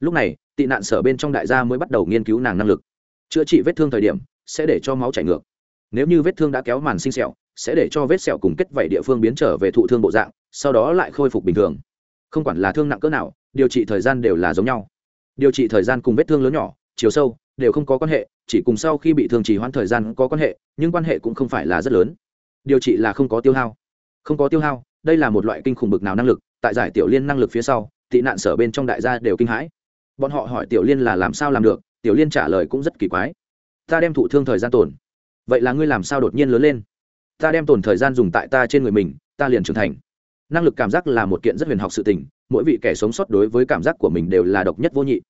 Lúc này, tị nạn sở bên trong đại gia mới bắt đầu nghiên cứu nàng năng lực. Chữa trị vết thương thời điểm sẽ để cho máu chảy ngược. Nếu như vết thương đã kéo màn sinh sẹo, sẽ để cho vết sẹo cùng kết vảy địa phương biến trở về thụ thương bộ dạng, sau đó lại khôi phục bình thường. Không quản là thương nặng cỡ nào, điều trị thời gian đều là giống nhau. Điều trị thời gian cùng vết thương lớn nhỏ, chiều sâu, đều không có quan hệ, chỉ cùng sau khi bị thương trì hoãn thời gian có quan hệ, nhưng quan hệ cũng không phải là rất lớn. Điều trị là không có tiêu hao. Không có tiêu hao, đây là một loại kinh khủng bực nào năng lực, tại giải tiểu liên năng lực phía sau, tị nạn sở bên trong đại gia đều kinh hãi. Bọn họ hỏi tiểu liên là làm sao làm được, tiểu liên trả lời cũng rất kỳ quái ta đem thụ thương thời gian tồn. Vậy là ngươi làm sao đột nhiên lớn lên? Ta đem tồn thời gian dùng tại ta trên người mình, ta liền trưởng thành. Năng lực cảm giác là một kiện rất huyền học sự tình, mỗi vị kẻ sống sót đối với cảm giác của mình đều là độc nhất vô nhị.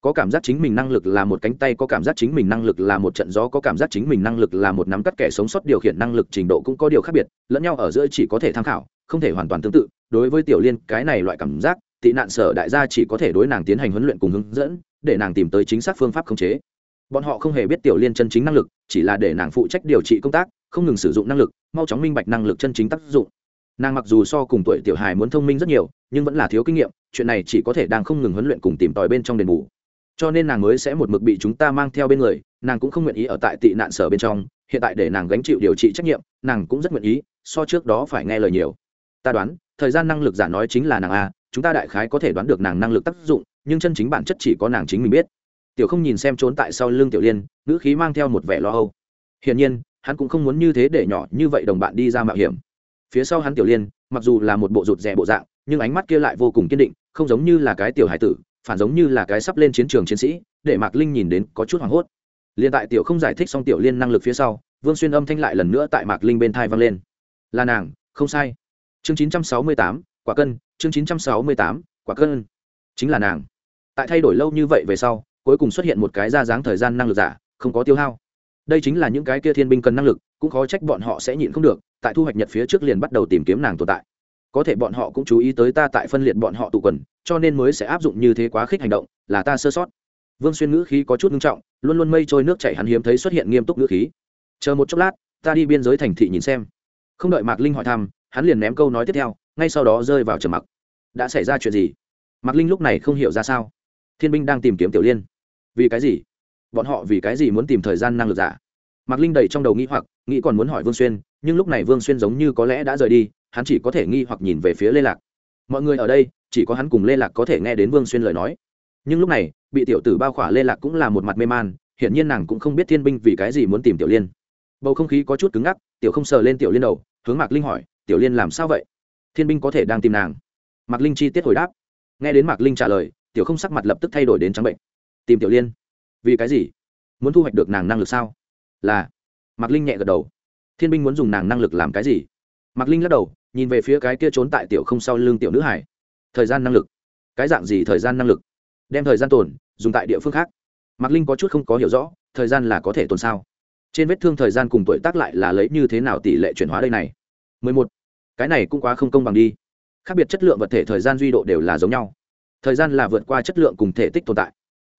Có cảm giác chính mình năng lực là một cánh tay, có cảm giác chính mình năng lực là một trận gió, có cảm giác chính mình năng lực là một nắm cắt kẻ sống sót điều khiển năng lực trình độ cũng có điều khác biệt, lẫn nhau ở giữa chỉ có thể tham khảo, không thể hoàn toàn tương tự. Đối với tiểu liên, cái này loại cảm giác, tị nạn sở đại gia chỉ có thể đối nàng tiến hành huấn luyện cùng hướng dẫn, để nàng tìm tới chính xác phương pháp khống chế bọn họ không hề biết tiểu liên chân chính năng lực, chỉ là để nàng phụ trách điều trị công tác, không ngừng sử dụng năng lực, mau chóng minh bạch năng lực chân chính tác dụng. Nàng mặc dù so cùng tuổi tiểu hài muốn thông minh rất nhiều, nhưng vẫn là thiếu kinh nghiệm, chuyện này chỉ có thể đang không ngừng huấn luyện cùng tìm tòi bên trong đền bù. Cho nên nàng mới sẽ một mực bị chúng ta mang theo bên người, nàng cũng không nguyện ý ở tại tị nạn sở bên trong, hiện tại để nàng gánh chịu điều trị trách nhiệm, nàng cũng rất nguyện ý, so trước đó phải nghe lời nhiều. Ta đoán, thời gian năng lực giả nói chính là nàng a, chúng ta đại khái có thể đoán được nàng năng lực tác dụng, nhưng chân chính bản chất chỉ có nàng chính mình biết tiểu không nhìn xem trốn tại sau lưng tiểu liên, ngữ khí mang theo một vẻ lo âu. Hiển nhiên, hắn cũng không muốn như thế để nhỏ như vậy đồng bạn đi ra mạo hiểm. Phía sau hắn tiểu liên, mặc dù là một bộ rụt rè bộ dạng, nhưng ánh mắt kia lại vô cùng kiên định, không giống như là cái tiểu hải tử, phản giống như là cái sắp lên chiến trường chiến sĩ, để mạc linh nhìn đến có chút hoảng hốt. Liền tại tiểu không giải thích xong tiểu liên năng lực phía sau, vương xuyên âm thanh lại lần nữa tại mạc linh bên thai vang lên. Là nàng, không sai. Chương chín trăm sáu mươi tám, quả cân, chương chín trăm sáu mươi tám, quả cân. Chính là nàng. Tại thay đổi lâu như vậy về sau cuối cùng xuất hiện một cái ra dáng thời gian năng lực giả, không có tiêu hao. Đây chính là những cái kia thiên binh cần năng lực, cũng khó trách bọn họ sẽ nhịn không được, tại thu hoạch nhật phía trước liền bắt đầu tìm kiếm nàng tồn tại. Có thể bọn họ cũng chú ý tới ta tại phân liệt bọn họ tụ quần, cho nên mới sẽ áp dụng như thế quá khích hành động, là ta sơ sót. Vương xuyên ngữ khí có chút nghiêm trọng, luôn luôn mây trôi nước chảy hắn hiếm thấy xuất hiện nghiêm túc ngữ khí. Chờ một chốc lát, ta đi biên giới thành thị nhìn xem. Không đợi mạc linh hỏi thăm, hắn liền ném câu nói tiếp theo, ngay sau đó rơi vào trầm mặc. Đã xảy ra chuyện gì? Mạc linh lúc này không hiểu ra sao. Thiên binh đang tìm kiếm tiểu liên vì cái gì? Bọn họ vì cái gì muốn tìm thời gian năng lực giả? Mạc linh đầy trong đầu nghĩ hoặc, nghĩ còn muốn hỏi vương xuyên, nhưng lúc này vương xuyên giống như có lẽ đã rời đi, hắn chỉ có thể nghi hoặc nhìn về phía lê lạc. Mọi người ở đây, chỉ có hắn cùng lê lạc có thể nghe đến vương xuyên lời nói. Nhưng lúc này, bị tiểu tử bao khỏa lê lạc cũng là một mặt mê man, hiển nhiên nàng cũng không biết thiên binh vì cái gì muốn tìm tiểu liên. Bầu không khí có chút cứng ngắc, tiểu không sờ lên tiểu liên đầu, hướng mạc linh hỏi, tiểu liên làm sao vậy? Thiên binh có thể đang tìm nàng? Mạc linh chi tiết hồi đáp. Nghe đến mạc linh trả lời, tiểu không sắc mặt lập tức thay đổi đến trắng bệnh tìm tiểu liên. Vì cái gì? Muốn thu hoạch được nàng năng lực sao? Là. Mạc linh nhẹ gật đầu. Thiên binh muốn dùng nàng năng lực làm cái gì? Mạc linh lắc đầu, nhìn về phía cái kia trốn tại tiểu không sau lưng tiểu nữ hải. Thời gian năng lực. Cái dạng gì thời gian năng lực? Đem thời gian tồn, dùng tại địa phương khác. Mạc linh có chút không có hiểu rõ, thời gian là có thể tồn sao? Trên vết thương thời gian cùng tuổi tác lại là lấy như thế nào tỷ lệ chuyển hóa đây này? 11. cái này cũng quá không công bằng đi. Khác biệt chất lượng vật thể thời gian duy độ đều là giống nhau. Thời gian là vượt qua chất lượng cùng thể tích tồn tại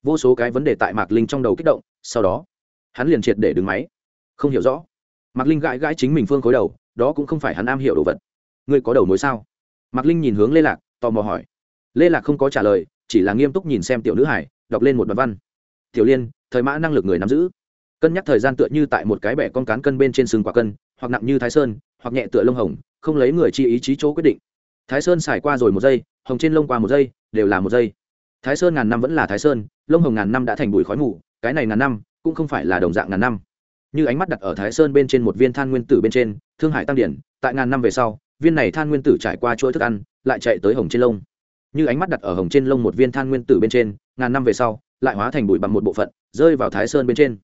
vô số cái vấn đề tại mạc linh trong đầu kích động, sau đó, hắn liền triệt để đứng máy. Không hiểu rõ. Mạc linh gãi gãi chính mình phương khối đầu, đó cũng không phải hắn am hiểu đồ vật. Ngươi có đầu mối sao? Mạc linh nhìn hướng lê lạc, tò mò hỏi. Lê lạc không có trả lời, chỉ là nghiêm túc nhìn xem tiểu nữ hải, đọc lên một đoạn văn. Tiểu liên, thời mã năng lực người nắm giữ. Cân nhắc thời gian tựa như tại một cái bẻ con cán cân bên trên sừng quả cân, hoặc nặng như thái sơn, hoặc nhẹ tựa lông hồng, không lấy người chi ý chí chỗ quyết định. Thái sơn xài qua rồi một giây, hồng trên lông qua một giây, đều là một giây thái sơn ngàn năm vẫn là thái sơn lông hồng ngàn năm đã thành bụi khói mù, cái này ngàn năm cũng không phải là đồng dạng ngàn năm. Như ánh mắt đặt ở thái sơn bên trên một viên than nguyên tử bên trên, thương hải tăng điển, tại ngàn năm về sau, viên này than nguyên tử trải qua chuỗi thức ăn, lại chạy tới hồng trên lông. Như ánh mắt đặt ở hồng trên lông một viên than nguyên tử bên trên, ngàn năm về sau, lại hóa thành bụi bằng một bộ phận, rơi vào thái sơn bên trên.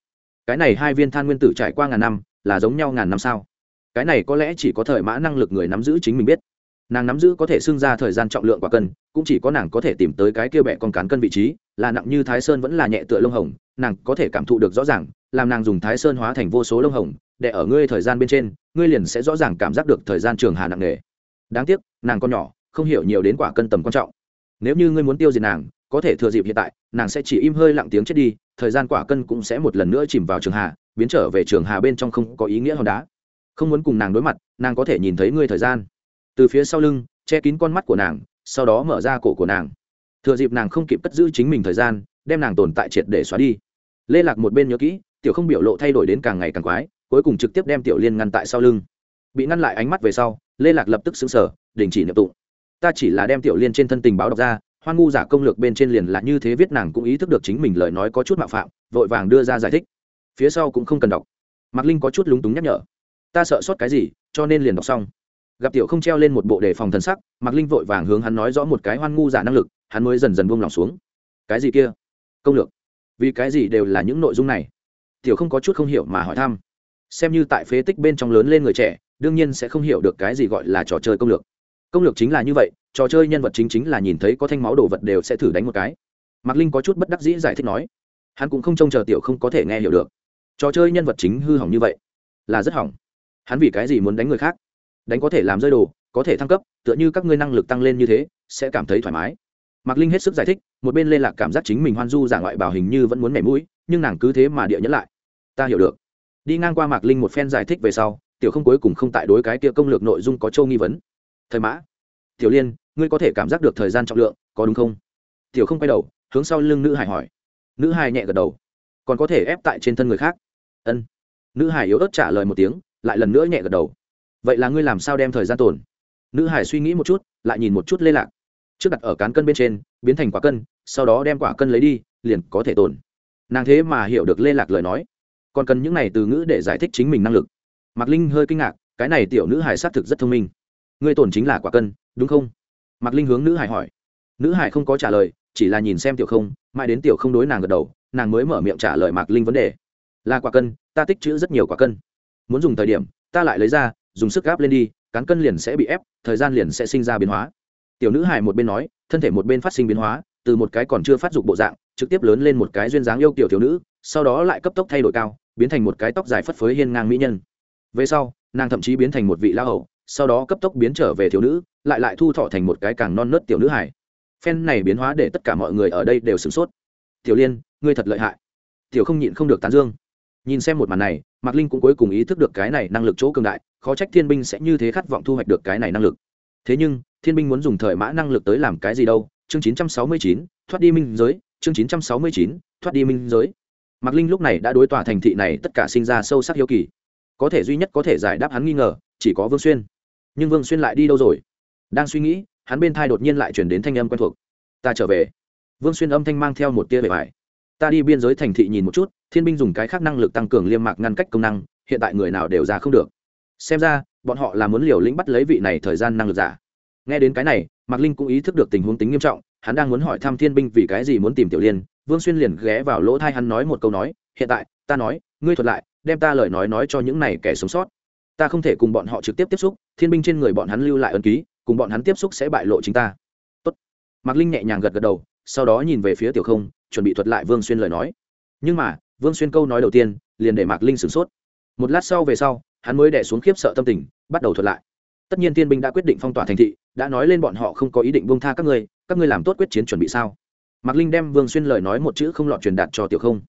Cái này hai viên than nguyên tử trải qua ngàn năm, là giống nhau ngàn năm sao? Cái này có lẽ chỉ có thời mã năng lực người nắm giữ chính mình biết nàng nắm giữ có thể xưng ra thời gian trọng lượng quả cân, cũng chỉ có nàng có thể tìm tới cái kia bẹ con cán cân vị trí, là nặng như thái sơn vẫn là nhẹ tựa lông hồng, nàng có thể cảm thụ được rõ ràng, làm nàng dùng thái sơn hóa thành vô số lông hồng, để ở ngươi thời gian bên trên, ngươi liền sẽ rõ ràng cảm giác được thời gian trường hà nặng nề. Đáng tiếc, nàng con nhỏ, không hiểu nhiều đến quả cân tầm quan trọng. Nếu như ngươi muốn tiêu diệt nàng, có thể thừa dịp hiện tại, nàng sẽ chỉ im hơi lặng tiếng chết đi, thời gian quả cân cũng sẽ một lần nữa chìm vào trường hà, biến trở về trường hà bên trong không có ý nghĩa hòn đá. Không muốn cùng nàng đối mặt, nàng có thể nhìn thấy ngươi thời gian từ phía sau lưng, che kín con mắt của nàng, sau đó mở ra cổ của nàng. Thừa dịp nàng không kịp cất giữ chính mình thời gian, đem nàng tồn tại triệt để xóa đi. Lê lạc một bên nhớ kỹ, tiểu không biểu lộ thay đổi đến càng ngày càng quái, cuối cùng trực tiếp đem tiểu liên ngăn tại sau lưng. Bị ngăn lại ánh mắt về sau, lê lạc lập tức xứng sở đình chỉ niệm tụng. Ta chỉ là đem tiểu liên trên thân tình báo đọc ra, hoan ngu giả công lược bên trên liền là như thế viết nàng cũng ý thức được chính mình lời nói có chút mạo phạm, vội vàng đưa ra giải thích. Phía sau cũng không cần đọc. Mạc linh có chút lúng túng nhắc nhở. Ta sợ sót cái gì, cho nên liền đọc xong gặp tiểu không treo lên một bộ đề phòng thần sắc, mạc linh vội vàng hướng hắn nói rõ một cái hoan ngu giả năng lực, hắn mới dần dần buông lỏng xuống. Cái gì kia? Công lược. Vì cái gì đều là những nội dung này? Tiểu không có chút không hiểu mà hỏi thăm. Xem như tại phế tích bên trong lớn lên người trẻ, đương nhiên sẽ không hiểu được cái gì gọi là trò chơi công lược. Công lược chính là như vậy, trò chơi nhân vật chính chính là nhìn thấy có thanh máu đồ vật đều sẽ thử đánh một cái. Mạc linh có chút bất đắc dĩ giải thích nói. Hắn cũng không trông chờ tiểu không có thể nghe hiểu được. Trò chơi nhân vật chính hư hỏng như vậy, là rất hỏng. Hắn vì cái gì muốn đánh người khác? Đánh có thể làm rơi đồ, có thể thăng cấp, tựa như các ngươi năng lực tăng lên như thế, sẽ cảm thấy thoải mái. Mạc linh hết sức giải thích, một bên lê lạc cảm giác chính mình hoan du giả ngoại bảo hình như vẫn muốn mẻ mũi, nhưng nàng cứ thế mà địa nhẫn lại. Ta hiểu được. Đi ngang qua mạc linh một phen giải thích về sau, tiểu không cuối cùng không tại đối cái kia công lược nội dung có châu nghi vấn. Thời mã. Tiểu liên, ngươi có thể cảm giác được thời gian trọng lượng, có đúng không? Tiểu không quay đầu, hướng sau lưng nữ hải hỏi. Nữ hải nhẹ gật đầu. Còn có thể ép tại trên thân người khác. Ân. Nữ hải yếu ớt trả lời một tiếng, lại lần nữa nhẹ gật đầu vậy là ngươi làm sao đem thời gian tồn? Nữ hải suy nghĩ một chút, lại nhìn một chút lê lạc. Trước đặt ở cán cân bên trên, biến thành quả cân, sau đó đem quả cân lấy đi, liền có thể tồn. Nàng thế mà hiểu được lê lạc lời nói. Còn cần những này từ ngữ để giải thích chính mình năng lực. Mạc linh hơi kinh ngạc, cái này tiểu nữ hải xác thực rất thông minh. Ngươi tổn chính là quả cân, đúng không? Mạc linh hướng nữ hải hỏi. Nữ hải không có trả lời, chỉ là nhìn xem tiểu không, mãi đến tiểu không đối nàng gật đầu, nàng mới mở miệng trả lời mạc linh vấn đề. Là quả cân, ta tích chữ rất nhiều quả cân. Muốn dùng thời điểm, ta lại lấy ra dùng sức gáp lên đi, cán cân liền sẽ bị ép, thời gian liền sẽ sinh ra biến hóa. Tiểu nữ hải một bên nói, thân thể một bên phát sinh biến hóa, từ một cái còn chưa phát dục bộ dạng, trực tiếp lớn lên một cái duyên dáng yêu kiểu thiếu nữ, sau đó lại cấp tốc thay đổi cao, biến thành một cái tóc dài phất phới hiên ngang mỹ nhân. Về sau, nàng thậm chí biến thành một vị la hậu sau đó cấp tốc biến trở về thiếu nữ, lại lại thu thọ thành một cái càng non nớt tiểu nữ hải phen này biến hóa để tất cả mọi người ở đây đều sửng sốt. Tiểu liên, ngươi thật lợi hại. Tiểu không nhịn không được tán dương. Nhìn xem một màn này, mạc linh cũng cuối cùng ý thức được cái này năng lực chỗ cường đại khó trách thiên binh sẽ như thế khát vọng thu hoạch được cái này năng lực. Thế nhưng thiên binh muốn dùng thời mã năng lực tới làm cái gì đâu? Chương 969, thoát đi minh giới. Chương 969, thoát đi minh giới. Mạc linh lúc này đã đối tòa thành thị này tất cả sinh ra sâu sắc hiếu kỳ. Có thể duy nhất có thể giải đáp hắn nghi ngờ chỉ có vương xuyên. Nhưng vương xuyên lại đi đâu rồi? Đang suy nghĩ hắn bên thai đột nhiên lại chuyển đến thanh âm quen thuộc. Ta trở về. Vương xuyên âm thanh mang theo một tia bề bài ta đi biên giới thành thị nhìn một chút thiên binh dùng cái khác năng lực tăng cường liêm mạc ngăn cách công năng hiện tại người nào đều ra không được xem ra, bọn họ là muốn liều lĩnh bắt lấy vị này thời gian năng lực giả. Nghe đến cái này, mạc linh cũng ý thức được tình huống tính nghiêm trọng, hắn đang muốn hỏi thăm thiên binh vì cái gì muốn tìm tiểu liên, vương xuyên liền ghé vào lỗ thai hắn nói một câu nói, hiện tại, ta nói, ngươi thuật lại, đem ta lời nói nói cho những này kẻ sống sót. Ta không thể cùng bọn họ trực tiếp tiếp xúc, thiên binh trên người bọn hắn lưu lại ấn ký, cùng bọn hắn tiếp xúc sẽ bại lộ chính ta. Tốt. mạc linh nhẹ nhàng gật gật đầu, sau đó nhìn về phía tiểu không, chuẩn bị thuật lại vương xuyên lời nói. Nhưng mà, vương xuyên câu nói đầu tiên, liền để mạc linh sửng sốt. Một lát sau về sau hắn mới đẻ xuống khiếp sợ tâm tình, bắt đầu thuật lại. Tất nhiên thiên binh đã quyết định phong tỏa thành thị, đã nói lên bọn họ không có ý định bông tha các ngươi các ngươi làm tốt quyết chiến chuẩn bị sao? Mạc linh đem vương xuyên lời nói một chữ không lọt truyền đạt cho tiểu không.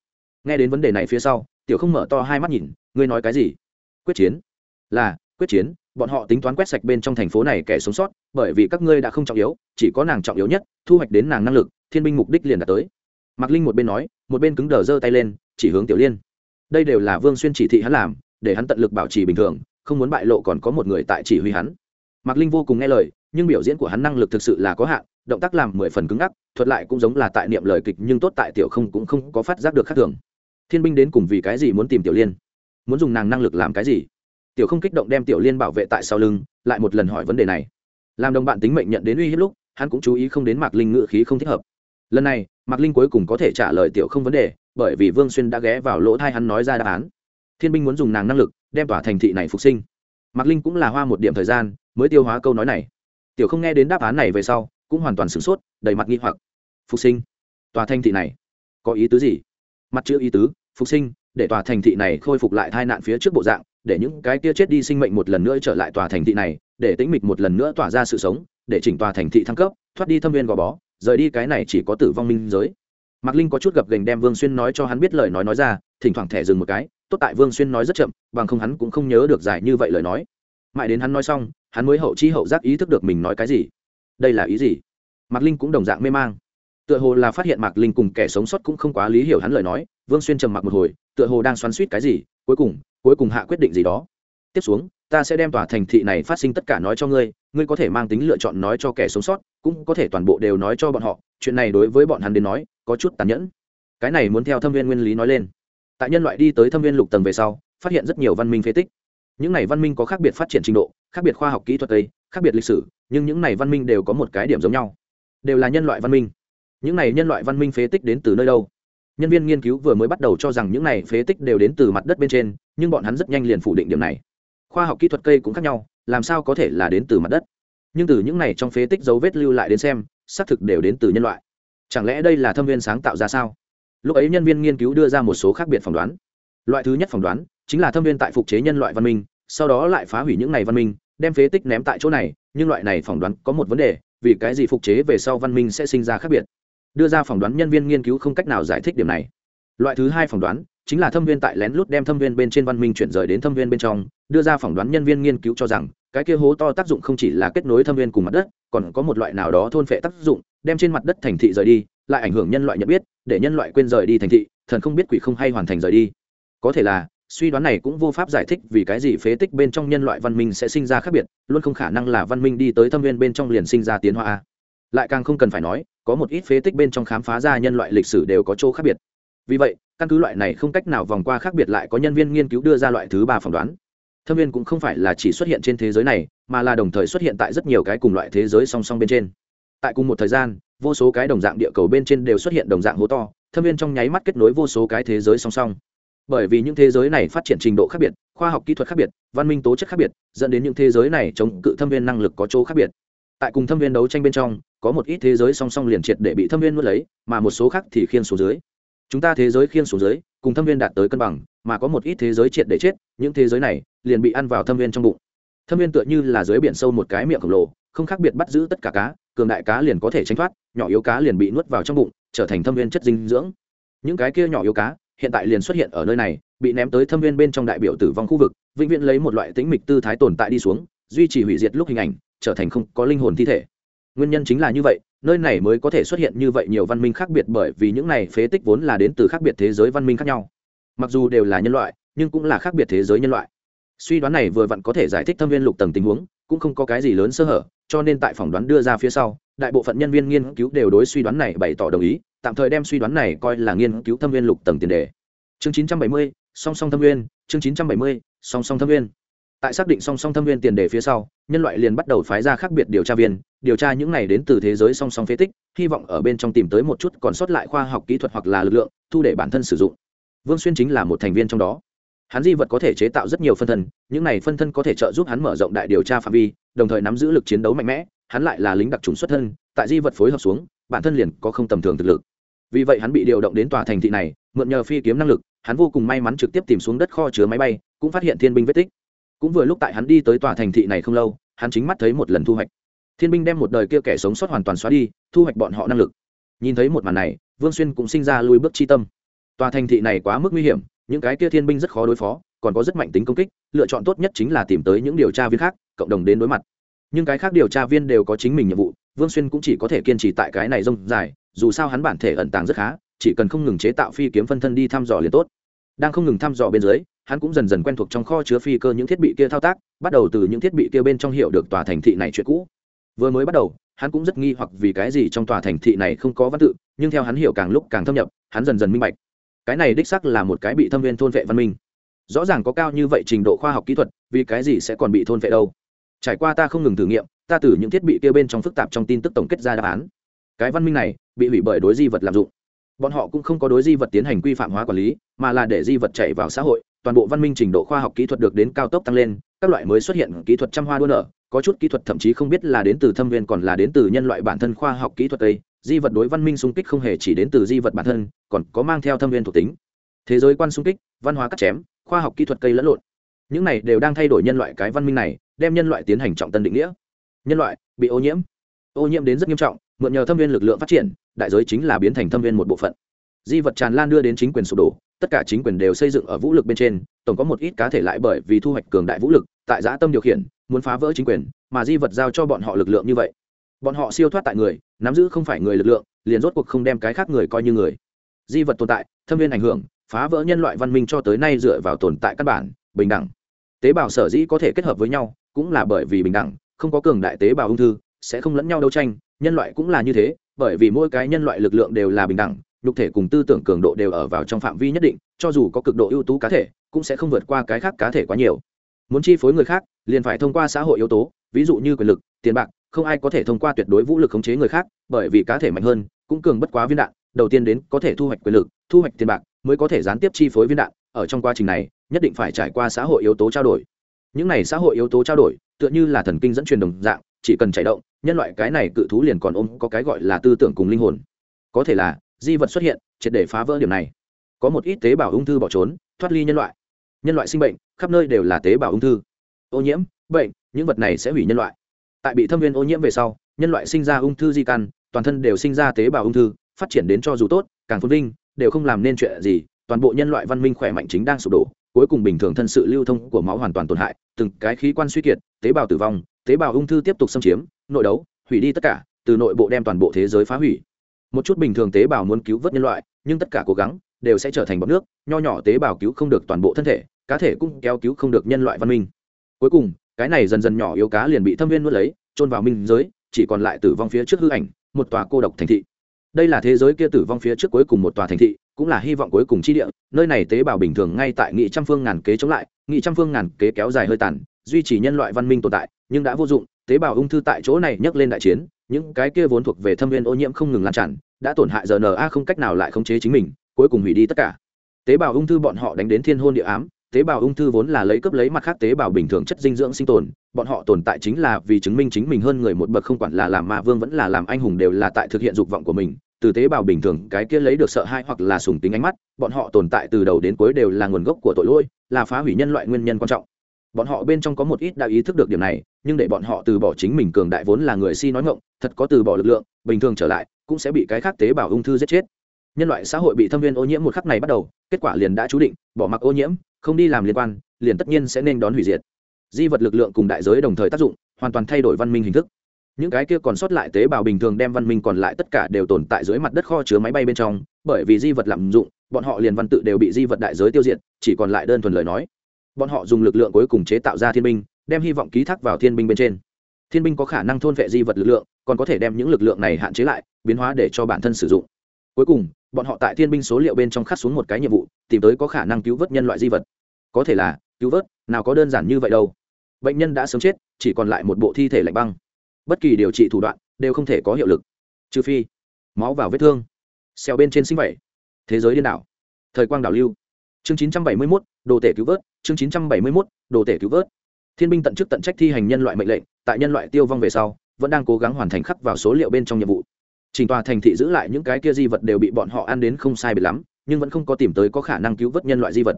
Nghe đến vấn đề này phía sau, tiểu không mở to hai mắt nhìn, ngươi nói cái gì? Quyết chiến. Là, quyết chiến, bọn họ tính toán quét sạch bên trong thành phố này kẻ sống sót, bởi vì các ngươi đã không trọng yếu, chỉ có nàng trọng yếu nhất, thu hoạch đến nàng năng lực, thiên binh mục đích liền đạt tới. Mạc linh một bên nói, một bên cứng đờ giơ tay lên, chỉ hướng tiểu liên. Đây đều là vương xuyên chỉ thị hắn làm để hắn tận lực bảo trì bình thường, không muốn bại lộ còn có một người tại chỉ huy hắn. Mạc linh vô cùng nghe lời, nhưng biểu diễn của hắn năng lực thực sự là có hạn, động tác làm mười phần cứng ngắc, thuật lại cũng giống là tại niệm lời kịch nhưng tốt tại tiểu không cũng không có phát giác được khác thường. Thiên binh đến cùng vì cái gì muốn tìm tiểu liên? Muốn dùng nàng năng lực làm cái gì? Tiểu không kích động đem tiểu liên bảo vệ tại sau lưng, lại một lần hỏi vấn đề này. Làm đồng bạn tính mệnh nhận đến uy hiếp lúc, hắn cũng chú ý không đến mạc linh ngự khí không thích hợp. Lần này, mạc linh cuối cùng có thể trả lời tiểu không vấn đề, bởi vì vương xuyên đã ghé vào lỗ thai hắn nói ra đáp án thiên binh muốn dùng nàng năng lực, đem tỏa thành thị này phục sinh. Mạc linh cũng là hoa một điểm thời gian, mới tiêu hóa câu nói này. Tiểu không nghe đến đáp án này về sau, cũng hoàn toàn sửng sốt, đầy mặt nghi hoặc. Phục sinh? Tòa thành thị này, có ý tứ gì? Mặt chữ ý tứ, phục sinh, để tòa thành thị này khôi phục lại tai nạn phía trước bộ dạng, để những cái kia chết đi sinh mệnh một lần nữa trở lại tòa thành thị này, để tĩnh mịch một lần nữa tỏa ra sự sống, để chỉnh tòa thành thị thăng cấp, thoát đi thâm viên gò bó, rời đi cái này chỉ có tử vong minh giới. Mạc linh có chút gập gành đem vương xuyên nói cho hắn biết lời nói nói ra, thỉnh thoảng thẻ dừng một cái tốt tại vương xuyên nói rất chậm, bằng không hắn cũng không nhớ được giải như vậy lời nói. Mãi đến hắn nói xong, hắn mới hậu chi hậu giác ý thức được mình nói cái gì. Đây là ý gì? Mạc linh cũng đồng dạng mê mang. Tựa hồ là phát hiện mạc linh cùng kẻ sống sót cũng không quá lý hiểu hắn lời nói, vương xuyên trầm mặc một hồi, tựa hồ đang xoắn suýt cái gì, cuối cùng cuối cùng hạ quyết định gì đó. Tiếp xuống, ta sẽ đem tòa thành thị này phát sinh tất cả nói cho ngươi ngươi có thể mang tính lựa chọn nói cho kẻ sống sót, cũng có thể toàn bộ đều nói cho bọn họ, chuyện này đối với bọn hắn đến nói, có chút tàn nhẫn. Cái này muốn theo thâm viên nguyên lý nói lên tại nhân loại đi tới thâm viên lục tầng về sau, phát hiện rất nhiều văn minh phế tích. Những này văn minh có khác biệt phát triển trình độ, khác biệt khoa học kỹ thuật tây khác biệt lịch sử, nhưng những này văn minh đều có một cái điểm giống nhau. Đều là nhân loại văn minh. Những này nhân loại văn minh phế tích đến từ nơi đâu? Nhân viên nghiên cứu vừa mới bắt đầu cho rằng những này phế tích đều đến từ mặt đất bên trên, nhưng bọn hắn rất nhanh liền phủ định điểm này. Khoa học kỹ thuật cây cũng khác nhau, làm sao có thể là đến từ mặt đất? Nhưng từ những này trong phế tích dấu vết lưu lại đến xem, xác thực đều đến từ nhân loại. Chẳng lẽ đây là thâm viên sáng tạo ra sao? Lúc ấy nhân viên nghiên cứu đưa ra một số khác biệt phỏng đoán. Loại thứ nhất phỏng đoán chính là thâm viên tại phục chế nhân loại văn minh, sau đó lại phá hủy những này văn minh, đem phế tích ném tại chỗ này, nhưng loại này phỏng đoán có một vấn đề, vì cái gì phục chế về sau văn minh sẽ sinh ra khác biệt? Đưa ra phỏng đoán nhân viên nghiên cứu không cách nào giải thích điểm này. Loại thứ hai phỏng đoán chính là thâm viên tại lén lút đem thâm viên bên trên văn minh chuyển rời đến thâm viên bên trong. Đưa ra phỏng đoán nhân viên nghiên cứu cho rằng, cái kia hố to tác dụng không chỉ là kết nối thâm viên cùng mặt đất, còn có một loại nào đó thôn phệ tác dụng, đem trên mặt đất thành thị rời đi lại ảnh hưởng nhân loại nhận biết, để nhân loại quên rời đi thành thị, thần không biết quỷ không hay hoàn thành rời đi. Có thể là, suy đoán này cũng vô pháp giải thích vì cái gì phế tích bên trong nhân loại văn minh sẽ sinh ra khác biệt, luôn không khả năng là văn minh đi tới thâm viên bên trong liền sinh ra tiến hóa. Lại càng không cần phải nói, có một ít phế tích bên trong khám phá ra nhân loại lịch sử đều có chỗ khác biệt. Vì vậy, căn cứ loại này không cách nào vòng qua khác biệt lại có nhân viên nghiên cứu đưa ra loại thứ ba phỏng đoán. Thâm viên cũng không phải là chỉ xuất hiện trên thế giới này, mà là đồng thời xuất hiện tại rất nhiều cái cùng loại thế giới song song bên trên. Tại cùng một thời gian vô số cái đồng dạng địa cầu bên trên đều xuất hiện đồng dạng hố to, thâm viên trong nháy mắt kết nối vô số cái thế giới song song. Bởi vì những thế giới này phát triển trình độ khác biệt, khoa học kỹ thuật khác biệt, văn minh tố chất khác biệt, dẫn đến những thế giới này chống cự thâm viên năng lực có chỗ khác biệt. Tại cùng thâm viên đấu tranh bên trong, có một ít thế giới song song liền triệt để bị thâm viên nuốt lấy, mà một số khác thì khiên xuống dưới. Chúng ta thế giới khiên xuống dưới, cùng thâm viên đạt tới cân bằng, mà có một ít thế giới triệt để chết, những thế giới này liền bị ăn vào thâm viên trong bụng. Thâm viên tựa như là dưới biển sâu một cái miệng khổng lồ, không khác biệt bắt giữ tất cả cá cường đại cá liền có thể tránh thoát, nhỏ yếu cá liền bị nuốt vào trong bụng, trở thành thâm viên chất dinh dưỡng. Những cái kia nhỏ yếu cá, hiện tại liền xuất hiện ở nơi này, bị ném tới thâm viên bên trong đại biểu tử vong khu vực, vĩnh viễn lấy một loại tĩnh mịch tư thái tồn tại đi xuống, duy trì hủy diệt lúc hình ảnh, trở thành không có linh hồn thi thể. Nguyên nhân chính là như vậy, nơi này mới có thể xuất hiện như vậy nhiều văn minh khác biệt bởi vì những này phế tích vốn là đến từ khác biệt thế giới văn minh khác nhau. Mặc dù đều là nhân loại, nhưng cũng là khác biệt thế giới nhân loại. Suy đoán này vừa vặn có thể giải thích thâm viên lục tầng tình huống cũng không có cái gì lớn sơ hở, cho nên tại phỏng đoán đưa ra phía sau, đại bộ phận nhân viên nghiên cứu đều đối suy đoán này bày tỏ đồng ý, tạm thời đem suy đoán này coi là nghiên cứu thâm viên lục tầng tiền đề. Chương chín trăm bảy mươi, song song thâm nguyên chương chín trăm bảy mươi, song song thâm nguyên tại xác định song song thâm nguyên tiền đề phía sau, nhân loại liền bắt đầu phái ra khác biệt điều tra viên, điều tra những này đến từ thế giới song song phế tích, hy vọng ở bên trong tìm tới một chút còn sót lại khoa học kỹ thuật hoặc là lực lượng, thu để bản thân sử dụng. Vương xuyên chính là một thành viên trong đó hắn di vật có thể chế tạo rất nhiều phân thân, những này phân thân có thể trợ giúp hắn mở rộng đại điều tra phạm vi, đồng thời nắm giữ lực chiến đấu mạnh mẽ, hắn lại là lính đặc trùng xuất thân, tại di vật phối hợp xuống, bản thân liền có không tầm thường thực lực. Vì vậy hắn bị điều động đến tòa thành thị này, mượn nhờ phi kiếm năng lực, hắn vô cùng may mắn trực tiếp tìm xuống đất kho chứa máy bay, cũng phát hiện thiên binh vết tích. Cũng vừa lúc tại hắn đi tới tòa thành thị này không lâu, hắn chính mắt thấy một lần thu hoạch. Thiên binh đem một đời kia kẻ sống sót hoàn toàn xóa đi, thu hoạch bọn họ năng lực. Nhìn thấy một màn này, vương xuyên cũng sinh ra lui bước chi tâm. Tòa thành thị này quá mức nguy hiểm những cái kia thiên binh rất khó đối phó, còn có rất mạnh tính công kích, lựa chọn tốt nhất chính là tìm tới những điều tra viên khác, cộng đồng đến đối mặt. Nhưng cái khác điều tra viên đều có chính mình nhiệm vụ, vương xuyên cũng chỉ có thể kiên trì tại cái này rông dài, dù sao hắn bản thể ẩn tàng rất khá, chỉ cần không ngừng chế tạo phi kiếm phân thân đi thăm dò liền tốt. Đang không ngừng thăm dò bên dưới, hắn cũng dần dần quen thuộc trong kho chứa phi cơ những thiết bị kia thao tác, bắt đầu từ những thiết bị kia bên trong hiểu được tòa thành thị này chuyện cũ. Vừa mới bắt đầu, hắn cũng rất nghi hoặc vì cái gì trong tòa thành thị này không có văn tự, nhưng theo hắn hiểu càng lúc càng thâm nhập, hắn dần dần minh bạch cái này đích sắc là một cái bị thâm viên thôn vệ văn minh. Rõ ràng có cao như vậy trình độ khoa học kỹ thuật, vì cái gì sẽ còn bị thôn vệ đâu? Trải qua ta không ngừng thử nghiệm, ta từ những thiết bị kia bên trong phức tạp trong tin tức tổng kết ra đáp án. Cái văn minh này bị hủy bởi đối di vật lạm dụng. Bọn họ cũng không có đối di vật tiến hành quy phạm hóa quản lý, mà là để di vật chạy vào xã hội, toàn bộ văn minh trình độ khoa học kỹ thuật được đến cao tốc tăng lên, các loại mới xuất hiện kỹ thuật trăm hoa đua nở, có chút kỹ thuật thậm chí không biết là đến từ thâm viên còn là đến từ nhân loại bản thân khoa học kỹ thuật ấy di vật đối văn minh xung kích không hề chỉ đến từ di vật bản thân, còn có mang theo thâm viên thuộc tính. Thế giới quan xung kích, văn hóa cắt chém, khoa học kỹ thuật cây lẫn lộn. Những này đều đang thay đổi nhân loại cái văn minh này, đem nhân loại tiến hành trọng tân định nghĩa. Nhân loại bị ô nhiễm. Ô nhiễm đến rất nghiêm trọng, mượn nhờ thâm viên lực lượng phát triển, đại giới chính là biến thành thâm viên một bộ phận. Di vật tràn lan đưa đến chính quyền sụp đổ, tất cả chính quyền đều xây dựng ở vũ lực bên trên, tổng có một ít cá thể lại bởi vì thu hoạch cường đại vũ lực, tại giã tâm điều khiển, muốn phá vỡ chính quyền, mà di vật giao cho bọn họ lực lượng như vậy bọn họ siêu thoát tại người, nắm giữ không phải người lực lượng, liền rốt cuộc không đem cái khác người coi như người. Di vật tồn tại, thâm viên ảnh hưởng, phá vỡ nhân loại văn minh cho tới nay dựa vào tồn tại căn bản, bình đẳng. Tế bào sở dĩ có thể kết hợp với nhau, cũng là bởi vì bình đẳng, không có cường đại tế bào ung thư, sẽ không lẫn nhau đấu tranh, nhân loại cũng là như thế, bởi vì mỗi cái nhân loại lực lượng đều là bình đẳng, nhục thể cùng tư tưởng cường độ đều ở vào trong phạm vi nhất định, cho dù có cực độ ưu tú cá thể, cũng sẽ không vượt qua cái khác cá thể quá nhiều. Muốn chi phối người khác, liền phải thông qua xã hội yếu tố, ví dụ như quyền lực, tiền bạc không ai có thể thông qua tuyệt đối vũ lực khống chế người khác, bởi vì cá thể mạnh hơn, cũng cường bất quá viên đạn, đầu tiên đến có thể thu hoạch quyền lực, thu hoạch tiền bạc, mới có thể gián tiếp chi phối viên đạn, ở trong quá trình này, nhất định phải trải qua xã hội yếu tố trao đổi. Những này xã hội yếu tố trao đổi, tựa như là thần kinh dẫn truyền đồng dạng, chỉ cần chạy động, nhân loại cái này cự thú liền còn ôm có cái gọi là tư tưởng cùng linh hồn. Có thể là, di vật xuất hiện, triệt để phá vỡ điểm này. Có một ít tế bào ung thư bỏ trốn, thoát ly nhân loại. Nhân loại sinh bệnh, khắp nơi đều là tế bào ung thư. Ô nhiễm, bệnh, những vật này sẽ hủy nhân loại tại bị thâm viên ô nhiễm về sau, nhân loại sinh ra ung thư di căn, toàn thân đều sinh ra tế bào ung thư, phát triển đến cho dù tốt, càng phồn vinh, đều không làm nên chuyện gì, toàn bộ nhân loại văn minh khỏe mạnh chính đang sụp đổ, cuối cùng bình thường thân sự lưu thông của máu hoàn toàn tổn hại, từng cái khí quan suy kiệt, tế bào tử vong, tế bào ung thư tiếp tục xâm chiếm, nội đấu, hủy đi tất cả, từ nội bộ đem toàn bộ thế giới phá hủy. Một chút bình thường tế bào muốn cứu vớt nhân loại, nhưng tất cả cố gắng đều sẽ trở thành bọc nước, nho nhỏ tế bào cứu không được toàn bộ thân thể, cá thể cũng kéo cứu không được nhân loại văn minh. Cuối cùng cái này dần dần nhỏ yếu cá liền bị thâm viên nuốt lấy trôn vào minh giới, chỉ còn lại tử vong phía trước hư ảnh, một tòa cô độc thành thị. Đây là thế giới kia tử vong phía trước cuối cùng một tòa thành thị, cũng là hy vọng cuối cùng chi địa, nơi này tế bào bình thường ngay tại nghị trăm phương ngàn kế chống lại, nghị trăm phương ngàn kế kéo dài hơi tàn, duy trì nhân loại văn minh tồn tại, nhưng đã vô dụng, tế bào ung thư tại chỗ này nhấc lên đại chiến, những cái kia vốn thuộc về thâm viên ô nhiễm không ngừng lan tràn, đã tổn hại rna không cách nào lại khống chế chính mình, cuối cùng hủy đi tất cả. Tế bào ung thư bọn họ đánh đến thiên hôn địa ám tế bào ung thư vốn là lấy cấp lấy mặt khác tế bào bình thường chất dinh dưỡng sinh tồn, bọn họ tồn tại chính là vì chứng minh chính mình hơn người một bậc không quản là làm ma vương vẫn là làm anh hùng đều là tại thực hiện dục vọng của mình. Từ tế bào bình thường, cái kia lấy được sợ hãi hoặc là sùng tính ánh mắt, bọn họ tồn tại từ đầu đến cuối đều là nguồn gốc của tội lỗi, là phá hủy nhân loại nguyên nhân quan trọng. Bọn họ bên trong có một ít đã ý thức được điểm này, nhưng để bọn họ từ bỏ chính mình cường đại vốn là người si nói ngộng thật có từ bỏ lực lượng, bình thường trở lại, cũng sẽ bị cái khác tế bào ung thư giết chết. Nhân loại xã hội bị thâm viên ô nhiễm một khắc này bắt đầu, kết quả liền đã chú định, bỏ mặc ô nhiễm không đi làm liên quan, liền tất nhiên sẽ nên đón hủy diệt. Di vật lực lượng cùng đại giới đồng thời tác dụng, hoàn toàn thay đổi văn minh hình thức. Những cái kia còn sót lại tế bào bình thường đem văn minh còn lại tất cả đều tồn tại dưới mặt đất kho chứa máy bay bên trong, bởi vì di vật lạm dụng, bọn họ liền văn tự đều bị di vật đại giới tiêu diệt, chỉ còn lại đơn thuần lời nói. Bọn họ dùng lực lượng cuối cùng chế tạo ra thiên binh, đem hy vọng ký thác vào thiên binh bên trên. Thiên binh có khả năng thôn vệ di vật lực lượng, còn có thể đem những lực lượng này hạn chế lại, biến hóa để cho bản thân sử dụng cuối cùng bọn họ tại thiên binh số liệu bên trong khắc xuống một cái nhiệm vụ tìm tới có khả năng cứu vớt nhân loại di vật. Có thể là cứu vớt nào có đơn giản như vậy đâu. Bệnh nhân đã sớm chết chỉ còn lại một bộ thi thể lạnh băng. Bất kỳ điều trị thủ đoạn đều không thể có hiệu lực. Trừ phi máu vào vết thương. Xeo bên trên sinh vậy. Thế giới điên đảo. Thời quang đảo lưu. Chương 971, đồ tể cứu vớt chương 971, đồ tể cứu vớt. Thiên binh tận chức tận trách thi hành nhân loại mệnh lệnh tại nhân loại tiêu vong về sau vẫn đang cố gắng hoàn thành khắc vào số liệu bên trong nhiệm vụ. Chỉnh tòa thành thị giữ lại những cái kia di vật đều bị bọn họ ăn đến không sai biệt lắm, nhưng vẫn không có tìm tới có khả năng cứu vớt nhân loại di vật.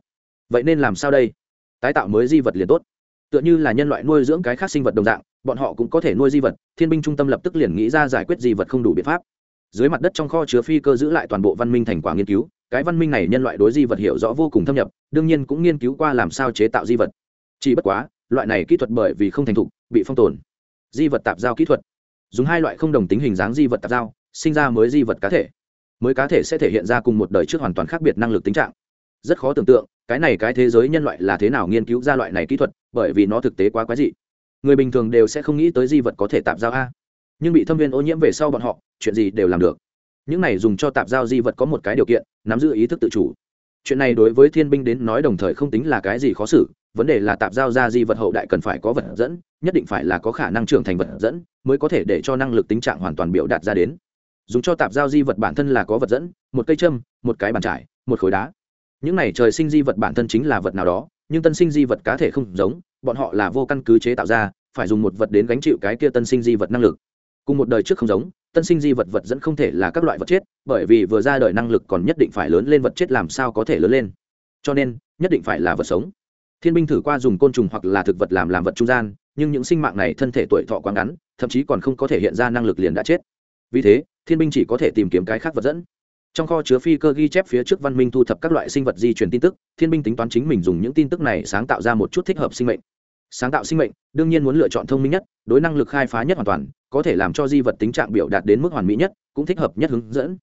Vậy nên làm sao đây? Tái tạo mới di vật liền tốt. Tựa như là nhân loại nuôi dưỡng cái khác sinh vật đồng dạng, bọn họ cũng có thể nuôi di vật, thiên binh trung tâm lập tức liền nghĩ ra giải quyết di vật không đủ biện pháp. Dưới mặt đất trong kho chứa phi cơ giữ lại toàn bộ văn minh thành quả nghiên cứu, cái văn minh này nhân loại đối di vật hiểu rõ vô cùng thâm nhập, đương nhiên cũng nghiên cứu qua làm sao chế tạo di vật. Chỉ bất quá, loại này kỹ thuật bởi vì không thành thục, bị phong tồn. Di vật tạp giao kỹ thuật. Dùng hai loại không đồng tính hình dáng di vật tạp giao sinh ra mới di vật cá thể. Mới cá thể sẽ thể hiện ra cùng một đời trước hoàn toàn khác biệt năng lực tính trạng. Rất khó tưởng tượng, cái này cái thế giới nhân loại là thế nào nghiên cứu ra loại này kỹ thuật, bởi vì nó thực tế quá quái dị. Người bình thường đều sẽ không nghĩ tới di vật có thể tạp giao a. Nhưng bị thâm viên ô nhiễm về sau bọn họ, chuyện gì đều làm được. Những này dùng cho tạp giao di vật có một cái điều kiện, nắm giữ ý thức tự chủ. Chuyện này đối với thiên binh đến nói đồng thời không tính là cái gì khó xử, vấn đề là tạp giao ra di vật hậu đại cần phải có vật dẫn, nhất định phải là có khả năng trưởng thành vật dẫn, mới có thể để cho năng lực tính trạng hoàn toàn biểu đạt ra đến dùng cho tạp giao di vật bản thân là có vật dẫn, một cây châm, một cái bàn trải, một khối đá. Những này trời sinh di vật bản thân chính là vật nào đó, nhưng tân sinh di vật cá thể không giống, bọn họ là vô căn cứ chế tạo ra, phải dùng một vật đến gánh chịu cái kia tân sinh di vật năng lực. Cùng một đời trước không giống, tân sinh di vật vật dẫn không thể là các loại vật chết, bởi vì vừa ra đời năng lực còn nhất định phải lớn lên vật chết làm sao có thể lớn lên. Cho nên, nhất định phải là vật sống. Thiên binh thử qua dùng côn trùng hoặc là thực vật làm làm vật trung gian, nhưng những sinh mạng này thân thể tuổi thọ quá ngắn, thậm chí còn không có thể hiện ra năng lực liền đã chết. Vì thế thiên binh chỉ có thể tìm kiếm cái khác vật dẫn. Trong kho chứa phi cơ ghi chép phía trước văn minh thu thập các loại sinh vật di truyền tin tức, thiên binh tính toán chính mình dùng những tin tức này sáng tạo ra một chút thích hợp sinh mệnh. Sáng tạo sinh mệnh, đương nhiên muốn lựa chọn thông minh nhất, đối năng lực khai phá nhất hoàn toàn, có thể làm cho di vật tính trạng biểu đạt đến mức hoàn mỹ nhất, cũng thích hợp nhất hướng dẫn.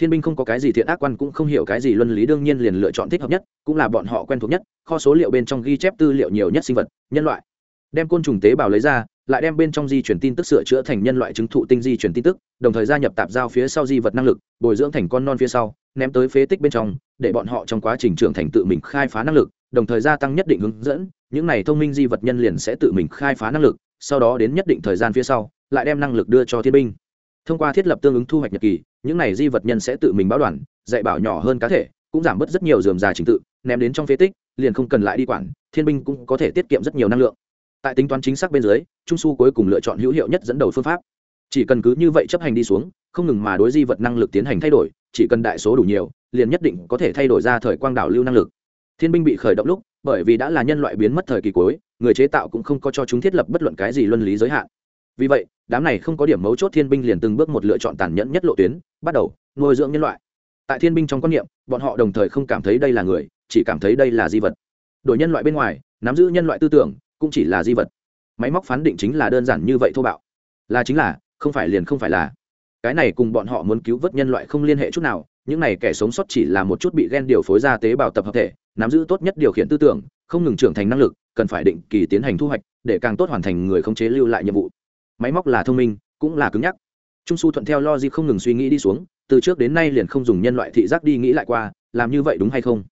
Thiên binh không có cái gì thiện ác quan cũng không hiểu cái gì luân lý, đương nhiên liền lựa chọn thích hợp nhất, cũng là bọn họ quen thuộc nhất, kho số liệu bên trong ghi chép tư liệu nhiều nhất sinh vật, nhân loại đem côn trùng tế bào lấy ra, lại đem bên trong di chuyển tin tức sửa chữa thành nhân loại chứng thụ tinh di chuyển tin tức, đồng thời gia nhập tạp giao phía sau di vật năng lực, bồi dưỡng thành con non phía sau, ném tới phế tích bên trong, để bọn họ trong quá trình trưởng thành tự mình khai phá năng lực, đồng thời gia tăng nhất định hướng dẫn, những này thông minh di vật nhân liền sẽ tự mình khai phá năng lực, sau đó đến nhất định thời gian phía sau, lại đem năng lực đưa cho thiên binh. Thông qua thiết lập tương ứng thu hoạch nhật kỳ, những này di vật nhân sẽ tự mình báo đoàn, dạy bảo nhỏ hơn cá thể, cũng giảm bớt rất nhiều dườm già trình tự, ném đến trong phế tích, liền không cần lại đi quản, thiên binh cũng có thể tiết kiệm rất nhiều năng lượng tại tính toán chính xác bên dưới, trung su cuối cùng lựa chọn hữu hiệu nhất dẫn đầu phương pháp. Chỉ cần cứ như vậy chấp hành đi xuống, không ngừng mà đối di vật năng lực tiến hành thay đổi, chỉ cần đại số đủ nhiều, liền nhất định có thể thay đổi ra thời quang đảo lưu năng lực. Thiên binh bị khởi động lúc, bởi vì đã là nhân loại biến mất thời kỳ cuối, người chế tạo cũng không có cho chúng thiết lập bất luận cái gì luân lý giới hạn. Vì vậy, đám này không có điểm mấu chốt thiên binh liền từng bước một lựa chọn tàn nhẫn nhất lộ tuyến, bắt đầu nuôi dưỡng nhân loại. Tại thiên binh trong quan niệm, bọn họ đồng thời không cảm thấy đây là người, chỉ cảm thấy đây là di vật. Đổi nhân loại bên ngoài, nắm giữ nhân loại tư tưởng cũng chỉ là di vật. Máy móc phán định chính là đơn giản như vậy thô bạo. Là chính là, không phải liền không phải là. Cái này cùng bọn họ muốn cứu vớt nhân loại không liên hệ chút nào, những này kẻ sống sót chỉ là một chút bị ghen điều phối ra tế bào tập hợp thể, nắm giữ tốt nhất điều khiển tư tưởng, không ngừng trưởng thành năng lực, cần phải định kỳ tiến hành thu hoạch, để càng tốt hoàn thành người không chế lưu lại nhiệm vụ. Máy móc là thông minh, cũng là cứng nhắc. Trung su thuận theo lo gì không ngừng suy nghĩ đi xuống, từ trước đến nay liền không dùng nhân loại thị giác đi nghĩ lại qua, làm như vậy đúng hay không?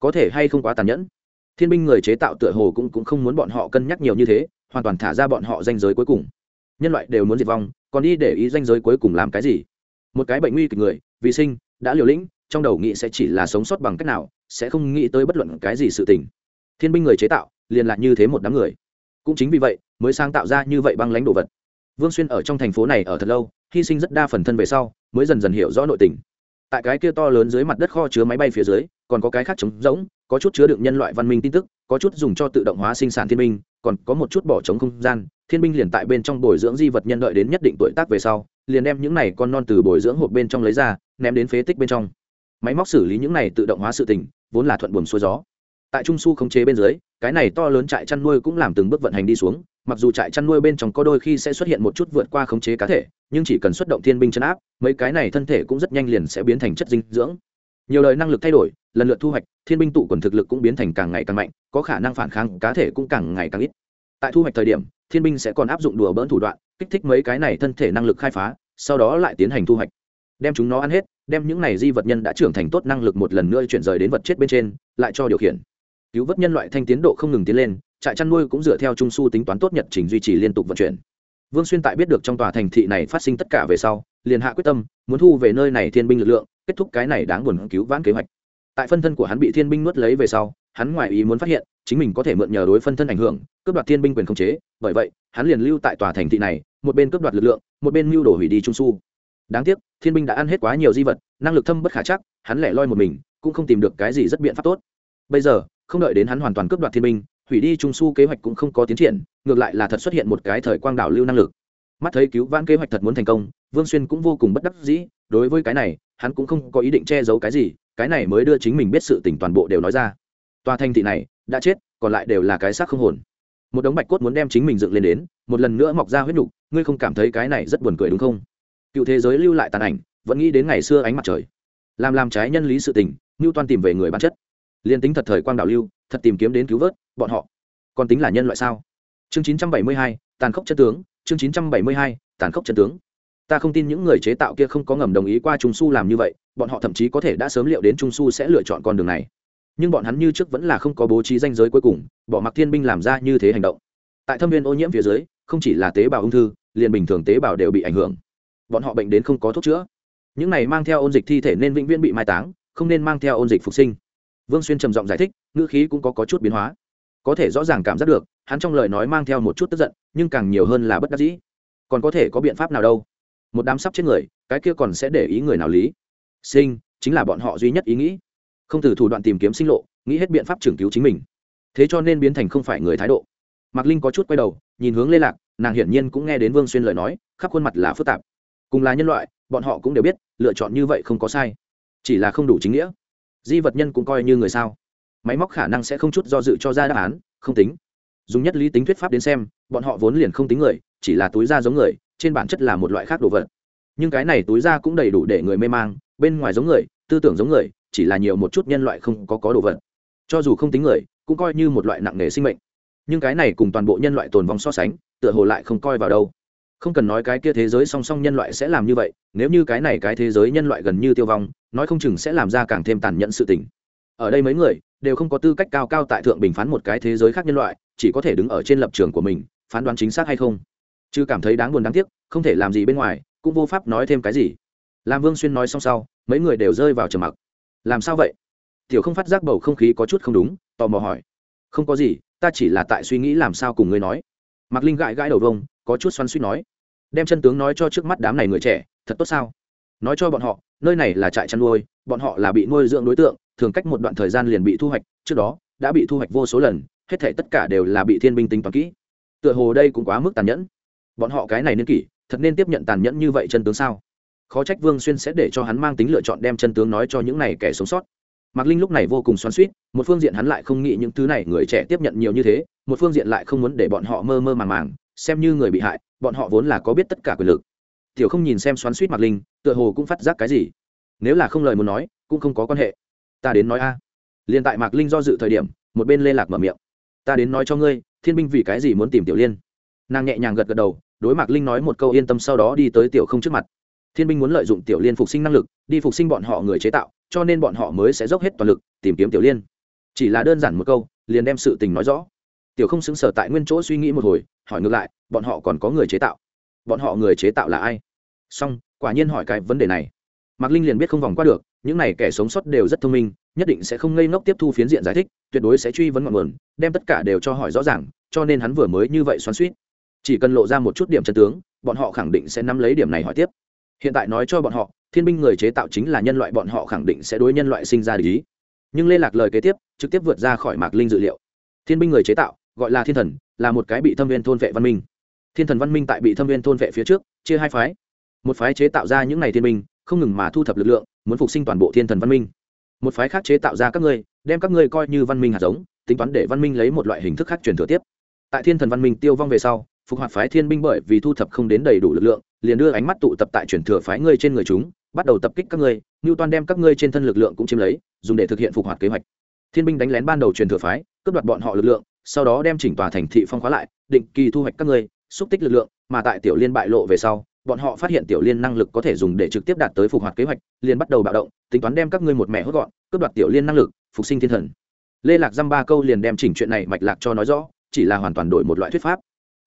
Có thể hay không quá tàn nhẫn? Thiên binh người chế tạo tựa hồ cũng, cũng không muốn bọn họ cân nhắc nhiều như thế hoàn toàn thả ra bọn họ danh giới cuối cùng. Nhân loại đều muốn diệt vong còn đi để ý danh giới cuối cùng làm cái gì? Một cái bệnh nguy kịch người vì sinh đã liều lĩnh trong đầu nghĩ sẽ chỉ là sống sót bằng cách nào sẽ không nghĩ tới bất luận cái gì sự tình. Thiên binh người chế tạo liền lại như thế một đám người. Cũng chính vì vậy mới sáng tạo ra như vậy băng lãnh đồ vật. Vương xuyên ở trong thành phố này ở thật lâu hy sinh rất đa phần thân về sau mới dần dần hiểu rõ nội tình. Tại cái kia to lớn dưới mặt đất kho chứa máy bay phía dưới còn có cái khác trống rỗng có chút chứa đựng nhân loại văn minh tin tức, có chút dùng cho tự động hóa sinh sản thiên minh còn có một chút bỏ trống không gian. Thiên minh liền tại bên trong bồi dưỡng di vật nhân đợi đến nhất định tuổi tác về sau, liền đem những này con non từ bồi dưỡng hộp bên trong lấy ra, ném đến phế tích bên trong. Máy móc xử lý những này tự động hóa sự tình, vốn là thuận buồm xuôi gió. Tại trung su khống chế bên dưới, cái này to lớn trại chăn nuôi cũng làm từng bước vận hành đi xuống, mặc dù trại chăn nuôi bên trong có đôi khi sẽ xuất hiện một chút vượt qua khống chế cá thể, nhưng chỉ cần xuất động thiên binh chấn áp, mấy cái này thân thể cũng rất nhanh liền sẽ biến thành chất dinh dưỡng nhiều lời năng lực thay đổi, lần lượt thu hoạch, thiên binh tụ quần thực lực cũng biến thành càng ngày càng mạnh, có khả năng phản kháng, cá thể cũng càng ngày càng ít. Tại thu hoạch thời điểm, thiên binh sẽ còn áp dụng đùa bỡn thủ đoạn, kích thích mấy cái này thân thể năng lực khai phá, sau đó lại tiến hành thu hoạch. Đem chúng nó ăn hết, đem những này di vật nhân đã trưởng thành tốt năng lực một lần nữa chuyển rời đến vật chết bên trên, lại cho điều khiển. Cứu vớt nhân loại thanh tiến độ không ngừng tiến lên, trại chăn nuôi cũng dựa theo trung su tính toán tốt nhật trình duy trì liên tục vận chuyển. Vương xuyên tại biết được trong tòa thành thị này phát sinh tất cả về sau, liền hạ quyết tâm, muốn thu về nơi này thiên binh lực lượng kết thúc cái này đáng buồn cứu vãn kế hoạch. Tại phân thân của hắn bị thiên binh nuốt lấy về sau, hắn ngoài ý muốn phát hiện, chính mình có thể mượn nhờ đối phân thân ảnh hưởng, cướp đoạt thiên binh quyền khống chế, bởi vậy, hắn liền lưu tại tòa thành thị này, một bên cướp đoạt lực lượng, một bên mưu đồ hủy đi trung su. Đáng tiếc, thiên binh đã ăn hết quá nhiều di vật, năng lực thâm bất khả chắc, hắn lẻ loi một mình, cũng không tìm được cái gì rất biện pháp tốt. Bây giờ, không đợi đến hắn hoàn toàn cướp đoạt thiên binh, hủy đi trung su kế hoạch cũng không có tiến triển, ngược lại là thật xuất hiện một cái thời quang đảo lưu năng lực. Mắt thấy cứu vãn kế hoạch thật muốn thành công vương xuyên cũng vô cùng bất đắc dĩ đối với cái này hắn cũng không có ý định che giấu cái gì cái này mới đưa chính mình biết sự tình toàn bộ đều nói ra. Tòa thành thị này đã chết còn lại đều là cái xác không hồn. Một đống bạch cốt muốn đem chính mình dựng lên đến một lần nữa mọc ra huyết nhục ngươi không cảm thấy cái này rất buồn cười đúng không? Cựu thế giới lưu lại tàn ảnh vẫn nghĩ đến ngày xưa ánh mặt trời. Làm làm trái nhân lý sự tình ngưu toan tìm về người bản chất. Liên tính thật thời quang đảo lưu thật tìm kiếm đến cứu vớt bọn họ. Còn tính là nhân loại sao? Chương 972, tàn khốc chân tướng chương 972, tàn khốc chân tướng ta không tin những người chế tạo kia không có ngầm đồng ý qua trung su làm như vậy bọn họ thậm chí có thể đã sớm liệu đến trung su sẽ lựa chọn con đường này. Nhưng bọn hắn như trước vẫn là không có bố trí danh giới cuối cùng bỏ mặc thiên binh làm ra như thế hành động. Tại thâm viên ô nhiễm phía dưới không chỉ là tế bào ung thư liền bình thường tế bào đều bị ảnh hưởng. Bọn họ bệnh đến không có thuốc chữa. Những này mang theo ôn dịch thi thể nên vĩnh viễn bị mai táng không nên mang theo ôn dịch phục sinh. Vương xuyên trầm giọng giải thích ngữ khí cũng có, có chút biến hóa. Có thể rõ ràng cảm giác được hắn trong lời nói mang theo một chút tức giận nhưng càng nhiều hơn là bất đắc dĩ. Còn có thể có biện pháp nào đâu? Một đám sắp chết người, cái kia còn sẽ để ý người nào lý? Sinh, chính là bọn họ duy nhất ý nghĩ. Không từ thủ đoạn tìm kiếm sinh lộ, nghĩ hết biện pháp trưởng cứu chính mình. Thế cho nên biến thành không phải người thái độ. Mạc linh có chút quay đầu, nhìn hướng lê lạc, nàng hiển nhiên cũng nghe đến vương xuyên lời nói, khắp khuôn mặt là phức tạp. Cùng là nhân loại, bọn họ cũng đều biết, lựa chọn như vậy không có sai. Chỉ là không đủ chính nghĩa. Di vật nhân cũng coi như người sao. Máy móc khả năng sẽ không chút do dự cho ra đáp án, không tính. Dùng nhất lý tính thuyết pháp đến xem, bọn họ vốn liền không tính người, chỉ là túi da giống người trên bản chất là một loại khác đồ vật. Nhưng cái này túi ra cũng đầy đủ để người mê mang, bên ngoài giống người, tư tưởng giống người, chỉ là nhiều một chút nhân loại không có có đồ vật. Cho dù không tính người, cũng coi như một loại nặng nề sinh mệnh. Nhưng cái này cùng toàn bộ nhân loại tồn vong so sánh, tựa hồ lại không coi vào đâu. Không cần nói cái kia thế giới song song nhân loại sẽ làm như vậy, nếu như cái này cái thế giới nhân loại gần như tiêu vong, nói không chừng sẽ làm ra càng thêm tàn nhẫn sự tình. Ở đây mấy người đều không có tư cách cao cao tại thượng bình phán một cái thế giới khác nhân loại, chỉ có thể đứng ở trên lập trường của mình, phán đoán chính xác hay không chứ cảm thấy đáng buồn đáng tiếc, không thể làm gì bên ngoài, cũng vô pháp nói thêm cái gì. Làm vương xuyên nói xong sau, mấy người đều rơi vào trầm mặc. Làm sao vậy? Tiểu không phát giác bầu không khí có chút không đúng, tò mò hỏi. Không có gì, ta chỉ là tại suy nghĩ làm sao cùng ngươi nói. Mạc linh gãi gãi đầu vông, có chút xoắn suýt nói. Đem chân tướng nói cho trước mắt đám này người trẻ, thật tốt sao? Nói cho bọn họ, nơi này là trại chăn nuôi, bọn họ là bị nuôi dưỡng đối tượng, thường cách một đoạn thời gian liền bị thu hoạch, trước đó, đã bị thu hoạch vô số lần, hết thể tất cả đều là bị thiên binh tính toán kỹ. Tựa hồ đây cũng quá mức tàn nhẫn bọn họ cái này niên kỷ, thật nên tiếp nhận tàn nhẫn như vậy chân tướng sao? Khó trách vương xuyên sẽ để cho hắn mang tính lựa chọn đem chân tướng nói cho những này kẻ sống sót. Mạc linh lúc này vô cùng xoắn suýt một phương diện hắn lại không nghĩ những thứ này người trẻ tiếp nhận nhiều như thế, một phương diện lại không muốn để bọn họ mơ mơ màng màng, xem như người bị hại, bọn họ vốn là có biết tất cả quyền lực. Tiểu không nhìn xem xoắn suýt mạc linh, tựa hồ cũng phát giác cái gì. Nếu là không lời muốn nói, cũng không có quan hệ. Ta đến nói a. À. liền tại mạc linh do dự thời điểm, một bên lê lạc mở miệng. Ta đến nói cho ngươi, thiên binh vì cái gì muốn tìm tiểu liên? Nàng nhẹ nhàng gật gật đầu, đối mạc linh nói một câu yên tâm sau đó đi tới tiểu không trước mặt. Thiên binh muốn lợi dụng tiểu liên phục sinh năng lực, đi phục sinh bọn họ người chế tạo, cho nên bọn họ mới sẽ dốc hết toàn lực tìm kiếm tiểu liên. Chỉ là đơn giản một câu, liền đem sự tình nói rõ. Tiểu không xứng sở tại nguyên chỗ suy nghĩ một hồi, hỏi ngược lại, bọn họ còn có người chế tạo? Bọn họ người chế tạo là ai? Xong, quả nhiên hỏi cái vấn đề này. Mạc linh liền biết không vòng qua được, những này kẻ sống sót đều rất thông minh, nhất định sẽ không ngây ngốc tiếp thu phiến diện giải thích, tuyệt đối sẽ truy vấn ngọn nguồn, đem tất cả đều cho hỏi rõ ràng, cho nên hắn vừa mới như vậy xoắn suýt chỉ cần lộ ra một chút điểm chân tướng, bọn họ khẳng định sẽ nắm lấy điểm này hỏi tiếp. Hiện tại nói cho bọn họ, thiên binh người chế tạo chính là nhân loại, bọn họ khẳng định sẽ đối nhân loại sinh ra lý nhưng lê lạc lời kế tiếp, trực tiếp vượt ra khỏi mạc linh dự liệu. Thiên binh người chế tạo, gọi là thiên thần, là một cái bị thâm viên thôn vệ văn minh. Thiên thần văn minh tại bị thâm viên thôn vệ phía trước, chia hai phái. Một phái chế tạo ra những n à y thiên binh, không ngừng mà thu thập lực lượng, muốn phục sinh toàn bộ thiên thần văn minh. Một phái khác chế tạo ra các ngươi, đem các ngươi coi như văn minh hạt giống, tính toán để văn minh lấy một loại hình thức khác truyền thừa tiếp. Tại thiên thần văn minh tiêu vong về sau phục hoạt phái thiên binh bởi vì thu thập không đến đầy đủ lực lượng, liền đưa ánh mắt tụ tập tại truyền thừa phái ngươi trên người chúng, bắt đầu tập kích các ngươi ngưu toan đem các ngươi trên thân lực lượng cũng chiếm lấy, dùng để thực hiện phục hoạt kế hoạch. Thiên binh đánh lén ban đầu truyền thừa phái, cướp đoạt bọn họ lực lượng, sau đó đem chỉnh tòa thành thị phong khóa lại, định kỳ thu hoạch các ngươi, xúc tích lực lượng, mà tại tiểu liên bại lộ về sau, bọn họ phát hiện tiểu liên năng lực có thể dùng để trực tiếp đạt tới phục hoạt kế hoạch, liền bắt đầu bạo động, tính toán đem các ngươi một mẹ hốt gọn, cướp đoạt tiểu liên năng lực, phục sinh thiên thần. Lê lạc dăm ba câu liền đem chỉnh chuyện này mạch lạc cho nói rõ, chỉ là hoàn toàn đổi một loại thuyết pháp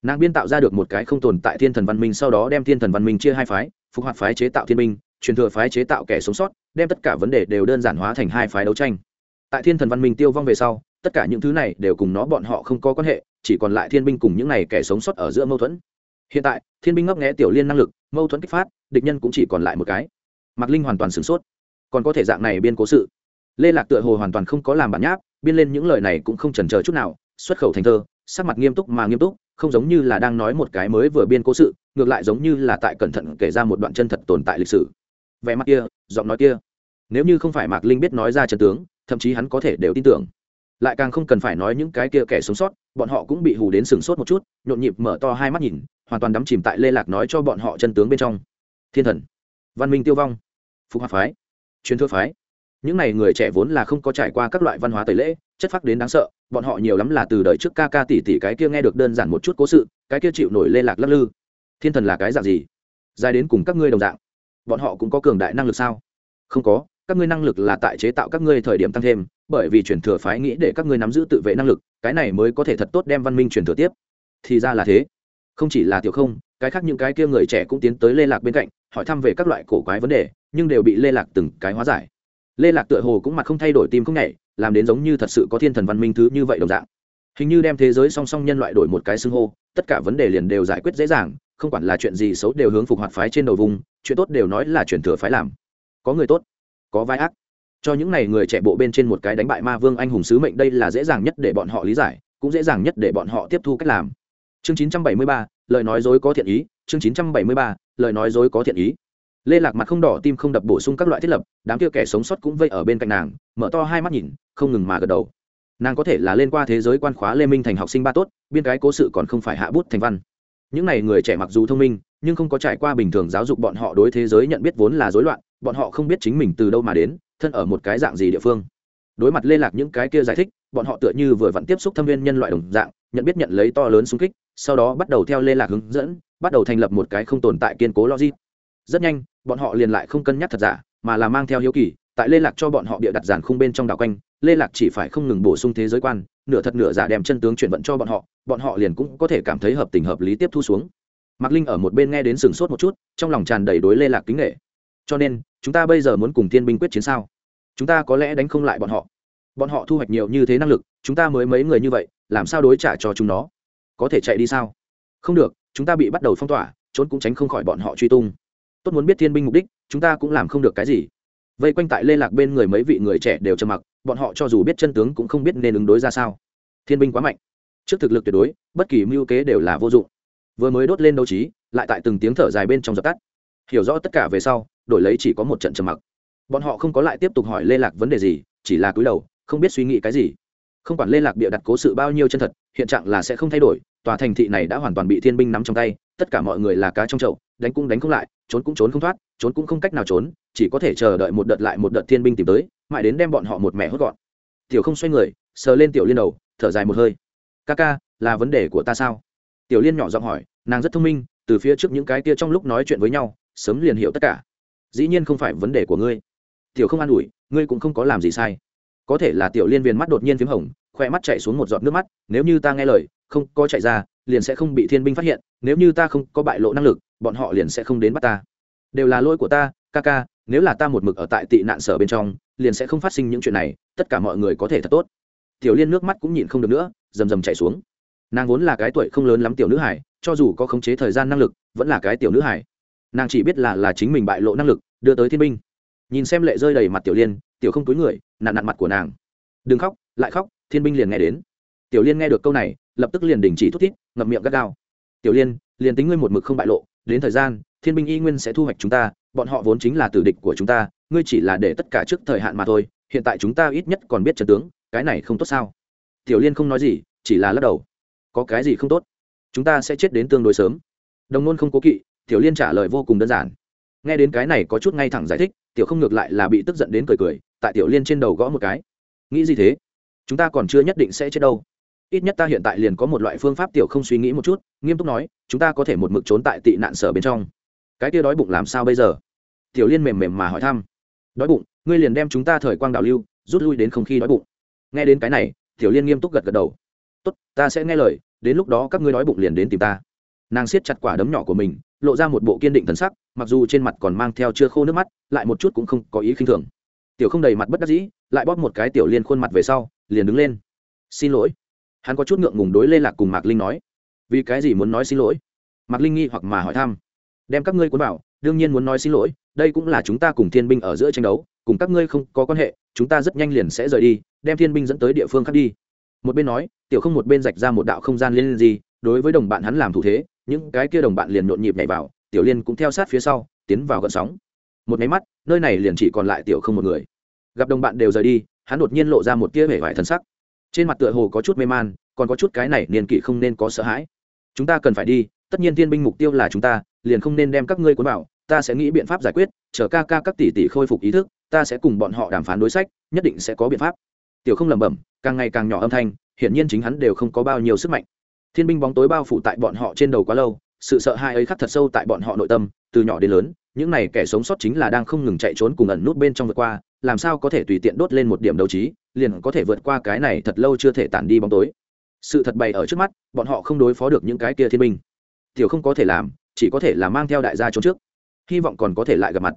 nàng biên tạo ra được một cái không tồn tại thiên thần văn minh, sau đó đem thiên thần văn minh chia hai phái, phục hoạt phái chế tạo thiên minh truyền thừa phái chế tạo kẻ sống sót, đem tất cả vấn đề đều đơn giản hóa thành hai phái đấu tranh. Tại thiên thần văn minh tiêu vong về sau, tất cả những thứ này đều cùng nó bọn họ không có quan hệ, chỉ còn lại thiên binh cùng những này kẻ sống sót ở giữa mâu thuẫn. Hiện tại, thiên binh ngấp nghẽ tiểu liên năng lực, mâu thuẫn kích phát, địch nhân cũng chỉ còn lại một cái. Mạc linh hoàn toàn sửng sốt. Còn có thể dạng này biên cố sự. Lê lạc tựa hồ hoàn toàn không có làm bản nháp, biên lên những lời này cũng không chần chờ chút nào, xuất khẩu thành thơ, sắc mặt nghiêm túc mà nghiêm túc không giống như là đang nói một cái mới vừa biên cố sự, ngược lại giống như là tại cẩn thận kể ra một đoạn chân thật tồn tại lịch sử. Vẻ mặt kia, giọng nói kia. Nếu như không phải mạc linh biết nói ra chân tướng, thậm chí hắn có thể đều tin tưởng. Lại càng không cần phải nói những cái kia kẻ sống sót, bọn họ cũng bị hù đến sừng sốt một chút, nhộn nhịp mở to hai mắt nhìn, hoàn toàn đắm chìm tại lê lạc nói cho bọn họ chân tướng bên trong. Thiên thần. Văn minh tiêu vong. Phục hòa phái. Truyền thừa phái những n à y người trẻ vốn là không có trải qua các loại văn hóa tẩy lễ, chất phác đến đáng sợ, bọn họ nhiều lắm là từ đời trước ca ca tỉ tỉ cái kia nghe được đơn giản một chút cố sự, cái kia chịu nổi lê lạc lắc lư. Thiên thần là cái dạng gì? Dài đến cùng các ngươi đồng dạng. Bọn họ cũng có cường đại năng lực sao? Không có, các ngươi năng lực là tại chế tạo các ngươi thời điểm tăng thêm, bởi vì truyền thừa phái nghĩ để các ngươi nắm giữ tự vệ năng lực, cái này mới có thể thật tốt đem văn minh truyền thừa tiếp. Thì ra là thế. Không chỉ là tiểu không, cái khác những cái kia người trẻ cũng tiến tới lê lạc bên cạnh, hỏi thăm về các loại cổ quái vấn đề, nhưng đều bị lê lạc từng cái hóa giải lê lạc tựa hồ cũng mặt không thay đổi tim không nhảy làm đến giống như thật sự có thiên thần văn minh thứ như vậy đồng dạng. Hình như đem thế giới song song nhân loại đổi một cái xưng hô tất cả vấn đề liền đều giải quyết dễ dàng không quản là chuyện gì xấu đều hướng phục hoạt phái trên đầu vùng chuyện tốt đều nói là chuyển thừa phái làm. Có người tốt có vai ác. Cho những n à y người trẻ bộ bên trên một cái đánh bại ma vương anh hùng sứ mệnh đây là dễ dàng nhất để bọn họ lý giải cũng dễ dàng nhất để bọn họ tiếp thu cách làm. Chương 973, lời nói dối có thiện ý chương 973, lời nói dối có thiện ý lê lạc mặt không đỏ tim không đập bổ sung các loại thiết lập đám kia kẻ sống sót cũng vây ở bên cạnh nàng mở to hai mắt nhìn không ngừng mà gật đầu nàng có thể là lên qua thế giới quan khóa lê minh thành học sinh ba tốt biên cái cố sự còn không phải hạ bút thành văn những n à y người trẻ mặc dù thông minh nhưng không có trải qua bình thường giáo dục bọn họ đối thế giới nhận biết vốn là dối loạn bọn họ không biết chính mình từ đâu mà đến thân ở một cái dạng gì địa phương đối mặt lê lạc những cái kia giải thích bọn họ tựa như vừa vặn tiếp xúc thâm viên nhân loại đồng dạng nhận biết nhận lấy to lớn xung kích sau đó bắt đầu theo lê lạc hướng dẫn bắt đầu thành lập một cái không tồn tại kiên cố logic rất nhanh bọn họ liền lại không cân nhắc thật giả, mà là mang theo hiếu kỳ, tại lê lạc cho bọn họ bịa đặt giàn khung bên trong đảo quanh, lê lạc chỉ phải không ngừng bổ sung thế giới quan, nửa thật nửa giả đem chân tướng chuyển vận cho bọn họ bọn họ liền cũng có thể cảm thấy hợp tình hợp lý tiếp thu xuống. Mạc linh ở một bên nghe đến sừng sốt một chút, trong lòng tràn đầy đối lê lạc kính nghệ cho nên, chúng ta bây giờ muốn cùng thiên binh quyết chiến sao? Chúng ta có lẽ đánh không lại bọn họ. Bọn họ thu hoạch nhiều như thế năng lực, chúng ta mới mấy người như vậy, làm sao đối trả cho chúng nó? Có thể chạy đi sao? Không được, chúng ta bị bắt đầu phong tỏa, trốn cũng tránh không khỏi bọn họ truy tung tốt muốn biết thiên binh mục đích, chúng ta cũng làm không được cái gì. Vây quanh tại lê lạc bên người mấy vị người trẻ đều trầm mặc, bọn họ cho dù biết chân tướng cũng không biết nên ứng đối ra sao. Thiên binh quá mạnh. Trước thực lực tuyệt đối, bất kỳ mưu kế đều là vô dụng. Vừa mới đốt lên đấu trí, lại tại từng tiếng thở dài bên trong dập tắt. Hiểu rõ tất cả về sau, đổi lấy chỉ có một trận trầm mặc. Bọn họ không có lại tiếp tục hỏi lê lạc vấn đề gì, chỉ là cúi đầu, không biết suy nghĩ cái gì. Không quản lê lạc bịa đặt cố sự bao nhiêu chân thật, hiện trạng là sẽ không thay đổi, tòa thành thị này đã hoàn toàn bị thiên binh nắm trong tay, tất cả mọi người là cá trong chậu đánh cũng đánh không lại, trốn cũng trốn không thoát, trốn cũng không cách nào trốn, chỉ có thể chờ đợi một đợt lại một đợt thiên binh tìm tới, mãi đến đem bọn họ một mẹ hốt gọn. Tiểu không xoay người, sờ lên tiểu liên đầu, thở dài một hơi. Ca ca, là vấn đề của ta sao? Tiểu liên nhỏ giọng hỏi, nàng rất thông minh, từ phía trước những cái kia trong lúc nói chuyện với nhau, sớm liền hiểu tất cả. Dĩ nhiên không phải vấn đề của ngươi. Tiểu không an ủi, ngươi cũng không có làm gì sai. Có thể là tiểu liên viên mắt đột nhiên p h í m hồng, khoe mắt chạy xuống một giọt nước mắt, nếu như ta nghe lời, không có chạy ra, liền sẽ không bị thiên binh phát hiện, nếu như ta không có bại lộ năng lực bọn họ liền sẽ không đến bắt ta. Đều là lỗi của ta, ca ca, nếu là ta một mực ở tại tị nạn sở bên trong, liền sẽ không phát sinh những chuyện này, tất cả mọi người có thể thật tốt. Tiểu liên nước mắt cũng nhịn không được nữa, rầm rầm chạy xuống. Nàng vốn là cái tuổi không lớn lắm tiểu nữ hải cho dù có khống chế thời gian năng lực, vẫn là cái tiểu nữ hải nàng chỉ biết là là chính mình bại lộ năng lực, đưa tới thiên binh. Nhìn xem lệ rơi đầy mặt tiểu liên, tiểu không túi người nạn nạn mặt của nàng. Đừng khóc, lại khóc, thiên binh liền nghe đến. Tiểu liên nghe được câu này, lập tức liền đình chỉ thút thít, ngậm miệng gắt gao. Tiểu liên, liền tính ngươi một mực không bại lộ đến thời gian, thiên binh y nguyên sẽ thu hoạch chúng ta, bọn họ vốn chính là tử địch của chúng ta, ngươi chỉ là để tất cả trước thời hạn mà thôi, hiện tại chúng ta ít nhất còn biết trần tướng, cái này không tốt sao? Tiểu liên không nói gì, chỉ là lắc đầu. Có cái gì không tốt? Chúng ta sẽ chết đến tương đối sớm. Đồng nôn không cố kỵ, tiểu liên trả lời vô cùng đơn giản. Nghe đến cái này có chút ngay thẳng giải thích, tiểu không ngược lại là bị tức giận đến cười cười, tại tiểu liên trên đầu gõ một cái. Nghĩ gì thế? Chúng ta còn chưa nhất định sẽ chết đâu ít nhất ta hiện tại liền có một loại phương pháp tiểu không suy nghĩ một chút, nghiêm túc nói, chúng ta có thể một mực trốn tại tị nạn sở bên trong. Cái kia đói bụng làm sao bây giờ? Tiểu liên mềm mềm mà hỏi thăm. Đói bụng, ngươi liền đem chúng ta thời quang đạo lưu, rút lui đến không khí đói bụng. Nghe đến cái này, tiểu liên nghiêm túc gật gật đầu. Tốt, ta sẽ nghe lời, đến lúc đó các ngươi đói bụng liền đến tìm ta. Nàng siết chặt quả đấm nhỏ của mình, lộ ra một bộ kiên định thần sắc, mặc dù trên mặt còn mang theo chưa khô nước mắt, lại một chút cũng không có ý khinh thường. Tiểu không đầy mặt bất đắc dĩ, lại bóp một cái tiểu liên khuôn mặt về sau, liền đứng lên. Xin lỗi hắn có chút ngượng ngùng đối lê lạc cùng mạc linh nói, vì cái gì muốn nói xin lỗi? Mạc linh nghi hoặc mà hỏi thăm, đem các ngươi cuốn vào, đương nhiên muốn nói xin lỗi, đây cũng là chúng ta cùng thiên binh ở giữa tranh đấu, cùng các ngươi không có quan hệ, chúng ta rất nhanh liền sẽ rời đi, đem thiên binh dẫn tới địa phương khác đi. Một bên nói, tiểu không một bên rạch ra một đạo không gian liên gì, đối với đồng bạn hắn làm thủ thế, những cái kia đồng bạn liền nhộn nhịp nhảy vào, tiểu liên cũng theo sát phía sau, tiến vào gợn sóng. Một máy mắt, nơi này liền chỉ còn lại tiểu không một người. Gặp đồng bạn đều rời đi, hắn đột nhiên lộ ra một tia vẻ vải thân sắc trên mặt tựa hồ có chút mê man, còn có chút cái này niên kỷ không nên có sợ hãi. Chúng ta cần phải đi, tất nhiên thiên binh mục tiêu là chúng ta, liền không nên đem các ngươi cuốn vào, ta sẽ nghĩ biện pháp giải quyết, chờ ca ca các tỷ tỷ khôi phục ý thức, ta sẽ cùng bọn họ đàm phán đối sách, nhất định sẽ có biện pháp. Tiểu không lẩm bẩm, càng ngày càng nhỏ âm thanh, hiển nhiên chính hắn đều không có bao nhiêu sức mạnh. Thiên binh bóng tối bao phủ tại bọn họ trên đầu quá lâu, sự sợ hãi ấy khắc thật sâu tại bọn họ nội tâm, từ nhỏ đến lớn, những này kẻ sống sót chính là đang không ngừng chạy trốn cùng ẩn nút bên trong vượt qua, làm sao có thể tùy tiện đốt lên một điểm đấu trí? Liền có thể vượt qua cái này thật lâu chưa thể tản đi bóng tối. Sự thật bày ở trước mắt, bọn họ không đối phó được những cái kia thiên binh. Tiểu không có thể làm, chỉ có thể là mang theo đại gia trốn trước. Hy vọng còn có thể lại gặp mặt.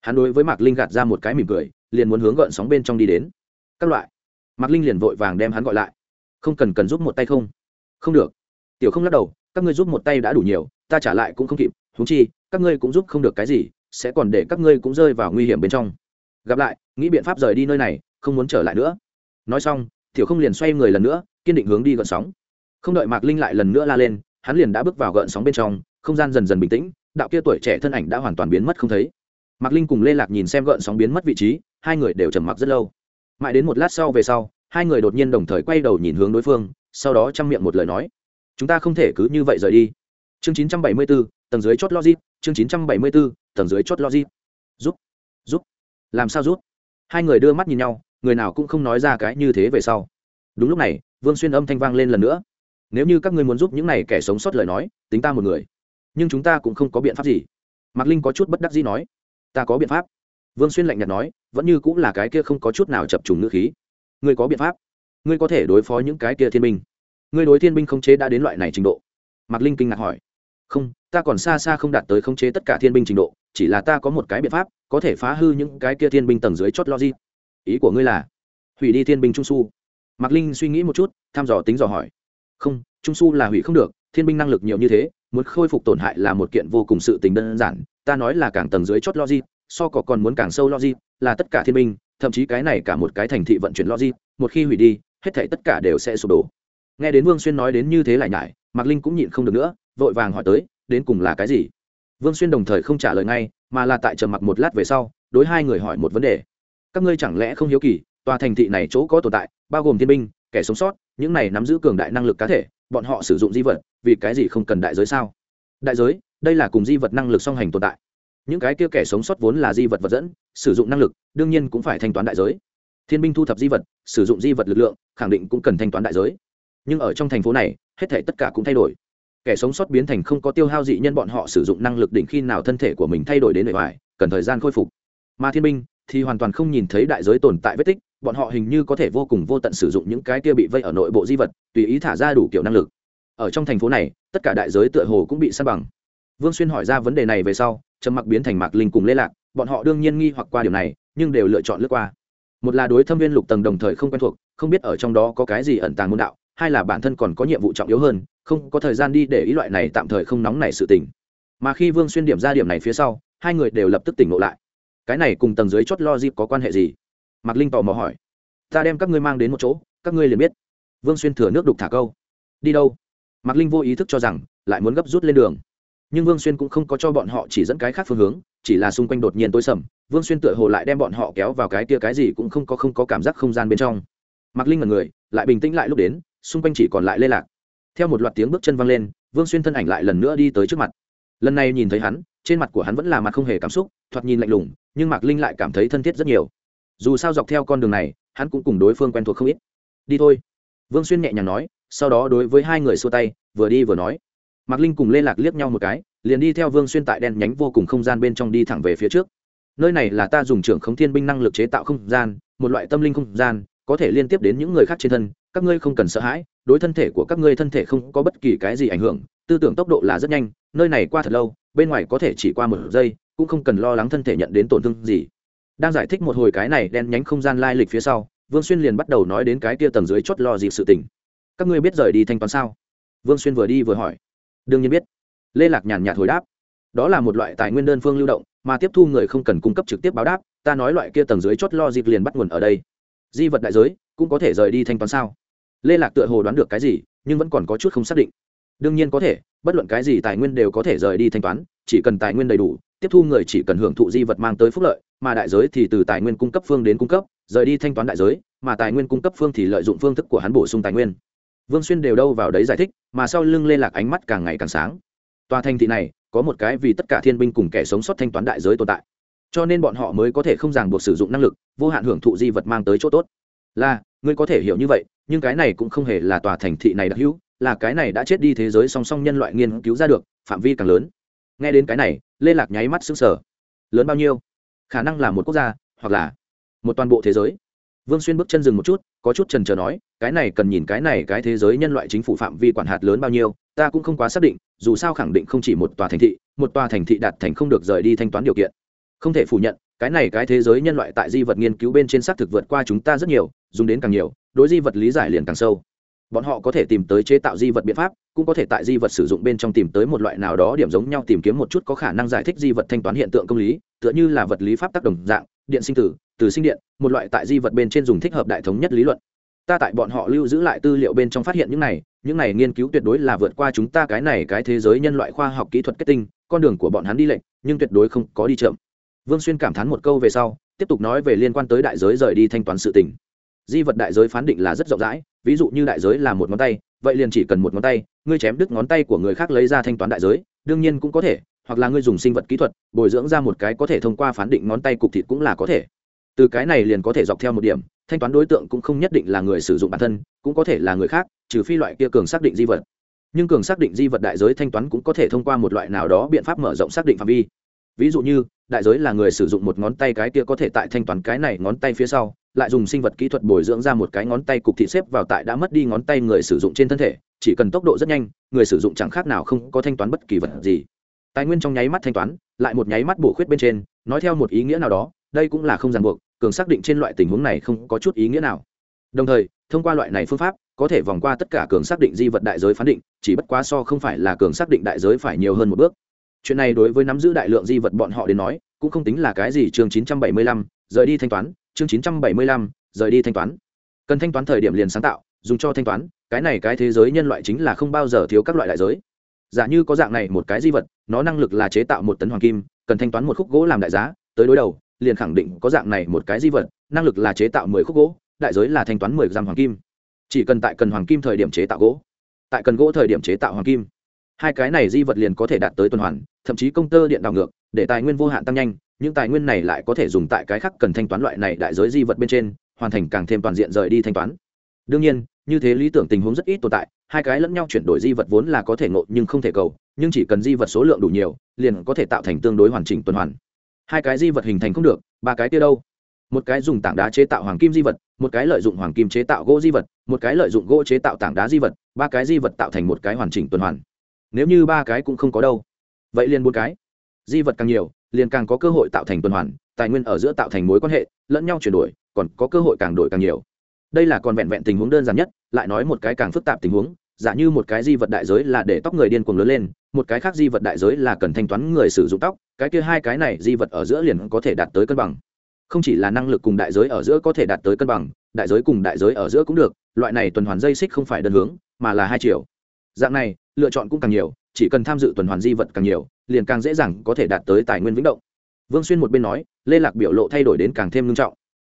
Hắn đối với mạc linh gạt ra một cái mỉm cười, liền muốn hướng gợn sóng bên trong đi đến. Các loại. Mạc linh liền vội vàng đem hắn gọi lại. Không cần cần giúp một tay không? Không được. Tiểu không lắc đầu, các ngươi giúp một tay đã đủ nhiều, ta trả lại cũng không kịp húng chi, các ngươi cũng giúp không được cái gì, sẽ còn để các ngươi cũng rơi vào nguy hiểm bên trong. Gặp lại, nghĩ biện pháp rời đi nơi này không muốn trở lại nữa. Nói xong tiểu không liền xoay người lần nữa kiên định hướng đi gợn sóng. Không đợi mạc linh lại lần nữa la lên hắn liền đã bước vào gợn sóng bên trong không gian dần dần bình tĩnh đạo kia tuổi trẻ thân ảnh đã hoàn toàn biến mất không thấy. Mạc linh cùng lê lạc nhìn xem gợn sóng biến mất vị trí hai người đều trầm mặc rất lâu. Mãi đến một lát sau về sau hai người đột nhiên đồng thời quay đầu nhìn hướng đối phương sau đó chăm miệng một lời nói. Chúng ta không thể cứ như vậy rời đi. Chương 974, tầng dưới chót logic chương 974, tầng dưới chót logic. Giúp giúp. Làm sao giúp? Hai người đưa mắt nhìn nhau người nào cũng không nói ra cái như thế về sau. Đúng lúc này, vương xuyên âm thanh vang lên lần nữa. Nếu như các ngươi muốn giúp những này kẻ sống sót lời nói, tính ta một người. Nhưng chúng ta cũng không có biện pháp gì. Mạc linh có chút bất đắc dĩ nói. Ta có biện pháp. Vương xuyên lạnh nhạt nói, vẫn như cũng là cái kia không có chút nào chập trùng ngữ khí. Ngươi có biện pháp. Ngươi có thể đối phó những cái kia thiên binh. Ngươi đối thiên binh khống chế đã đến loại này trình độ. Mạc linh kinh ngạc hỏi. Không, ta còn xa xa không đạt tới khống chế tất cả thiên binh trình độ, chỉ là ta có một cái biện pháp, có thể phá hư những cái kia thiên binh tầng dưới chót logic ý của ngươi là, hủy đi thiên binh trung su. Mạc linh suy nghĩ một chút, thăm dò tính dò hỏi. Không, trung su là hủy không được, thiên binh năng lực nhiều như thế, muốn khôi phục tổn hại là một kiện vô cùng sự tình đơn giản, ta nói là càng tầng dưới chót logic, so có còn muốn càng sâu logic, là tất cả thiên binh, thậm chí cái này cả một cái thành thị vận chuyển logic, một khi hủy đi, hết thảy tất cả đều sẽ sụp đổ. Nghe đến vương xuyên nói đến như thế lại nhải, mạc linh cũng nhịn không được nữa, vội vàng hỏi tới, đến cùng là cái gì? Vương xuyên đồng thời không trả lời ngay, mà là tại trầm mặc một lát về sau, đối hai người hỏi một vấn đề các ngươi chẳng lẽ không hiếu kỳ, tòa thành thị này chỗ có tồn tại, bao gồm thiên binh, kẻ sống sót, những này nắm giữ cường đại năng lực cá thể, bọn họ sử dụng di vật, vì cái gì không cần đại giới sao? Đại giới, đây là cùng di vật năng lực song hành tồn tại. Những cái kia kẻ sống sót vốn là di vật vật dẫn, sử dụng năng lực, đương nhiên cũng phải thanh toán đại giới. Thiên binh thu thập di vật, sử dụng di vật lực lượng, khẳng định cũng cần thanh toán đại giới. Nhưng ở trong thành phố này, hết thể tất cả cũng thay đổi. Kẻ sống sót biến thành không có tiêu hao dị nhân bọn họ sử dụng năng lực đỉnh khi nào thân thể của mình thay đổi đến nội ngoài, cần thời gian khôi phục. Mà thiên binh thì hoàn toàn không nhìn thấy đại giới tồn tại vết tích, bọn họ hình như có thể vô cùng vô tận sử dụng những cái kia bị vây ở nội bộ di vật, tùy ý thả ra đủ kiểu năng lực. Ở trong thành phố này, tất cả đại giới tựa hồ cũng bị săn bằng. Vương xuyên hỏi ra vấn đề này về sau, trầm mặc biến thành mạc linh cùng lê lạc, bọn họ đương nhiên nghi hoặc qua điều này, nhưng đều lựa chọn lướt qua. Một là đối thâm viên lục tầng đồng thời không quen thuộc, không biết ở trong đó có cái gì ẩn tàng môn đạo, hai là bản thân còn có nhiệm vụ trọng yếu hơn, không có thời gian đi để ý loại này tạm thời không nóng này sự tình. Mà khi vương xuyên điểm ra điểm này phía sau, hai người đều lập tức tỉnh ngộ lại cái này cùng tầng dưới chót lo dịp có quan hệ gì? Mạc linh tò mò hỏi. Ta đem các ngươi mang đến một chỗ, các ngươi liền biết. Vương xuyên thừa nước đục thả câu. Đi đâu? Mạc linh vô ý thức cho rằng, lại muốn gấp rút lên đường. Nhưng vương xuyên cũng không có cho bọn họ chỉ dẫn cái khác phương hướng, chỉ là xung quanh đột nhiên tối sầm. Vương xuyên tựa hồ lại đem bọn họ kéo vào cái kia cái gì cũng không có không có cảm giác không gian bên trong. Mạc linh là người, lại bình tĩnh lại lúc đến, xung quanh chỉ còn lại lê lạc. Theo một loạt tiếng bước chân văng lên, vương xuyên thân ảnh lại lần nữa đi tới trước mặt. Lần này nhìn thấy hắn trên mặt của hắn vẫn là mặt không hề cảm xúc, thoạt nhìn lạnh lùng, nhưng mạc linh lại cảm thấy thân thiết rất nhiều. Dù sao dọc theo con đường này, hắn cũng cùng đối phương quen thuộc không ít. Đi thôi. Vương xuyên nhẹ nhàng nói, sau đó đối với hai người xua tay, vừa đi vừa nói. Mạc linh cùng lê lạc liếc nhau một cái, liền đi theo vương xuyên tại đen nhánh vô cùng không gian bên trong đi thẳng về phía trước. Nơi này là ta dùng trưởng khống thiên binh năng lực chế tạo không gian, một loại tâm linh không gian, có thể liên tiếp đến những người khác trên thân, các ngươi không cần sợ hãi, đối thân thể của các ngươi thân thể không có bất kỳ cái gì ảnh hưởng, tư tưởng tốc độ là rất nhanh nơi này qua thật lâu, bên ngoài có thể chỉ qua một giây, cũng không cần lo lắng thân thể nhận đến tổn thương gì. Đang giải thích một hồi cái này đen nhánh không gian lai lịch phía sau, vương xuyên liền bắt đầu nói đến cái kia tầng dưới chốt lo dịp sự tình. Các ngươi biết rời đi thanh toán sao? Vương xuyên vừa đi vừa hỏi. Đương nhiên biết. Lê lạc nhàn nhạt hồi đáp. Đó là một loại tài nguyên đơn phương lưu động, mà tiếp thu người không cần cung cấp trực tiếp báo đáp, ta nói loại kia tầng dưới chốt lo dịp liền bắt nguồn ở đây. Di vật đại giới, cũng có thể rời đi thanh toán sao? Lê lạc tựa hồ đoán được cái gì, nhưng vẫn còn có chút không xác định. Đương nhiên có thể bất luận cái gì tài nguyên đều có thể rời đi thanh toán, chỉ cần tài nguyên đầy đủ, tiếp thu người chỉ cần hưởng thụ di vật mang tới phúc lợi, mà đại giới thì từ tài nguyên cung cấp phương đến cung cấp, rời đi thanh toán đại giới, mà tài nguyên cung cấp phương thì lợi dụng phương thức của hắn bổ sung tài nguyên. Vương xuyên đều đâu vào đấy giải thích, mà sau lưng lê lạc ánh mắt càng ngày càng sáng. Tòa thành thị này, có một cái vì tất cả thiên binh cùng kẻ sống sót thanh toán đại giới tồn tại. Cho nên bọn họ mới có thể không ràng buộc sử dụng năng lực, vô hạn hưởng thụ di vật mang tới chỗ tốt. Là, ngươi có thể hiểu như vậy, nhưng cái này cũng không hề là tòa thành thị này đặc hữu là cái này đã chết đi thế giới song song nhân loại nghiên cứu ra được, phạm vi càng lớn. Nghe đến cái này, lê lạc nháy mắt xứng sở lớn bao nhiêu? Khả năng là một quốc gia, hoặc là một toàn bộ thế giới. Vương xuyên bước chân dừng một chút, có chút trần trờ nói, cái này cần nhìn cái này, cái thế giới nhân loại chính phủ phạm vi quản hạt lớn bao nhiêu, ta cũng không quá xác định, dù sao khẳng định không chỉ một tòa thành thị, một tòa thành thị đạt thành không được rời đi thanh toán điều kiện. Không thể phủ nhận, cái này, cái thế giới nhân loại tại di vật nghiên cứu bên trên xác thực vượt qua chúng ta rất nhiều, dùng đến càng nhiều, đối di vật lý giải liền càng sâu bọn họ có thể tìm tới chế tạo di vật biện pháp, cũng có thể tại di vật sử dụng bên trong tìm tới một loại nào đó điểm giống nhau tìm kiếm một chút có khả năng giải thích di vật thanh toán hiện tượng công lý, tựa như là vật lý pháp tác động dạng, điện sinh tử, từ sinh điện, một loại tại di vật bên trên dùng thích hợp đại thống nhất lý luận. Ta tại bọn họ lưu giữ lại tư liệu bên trong phát hiện những này những này nghiên cứu tuyệt đối là vượt qua chúng ta cái này cái thế giới nhân loại khoa học kỹ thuật kết tinh, con đường của bọn hắn đi lệnh nhưng tuyệt đối không có đi chậm. Vương xuyên cảm thán một câu về sau, tiếp tục nói về liên quan tới đại giới rời đi thanh toán sự tình di vật đại giới phán định là rất rộng rãi, ví dụ như đại giới là một ngón tay, vậy liền chỉ cần một ngón tay, ngươi chém đứt ngón tay của người khác lấy ra thanh toán đại giới, đương nhiên cũng có thể, hoặc là ngươi dùng sinh vật kỹ thuật, bồi dưỡng ra một cái có thể thông qua phán định ngón tay cục thịt cũng là có thể. Từ cái này liền có thể dọc theo một điểm, thanh toán đối tượng cũng không nhất định là người sử dụng bản thân, cũng có thể là người khác, trừ phi loại kia cường xác định di vật. Nhưng cường xác định di vật đại giới thanh toán cũng có thể thông qua một loại nào đó biện pháp mở rộng xác định phạm vi. Ví dụ như đại giới là người sử dụng một ngón tay cái kia có thể tại thanh toán cái này ngón tay phía sau, lại dùng sinh vật kỹ thuật bồi dưỡng ra một cái ngón tay cục thị xếp vào tại đã mất đi ngón tay người sử dụng trên thân thể, chỉ cần tốc độ rất nhanh, người sử dụng chẳng khác nào không có thanh toán bất kỳ vật gì. Tài nguyên trong nháy mắt thanh toán, lại một nháy mắt bổ khuyết bên trên, nói theo một ý nghĩa nào đó, đây cũng là không ràng buộc, cường xác định trên loại tình huống này không có chút ý nghĩa nào. Đồng thời, thông qua loại này phương pháp, có thể vòng qua tất cả cường xác định di vật đại giới phán định, chỉ bất quá so không phải là cường xác định đại giới phải nhiều hơn một bước chuyện này đối với nắm giữ đại lượng di vật bọn họ đến nói cũng không tính là cái gì chương 975, rời đi thanh toán chương 975, rời đi thanh toán. Cần thanh toán thời điểm liền sáng tạo dùng cho thanh toán cái này cái thế giới nhân loại chính là không bao giờ thiếu các loại đại giới. Giả như có dạng này một cái di vật nó năng lực là chế tạo một tấn hoàng kim cần thanh toán một khúc gỗ làm đại giá tới đối đầu liền khẳng định có dạng này một cái di vật năng lực là chế tạo mười khúc gỗ đại giới là thanh toán mười gram hoàng kim. Chỉ cần tại cần hoàng kim thời điểm chế tạo gỗ. Tại cần gỗ thời điểm chế tạo hoàng kim hai cái này di vật liền có thể đạt tới tuần hoàn, thậm chí công tơ điện đảo ngược, để tài nguyên vô hạn tăng nhanh, những tài nguyên này lại có thể dùng tại cái khác cần thanh toán loại này đại giới di vật bên trên, hoàn thành càng thêm toàn diện rời đi thanh toán. Đương nhiên, như thế lý tưởng tình huống rất ít tồn tại, hai cái lẫn nhau chuyển đổi di vật vốn là có thể ngộ nhưng không thể cầu, nhưng chỉ cần di vật số lượng đủ nhiều, liền có thể tạo thành tương đối hoàn chỉnh tuần hoàn. Hai cái di vật hình thành không được, ba cái kia đâu? Một cái dùng tảng đá chế tạo hoàng kim di vật, một cái lợi dụng hoàng kim chế tạo gỗ di vật, một cái lợi dụng gỗ chế tạo tảng đá di vật, ba cái di vật tạo thành một cái hoàn chỉnh tuần hoàn nếu như ba cái cũng không có đâu. Vậy liền bốn cái. Di vật càng nhiều, liền càng có cơ hội tạo thành tuần hoàn, tài nguyên ở giữa tạo thành mối quan hệ, lẫn nhau chuyển đổi, còn có cơ hội càng đổi càng nhiều. Đây là còn vẹn vẹn tình huống đơn giản nhất, lại nói một cái càng phức tạp tình huống. Giả như một cái di vật đại giới là để tóc người điên cuồng lớn lên, một cái khác di vật đại giới là cần thanh toán người sử dụng tóc, cái kia hai cái này di vật ở giữa liền có thể đạt tới cân bằng. Không chỉ là năng lực cùng đại giới ở giữa có thể đạt tới cân bằng, đại giới cùng đại giới ở giữa cũng được, loại này tuần hoàn dây xích không phải đơn hướng, mà là hai chiều. Dạng này lựa chọn cũng càng nhiều, chỉ cần tham dự tuần hoàn di vật càng nhiều, liền càng dễ dàng có thể đạt tới tài nguyên vĩnh động. Vương xuyên một bên nói, lê lạc biểu lộ thay đổi đến càng thêm nghiêm trọng.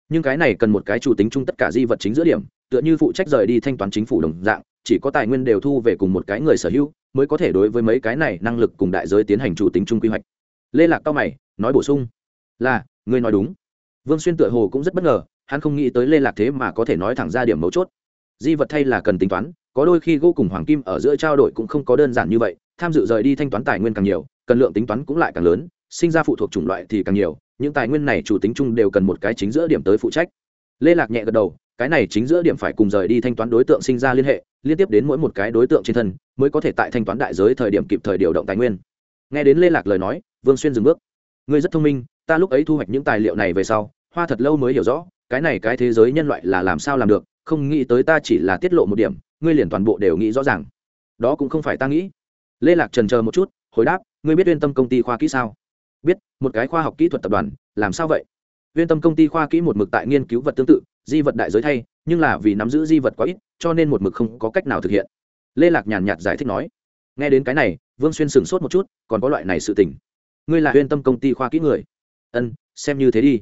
Nhưng cái này cần một cái chủ tính chung tất cả di vật chính giữa điểm, tựa như phụ trách rời đi thanh toán chính phủ đồng dạng, chỉ có tài nguyên đều thu về cùng một cái người sở hữu, mới có thể đối với mấy cái này năng lực cùng đại giới tiến hành chủ tính chung quy hoạch. Lê lạc cao mày, nói bổ sung. Là, ngươi nói đúng. Vương xuyên tựa hồ cũng rất bất ngờ, hắn không nghĩ tới lê lạc thế mà có thể nói thẳng ra điểm mấu chốt. Di vật thay là cần tính toán có đôi khi gỗ cùng hoàng kim ở giữa trao đổi cũng không có đơn giản như vậy, tham dự rời đi thanh toán tài nguyên càng nhiều, cần lượng tính toán cũng lại càng lớn, sinh ra phụ thuộc chủng loại thì càng nhiều, những tài nguyên này chủ tính chung đều cần một cái chính giữa điểm tới phụ trách. Lê lạc nhẹ gật đầu, cái này chính giữa điểm phải cùng rời đi thanh toán đối tượng sinh ra liên hệ, liên tiếp đến mỗi một cái đối tượng trên thân, mới có thể tại thanh toán đại giới thời điểm kịp thời điều động tài nguyên. Nghe đến lê lạc lời nói, vương xuyên dừng bước. Ngươi rất thông minh, ta lúc ấy thu hoạch những tài liệu này về sau, hoa thật lâu mới hiểu rõ, cái này cái thế giới nhân loại là làm sao làm được, không nghĩ tới ta chỉ là tiết lộ một điểm ngươi liền toàn bộ đều nghĩ rõ ràng. Đó cũng không phải ta nghĩ. Lê lạc trần chờ một chút, hồi đáp, ngươi biết uyên tâm công ty khoa kỹ sao? Biết, một cái khoa học kỹ thuật tập đoàn, làm sao vậy? Uyên tâm công ty khoa kỹ một mực tại nghiên cứu vật tương tự, di vật đại giới thay, nhưng là vì nắm giữ di vật quá ít, cho nên một mực không có cách nào thực hiện. Lê lạc nhàn nhạt giải thích nói. Nghe đến cái này, vương xuyên sửng sốt một chút, còn có loại này sự tình. Ngươi là uyên tâm công ty khoa kỹ người. Ân, xem như thế đi.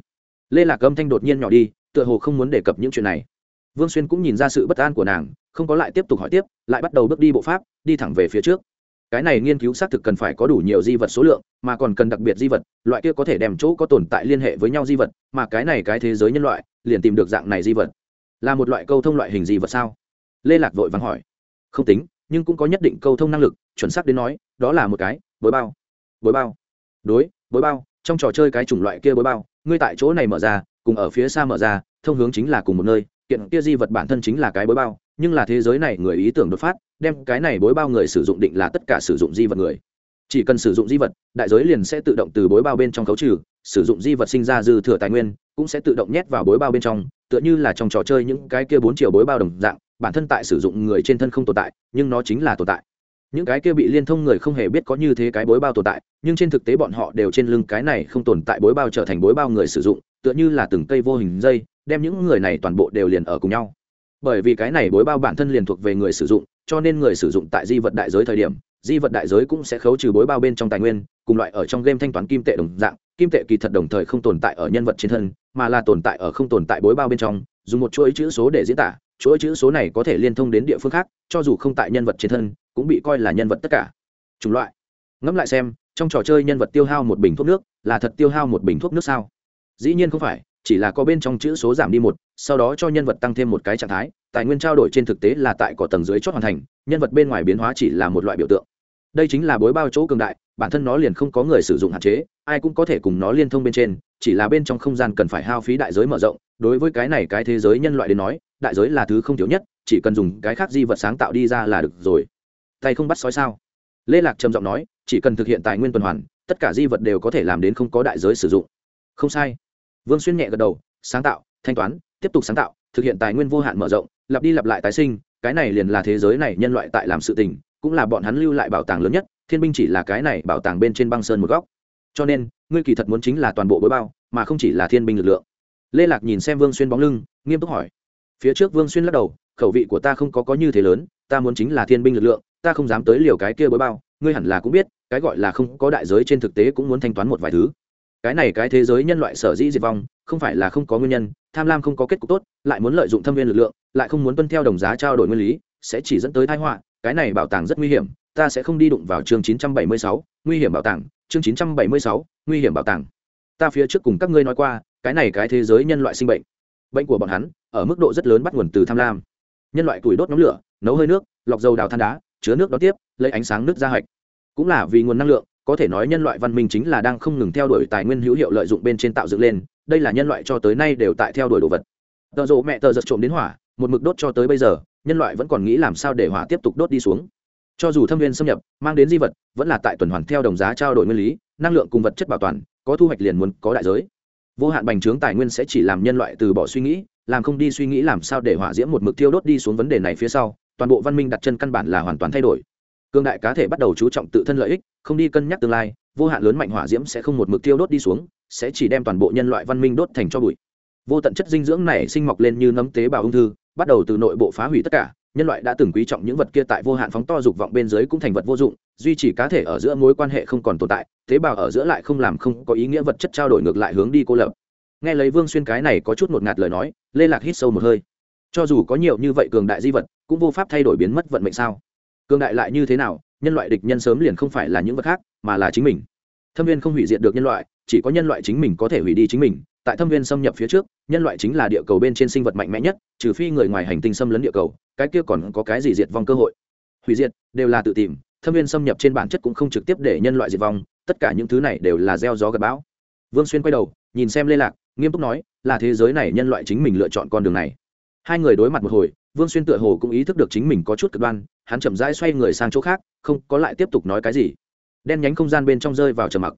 Lê lạc âm thanh đột nhiên nhỏ đi, tựa hồ không muốn đề cập những chuyện này vương xuyên cũng nhìn ra sự bất an của nàng, không có lại tiếp tục hỏi tiếp, lại bắt đầu bước đi bộ pháp, đi thẳng về phía trước. Cái này nghiên cứu xác thực cần phải có đủ nhiều di vật số lượng, mà còn cần đặc biệt di vật, loại kia có thể đem chỗ có tồn tại liên hệ với nhau di vật, mà cái này cái thế giới nhân loại, liền tìm được dạng này di vật. Là một loại câu thông loại hình di vật sao? Lê lạc vội vàng hỏi. Không tính, nhưng cũng có nhất định câu thông năng lực, chuẩn xác đến nói, đó là một cái, bối bao. Bối bao. Đối, bối bao, trong trò chơi cái chủng loại kia bối bao, ngươi tại chỗ này mở ra, cùng ở phía xa mở ra, thông hướng chính là cùng một nơi kiện kia di vật bản thân chính là cái bối bao, nhưng là thế giới này người ý tưởng đột phát, đem cái này bối bao người sử dụng định là tất cả sử dụng di vật người. Chỉ cần sử dụng di vật, đại giới liền sẽ tự động từ bối bao bên trong khấu trừ, sử dụng di vật sinh ra dư thừa tài nguyên, cũng sẽ tự động nhét vào bối bao bên trong, tựa như là trong trò chơi những cái kia bốn chiều bối bao đồng dạng, bản thân tại sử dụng người trên thân không tồn tại, nhưng nó chính là tồn tại. Những cái kia bị liên thông người không hề biết có như thế cái bối bao tồn tại, nhưng trên thực tế bọn họ đều trên lưng cái này không tồn tại bối bao trở thành bối bao người sử dụng, tựa như là từng cây vô hình dây đem những người này toàn bộ đều liền ở cùng nhau. Bởi vì cái này bối bao bản thân liền thuộc về người sử dụng, cho nên người sử dụng tại di vật đại giới thời điểm, di vật đại giới cũng sẽ khấu trừ bối bao bên trong tài nguyên, cùng loại ở trong game thanh toán kim tệ đồng dạng. Kim tệ kỳ thật đồng thời không tồn tại ở nhân vật trên thân, mà là tồn tại ở không tồn tại bối bao bên trong, dùng một chuỗi chữ số để diễn tả. Chuỗi chữ số này có thể liên thông đến địa phương khác, cho dù không tại nhân vật trên thân, cũng bị coi là nhân vật tất cả. Chủng loại. Ngẫm lại xem, trong trò chơi nhân vật tiêu hao một bình thuốc nước, là thật tiêu hao một bình thuốc nước sao? Dĩ nhiên không phải chỉ là có bên trong chữ số giảm đi một, sau đó cho nhân vật tăng thêm một cái trạng thái, tài nguyên trao đổi trên thực tế là tại cỏ tầng dưới chót hoàn thành, nhân vật bên ngoài biến hóa chỉ là một loại biểu tượng. Đây chính là bối bao chỗ cường đại, bản thân nó liền không có người sử dụng hạn chế, ai cũng có thể cùng nó liên thông bên trên, chỉ là bên trong không gian cần phải hao phí đại giới mở rộng. Đối với cái này cái thế giới nhân loại đến nói, đại giới là thứ không thiếu nhất, chỉ cần dùng cái khác di vật sáng tạo đi ra là được rồi. Tay không bắt sói sao? Lê lạc trầm giọng nói, chỉ cần thực hiện tài nguyên tuần hoàn, tất cả di vật đều có thể làm đến không có đại giới sử dụng. Không sai vương xuyên nhẹ gật đầu, sáng tạo, thanh toán, tiếp tục sáng tạo, thực hiện tài nguyên vô hạn mở rộng, lặp đi lặp lại tái sinh, cái này liền là thế giới này nhân loại tại làm sự tình, cũng là bọn hắn lưu lại bảo tàng lớn nhất, thiên binh chỉ là cái này bảo tàng bên trên băng sơn một góc. Cho nên, ngươi kỳ thật muốn chính là toàn bộ bối bao, mà không chỉ là thiên binh lực lượng. Lê lạc nhìn xem vương xuyên bóng lưng, nghiêm túc hỏi. Phía trước vương xuyên lắc đầu, khẩu vị của ta không có có như thế lớn, ta muốn chính là thiên binh lực lượng, ta không dám tới liều cái kia bối bao, ngươi hẳn là cũng biết, cái gọi là không có đại giới trên thực tế cũng muốn thanh toán một vài thứ cái này cái thế giới nhân loại sở dĩ diệt vong không phải là không có nguyên nhân tham lam không có kết cục tốt lại muốn lợi dụng thâm viên lực lượng lại không muốn tuân theo đồng giá trao đổi nguyên lý sẽ chỉ dẫn tới thái họa cái này bảo tàng rất nguy hiểm ta sẽ không đi đụng vào chương 976, nguy hiểm bảo tàng chương 976, nguy hiểm bảo tàng. Ta phía trước cùng các ngươi nói qua cái này cái thế giới nhân loại sinh bệnh. Bệnh của bọn hắn ở mức độ rất lớn bắt nguồn từ tham lam. Nhân loại tuổi đốt nóng lửa nấu hơi nước lọc dầu đào than đá chứa nước đó tiếp lấy ánh sáng nước ra hạch. Cũng là vì nguồn năng lượng có thể nói nhân loại văn minh chính là đang không ngừng theo đuổi tài nguyên hữu hiệu lợi dụng bên trên tạo dựng lên, đây là nhân loại cho tới nay đều tại theo đuổi đồ vật. Tợ rộ mẹ tờ giật trộm đến hỏa, một mực đốt cho tới bây giờ, nhân loại vẫn còn nghĩ làm sao để hỏa tiếp tục đốt đi xuống. Cho dù thâm viên xâm nhập, mang đến di vật, vẫn là tại tuần hoàn theo đồng giá trao đổi nguyên lý, năng lượng cùng vật chất bảo toàn, có thu hoạch liền muốn có đại giới. Vô hạn bành trướng tài nguyên sẽ chỉ làm nhân loại từ bỏ suy nghĩ, làm không đi suy nghĩ làm sao để hỏa diễm một mực tiêu đốt đi xuống vấn đề này phía sau, toàn bộ văn minh đặt chân căn bản là hoàn toàn thay đổi cương đại cá thể bắt đầu chú trọng tự thân lợi ích, không đi cân nhắc tương lai, vô hạn lớn mạnh hỏa diễm sẽ không một mực tiêu đốt đi xuống, sẽ chỉ đem toàn bộ nhân loại văn minh đốt thành cho bụi. Vô tận chất dinh dưỡng này sinh mọc lên như nấm tế bào ung thư, bắt đầu từ nội bộ phá hủy tất cả, nhân loại đã từng quý trọng những vật kia tại vô hạn phóng to dục vọng bên dưới cũng thành vật vô dụng, duy trì cá thể ở giữa mối quan hệ không còn tồn tại, tế bào ở giữa lại không làm không có ý nghĩa vật chất trao đổi ngược lại hướng đi cô lập. Nghe lấy vương xuyên cái này có chút một ngạt lời nói, lê lạc hít sâu một hơi. Cho dù có nhiều như vậy cường đại di vật, cũng vô pháp thay đổi biến mất vận mệnh sao? Cường đại lại như thế nào, nhân loại địch nhân sớm liền không phải là những vật khác, mà là chính mình. Thâm viên không hủy diệt được nhân loại, chỉ có nhân loại chính mình có thể hủy đi chính mình. Tại thâm viên xâm nhập phía trước, nhân loại chính là địa cầu bên trên sinh vật mạnh mẽ nhất, trừ phi người ngoài hành tinh xâm lấn địa cầu, cái kia còn có cái gì diệt vong cơ hội? Hủy diệt, đều là tự tìm, thâm viên xâm nhập trên bản chất cũng không trực tiếp để nhân loại diệt vong, tất cả những thứ này đều là gieo gió gặp bão. Vương xuyên quay đầu, nhìn xem lê lạc, nghiêm túc nói, là thế giới này nhân loại chính mình lựa chọn con đường này hai người đối mặt một hồi, vương xuyên tựa hồ cũng ý thức được chính mình có chút cực đoan, hắn chậm rãi xoay người sang chỗ khác, không có lại tiếp tục nói cái gì. Đen nhánh không gian bên trong rơi vào trầm mặc.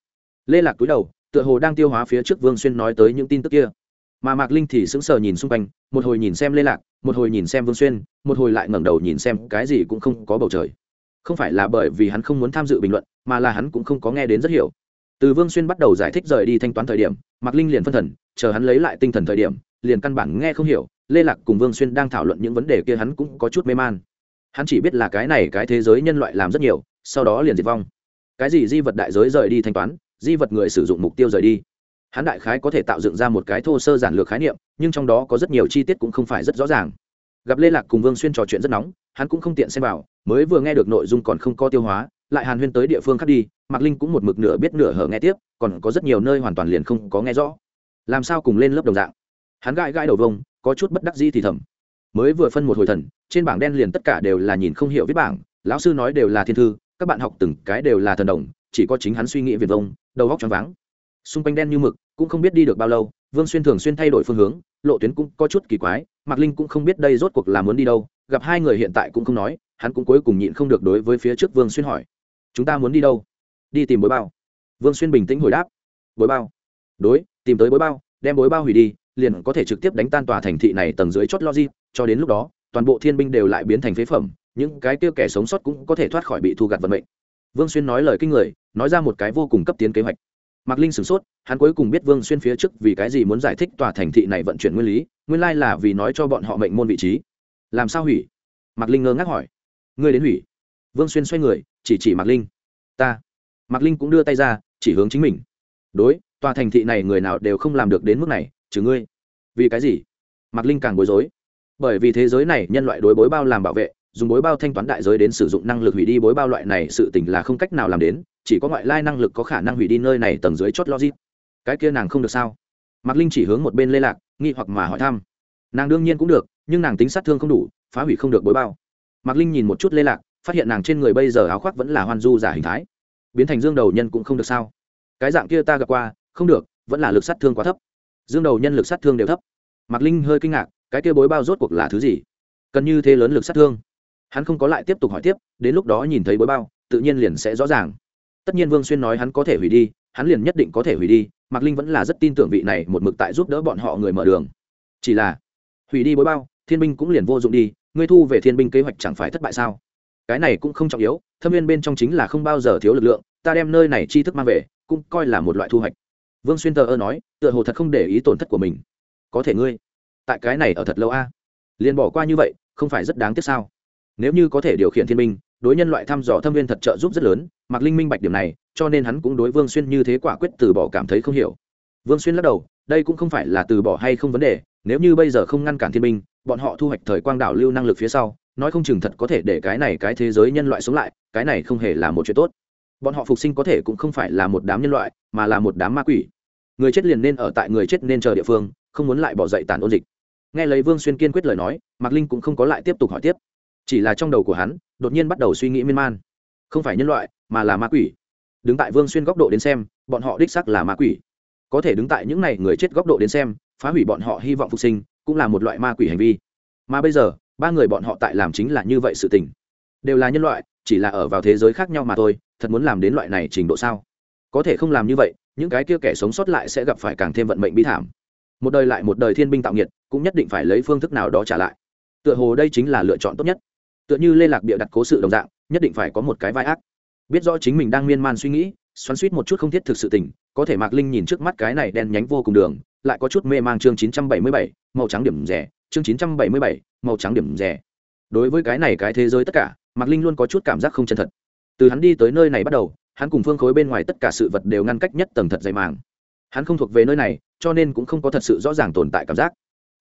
Lê lạc túi đầu, tựa hồ đang tiêu hóa phía trước vương xuyên nói tới những tin tức kia. Mà mạc linh thì sững sờ nhìn xung quanh, một hồi nhìn xem lê lạc, một hồi nhìn xem vương xuyên, một hồi lại ngẩng đầu nhìn xem, cái gì cũng không có bầu trời. Không phải là bởi vì hắn không muốn tham dự bình luận, mà là hắn cũng không có nghe đến rất hiểu. Từ vương xuyên bắt đầu giải thích rời đi thanh toán thời điểm, mạc linh liền phân thần, chờ hắn lấy lại tinh thần thời điểm, liền căn bản nghe không hiểu lê lạc cùng vương xuyên đang thảo luận những vấn đề kia hắn cũng có chút mê man. Hắn chỉ biết là cái này cái thế giới nhân loại làm rất nhiều, sau đó liền diệt vong. Cái gì di vật đại giới rời đi thanh toán, di vật người sử dụng mục tiêu rời đi. Hắn đại khái có thể tạo dựng ra một cái thô sơ giản lược khái niệm, nhưng trong đó có rất nhiều chi tiết cũng không phải rất rõ ràng. Gặp lê lạc cùng vương xuyên trò chuyện rất nóng, hắn cũng không tiện xem vào, mới vừa nghe được nội dung còn không có tiêu hóa, lại hàn huyên tới địa phương khác đi, mạc linh cũng một mực nửa biết nửa hở nghe tiếp, còn có rất nhiều nơi hoàn toàn liền không có nghe rõ. Làm sao cùng lên lớp đồng dạng? Hắn gãi gãi đầu vông có chút bất đắc dĩ thì thầm. Mới vừa phân một hồi thần, trên bảng đen liền tất cả đều là nhìn không hiểu viết bảng, lão sư nói đều là thiên thư, các bạn học từng cái đều là thần đồng, chỉ có chính hắn suy nghĩ viền vông, đầu góc choáng váng. Xung quanh đen như mực, cũng không biết đi được bao lâu, vương xuyên thường xuyên thay đổi phương hướng, lộ tuyến cũng có chút kỳ quái, mạc linh cũng không biết đây rốt cuộc là muốn đi đâu, gặp hai người hiện tại cũng không nói, hắn cũng cuối cùng nhịn không được đối với phía trước vương xuyên hỏi, chúng ta muốn đi đâu? Đi tìm bối bao. Vương xuyên bình tĩnh hồi đáp, bối bao. Đối, tìm tới bối bao, đem bối bao hủy đi liền có thể trực tiếp đánh tan tòa thành thị này tầng dưới chót logic, cho đến lúc đó, toàn bộ thiên binh đều lại biến thành phế phẩm, những cái kia kẻ sống sót cũng có thể thoát khỏi bị thu gặt vận mệnh. Vương xuyên nói lời kinh người, nói ra một cái vô cùng cấp tiến kế hoạch. Mạc linh sửng sốt, hắn cuối cùng biết vương xuyên phía trước vì cái gì muốn giải thích tòa thành thị này vận chuyển nguyên lý, nguyên lai là vì nói cho bọn họ mệnh môn vị trí. Làm sao hủy? Mạc linh ngơ ngác hỏi. Ngươi đến hủy. Vương xuyên xoay người, chỉ chỉ mạc linh. Ta. Mạc linh cũng đưa tay ra, chỉ hướng chính mình. Đối, tòa thành thị này người nào đều không làm được đến mức này trừ ngươi. Vì cái gì? Mạc linh càng bối rối. Bởi vì thế giới này nhân loại đối bối bao làm bảo vệ, dùng bối bao thanh toán đại giới đến sử dụng năng lực hủy đi bối bao loại này sự tình là không cách nào làm đến, chỉ có ngoại lai năng lực có khả năng hủy đi nơi này tầng dưới chót logic. Cái kia nàng không được sao? Mạc linh chỉ hướng một bên lê lạc, nghi hoặc mà hỏi thăm. Nàng đương nhiên cũng được, nhưng nàng tính sát thương không đủ, phá hủy không được bối bao. Mạc linh nhìn một chút lê lạc, phát hiện nàng trên người bây giờ áo khoác vẫn là hoan du giả hình thái. Biến thành dương đầu nhân cũng không được sao? Cái dạng kia ta gặp qua, không được, vẫn là lực sát thương quá thấp dương đầu nhân lực sát thương đều thấp. Mạc linh hơi kinh ngạc, cái kia bối bao rốt cuộc là thứ gì? Cần như thế lớn lực sát thương. Hắn không có lại tiếp tục hỏi tiếp, đến lúc đó nhìn thấy bối bao, tự nhiên liền sẽ rõ ràng. Tất nhiên vương xuyên nói hắn có thể hủy đi, hắn liền nhất định có thể hủy đi, mạc linh vẫn là rất tin tưởng vị này một mực tại giúp đỡ bọn họ người mở đường. Chỉ là, hủy đi bối bao, thiên binh cũng liền vô dụng đi, ngươi thu về thiên binh kế hoạch chẳng phải thất bại sao? Cái này cũng không trọng yếu, thâm viên bên trong chính là không bao giờ thiếu lực lượng, ta đem nơi này chi thức mang về, cũng coi là một loại thu hoạch vương xuyên tờ ơ nói tựa hồ thật không để ý tổn thất của mình. Có thể ngươi tại cái này ở thật lâu a? À? liền bỏ qua như vậy không phải rất đáng tiếc sao? Nếu như có thể điều khiển thiên minh, đối nhân loại thăm dò thâm viên thật trợ giúp rất lớn Mặc linh minh bạch điểm này cho nên hắn cũng đối vương xuyên như thế quả quyết từ bỏ cảm thấy không hiểu. Vương xuyên lắc đầu đây cũng không phải là từ bỏ hay không vấn đề nếu như bây giờ không ngăn cản thiên minh, bọn họ thu hoạch thời quang đảo lưu năng lực phía sau nói không chừng thật có thể để cái này cái thế giới nhân loại sống lại cái này không hề là một chuyện tốt. Bọn họ phục sinh có thể cũng không phải là một đám nhân loại mà là một đám ma quỷ người chết liền nên ở tại người chết nên chờ địa phương, không muốn lại bỏ dậy tàn ôn dịch. Nghe lấy vương xuyên kiên quyết lời nói, mạc linh cũng không có lại tiếp tục hỏi tiếp. Chỉ là trong đầu của hắn, đột nhiên bắt đầu suy nghĩ miên man. Không phải nhân loại, mà là ma quỷ. Đứng tại vương xuyên góc độ đến xem, bọn họ đích sắc là ma quỷ. Có thể đứng tại những n à y người chết góc độ đến xem, phá hủy bọn họ hy vọng phục sinh, cũng là một loại ma quỷ hành vi. Mà bây giờ, ba người bọn họ tại làm chính là như vậy sự tình. Đều là nhân loại, chỉ là ở vào thế giới khác nhau mà thôi, thật muốn làm đến loại này trình độ sao? Có thể không làm như vậy những cái kia kẻ sống sót lại sẽ gặp phải càng thêm vận mệnh bi thảm. Một đời lại một đời thiên binh tạo nghiệt, cũng nhất định phải lấy phương thức nào đó trả lại. Tựa hồ đây chính là lựa chọn tốt nhất. Tựa như lê lạc bịa đặt cố sự đồng dạng, nhất định phải có một cái vai ác. Biết rõ chính mình đang miên man suy nghĩ, xoắn suýt một chút không thiết thực sự tình, có thể mạc linh nhìn trước mắt cái này đen nhánh vô cùng đường, lại có chút mê mang chương chín trăm bảy mươi bảy, màu trắng điểm rẻ, chương chín trăm bảy mươi bảy, màu trắng điểm rẻ. Đối với cái này cái thế giới tất cả, mạc linh luôn có chút cảm giác không chân thật. Từ hắn đi tới nơi này bắt đầu hắn cùng phương khối bên ngoài tất cả sự vật đều ngăn cách nhất tầng thật dày màng. Hắn không thuộc về nơi này, cho nên cũng không có thật sự rõ ràng tồn tại cảm giác.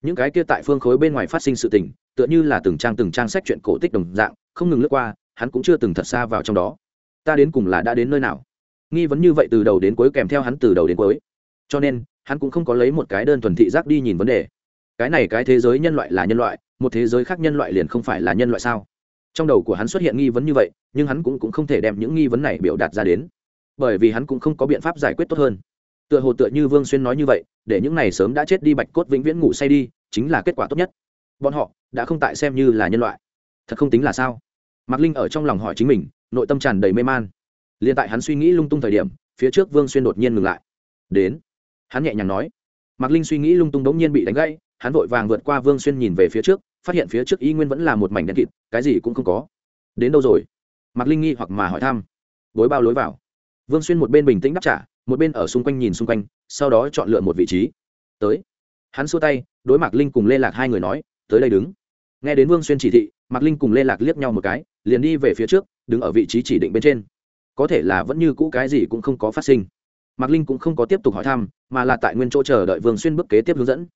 Những cái kia tại phương khối bên ngoài phát sinh sự tình, tựa như là từng trang từng trang sách chuyện cổ tích đồng dạng, không ngừng lướt qua, hắn cũng chưa từng thật xa vào trong đó. Ta đến cùng là đã đến nơi nào? Nghi vấn như vậy từ đầu đến cuối kèm theo hắn từ đầu đến cuối. Cho nên, hắn cũng không có lấy một cái đơn thuần thị giác đi nhìn vấn đề. Cái này cái thế giới nhân loại là nhân loại, một thế giới khác nhân loại liền không phải là nhân loại sao? Trong đầu của hắn xuất hiện nghi vấn như vậy nhưng hắn cũng, cũng không thể đem những nghi vấn này biểu đạt ra đến. Bởi vì hắn cũng không có biện pháp giải quyết tốt hơn. Tựa hồ tựa như vương xuyên nói như vậy để những này sớm đã chết đi bạch cốt vĩnh viễn ngủ say đi chính là kết quả tốt nhất. Bọn họ đã không tại xem như là nhân loại. Thật không tính là sao? Mạc linh ở trong lòng hỏi chính mình nội tâm tràn đầy mê man. L i ê n tại hắn suy nghĩ lung tung thời điểm phía trước vương xuyên đột nhiên ngừng lại. Đến. Hắn nhẹ nhàng nói. Mạc linh suy nghĩ lung tung đống nhiên bị đánh gãy hắn vội vàng vượt qua vương xuyên nhìn về phía trước phát hiện phía trước y nguyên vẫn là một mảnh đen kịt, cái gì cũng không có. Đến đâu rồi? Mạc linh nghi hoặc mà hỏi thăm. Gối bao lối vào. Vương xuyên một bên bình tĩnh đáp trả, một bên ở xung quanh nhìn xung quanh, sau đó chọn lựa một vị trí. Tới. Hắn xua tay, đối mạc linh cùng lê lạc hai người nói, tới đây đứng. Nghe đến vương xuyên chỉ thị, mạc linh cùng lê lạc liếc nhau một cái, liền đi về phía trước, đứng ở vị trí chỉ định bên trên. Có thể là vẫn như cũ cái gì cũng không có phát sinh. Mạc linh cũng không có tiếp tục hỏi thăm, mà là tại nguyên chỗ chờ đợi vương xuyên bước kế tiếp hướng dẫn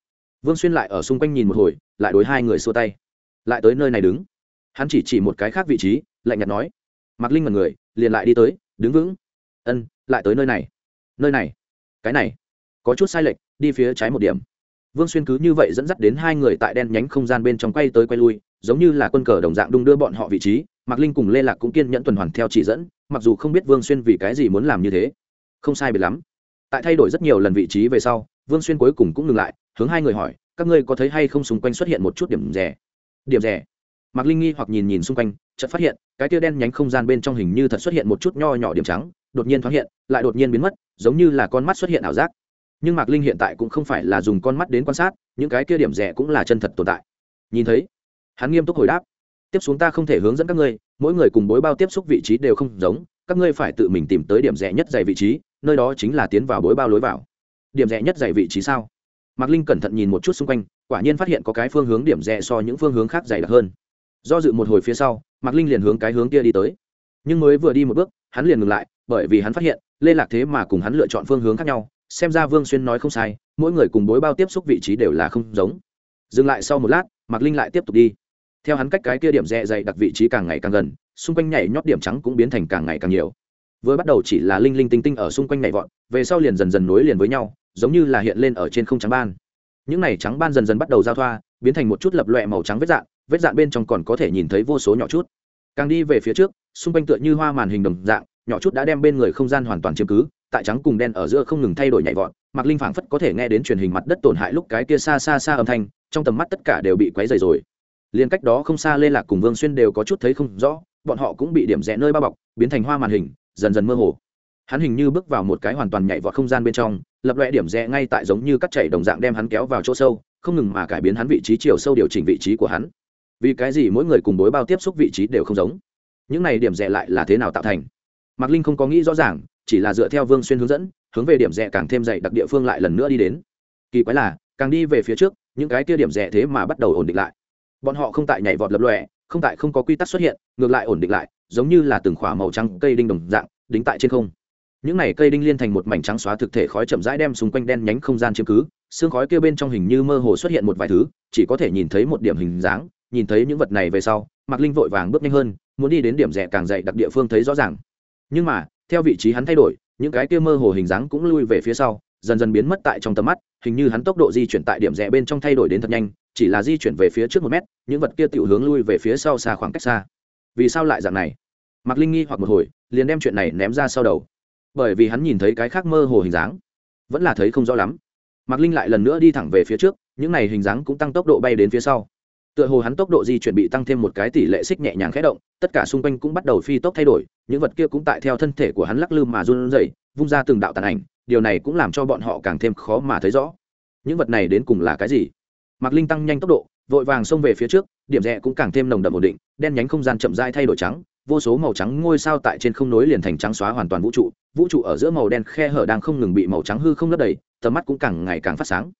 vương xuyên lại ở xung quanh nhìn một hồi, lại đối hai người xua tay. Lại tới nơi này đứng. Hắn chỉ chỉ một cái khác vị trí, lạnh nhạt nói. Mạc linh mật người, liền lại đi tới, đứng vững. Ân, lại tới nơi này. Nơi này. Cái này. Có chút sai lệch, đi phía trái một điểm. Vương xuyên cứ như vậy dẫn dắt đến hai người tại đen nhánh không gian bên trong quay tới quay lui, giống như là quân cờ đồng dạng đung đưa bọn họ vị trí. Mạc linh cùng lê lạc cũng kiên nhẫn tuần hoàn theo chỉ dẫn, mặc dù không biết vương xuyên vì cái gì muốn làm như thế. Không sai biệt lắm. Tại thay đổi rất nhiều lần vị trí về sau vương xuyên cuối cùng cũng ngừng lại, hướng hai người hỏi, các ngươi có thấy hay không xung quanh xuất hiện một chút điểm rẻ? Điểm rẻ? Mạc linh nghi hoặc nhìn nhìn xung quanh, chợt phát hiện, cái tia đen nhánh không gian bên trong hình như thật xuất hiện một chút nho nhỏ điểm trắng, đột nhiên thoáng hiện, lại đột nhiên biến mất, giống như là con mắt xuất hiện ảo giác. Nhưng mạc linh hiện tại cũng không phải là dùng con mắt đến quan sát, những cái kia điểm rẻ cũng là chân thật tồn tại. Nhìn thấy, hắn nghiêm túc hồi đáp, tiếp xuống ta không thể hướng dẫn các ngươi, mỗi người cùng bối bao tiếp xúc vị trí đều không giống, các ngươi phải tự mình tìm tới điểm rẻ nhất dày vị trí, nơi đó chính là tiến vào bối bao lối vào điểm rẻ nhất dày vị trí sao? Mạc linh cẩn thận nhìn một chút xung quanh, quả nhiên phát hiện có cái phương hướng điểm rẻ so những phương hướng khác dày đặc hơn. Do dự một hồi phía sau, mạc linh liền hướng cái hướng kia đi tới. Nhưng mới vừa đi một bước, hắn liền ngừng lại, bởi vì hắn phát hiện, lê lạc thế mà cùng hắn lựa chọn phương hướng khác nhau, xem ra vương xuyên nói không sai, mỗi người cùng bối bao tiếp xúc vị trí đều là không giống. Dừng lại sau một lát, mạc linh lại tiếp tục đi. Theo hắn cách cái kia điểm rẽ dày đặc vị trí càng ngày càng gần, xung quanh nhảy nhót điểm trắng cũng biến thành càng ngày càng nhiều vừa bắt đầu chỉ là linh linh tinh tinh ở xung quanh nhảy vọt, về sau liền dần dần nối liền với nhau, giống như là hiện lên ở trên không trắng ban. Những này trắng ban dần dần bắt đầu giao thoa, biến thành một chút lập loẹ màu trắng vết dạn vết dạn bên trong còn có thể nhìn thấy vô số nhỏ chút. Càng đi về phía trước, xung quanh tựa như hoa màn hình đồng dạng, nhỏ chút đã đem bên người không gian hoàn toàn chiếm cứ, tại trắng cùng đen ở giữa không ngừng thay đổi nhảy vọt, mạc linh phảng phất có thể nghe đến truyền hình mặt đất tổn hại lúc cái kia xa xa xa âm thanh, trong tầm mắt tất cả đều bị quấy dày rồi. Liền cách đó không xa lê lạc cùng vương xuyên đều có chút thấy không rõ, bọn họ cũng bị điểm rẽ nơi bao bọc, biến thành hoa màn hình dần dần mơ hồ. Hắn hình như bước vào một cái hoàn toàn nhảy vọt không gian bên trong, lập loại điểm rẽ ngay tại giống như cắt chảy đồng dạng đem hắn kéo vào chỗ sâu, không ngừng mà cải biến hắn vị trí chiều sâu điều chỉnh vị trí của hắn. Vì cái gì mỗi người cùng đối bao tiếp xúc vị trí đều không giống? Những này điểm rẽ lại là thế nào tạo thành? Mạc linh không có nghĩ rõ ràng, chỉ là dựa theo vương xuyên hướng dẫn, hướng về điểm rẽ càng thêm dày đặc địa phương lại lần nữa đi đến. Kỳ quái là, càng đi về phía trước, những cái kia điểm rẽ thế mà bắt đầu ổn định lại. Bọn họ không tại nhảy vọt lập lòe không tại không có quy tắc xuất hiện, ngược lại ổn định lại giống như là từng khỏa màu trắng cây đinh đồng dạng, đính tại trên không. Những này cây đinh liên thành một mảnh trắng xóa thực thể khói chậm rãi đem xung quanh đen nhánh không gian chiếm cứ, xương khói kia bên trong hình như mơ hồ xuất hiện một vài thứ, chỉ có thể nhìn thấy một điểm hình dáng, nhìn thấy những vật này về sau, mạc linh vội vàng bước nhanh hơn, muốn đi đến điểm rẻ càng dậy đặc địa phương thấy rõ ràng. Nhưng mà, theo vị trí hắn thay đổi, những cái kia mơ hồ hình dáng cũng lui về phía sau, dần dần biến mất tại trong tầm mắt, hình như hắn tốc độ di chuyển tại điểm rẽ bên trong thay đổi đến thật nhanh, chỉ là di chuyển về phía trước một mét, những vật kia tự hướng lui về phía sau xa khoảng cách xa vì sao lại dạng này? Mạc linh nghi hoặc một hồi, liền đem chuyện này ném ra sau đầu. Bởi vì hắn nhìn thấy cái khác mơ hồ hình dáng, vẫn là thấy không rõ lắm. Mạc linh lại lần nữa đi thẳng về phía trước, những này hình dáng cũng tăng tốc độ bay đến phía sau. Tựa hồ hắn tốc độ di chuyển bị tăng thêm một cái tỷ lệ xích nhẹ nhàng khẽ động, tất cả xung quanh cũng bắt đầu phi tốc thay đổi, những vật kia cũng tại theo thân thể của hắn lắc lư mà run rẩy, vung ra từng đạo tàn ảnh, điều này cũng làm cho bọn họ càng thêm khó mà thấy rõ. Những vật này đến cùng là cái gì? Mạc linh tăng nhanh tốc độ vội vàng xông về phía trước, điểm rẽ cũng càng thêm nồng đậm ổn định, đen nhánh không gian chậm rãi thay đổi trắng, vô số màu trắng ngôi sao tại trên không nối liền thành trắng xóa hoàn toàn vũ trụ vũ trụ ở giữa màu đen khe hở đang không ngừng bị màu trắng hư không lấp đầy, tầm mắt cũng càng ngày càng phát sáng.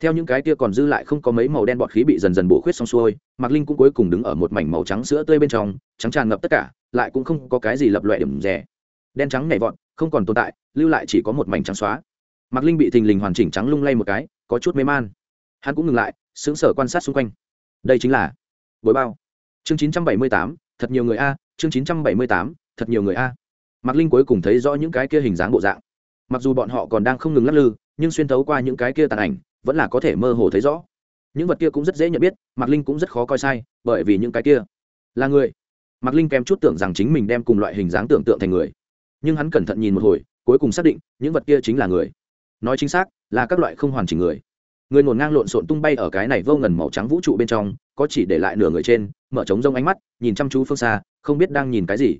Theo những cái kia còn dư lại không có mấy màu đen bọt khí bị dần dần bổ khuyết xong xuôi, mạc linh cũng cuối cùng đứng ở một mảnh màu trắng sữa tươi bên trong, trắng tràn ngập tất cả, lại cũng không có cái gì lập loại điểm rẻ. Đen trắng nhảy vọt, không còn tồn tại, lưu lại chỉ có một mảnh trắng xóa. Mạc linh bị thình lình hoàn chỉnh trắng lung lay một cái, có chút mê man. Hắn cũng ngừng lại sững sờ quan sát xung quanh. Đây chính là bối bao. Chương chín trăm bảy mươi tám, thật nhiều người a, chương chín trăm bảy mươi tám, thật nhiều người a. Mạc linh cuối cùng thấy rõ những cái kia hình dáng bộ dạng. Mặc dù bọn họ còn đang không ngừng lắc lư, nhưng xuyên thấu qua những cái kia tàn ảnh, vẫn là có thể mơ hồ thấy rõ. Những vật kia cũng rất dễ nhận biết, mạc linh cũng rất khó coi sai, bởi vì những cái kia là người. Mạc linh kèm chút tưởng rằng chính mình đem cùng loại hình dáng tưởng tượng thành người. Nhưng hắn cẩn thận nhìn một hồi, cuối cùng xác định, những vật kia chính là người. Nói chính xác, là các loại không hoàn chỉnh người người ngổn ngang lộn xộn tung bay ở cái này vô ngần màu trắng vũ trụ bên trong, có chỉ để lại nửa người trên, mở trống rông ánh mắt, nhìn chăm chú phương xa, không biết đang nhìn cái gì.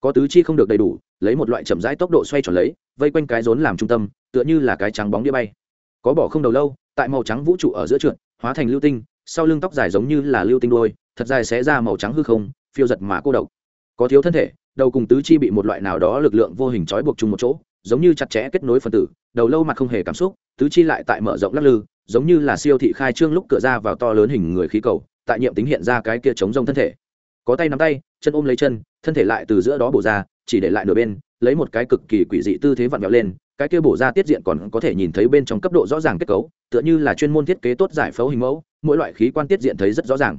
Có tứ chi không được đầy đủ, lấy một loại chậm rãi tốc độ xoay tròn lấy, vây quanh cái rốn làm trung tâm, tựa như là cái trắng bóng đĩa bay. Có bỏ không đầu lâu, tại màu trắng vũ trụ ở giữa trượt, hóa thành lưu tinh, sau lưng tóc dài giống như là lưu tinh đôi thật dài sẽ ra màu trắng hư không, phiêu giật mà cô độc. Có thiếu thân thể, đầu cùng tứ chi bị một loại nào đó lực lượng vô hình trói buộc chung một chỗ, giống như chặt chẽ kết nối phân tử, đầu lâu mặt không hề cảm xúc tứ chi lại tại mở rộng lắc lư, giống như là siêu thị khai trương lúc cửa ra vào to lớn hình người khí cầu, tại nhiệm tính hiện ra cái kia chống rông thân thể có tay nắm tay, chân ôm lấy chân, thân thể lại từ giữa đó bổ ra, chỉ để lại nửa bên, lấy một cái cực kỳ quỷ dị tư thế vặn vẹo lên, cái kia bổ ra tiết diện còn có thể nhìn thấy bên trong cấp độ rõ ràng kết cấu, tựa như là chuyên môn thiết kế tốt giải phẫu hình mẫu, mỗi loại khí quan tiết diện thấy rất rõ ràng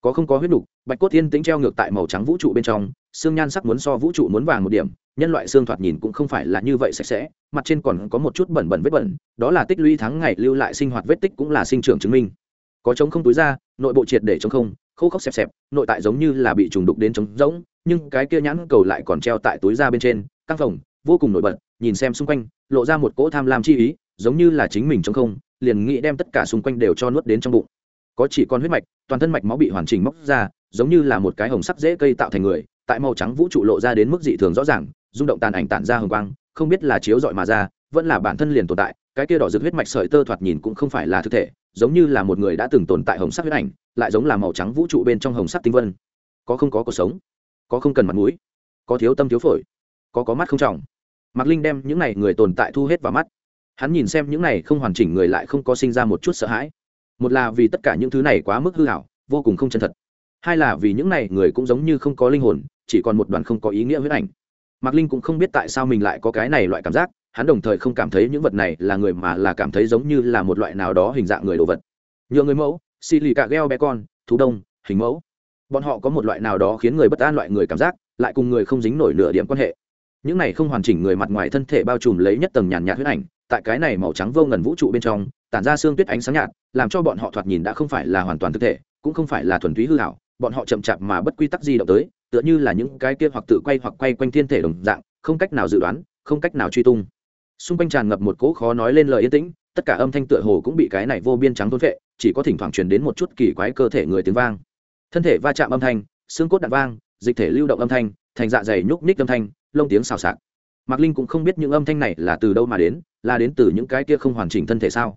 có không có huyết đủ? Bạch cốt thiên tính treo ngược tại màu trắng vũ trụ bên trong, xương nhan sắc muốn so vũ trụ muốn vàng một điểm, nhân loại xương thoạt nhìn cũng không phải là như vậy sạch sẽ, mặt trên còn có một chút bẩn bẩn vết bẩn, đó là tích lũy tháng ngày lưu lại sinh hoạt vết tích cũng là sinh trưởng chứng minh. Có trống không túi ra, nội bộ triệt để trống không, khô khốc xẹp xẹp, nội tại giống như là bị trùng đục đến trống rỗng, nhưng cái kia nhãn cầu lại còn treo tại túi ra bên trên, căng phòng vô cùng nổi bật, nhìn xem xung quanh, lộ ra một cỗ tham lam chi ý, giống như là chính mình trống không, liền nghĩ đem tất cả xung quanh đều cho nuốt đến trong bụng. Có chỉ con huyết mạch, toàn thân mạch máu bị hoàn chỉnh móc ra giống như là một cái hồng sắc dễ cây tạo thành người, tại màu trắng vũ trụ lộ ra đến mức dị thường rõ ràng, rung động tàn ảnh tản ra hồng quang, không biết là chiếu dọi mà ra, vẫn là bản thân liền tồn tại, cái kia đỏ rực huyết mạch sợi tơ thoạt nhìn cũng không phải là thực thể, giống như là một người đã từng tồn tại hồng sắc huyết ảnh, lại giống là màu trắng vũ trụ bên trong hồng sắc tinh vân. Có không có cuộc sống, có không cần mặt mũi, có thiếu tâm thiếu phổi, có có mắt không trọng. Mạc linh đem những này người tồn tại thu hết vào mắt. Hắn nhìn xem những này không hoàn chỉnh người lại không có sinh ra một chút sợ hãi. Một là vì tất cả những thứ này quá mức hư hảo vô cùng không chân thật hai là vì những này người cũng giống như không có linh hồn, chỉ còn một đoàn không có ý nghĩa huyết ảnh. Mạc linh cũng không biết tại sao mình lại có cái này loại cảm giác, hắn đồng thời không cảm thấy những vật này là người mà là cảm thấy giống như là một loại nào đó hình dạng người đồ vật. Nhựa người mẫu xì lì cạ gheo bé con, thú đông, hình mẫu. Bọn họ có một loại nào đó khiến người bất an loại người cảm giác, lại cùng người không dính nổi nửa điểm quan hệ. Những này không hoàn chỉnh người mặt ngoài thân thể bao trùm lấy nhất tầng nhàn nhạt huyết ảnh, tại cái này màu trắng vô ngần vũ trụ bên trong, tản ra xương tuyết ánh sáng nhạt, làm cho bọn họ thoạt nhìn đã không phải là hoàn toàn thực thể, cũng không phải là thuần túy hư hảo bọn họ chậm chạp mà bất quy tắc di động tới, tựa như là những cái kia hoặc tự quay hoặc quay quanh thiên thể đồng dạng, không cách nào dự đoán, không cách nào truy tung. Xung quanh tràn ngập một cỗ khó nói lên lời yên tĩnh, tất cả âm thanh tựa hồ cũng bị cái này vô biên trắng thôn vệ chỉ có thỉnh thoảng truyền đến một chút kỳ quái cơ thể người tiếng vang. Thân thể va chạm âm thanh, xương cốt đạn vang, dịch thể lưu động âm thanh, thành dạ dày nhúc ních âm thanh, lông tiếng xào xạc. Mạc linh cũng không biết những âm thanh này là từ đâu mà đến, là đến từ những cái kia không hoàn chỉnh thân thể sao?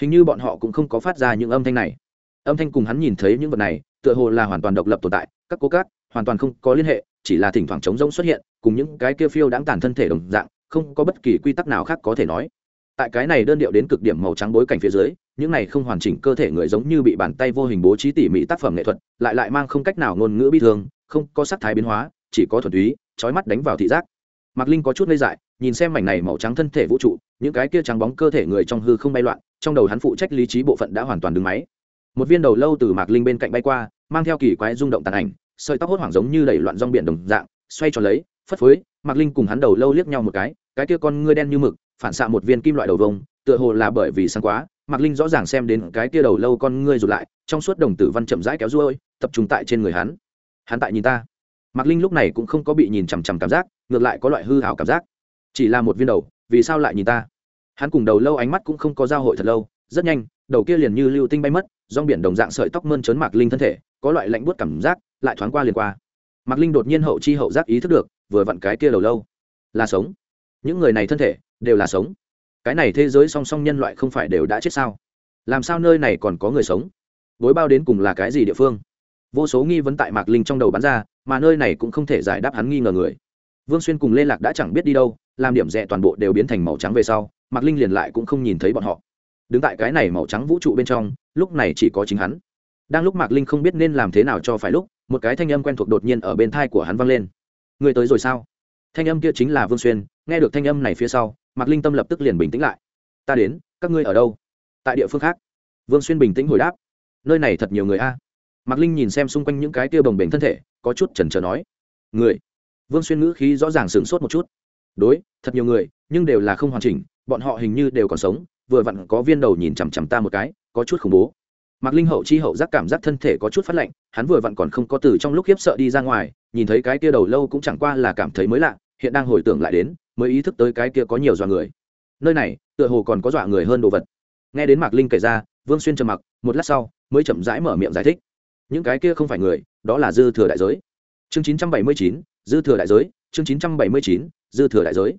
Hình như bọn họ cũng không có phát ra những âm thanh này. Âm thanh cùng hắn nhìn thấy những vật này tựa hồ là hoàn toàn độc lập tồn tại, các cố cát hoàn toàn không có liên hệ, chỉ là thỉnh thoảng trống rỗng xuất hiện, cùng những cái kia phiêu đáng tàn thân thể đồng dạng, không có bất kỳ quy tắc nào khác có thể nói. Tại cái này đơn điệu đến cực điểm màu trắng bối cảnh phía dưới, những này không hoàn chỉnh cơ thể người giống như bị bàn tay vô hình bố trí tỉ mỉ tác phẩm nghệ thuật, lại lại mang không cách nào ngôn ngữ bi thương, không có sắc thái biến hóa, chỉ có thuần túy trói mắt đánh vào thị giác. Mạc linh có chút ngây dại, nhìn xem mảnh này màu trắng thân thể vũ trụ, những cái kia trắng bóng cơ thể người trong hư không bay loạn, trong đầu hắn phụ trách lý trí bộ phận đã hoàn toàn đứng máy một viên đầu lâu từ mạc linh bên cạnh bay qua, mang theo kỳ quái rung động tàn ảnh, sợi tóc hốt hoảng giống như đẩy loạn rong biển đồng dạng, xoay tròn lấy, phất phới, mạc linh cùng hắn đầu lâu liếc nhau một cái cái kia con ngươi đen như mực, phản xạ một viên kim loại đầu vông, tựa hồ là bởi vì sáng quá, mạc linh rõ ràng xem đến cái kia đầu lâu con ngươi rụt lại, trong suốt đồng tử văn chậm rãi kéo ruôi, tập trung tại trên người hắn. Hắn tại nhìn ta. Mạc linh lúc này cũng không có bị nhìn chằm chằm cảm giác, ngược lại có loại hư hảo cảm giác. Chỉ là một viên đầu, vì sao lại nhìn ta? Hắn cùng đầu lâu ánh mắt cũng không có giao hội thật lâu, rất nhanh, đầu kia liền như lưu tinh bay mất rong biển đồng dạng sợi tóc mơn trớn mạc linh thân thể, có loại lạnh buốt cảm giác, lại thoáng qua liền qua. Mạc linh đột nhiên hậu chi hậu giác ý thức được, vừa vặn cái kia đầu lâu là sống. Những người này thân thể đều là sống. Cái này thế giới song song nhân loại không phải đều đã chết sao? Làm sao nơi này còn có người sống? Bối bao đến cùng là cái gì địa phương? Vô số nghi vấn tại mạc linh trong đầu bắn ra, mà nơi này cũng không thể giải đáp hắn nghi ngờ người. Vương xuyên cùng lê lạc đã chẳng biết đi đâu, làm điểm rẽ toàn bộ đều biến thành màu trắng về sau, mạc linh liền lại cũng không nhìn thấy bọn họ. Đứng tại cái này màu trắng vũ trụ bên trong lúc này chỉ có chính hắn. Đang lúc mạc linh không biết nên làm thế nào cho phải lúc, một cái thanh âm quen thuộc đột nhiên ở bên thai của hắn vang lên. Người tới rồi sao? Thanh âm kia chính là vương xuyên, nghe được thanh âm này phía sau, mạc linh tâm lập tức liền bình tĩnh lại. Ta đến, các ngươi ở đâu? Tại địa phương khác. Vương xuyên bình tĩnh hồi đáp. Nơi này thật nhiều người a. Mạc linh nhìn xem xung quanh những cái kia bồng bềnh thân thể, có chút chần chờ nói. Người? Vương xuyên ngữ khí rõ ràng sửng sốt một chút. Đối, thật nhiều người, nhưng đều là không hoàn chỉnh, bọn họ hình như đều còn sống vừa vặn có viên đầu nhìn chằm chằm ta một cái, có chút khủng bố. Mạc linh hậu chi hậu giác cảm giác thân thể có chút phát lạnh, hắn vừa vặn còn không có từ trong lúc khiếp sợ đi ra ngoài, nhìn thấy cái kia đầu lâu cũng chẳng qua là cảm thấy mới lạ, hiện đang hồi tưởng lại đến, mới ý thức tới cái kia có nhiều dọa người. Nơi này, tựa hồ còn có dọa người hơn đồ vật. Nghe đến mạc linh kể ra, vương xuyên trầm mặc, một lát sau, mới chậm rãi mở miệng giải thích. Những cái kia không phải người, đó là dư thừa đại giới. Chương chín trăm bảy mươi chín, dư thừa đại giới, chương chín trăm bảy mươi chín, dư thừa đại giới.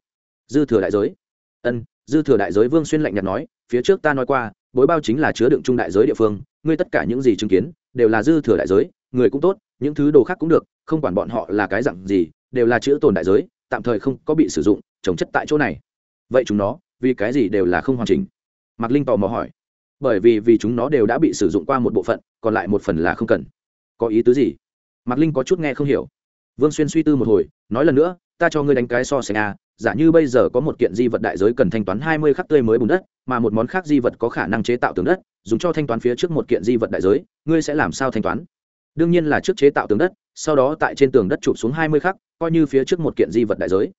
Dư thừa đại giới. Ân dư thừa đại giới vương xuyên lạnh nhạt nói phía trước ta nói qua bối bao chính là chứa đựng trung đại giới địa phương ngươi tất cả những gì chứng kiến đều là dư thừa đại giới người cũng tốt những thứ đồ khác cũng được không quản bọn họ là cái dặn gì đều là chữ tồn đại giới tạm thời không có bị sử dụng trồng chất tại chỗ này. Vậy chúng nó vì cái gì đều là không hoàn chỉnh? Mạc linh tò mò hỏi. Bởi vì vì chúng nó đều đã bị sử dụng qua một bộ phận còn lại một phần là không cần. Có ý tứ gì? Mạc linh có chút nghe không hiểu. Vương xuyên suy tư một hồi nói lần nữa ta cho ngươi đánh cái so sánh a à, giả như bây giờ có một kiện di vật đại giới cần thanh toán hai mươi khắc tươi mới bùn đất, mà một món khác di vật có khả năng chế tạo tường đất, dùng cho thanh toán phía trước một kiện di vật đại giới, ngươi sẽ làm sao thanh toán? Đương nhiên là trước chế tạo tường đất, sau đó tại trên tường đất chụp xuống hai mươi khắc, coi như phía trước một kiện di vật đại giới.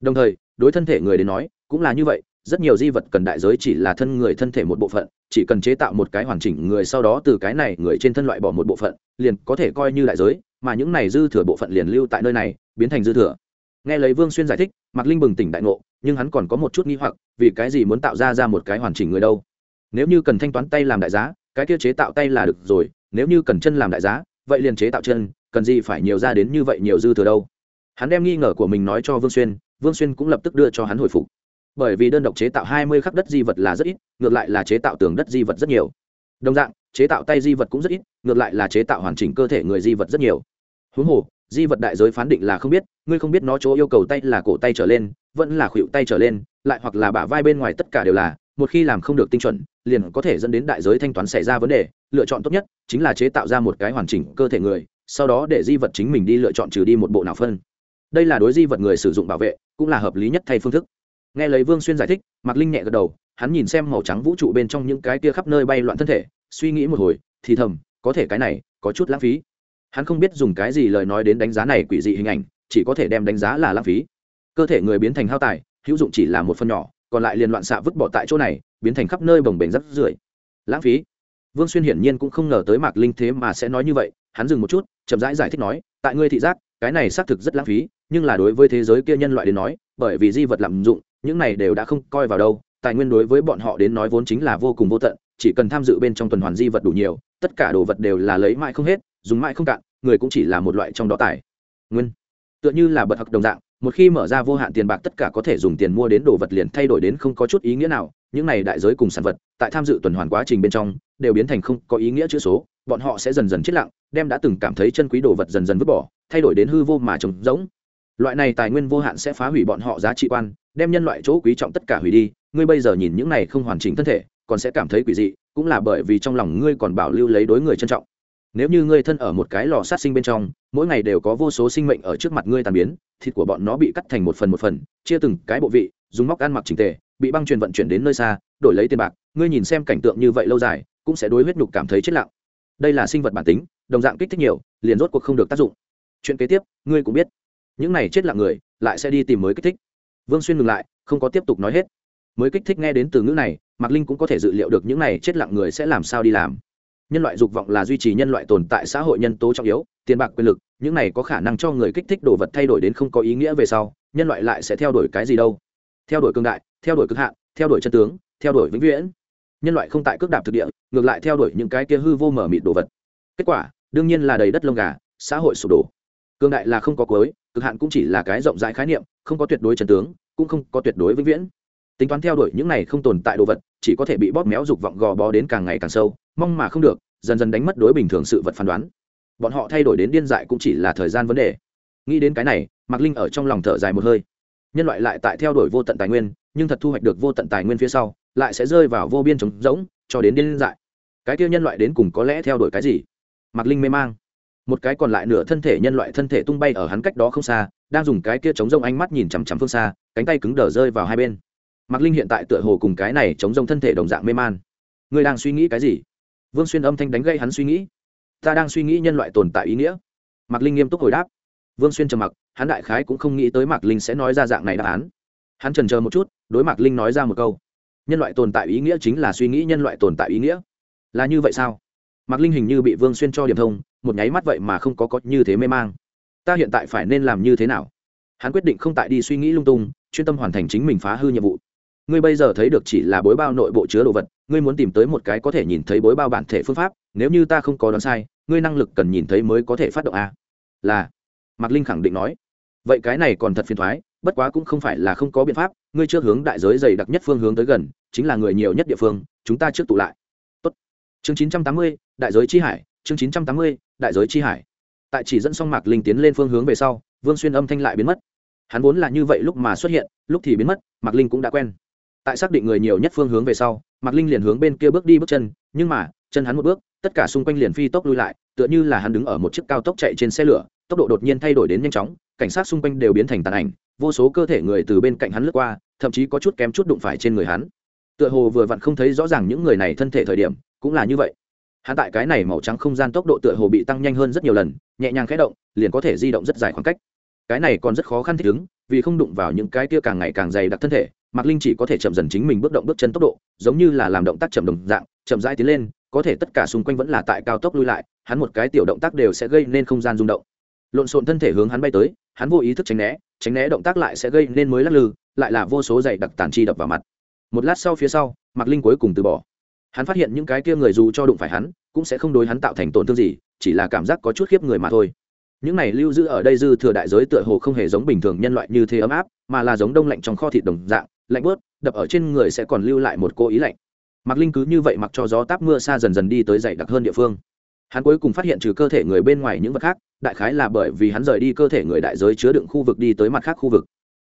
Đồng thời, đối thân thể người đến nói, cũng là như vậy, rất nhiều di vật cần đại giới chỉ là thân người thân thể một bộ phận, chỉ cần chế tạo một cái hoàn chỉnh người sau đó từ cái này người trên thân loại bỏ một bộ phận, liền có thể coi như đại giới, mà những này dư thừa bộ phận liền lưu tại nơi này, biến thành dư thừa. Nghe lấy vương xuyên giải thích mạc linh bừng tỉnh đại ngộ, nhưng hắn còn có một chút nghi hoặc, vì cái gì muốn tạo ra ra một cái hoàn chỉnh người đâu? Nếu như cần thanh toán tay làm đại giá, cái kia chế tạo tay là được rồi, nếu như cần chân làm đại giá, vậy liền chế tạo chân, cần gì phải nhiều ra đến như vậy nhiều dư thừa đâu? Hắn đem nghi ngờ của mình nói cho vương xuyên vương xuyên cũng lập tức đưa cho hắn hồi phục. Bởi vì đơn độc chế tạo hai mươi khắc đất di vật là rất ít, ngược lại là chế tạo tường đất di vật rất nhiều. Đồng dạng, chế tạo tay di vật cũng rất ít, ngược lại là chế tạo hoàn chỉnh cơ thể người di vật rất nhiều. Huống hồ di vật đại giới phán định là không biết, ngươi không biết nó chỗ yêu cầu tay là cổ tay trở lên, vẫn là khuỵu tay trở lên, lại hoặc là bả vai bên ngoài tất cả đều là, một khi làm không được tinh chuẩn, liền có thể dẫn đến đại giới thanh toán xảy ra vấn đề. Lựa chọn tốt nhất chính là chế tạo ra một cái hoàn chỉnh cơ thể người, sau đó để di vật chính mình đi lựa chọn trừ đi một bộ nào phân. Đây là đối di vật người sử dụng bảo vệ, cũng là hợp lý nhất thay phương thức. Nghe lấy vương xuyên giải thích, mạc linh nhẹ gật đầu, hắn nhìn xem màu trắng vũ trụ bên trong những cái kia khắp nơi bay loạn thân thể, suy nghĩ một hồi, thì thầm, có thể cái này có chút lãng phí hắn không biết dùng cái gì lời nói đến đánh giá này quỷ dị hình ảnh chỉ có thể đem đánh giá là lãng phí. Cơ thể người biến thành hao tài hữu dụng chỉ là một phần nhỏ còn lại liền loạn xạ vứt bỏ tại chỗ này biến thành khắp nơi bồng bềnh rắp rưởi. Lãng phí. Vương xuyên hiển nhiên cũng không ngờ tới mạc linh thế mà sẽ nói như vậy hắn dừng một chút chậm rãi giải, giải thích nói tại ngươi thị giác cái này xác thực rất lãng phí nhưng là đối với thế giới kia nhân loại đến nói bởi vì di vật lạm dụng những này đều đã không coi vào đâu tài nguyên đối với bọn họ đến nói vốn chính là vô cùng vô tận chỉ cần tham dự bên trong tuần hoàn di vật đủ nhiều tất cả đồ vật đều là lấy mãi không hết dùng mãi không cạn, người cũng chỉ là một loại trong đó tài. Nguyên. Tựa như là bật học đồng dạng, một khi mở ra vô hạn tiền bạc tất cả có thể dùng tiền mua đến đồ vật liền thay đổi đến không có chút ý nghĩa nào. Những này đại giới cùng sản vật, tại tham dự tuần hoàn quá trình bên trong, đều biến thành không có ý nghĩa chữ số. Bọn họ sẽ dần dần chết lặng, đem đã từng cảm thấy chân quý đồ vật dần dần vứt bỏ, thay đổi đến hư vô mà trống rỗng. Loại này tài nguyên vô hạn sẽ phá hủy bọn họ giá trị quan, đem nhân loại chỗ quý trọng tất cả hủy đi. Ngươi bây giờ nhìn những này không hoàn chỉnh thân thể, còn sẽ cảm thấy quỷ dị, cũng là bởi vì trong lòng ngươi còn bảo lưu lấy đối người trân trọng nếu như ngươi thân ở một cái lò sát sinh bên trong, mỗi ngày đều có vô số sinh mệnh ở trước mặt ngươi tàn biến, thịt của bọn nó bị cắt thành một phần một phần, chia từng cái bộ vị, dùng móc ăn mặc trình tề, bị băng truyền vận chuyển đến nơi xa, đổi lấy tiền bạc, ngươi nhìn xem cảnh tượng như vậy lâu dài, cũng sẽ đối huyết nhục cảm thấy chết lặng. Đây là sinh vật bản tính, đồng dạng kích thích nhiều, liền rốt cuộc không được tác dụng. Chuyện kế tiếp, ngươi cũng biết. Những này chết lặng người, lại sẽ đi tìm mới kích thích. Vương xuyên ngừng lại, không có tiếp tục nói hết. Mới kích thích nghe đến từ ngữ này, mạc linh cũng có thể dự liệu được những này chết lặng người sẽ làm sao đi làm nhân loại dục vọng là duy trì nhân loại tồn tại xã hội nhân tố trọng yếu, tiền bạc quyền lực, những này có khả năng cho người kích thích đồ vật thay đổi đến không có ý nghĩa về sau, nhân loại lại sẽ theo đuổi cái gì đâu? Theo đuổi cương đại, theo đuổi cực hạn, theo đuổi chân tướng, theo đuổi vĩnh viễn. Nhân loại không tại cước đạp thực địa, ngược lại theo đuổi những cái kia hư vô mở mịt đồ vật. Kết quả, đương nhiên là đầy đất lông gà, xã hội sụp đổ. Cương đại là không có cuối, cực hạn cũng chỉ là cái rộng rãi khái niệm, không có tuyệt đối chân tướng, cũng không có tuyệt đối vĩnh viễn. Tính toán theo đuổi những này không tồn tại đồ vật, chỉ có thể bị bóp méo dục vọng gò bó đến càng ngày càng sâu mong mà không được, dần dần đánh mất đối bình thường sự vật phán đoán. Bọn họ thay đổi đến điên dại cũng chỉ là thời gian vấn đề. Nghĩ đến cái này, mạc linh ở trong lòng thở dài một hơi. Nhân loại lại tại theo đuổi vô tận tài nguyên, nhưng thật thu hoạch được vô tận tài nguyên phía sau, lại sẽ rơi vào vô biên trống rỗng, cho đến điên dại. Cái kia nhân loại đến cùng có lẽ theo đuổi cái gì? Mạc linh mê mang. Một cái còn lại nửa thân thể nhân loại thân thể tung bay ở hắn cách đó không xa, đang dùng cái kia chống rông ánh mắt nhìn chằm chằm phương xa, cánh tay cứng đờ rơi vào hai bên. Mạc linh hiện tại tựa hồ cùng cái này chống rông thân thể đồng dạng mê man. Ngươi đang suy nghĩ cái gì? Vương xuyên âm thanh đánh gây hắn suy nghĩ. Ta đang suy nghĩ nhân loại tồn tại ý nghĩa. Mạc linh nghiêm túc hồi đáp. Vương xuyên trầm mặc, hắn đại khái cũng không nghĩ tới mạc linh sẽ nói ra dạng này đáp án. Hắn trần chờ một chút, đối mạc linh nói ra một câu. Nhân loại tồn tại ý nghĩa chính là suy nghĩ nhân loại tồn tại ý nghĩa. Là như vậy sao? Mạc linh hình như bị vương xuyên cho điểm thông, một nháy mắt vậy mà không có có như thế mê mang. Ta hiện tại phải nên làm như thế nào? Hắn quyết định không tại đi suy nghĩ lung tung, chuyên tâm hoàn thành chính mình phá hư nhiệm vụ ngươi bây giờ thấy được chỉ là bối bao nội bộ chứa đồ vật, ngươi muốn tìm tới một cái có thể nhìn thấy bối bao bản thể phương pháp, nếu như ta không có đoán sai, ngươi năng lực cần nhìn thấy mới có thể phát động a. Là, mạc linh khẳng định nói. Vậy cái này còn thật phiền thoái, bất quá cũng không phải là không có biện pháp, ngươi trước hướng đại giới dày đặc nhất phương hướng tới gần, chính là người nhiều nhất địa phương, chúng ta trước tụ lại. Tốt. chương chín trăm tám mươi, đại giới chi hải, chương chín trăm tám mươi, đại giới chi hải. Tại chỉ dẫn xong mạc linh tiến lên phương hướng về sau, vương xuyên âm thanh lại biến mất. Hắn vốn là như vậy lúc mà xuất hiện, lúc thì biến mất, mạc linh cũng đã quen tại xác định người nhiều nhất phương hướng về sau, mạc linh liền hướng bên kia bước đi bước chân, nhưng mà, chân hắn một bước, tất cả xung quanh liền phi tốc lui lại, tựa như là hắn đứng ở một chiếc cao tốc chạy trên xe lửa, tốc độ đột nhiên thay đổi đến nhanh chóng, cảnh sát xung quanh đều biến thành tàn ảnh, vô số cơ thể người từ bên cạnh hắn lướt qua, thậm chí có chút kém chút đụng phải trên người hắn. Tựa hồ vừa vặn không thấy rõ ràng những người này thân thể thời điểm, cũng là như vậy. Hắn tại cái này màu trắng không gian tốc độ tựa hồ bị tăng nhanh hơn rất nhiều lần, nhẹ nhàng khẽ động, liền có thể di động rất dài khoảng cách. Cái này còn rất khó khăn thích ứng, vì không đụng vào những cái kia càng ngày càng dày đặc thân thể mạc linh chỉ có thể chậm dần chính mình bước động bước chân tốc độ, giống như là làm động tác chậm đồng dạng, chậm rãi tiến lên, có thể tất cả xung quanh vẫn là tại cao tốc lui lại, hắn một cái tiểu động tác đều sẽ gây nên không gian rung động. Lộn xộn thân thể hướng hắn bay tới, hắn vô ý thức tránh né tránh né động tác lại sẽ gây nên mới lắc lư, lại là vô số dày đặc tàn chi đập vào mặt. Một lát sau phía sau, mạc linh cuối cùng từ bỏ. Hắn phát hiện những cái kia người dù cho đụng phải hắn, cũng sẽ không đối hắn tạo thành tổn thương gì, chỉ là cảm giác có chút khiếp người mà thôi. Những này lưu giữ ở đây dư thừa đại giới tựa hồ không hề giống bình thường nhân loại như thế ấm áp, mà là giống đông lạnh trong kho thịt đồng dạng lạnh bớt, đập ở trên người sẽ còn lưu lại một cô ý lạnh. Mặc linh cứ như vậy mặc cho gió táp mưa xa dần dần đi tới dày đặc hơn địa phương. Hắn cuối cùng phát hiện trừ cơ thể người bên ngoài những vật khác, đại khái là bởi vì hắn rời đi cơ thể người đại giới chứa đựng khu vực đi tới mặt khác khu vực.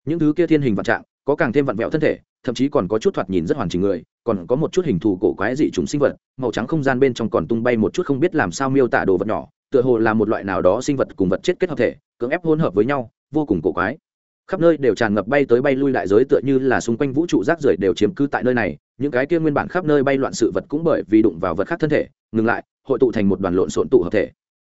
Những thứ kia thiên hình vạn trạng, có càng thêm vặn vẹo thân thể, thậm chí còn có chút thoạt nhìn rất hoàn chỉnh người, còn có một chút hình thù cổ quái dị chúng sinh vật, màu trắng không gian bên trong còn tung bay một chút không biết làm sao miêu tả đồ vật nhỏ, tựa hồ là một loại nào đó sinh vật cùng vật chết kết hợp thể, cưỡng ép hỗn hợp với nhau, vô cùng cổ quái khắp nơi đều tràn ngập bay tới bay lui đại giới tựa như là xung quanh vũ trụ rác rưởi đều chiếm cứ tại nơi này. Những cái kia nguyên bản khắp nơi bay loạn sự vật cũng bởi vì đụng vào vật khác thân thể, ngừng lại, hội tụ thành một đoàn lộn xộn tụ hợp thể.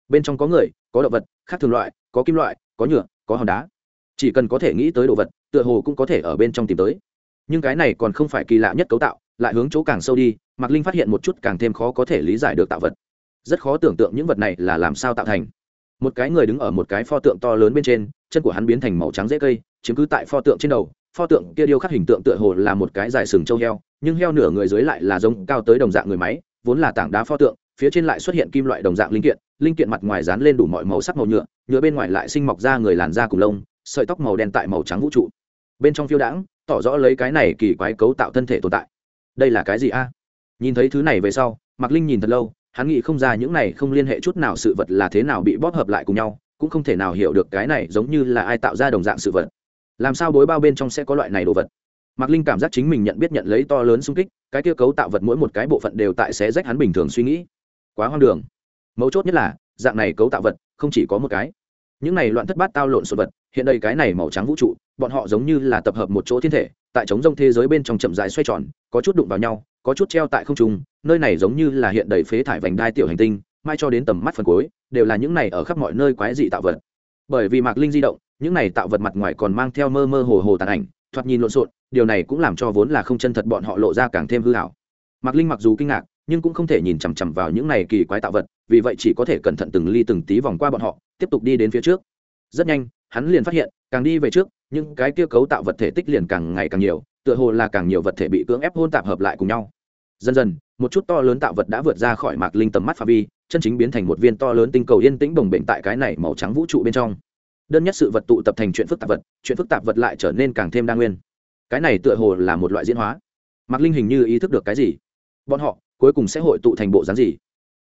Bên trong có người, có động vật, khác thường loại, có kim loại, có nhựa, có hòn đá. Chỉ cần có thể nghĩ tới đồ vật, tựa hồ cũng có thể ở bên trong tìm tới. Nhưng cái này còn không phải kỳ lạ nhất cấu tạo, lại hướng chỗ càng sâu đi, mạc linh phát hiện một chút càng thêm khó có thể lý giải được tạo vật. Rất khó tưởng tượng những vật này là làm sao tạo thành một cái người đứng ở một cái pho tượng to lớn bên trên, chân của hắn biến thành màu trắng dễ cây, chiếm cứ tại pho tượng trên đầu. Pho tượng kia điêu khắc hình tượng tựa hồ là một cái dài sừng trâu heo, nhưng heo nửa người dưới lại là giống cao tới đồng dạng người máy, vốn là tảng đá pho tượng, phía trên lại xuất hiện kim loại đồng dạng linh kiện linh kiện mặt ngoài dán lên đủ mọi màu sắc màu nhựa nhựa bên ngoài lại sinh mọc ra người làn da cùng lông, sợi tóc màu đen tại màu trắng vũ trụ. Bên trong phiêu đãng, tỏ rõ lấy cái này kỳ quái cấu tạo thân thể tồn tại. Đây là cái gì a? Nhìn thấy thứ này về sau, mạc linh nhìn thật lâu hắn nghĩ không ra những này không liên hệ chút nào sự vật là thế nào bị bóp hợp lại cùng nhau, cũng không thể nào hiểu được cái này giống như là ai tạo ra đồng dạng sự vật. Làm sao bối bao bên trong sẽ có loại này đồ vật? Mạc linh cảm giác chính mình nhận biết nhận lấy to lớn sung kích, cái kia cấu tạo vật mỗi một cái bộ phận đều tại xé rách hắn bình thường suy nghĩ. Quá hoang đường. Mấu chốt nhất là, dạng này cấu tạo vật, không chỉ có một cái. Những này loạn thất bát tao lộn xộn vật, hiện đây cái này màu trắng vũ trụ, bọn họ giống như là tập hợp một chỗ thiên thể, tại trống rông thế giới bên trong chậm dài xoay tròn, có chút đụng vào nhau, có chút treo tại không trung nơi này giống như là hiện đầy phế thải vành đai tiểu hành tinh, mai cho đến tầm mắt phần cuối, đều là những này ở khắp mọi nơi quái dị tạo vật. Bởi vì mạc linh di động, những này tạo vật mặt ngoài còn mang theo mơ mơ hồ hồ tàn ảnh, thoạt nhìn lộn xộn, điều này cũng làm cho vốn là không chân thật bọn họ lộ ra càng thêm hư hảo. Mạc linh mặc dù kinh ngạc, nhưng cũng không thể nhìn chằm chằm vào những này kỳ quái tạo vật, vì vậy chỉ có thể cẩn thận từng ly từng tí vòng qua bọn họ, tiếp tục đi đến phía trước. Rất nhanh, hắn liền phát hiện, càng đi về trước, những cái kia cấu tạo vật thể tích liền càng ngày càng nhiều, tựa hồ là càng nhiều vật thể bị cưỡng ép hôn tạp hợp lại cùng nhau dần dần, một chút to lớn tạo vật đã vượt ra khỏi mạc linh tầm mắt pha vi, chân chính biến thành một viên to lớn tinh cầu yên tĩnh bồng bềnh tại cái này màu trắng vũ trụ bên trong. Đơn nhất sự vật tụ tập thành chuyện phức tạp vật, chuyện phức tạp vật lại trở nên càng thêm đa nguyên. Cái này tựa hồ là một loại diễn hóa. Mạc linh hình như ý thức được cái gì? Bọn họ cuối cùng sẽ hội tụ thành bộ dáng gì?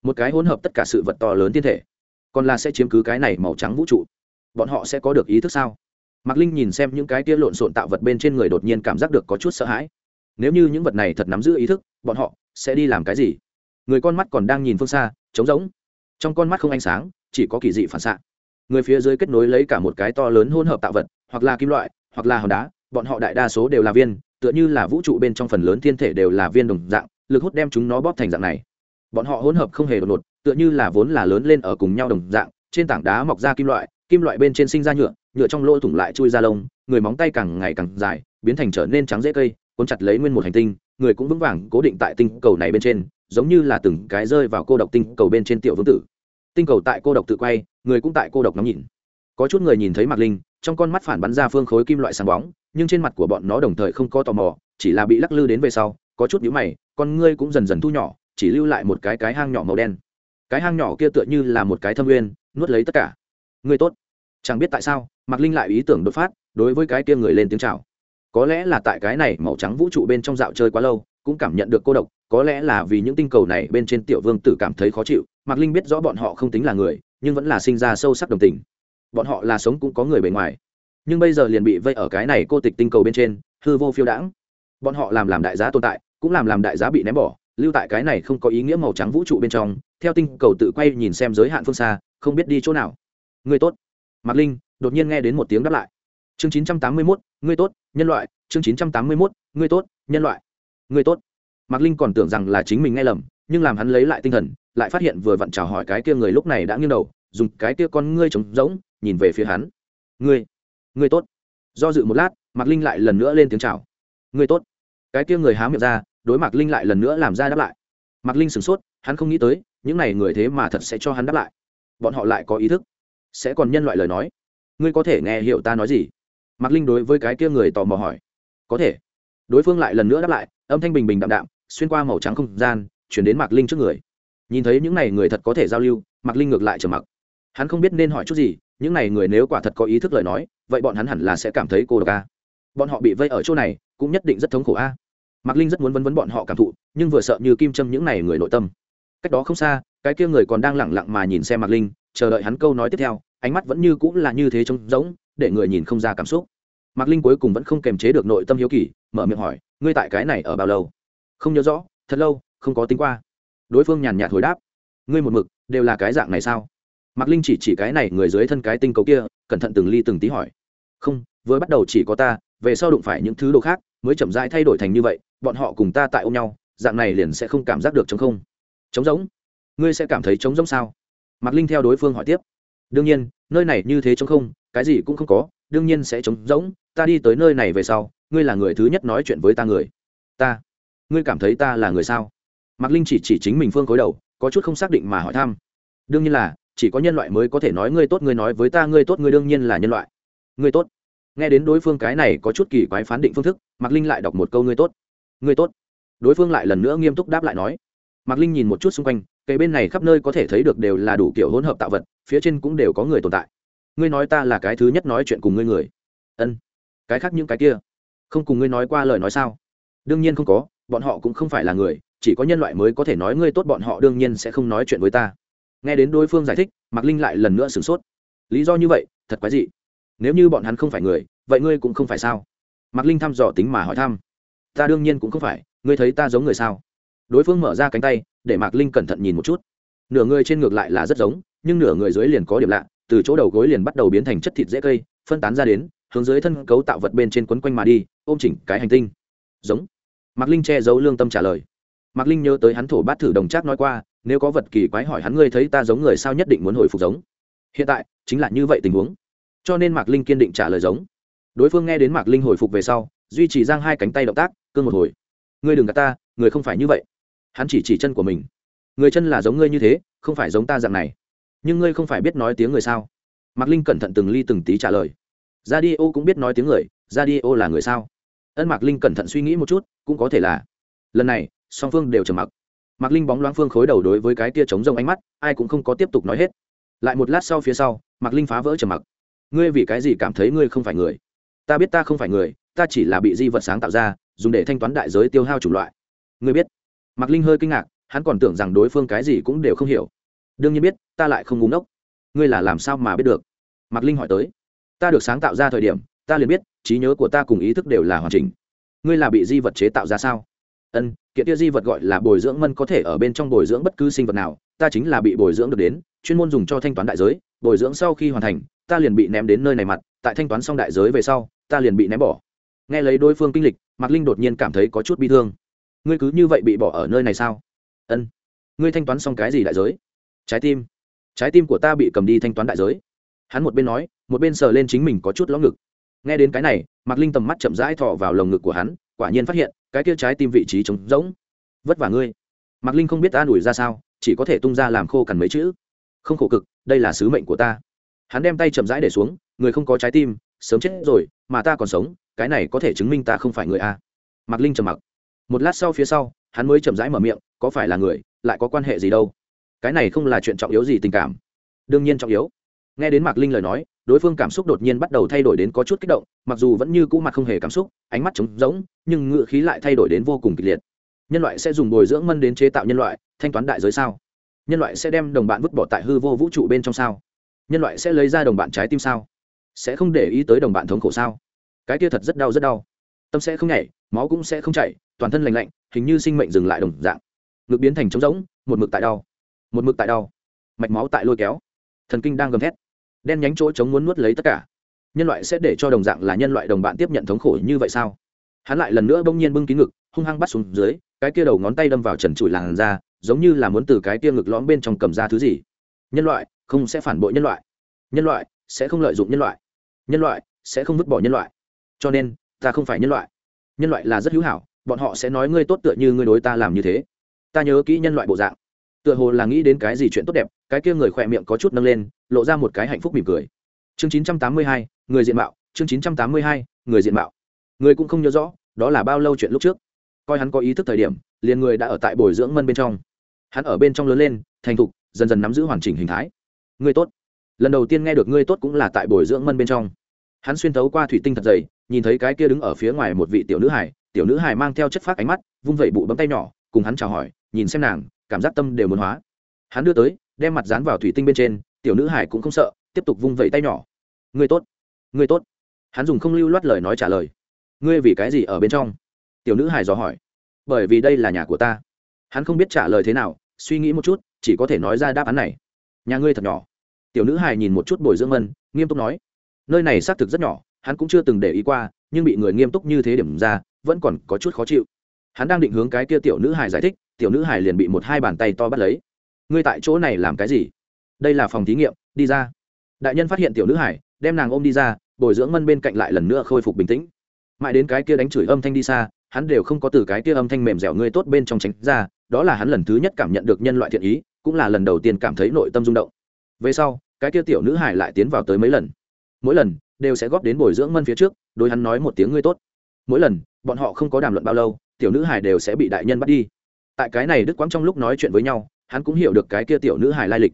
Một cái hỗn hợp tất cả sự vật to lớn thiên thể, còn là sẽ chiếm cứ cái này màu trắng vũ trụ. Bọn họ sẽ có được ý thức sao? Mạc linh nhìn xem những cái tia lộn xộn tạo vật bên trên người đột nhiên cảm giác được có chút sợ hãi nếu như những vật này thật nắm giữ ý thức, bọn họ sẽ đi làm cái gì? Người con mắt còn đang nhìn phương xa, trống rỗng. Trong con mắt không ánh sáng, chỉ có kỳ dị phản xạ. Người phía dưới kết nối lấy cả một cái to lớn hỗn hợp tạo vật, hoặc là kim loại, hoặc là hòn đá, bọn họ đại đa số đều là viên, tựa như là vũ trụ bên trong phần lớn thiên thể đều là viên đồng dạng, lực hút đem chúng nó bóp thành dạng này. Bọn họ hỗn hợp không hề đột ngột, tựa như là vốn là lớn lên ở cùng nhau đồng dạng, trên tảng đá mọc ra kim loại kim loại bên trên sinh ra nhựa nhựa trong lỗ thủng lại chui ra lông, người móng tay càng ngày càng dài, biến thành trở nên trắng dễ cây cuốn chặt lấy nguyên một hành tinh, người cũng vững vàng cố định tại tinh cầu này bên trên, giống như là từng cái rơi vào cô độc tinh cầu bên trên tiểu vương tử. Tinh cầu tại cô độc tự quay, người cũng tại cô độc nóng nhìn. Có chút người nhìn thấy mạc linh, trong con mắt phản bắn ra phương khối kim loại sáng bóng, nhưng trên mặt của bọn nó đồng thời không có tò mò, chỉ là bị lắc lư đến về sau, có chút nhíu mày, con ngươi cũng dần dần thu nhỏ, chỉ lưu lại một cái cái hang nhỏ màu đen. Cái hang nhỏ kia tựa như là một cái thâm uyên, nuốt lấy tất cả. Ngươi tốt. Chẳng biết tại sao, mạc linh lại ý tưởng đột phát, đối với cái kia người lên tiếng chào có lẽ là tại cái này màu trắng vũ trụ bên trong dạo chơi quá lâu, cũng cảm nhận được cô độc, có lẽ là vì những tinh cầu này bên trên tiểu vương tử cảm thấy khó chịu, mạc linh biết rõ bọn họ không tính là người, nhưng vẫn là sinh ra sâu sắc đồng tình. Bọn họ là sống cũng có người bề ngoài. Nhưng bây giờ liền bị vây ở cái này cô tịch tinh cầu bên trên, hư vô phiêu đãng. Bọn họ làm làm đại giá tồn tại, cũng làm làm đại giá bị ném bỏ, lưu tại cái này không có ý nghĩa màu trắng vũ trụ bên trong, theo tinh cầu tự quay nhìn xem giới hạn phương xa, không biết đi chỗ nào. Người tốt. Mạc linh đột nhiên nghe đến một tiếng đáp lại chương 981, ngươi tốt nhân loại. Chương 981, ngươi tốt nhân loại. Ngươi tốt. Mạc linh còn tưởng rằng là chính mình nghe lầm nhưng làm hắn lấy lại tinh thần lại phát hiện vừa vặn chào hỏi cái kia người lúc này đã nghiêng đầu dùng cái kia con ngươi trống rỗng nhìn về phía hắn. Ngươi ngươi tốt. Do dự một lát mạc linh lại lần nữa lên tiếng chào. Ngươi tốt. Cái kia người há miệng ra đối mạc linh lại lần nữa làm ra đáp lại. Mạc linh sửng sốt hắn không nghĩ tới những n à y người thế mà thật sẽ cho hắn đáp lại. Bọn họ lại có ý thức. Sẽ còn nhân loại lời nói. Ngươi có thể nghe hiểu ta nói gì? Mạc linh đối với cái kia người tò mò hỏi. Có thể. Đối phương lại lần nữa đáp lại, âm thanh bình bình đạm đạm, xuyên qua màu trắng không gian, chuyển đến mạc linh trước người. Nhìn thấy những n à y người thật có thể giao lưu, mạc linh ngược lại trở mặc. Hắn không biết nên hỏi chút gì, những n à y người nếu quả thật có ý thức lời nói, vậy bọn hắn hẳn là sẽ cảm thấy cô độc a. Bọn họ bị vây ở chỗ này, cũng nhất định rất thống khổ a. Mạc linh rất muốn vấn vấn bọn họ cảm thụ, nhưng vừa sợ như kim châm những n à y người nội tâm. Cách đó không xa, cái kia người còn đang lẳng lặng mà nhìn xem mạc linh, chờ đợi hắn câu nói tiếp theo, ánh mắt vẫn như cũng là như thế trống rỗng để người nhìn không ra cảm xúc. Mạc linh cuối cùng vẫn không kềm chế được nội tâm hiếu kỳ, mở miệng hỏi, ngươi tại cái này ở bao lâu? Không nhớ rõ, thật lâu, không có tính qua. Đối phương nhàn nhạt hồi đáp, ngươi một mực, đều là cái dạng này sao? Mạc linh chỉ chỉ cái này người dưới thân cái tinh cầu kia, cẩn thận từng ly từng tí hỏi, không, vừa bắt đầu chỉ có ta, về sau đụng phải những thứ đồ khác, mới chậm rãi thay đổi thành như vậy, bọn họ cùng ta tại ôm nhau, dạng này liền sẽ không cảm giác được chống không. Chống giống ngươi sẽ cảm thấy chống giống sao? Mạc linh theo đối phương hỏi tiếp, đương nhiên nơi này như thế trống không, cái gì cũng không có, đương nhiên sẽ trống rỗng, ta đi tới nơi này về sau, ngươi là người thứ nhất nói chuyện với ta người. Ta? Ngươi cảm thấy ta là người sao? Mạc linh chỉ chỉ chính mình phương khối đầu, có chút không xác định mà hỏi thăm. Đương nhiên là, chỉ có nhân loại mới có thể nói ngươi tốt, ngươi nói với ta ngươi tốt, ngươi đương nhiên là nhân loại. Ngươi tốt. Nghe đến đối phương cái này có chút kỳ quái phán định phương thức, mạc linh lại đọc một câu ngươi tốt. Ngươi tốt. Đối phương lại lần nữa nghiêm túc đáp lại nói. Mạc linh nhìn một chút xung quanh cây bên này khắp nơi có thể thấy được đều là đủ kiểu hỗn hợp tạo vật phía trên cũng đều có người tồn tại. Ngươi nói ta là cái thứ nhất nói chuyện cùng ngươi người. Ân. Cái khác những cái kia? Không cùng ngươi nói qua lời nói sao? Đương nhiên không có, bọn họ cũng không phải là người, chỉ có nhân loại mới có thể nói ngươi tốt bọn họ đương nhiên sẽ không nói chuyện với ta. Nghe đến đối phương giải thích, mạc linh lại lần nữa sửng sốt. Lý do như vậy, thật quái dị. Nếu như bọn hắn không phải người, vậy ngươi cũng không phải sao? Mạc linh thăm dò tính mà hỏi thăm. Ta đương nhiên cũng không phải, ngươi thấy ta giống người sao? Đối phương mở ra cánh tay, để mạc linh cẩn thận nhìn một chút nửa người trên ngược lại là rất giống, nhưng nửa người dưới liền có điểm lạ, từ chỗ đầu gối liền bắt đầu biến thành chất thịt dễ cây, phân tán ra đến, hướng dưới thân cấu tạo vật bên trên quấn quanh mà đi, ôm chỉnh cái hành tinh. Giống. Mạc linh che giấu lương tâm trả lời. Mạc linh nhớ tới hắn thổ bát thử đồng trác nói qua, nếu có vật kỳ quái hỏi hắn ngươi thấy ta giống người sao nhất định muốn hồi phục giống. Hiện tại, chính là như vậy tình huống. Cho nên mạc linh kiên định trả lời giống. Đối phương nghe đến mạc linh hồi phục về sau, duy trì giang hai cánh tay động tác, cương một hồi. Ngươi đừng gạt ta, người không phải như vậy. Hắn chỉ chỉ chân của mình người chân là giống ngươi như thế, không phải giống ta dạng này. Nhưng ngươi không phải biết nói tiếng người sao? Mạc linh cẩn thận từng ly từng tí trả lời. Ra đi ô cũng biết nói tiếng người ra đi ô là người sao? Ân mạc linh cẩn thận suy nghĩ một chút, cũng có thể là. Lần này, song phương đều trầm mặc. Mạc linh bóng loáng phương khối đầu đối với cái tia chống rông ánh mắt, ai cũng không có tiếp tục nói hết. Lại một lát sau phía sau, mạc linh phá vỡ trầm mặc. Ngươi vì cái gì cảm thấy ngươi không phải người? Ta biết ta không phải người, ta chỉ là bị di vật sáng tạo ra, dùng để thanh toán đại giới tiêu hao chủng loại. Ngươi biết. Mạc linh hơi kinh ngạc hắn còn tưởng rằng đối phương cái gì cũng đều không hiểu. Đương nhiên biết, ta lại không ngúng ốc ngươi là làm sao mà biết được? Mạc linh hỏi tới. Ta được sáng tạo ra thời điểm, ta liền biết, trí nhớ của ta cùng ý thức đều là hoàn chỉnh. Ngươi là bị di vật chế tạo ra sao? Ân, kiện tia di vật gọi là bồi dưỡng mân có thể ở bên trong bồi dưỡng bất cứ sinh vật nào, ta chính là bị bồi dưỡng được đến, chuyên môn dùng cho thanh toán đại giới, bồi dưỡng sau khi hoàn thành, ta liền bị ném đến nơi này mặt, tại thanh toán xong đại giới về sau, ta liền bị ném bỏ. Nghe lấy đối phương kinh lịch, mạc linh đột nhiên cảm thấy có chút bi thương. Ngươi cứ như vậy bị bỏ ở nơi này sao? Ân. Ngươi thanh toán xong cái gì đại giới? Trái tim. Trái tim của ta bị cầm đi thanh toán đại giới. Hắn một bên nói, một bên sờ lên chính mình có chút lõng ngực. Nghe đến cái này, mạc linh tầm mắt chậm rãi thọ vào lồng ngực của hắn, quả nhiên phát hiện, cái kia trái tim vị trí trống rỗng. Vất vả ngươi. Mạc linh không biết ta đuổi ra sao, chỉ có thể tung ra làm khô cằn mấy chữ. Không khổ cực, đây là sứ mệnh của ta. Hắn đem tay chậm rãi để xuống, người không có trái tim, sớm chết rồi, mà ta còn sống, cái này có thể chứng minh ta không phải người a. Mạc linh trầm mặc. Một lát sau phía sau hắn mới chậm rãi mở miệng, có phải là người, lại có quan hệ gì đâu? Cái này không là chuyện trọng yếu gì tình cảm. Đương nhiên trọng yếu. Nghe đến mạc linh lời nói, đối phương cảm xúc đột nhiên bắt đầu thay đổi đến có chút kích động, mặc dù vẫn như cũ mặt không hề cảm xúc, ánh mắt trống rỗng, nhưng ngựa khí lại thay đổi đến vô cùng kịch liệt. Nhân loại sẽ dùng bồi dưỡng mân đến chế tạo nhân loại, thanh toán đại giới sao? Nhân loại sẽ đem đồng bạn vứt bỏ tại hư vô vũ trụ bên trong sao? Nhân loại sẽ lấy ra đồng bạn trái tim sao? Sẽ không để ý tới đồng bạn thống khổ sao? Cái kia thật rất đau rất đau. Tâm sẽ không nhảy máu cũng sẽ không chảy, toàn thân lành lạnh, hình như sinh mệnh dừng lại đồng dạng. Ngực biến thành trống rỗng, một mực tại đau. Một mực tại đau. Mạch máu tại lôi kéo. Thần kinh đang gầm thét. Đen nhánh chỗ chống muốn nuốt lấy tất cả. Nhân loại sẽ để cho đồng dạng là nhân loại đồng bạn tiếp nhận thống khổ như vậy sao? Hắn lại lần nữa bỗng nhiên bưng kín ngực, hung hăng bắt xuống dưới, cái kia đầu ngón tay đâm vào trần trụi làn ra giống như là muốn từ cái kia ngực lõm bên trong cầm ra thứ gì. Nhân loại không sẽ phản bội nhân loại. Nhân loại sẽ không lợi dụng nhân loại. Nhân loại sẽ không vứt bỏ nhân loại. Cho nên, ta không phải nhân loại nhân loại là rất hữu hảo, bọn họ sẽ nói ngươi tốt tựa như ngươi đối ta làm như thế. Ta nhớ kỹ nhân loại bộ dạng. Tựa hồ là nghĩ đến cái gì chuyện tốt đẹp, cái kia người khỏe miệng có chút nâng lên, lộ ra một cái hạnh phúc mỉm cười. Chương chín trăm tám mươi hai, người diện mạo. Chương chín trăm tám mươi hai, người diện mạo. Người cũng không nhớ rõ, đó là bao lâu chuyện lúc trước. Coi hắn có ý thức thời điểm, liền người đã ở tại bồi dưỡng mân bên trong. Hắn ở bên trong lớn lên, thành thục, dần dần nắm giữ hoàn chỉnh hình thái. Người tốt. Lần đầu tiên nghe được ngươi tốt cũng là tại bồi dưỡng mân bên trong. Hắn xuyên thấu qua thủy tinh thật dày nhìn thấy cái kia đứng ở phía ngoài một vị tiểu nữ hải tiểu nữ hải mang theo chất phát ánh mắt, vung vẩy bụ bấm tay nhỏ, cùng hắn chào hỏi, nhìn xem nàng, cảm giác tâm đều muốn hóa. Hắn đưa tới, đem mặt dán vào thủy tinh bên trên, tiểu nữ hải cũng không sợ, tiếp tục vung vẩy tay nhỏ. Ngươi tốt ngươi tốt. Hắn dùng không lưu loát lời nói trả lời. Ngươi vì cái gì ở bên trong? Tiểu nữ hải dò hỏi. Bởi vì đây là nhà của ta. Hắn không biết trả lời thế nào, suy nghĩ một chút, chỉ có thể nói ra đáp án này. Nhà ngươi thật nhỏ. Tiểu nữ hải nhìn một chút bồi dưỡng mân, nghiêm túc nói. Nơi này xác thực rất nhỏ hắn cũng chưa từng để ý qua, nhưng bị người nghiêm túc như thế điểm ra, vẫn còn có chút khó chịu. Hắn đang định hướng cái kia tiểu nữ hải giải thích, tiểu nữ hải liền bị một hai bàn tay to bắt lấy. Ngươi tại chỗ này làm cái gì? Đây là phòng thí nghiệm, đi ra. Đại nhân phát hiện tiểu nữ hải đem nàng ôm đi ra, bồi dưỡng mân bên cạnh lại lần nữa khôi phục bình tĩnh. Mãi đến cái kia đánh chửi âm thanh đi xa, hắn đều không có từ cái kia âm thanh mềm dẻo ngươi tốt bên trong tránh ra, đó là hắn lần thứ nhất cảm nhận được nhân loại thiện ý, cũng là lần đầu tiên cảm thấy nội tâm rung động. Về sau, cái kia tiểu nữ hải lại tiến vào tới mấy lần. Mỗi lần đều sẽ góp đến bồi dưỡng mân phía trước, đối hắn nói một tiếng ngươi tốt. Mỗi lần, bọn họ không có đàm luận bao lâu, tiểu nữ hải đều sẽ bị đại nhân bắt đi. Tại cái này đức quang trong lúc nói chuyện với nhau, hắn cũng hiểu được cái kia tiểu nữ hải lai lịch.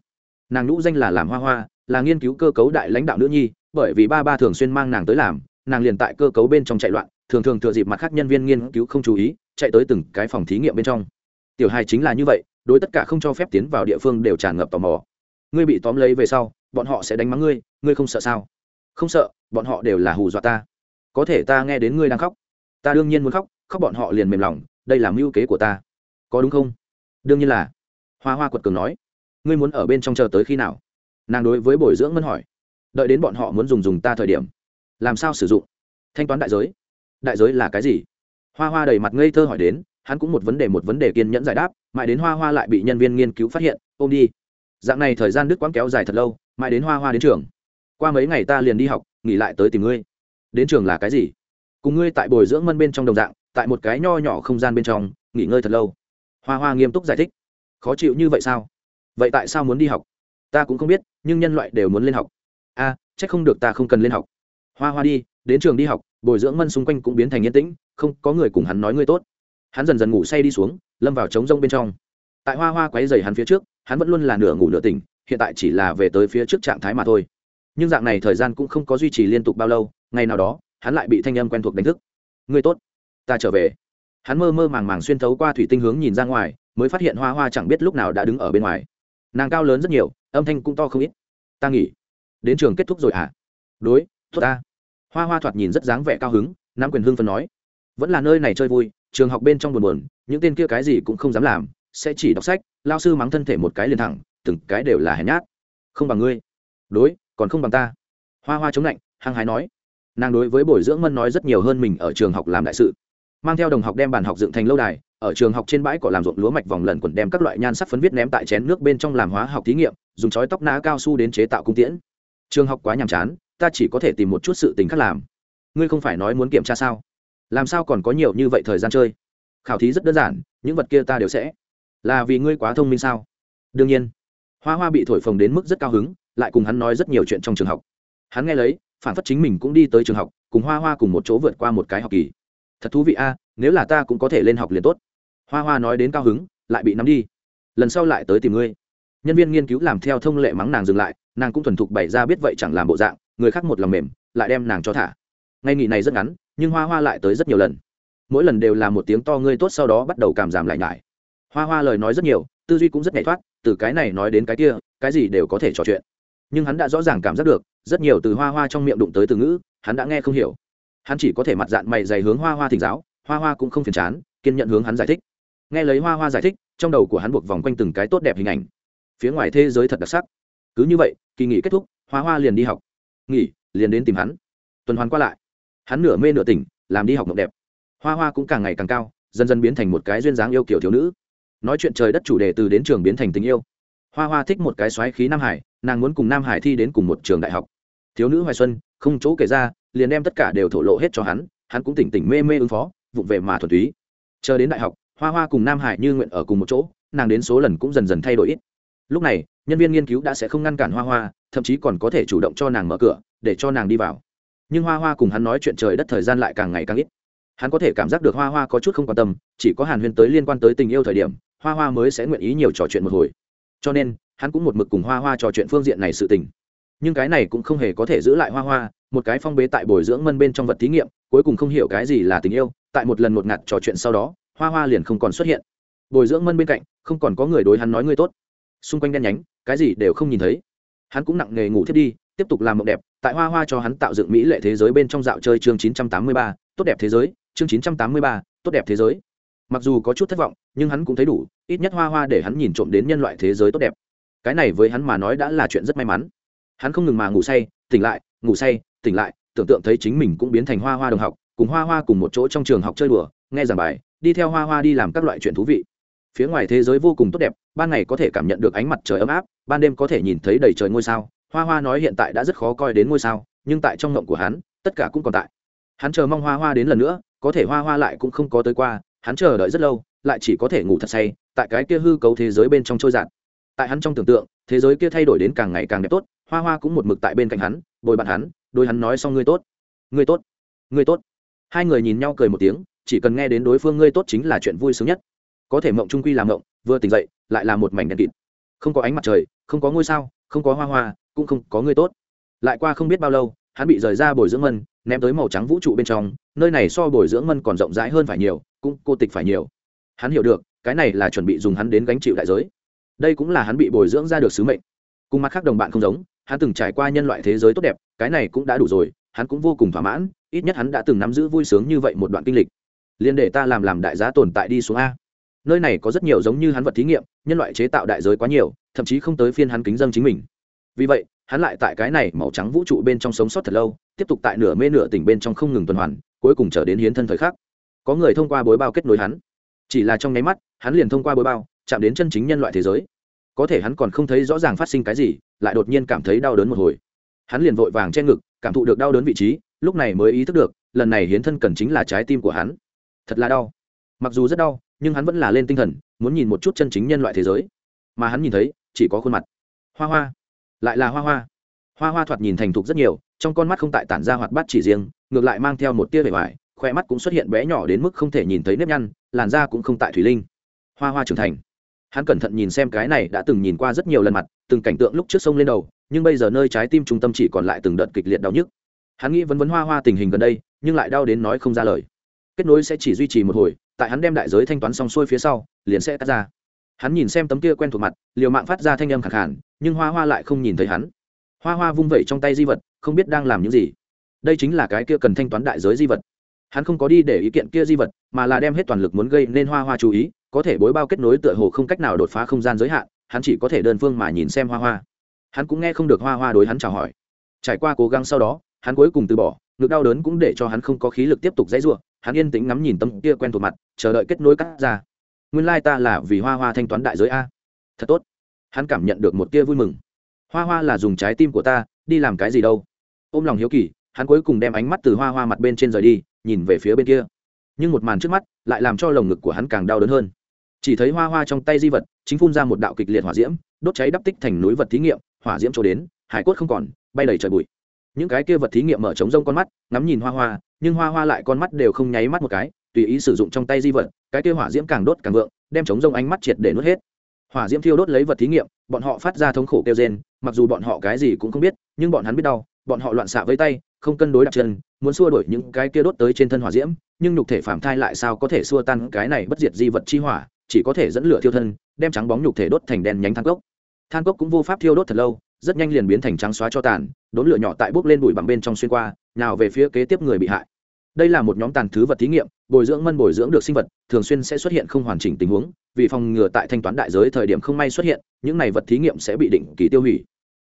Nàng nhũ danh là làm hoa hoa, là nghiên cứu cơ cấu đại lãnh đạo nữ nhi, bởi vì ba ba thường xuyên mang nàng tới làm, nàng liền tại cơ cấu bên trong chạy loạn, thường thường thừa dịp mặt khác nhân viên nghiên cứu không chú ý, chạy tới từng cái phòng thí nghiệm bên trong. Tiểu hài chính là như vậy, đối tất cả không cho phép tiến vào địa phương đều tràn ngập tò mò. Ngươi bị tóm lấy về sau, bọn họ sẽ đánh mắng ngươi ngươi không sợ sao? Không sợ, bọn họ đều là hù dọa ta. Có thể ta nghe đến ngươi đang khóc. Ta đương nhiên muốn khóc khóc bọn họ liền mềm lòng, đây là mưu kế của ta. Có đúng không? Đương nhiên là. Hoa hoa quật cường nói. Ngươi muốn ở bên trong chờ tới khi nào? Nàng đối với bồi dưỡng mân hỏi. Đợi đến bọn họ muốn dùng dùng ta thời điểm. Làm sao sử dụng? Thanh toán đại giới. Đại giới là cái gì? Hoa hoa đầy mặt ngây thơ hỏi đến, hắn cũng một vấn đề một vấn đề kiên nhẫn giải đáp, mãi đến hoa hoa lại bị nhân viên nghiên cứu phát hiện, ôm đi. Dạng này thời gian đứt quãng kéo dài thật lâu, mãi đến hoa hoa đến trường qua mấy ngày ta liền đi học nghỉ lại tới tìm ngươi. Đến trường là cái gì? Cùng ngươi tại bồi dưỡng mân bên trong đồng dạng tại một cái nho nhỏ không gian bên trong nghỉ ngơi thật lâu. Hoa hoa nghiêm túc giải thích. Khó chịu như vậy sao? Vậy tại sao muốn đi học? Ta cũng không biết nhưng nhân loại đều muốn lên học. A à, c h ắ c không được ta không cần lên học. Hoa hoa đi đến trường đi học bồi dưỡng mân xung quanh cũng biến thành yên tĩnh không có người cùng hắn nói ngươi tốt. Hắn dần dần ngủ say đi xuống lâm vào trống rông bên trong. Tại hoa hoa quáy dày hắn phía trước hắn vẫn luôn là nửa ngủ nửa tỉnh hiện tại chỉ là về tới phía trước trạng thái mà thôi nhưng dạng này thời gian cũng không có duy trì liên tục bao lâu, ngày nào đó, hắn lại bị thanh âm quen thuộc đánh thức. Người tốt, ta trở về. Hắn mơ mơ màng màng xuyên thấu qua thủy tinh hướng nhìn ra ngoài, mới phát hiện hoa hoa chẳng biết lúc nào đã đứng ở bên ngoài. Nàng cao lớn rất nhiều, âm thanh cũng to không ít. Ta nghỉ. Đến trường kết thúc rồi à đối thốt ta. Hoa hoa thoạt nhìn rất dáng vẻ cao hứng nam quyền hưng phân nói. Vẫn là nơi này chơi vui, trường học bên trong buồn buồn, những tên kia cái gì cũng không dám làm, sẽ chỉ đọc sách, lao sư mắng thân thể một cái liền thẳng, từng cái đều là hèn nhát. Không bằng ngươi. Đối còn không bằng ta. Hoa hoa chống lạnh, hăng hái nói. Nàng đối với bồi dưỡng mân nói rất nhiều hơn mình ở trường học làm đại sự. Mang theo đồng học đem bàn học dựng thành lâu đài, ở trường học trên bãi cỏ làm ruộng lúa mạch vòng lần quần đem các loại nhan sắc phấn viết ném tại chén nước bên trong làm hóa học thí nghiệm, dùng chói tóc ná cao su đến chế tạo cung tiễn. Trường học quá nhàm chán, ta chỉ có thể tìm một chút sự tình khác làm. Ngươi không phải nói muốn kiểm tra sao? Làm sao còn có nhiều như vậy thời gian chơi? Khảo thí rất đơn giản, những vật kia ta đều sẽ. Là vì ngươi quá thông minh sao? Đương nhiên. Hoa hoa bị thổi phồng đến mức rất cao hứng lại cùng hắn nói rất nhiều chuyện trong trường học. Hắn nghe lấy, phản phất chính mình cũng đi tới trường học, cùng hoa hoa cùng một chỗ vượt qua một cái học kỳ. Thật thú vị a, nếu là ta cũng có thể lên học liền tốt. Hoa hoa nói đến cao hứng, lại bị nắm đi. Lần sau lại tới tìm ngươi. Nhân viên nghiên cứu làm theo thông lệ mắng nàng dừng lại, nàng cũng thuần thục bày ra biết vậy chẳng làm bộ dạng, người khác một lòng mềm, lại đem nàng cho thả. Ngày nghỉ này rất ngắn, nhưng hoa hoa lại tới rất nhiều lần. Mỗi lần đều là một tiếng to ngươi tốt sau đó bắt đầu cảm giảm lại nhải. Hoa hoa lời nói rất nhiều, tư duy cũng rất nhảy thoát, từ cái này nói đến cái kia, cái gì đều có thể trò chuyện nhưng hắn đã rõ ràng cảm giác được, rất nhiều từ hoa hoa trong miệng đụng tới từ ngữ, hắn đã nghe không hiểu. Hắn chỉ có thể mặt dạng mày dày hướng hoa hoa thỉnh giáo, hoa hoa cũng không phiền chán, kiên nhận hướng hắn giải thích. Nghe lấy hoa hoa giải thích, trong đầu của hắn buộc vòng quanh từng cái tốt đẹp hình ảnh. Phía ngoài thế giới thật đặc sắc. Cứ như vậy, kỳ nghỉ kết thúc, hoa hoa liền đi học. Nghỉ, liền đến tìm hắn. Tuần hoàn qua lại, hắn nửa mê nửa tỉnh, làm đi học mộng đẹp. Hoa hoa cũng càng ngày càng cao, dần dần biến thành một cái duyên dáng yêu kiểu thiếu nữ. Nói chuyện trời đất chủ đề từ đến trường biến thành tình yêu hoa hoa thích một cái xoáy khí nam hải, nàng muốn cùng nam hải thi đến cùng một trường đại học. Thiếu nữ hoài xuân, không chỗ kể ra, liền đem tất cả đều thổ lộ hết cho hắn hắn cũng tỉnh tỉnh mê mê ứng phó, vụng về mà thuần túy. Chờ đến đại học, hoa hoa cùng nam hải như nguyện ở cùng một chỗ, nàng đến số lần cũng dần dần thay đổi ít. Lúc này, nhân viên nghiên cứu đã sẽ không ngăn cản hoa hoa, thậm chí còn có thể chủ động cho nàng mở cửa, để cho nàng đi vào. Nhưng hoa hoa cùng hắn nói chuyện trời đất thời gian lại càng ngày càng ít. Hắn có thể cảm giác được hoa hoa có chút không quan tâm, chỉ có hàn huyên tới liên quan tới tình yêu thời điểm, hoa hoa mới sẽ nguyện ý nhiều trò chuyện một hồi cho nên hắn cũng một mực cùng hoa hoa trò chuyện phương diện này sự tình. Nhưng cái này cũng không hề có thể giữ lại hoa hoa một cái phong bế tại bồi dưỡng mân bên trong vật thí nghiệm cuối cùng không hiểu cái gì là tình yêu tại một lần một ngạt trò chuyện sau đó hoa hoa liền không còn xuất hiện. Bồi dưỡng mân bên cạnh không còn có người đối hắn nói ngươi tốt. Xung quanh đen nhánh cái gì đều không nhìn thấy. Hắn cũng nặng nghề ngủ thiết đi tiếp tục làm mộng đẹp tại hoa hoa cho hắn tạo dựng mỹ lệ thế giới bên trong dạo chơi chương 983, tốt đẹp thế giới chương 983, tốt đẹp thế giới. Mặc dù có chút thất vọng nhưng hắn cũng thấy đủ ít nhất hoa hoa để hắn nhìn trộm đến nhân loại thế giới tốt đẹp. Cái này với hắn mà nói đã là chuyện rất may mắn. Hắn không ngừng mà ngủ say, tỉnh lại, ngủ say, tỉnh lại, tưởng tượng thấy chính mình cũng biến thành hoa hoa đồng học, cùng hoa hoa cùng một chỗ trong trường học chơi đùa, nghe giảng bài, đi theo hoa hoa đi làm các loại chuyện thú vị. Phía ngoài thế giới vô cùng tốt đẹp, ban ngày có thể cảm nhận được ánh mặt trời ấm áp, ban đêm có thể nhìn thấy đầy trời ngôi sao. Hoa hoa nói hiện tại đã rất khó coi đến ngôi sao, nhưng tại trong ngộng của hắn, tất cả cũng còn tại. Hắn chờ mong hoa hoa đến lần nữa, có thể hoa hoa lại cũng không có tới qua, hắn chờ đợi rất lâu lại chỉ có thể ngủ thật say, tại cái kia hư cấu thế giới bên trong trôi giạt tại hắn trong tưởng tượng, thế giới kia thay đổi đến càng ngày càng đẹp tốt, hoa hoa cũng một mực tại bên cạnh hắn, bồi bạn hắn đôi hắn nói xong ngươi tốt ngươi tốt ngươi tốt. Hai người nhìn nhau cười một tiếng, chỉ cần nghe đến đối phương ngươi tốt chính là chuyện vui sướng nhất. Có thể mộng trung quy làm mộng, vừa tỉnh dậy, lại là một mảnh đèn kịt. Không có ánh mặt trời, không có ngôi sao, không có hoa hoa, cũng không có ngươi tốt. Lại qua không biết bao lâu, hắn bị rời ra bồi dưỡng mân, ném tới màu trắng vũ trụ bên trong, nơi này so bồi dưỡng mân còn rộng rãi hơn phải nhiều, cũng cô tịch phải nhiều hắn hiểu được, cái này là chuẩn bị dùng hắn đến gánh chịu đại giới. Đây cũng là hắn bị bồi dưỡng ra được sứ mệnh. Cùng mặt khác đồng bạn không giống, hắn từng trải qua nhân loại thế giới tốt đẹp, cái này cũng đã đủ rồi, hắn cũng vô cùng thỏa mãn, ít nhất hắn đã từng nắm giữ vui sướng như vậy một đoạn kinh lịch. Liên để ta làm làm đại giá tồn tại đi xuống a. Nơi này có rất nhiều giống như hắn vật thí nghiệm, nhân loại chế tạo đại giới quá nhiều, thậm chí không tới phiên hắn kính dân chính mình. Vì vậy, hắn lại tại cái này màu trắng vũ trụ bên trong sống sót thật lâu, tiếp tục tại nửa mê nửa tỉnh bên trong không ngừng tuần hoàn, cuối cùng trở đến hiến thân thời khắc. Có người thông qua bối bao kết nối hắn chỉ là trong nháy mắt, hắn liền thông qua bối bao, chạm đến chân chính nhân loại thế giới. Có thể hắn còn không thấy rõ ràng phát sinh cái gì, lại đột nhiên cảm thấy đau đớn một hồi. Hắn liền vội vàng che ngực, cảm thụ được đau đớn vị trí, lúc này mới ý thức được, lần này hiến thân cần chính là trái tim của hắn. Thật là đau. Mặc dù rất đau, nhưng hắn vẫn là lên tinh thần, muốn nhìn một chút chân chính nhân loại thế giới. Mà hắn nhìn thấy, chỉ có khuôn mặt. Hoa hoa. Lại là hoa hoa. Hoa hoa thoạt nhìn thành thục rất nhiều, trong con mắt không tại tản ra hoạt bát chỉ riêng, ngược lại mang theo một tia bề ngoài khoe mắt cũng xuất hiện bé nhỏ đến mức không thể nhìn thấy nếp nhăn, làn da cũng không tại thủy linh. Hoa hoa trưởng thành. Hắn cẩn thận nhìn xem cái này đã từng nhìn qua rất nhiều lần mặt, từng cảnh tượng lúc trước sông lên đầu, nhưng bây giờ nơi trái tim trung tâm chỉ còn lại từng đợt kịch liệt đau nhức. Hắn nghĩ vấn vấn hoa hoa tình hình gần đây, nhưng lại đau đến nói không ra lời. Kết nối sẽ chỉ duy trì một hồi, tại hắn đem đại giới thanh toán xong xuôi phía sau, liền sẽ cắt ra. Hắn nhìn xem tấm kia quen thuộc mặt, liều mạng phát ra thanh âm khẳng khản nhưng hoa hoa lại không nhìn thấy hắn. Hoa hoa vung vẩy trong tay di vật, không biết đang làm những gì. Đây chính là cái kia cần thanh toán đại giới di vật hắn không có đi để ý kiện kia di vật, mà là đem hết toàn lực muốn gây nên hoa hoa chú ý, có thể bối bao kết nối tựa hồ không cách nào đột phá không gian giới hạn, hắn chỉ có thể đơn phương mà nhìn xem hoa hoa. Hắn cũng nghe không được hoa hoa đối hắn chào hỏi. Trải qua cố gắng sau đó, hắn cuối cùng từ bỏ, ngực đau đớn cũng để cho hắn không có khí lực tiếp tục dãy ruộng hắn yên tĩnh ngắm nhìn tâm kia quen thuộc mặt, chờ đợi kết nối cắt ra. Nguyên lai ta là vì hoa hoa thanh toán đại giới a. Thật tốt. Hắn cảm nhận được một tia vui mừng. Hoa hoa là dùng trái tim của ta, đi làm cái gì đâu? Ôm lòng hiếu kỳ, hắn cuối cùng đem ánh mắt từ hoa hoa mặt bên trên rời đi nhìn về phía bên kia. Nhưng một màn trước mắt lại làm cho lồng ngực của hắn càng đau đớn hơn. Chỉ thấy hoa hoa trong tay di vật chính phun ra một đạo kịch liệt hỏa diễm, đốt cháy đắp tích thành núi vật thí nghiệm, hỏa diễm trổ đến, hải cốt không còn, bay đầy trời bụi. Những cái kia vật thí nghiệm mở trống rông con mắt, ngắm nhìn hoa hoa, nhưng hoa hoa lại con mắt đều không nháy mắt một cái, tùy ý sử dụng trong tay di vật, cái kia hỏa diễm càng đốt càng vượng, đem trống rông ánh mắt triệt để nuốt hết. Hỏa diễm thiêu đốt lấy vật thí nghiệm, bọn họ phát ra thống khổ kêu rên, mặc dù bọn họ cái gì cũng không biết, nhưng bọn hắn biết đau, bọn họ loạn xạ với tay không cân đối đặt chân, muốn xua đổi những cái kia đốt tới trên thân hỏa diễm, nhưng nhục thể phạm thai lại sao có thể xua tan cái này bất diệt di vật chi hỏa, chỉ có thể dẫn lửa thiêu thân, đem trắng bóng nhục thể đốt thành đen nhánh than cốc. Than cốc cũng vô pháp thiêu đốt thật lâu, rất nhanh liền biến thành trắng xóa cho tàn, đốn lửa nhỏ tại bốc lên bụi bằng bên trong xuyên qua, nào về phía kế tiếp người bị hại. Đây là một nhóm tàn thứ vật thí nghiệm, bồi dưỡng mân bồi dưỡng được sinh vật, thường xuyên sẽ xuất hiện không hoàn chỉnh tình huống, vì phòng ngừa tại thanh toán đại giới thời điểm không may xuất hiện, những này vật thí nghiệm sẽ bị định kỳ tiêu hủy.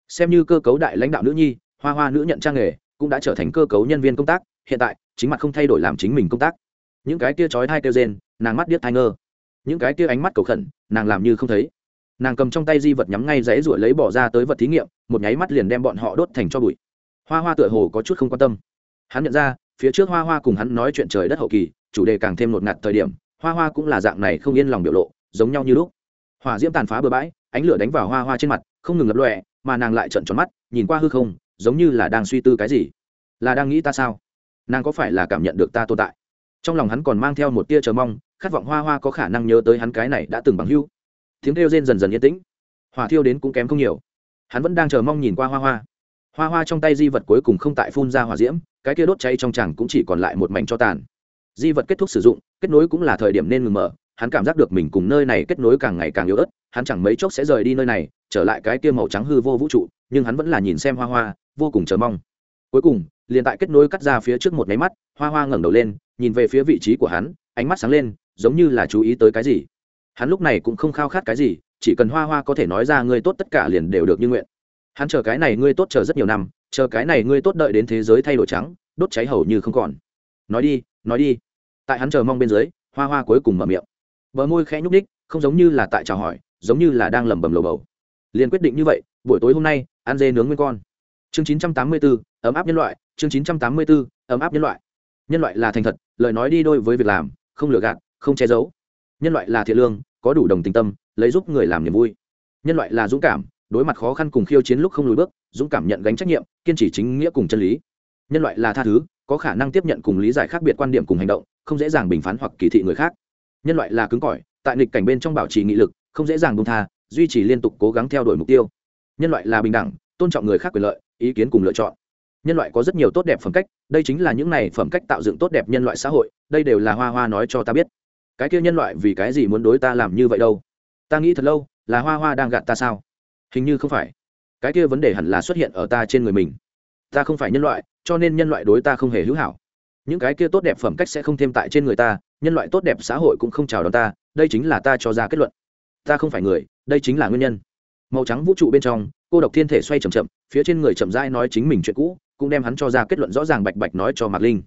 Xem như cơ cấu đại lãnh đạo nữ nhi, hoa hoa nữ nhận trang nghề cũng đã trở thành cơ cấu nhân viên công tác, hiện tại, chính mặt không thay đổi làm chính mình công tác. Những cái kia trói thai kêu rên, nàng mắt điếc thai ngơ. Những cái kia ánh mắt cầu khẩn, nàng làm như không thấy. Nàng cầm trong tay di vật nhắm ngay dãy ruổi lấy bỏ ra tới vật thí nghiệm, một nháy mắt liền đem bọn họ đốt thành cho bụi. Hoa hoa tựa hồ có chút không quan tâm. Hắn nhận ra, phía trước hoa hoa cùng hắn nói chuyện trời đất hậu kỳ, chủ đề càng thêm ngột ngạt thời điểm, hoa hoa cũng là dạng này không yên lòng biểu lộ, giống nhau như lúc. Hỏa diễm tàn phá bừa bãi, ánh lửa đánh vào hoa hoa trên mặt, không ngừng lập lọe mà nàng lại trận tròn mắt, nhìn qua hư không giống như là đang suy tư cái gì? Là đang nghĩ ta sao? Nàng có phải là cảm nhận được ta tồn tại? Trong lòng hắn còn mang theo một tia chờ mong, khát vọng hoa hoa có khả năng nhớ tới hắn cái này đã từng bằng hưu tiếng kêu rên dần dần yên tĩnh. Hỏa thiêu đến cũng kém không nhiều. Hắn vẫn đang chờ mong nhìn qua hoa hoa. Hoa hoa trong tay di vật cuối cùng không tại phun ra hỏa diễm, cái kia đốt cháy trong chẳng cũng chỉ còn lại một mảnh cho tàn. Di vật kết thúc sử dụng, kết nối cũng là thời điểm nên ngừng mở, hắn cảm giác được mình cùng nơi này kết nối càng ngày càng yếu ớt, hắn chẳng mấy chốc sẽ rời đi nơi này, trở lại cái kia màu trắng hư vô vũ trụ nhưng hắn vẫn là nhìn xem hoa hoa, vô cùng chờ mong. Cuối cùng, liền tại kết nối cắt ra phía trước một máy mắt, hoa hoa ngẩng đầu lên, nhìn về phía vị trí của hắn, ánh mắt sáng lên, giống như là chú ý tới cái gì. Hắn lúc này cũng không khao khát cái gì, chỉ cần hoa hoa có thể nói ra ngươi tốt tất cả liền đều được như nguyện. Hắn chờ cái này ngươi tốt chờ rất nhiều năm, chờ cái này ngươi tốt đợi đến thế giới thay đổi trắng, đốt cháy hầu như không còn. Nói đi nói đi. Tại hắn chờ mong bên dưới, hoa hoa cuối cùng mở miệng. Bờ môi khẽ nhúc ních không giống như là tại chào hỏi, giống như là đang lẩm bẩm lầu bầu. Liền quyết định như vậy, buổi tối hôm nay ăn dê nướng nguyên con. Chương 984, ấm áp nhân loại. Chương 984, ấm áp nhân loại. Nhân loại là thành thật lời nói đi đôi với việc làm không lừa gạt không che giấu. Nhân loại là thiện lương có đủ đồng tình tâm lấy giúp người làm niềm vui. Nhân loại là dũng cảm đối mặt khó khăn cùng khiêu chiến lúc không lùi bước dũng cảm nhận gánh trách nhiệm kiên trì chính nghĩa cùng chân lý. Nhân loại là tha thứ có khả năng tiếp nhận cùng lý giải khác biệt quan điểm cùng hành động không dễ dàng bình phán hoặc kỳ thị người khác. Nhân loại là cứng cỏi tại nghịch cảnh bên trong bảo trì nghị lực không dễ dàng buông tha duy trì liên tục cố gắng theo đuổi mục tiêu nhân loại là bình đẳng, tôn trọng người khác quyền lợi, ý kiến cùng lựa chọn. Nhân loại có rất nhiều tốt đẹp phẩm cách, đây chính là những này phẩm cách tạo dựng tốt đẹp nhân loại xã hội, đây đều là hoa hoa nói cho ta biết. Cái kia nhân loại vì cái gì muốn đối ta làm như vậy đâu? Ta nghĩ thật lâu, là hoa hoa đang gạt ta sao? Hình như không phải. Cái kia vấn đề hẳn là xuất hiện ở ta trên người mình. Ta không phải nhân loại, cho nên nhân loại đối ta không hề hữu hảo. Những cái kia tốt đẹp phẩm cách sẽ không thêm tại trên người ta, nhân loại tốt đẹp xã hội cũng không chào đón ta, đây chính là ta cho ra kết luận. Ta không phải người, đây chính là nguyên nhân màu trắng vũ trụ bên trong, cô độc thiên thể xoay c h ậ m chậm, phía trên người chậm rãi nói chính mình chuyện cũ, cũng đem hắn cho ra kết luận rõ ràng bạch bạch nói cho mạc linh.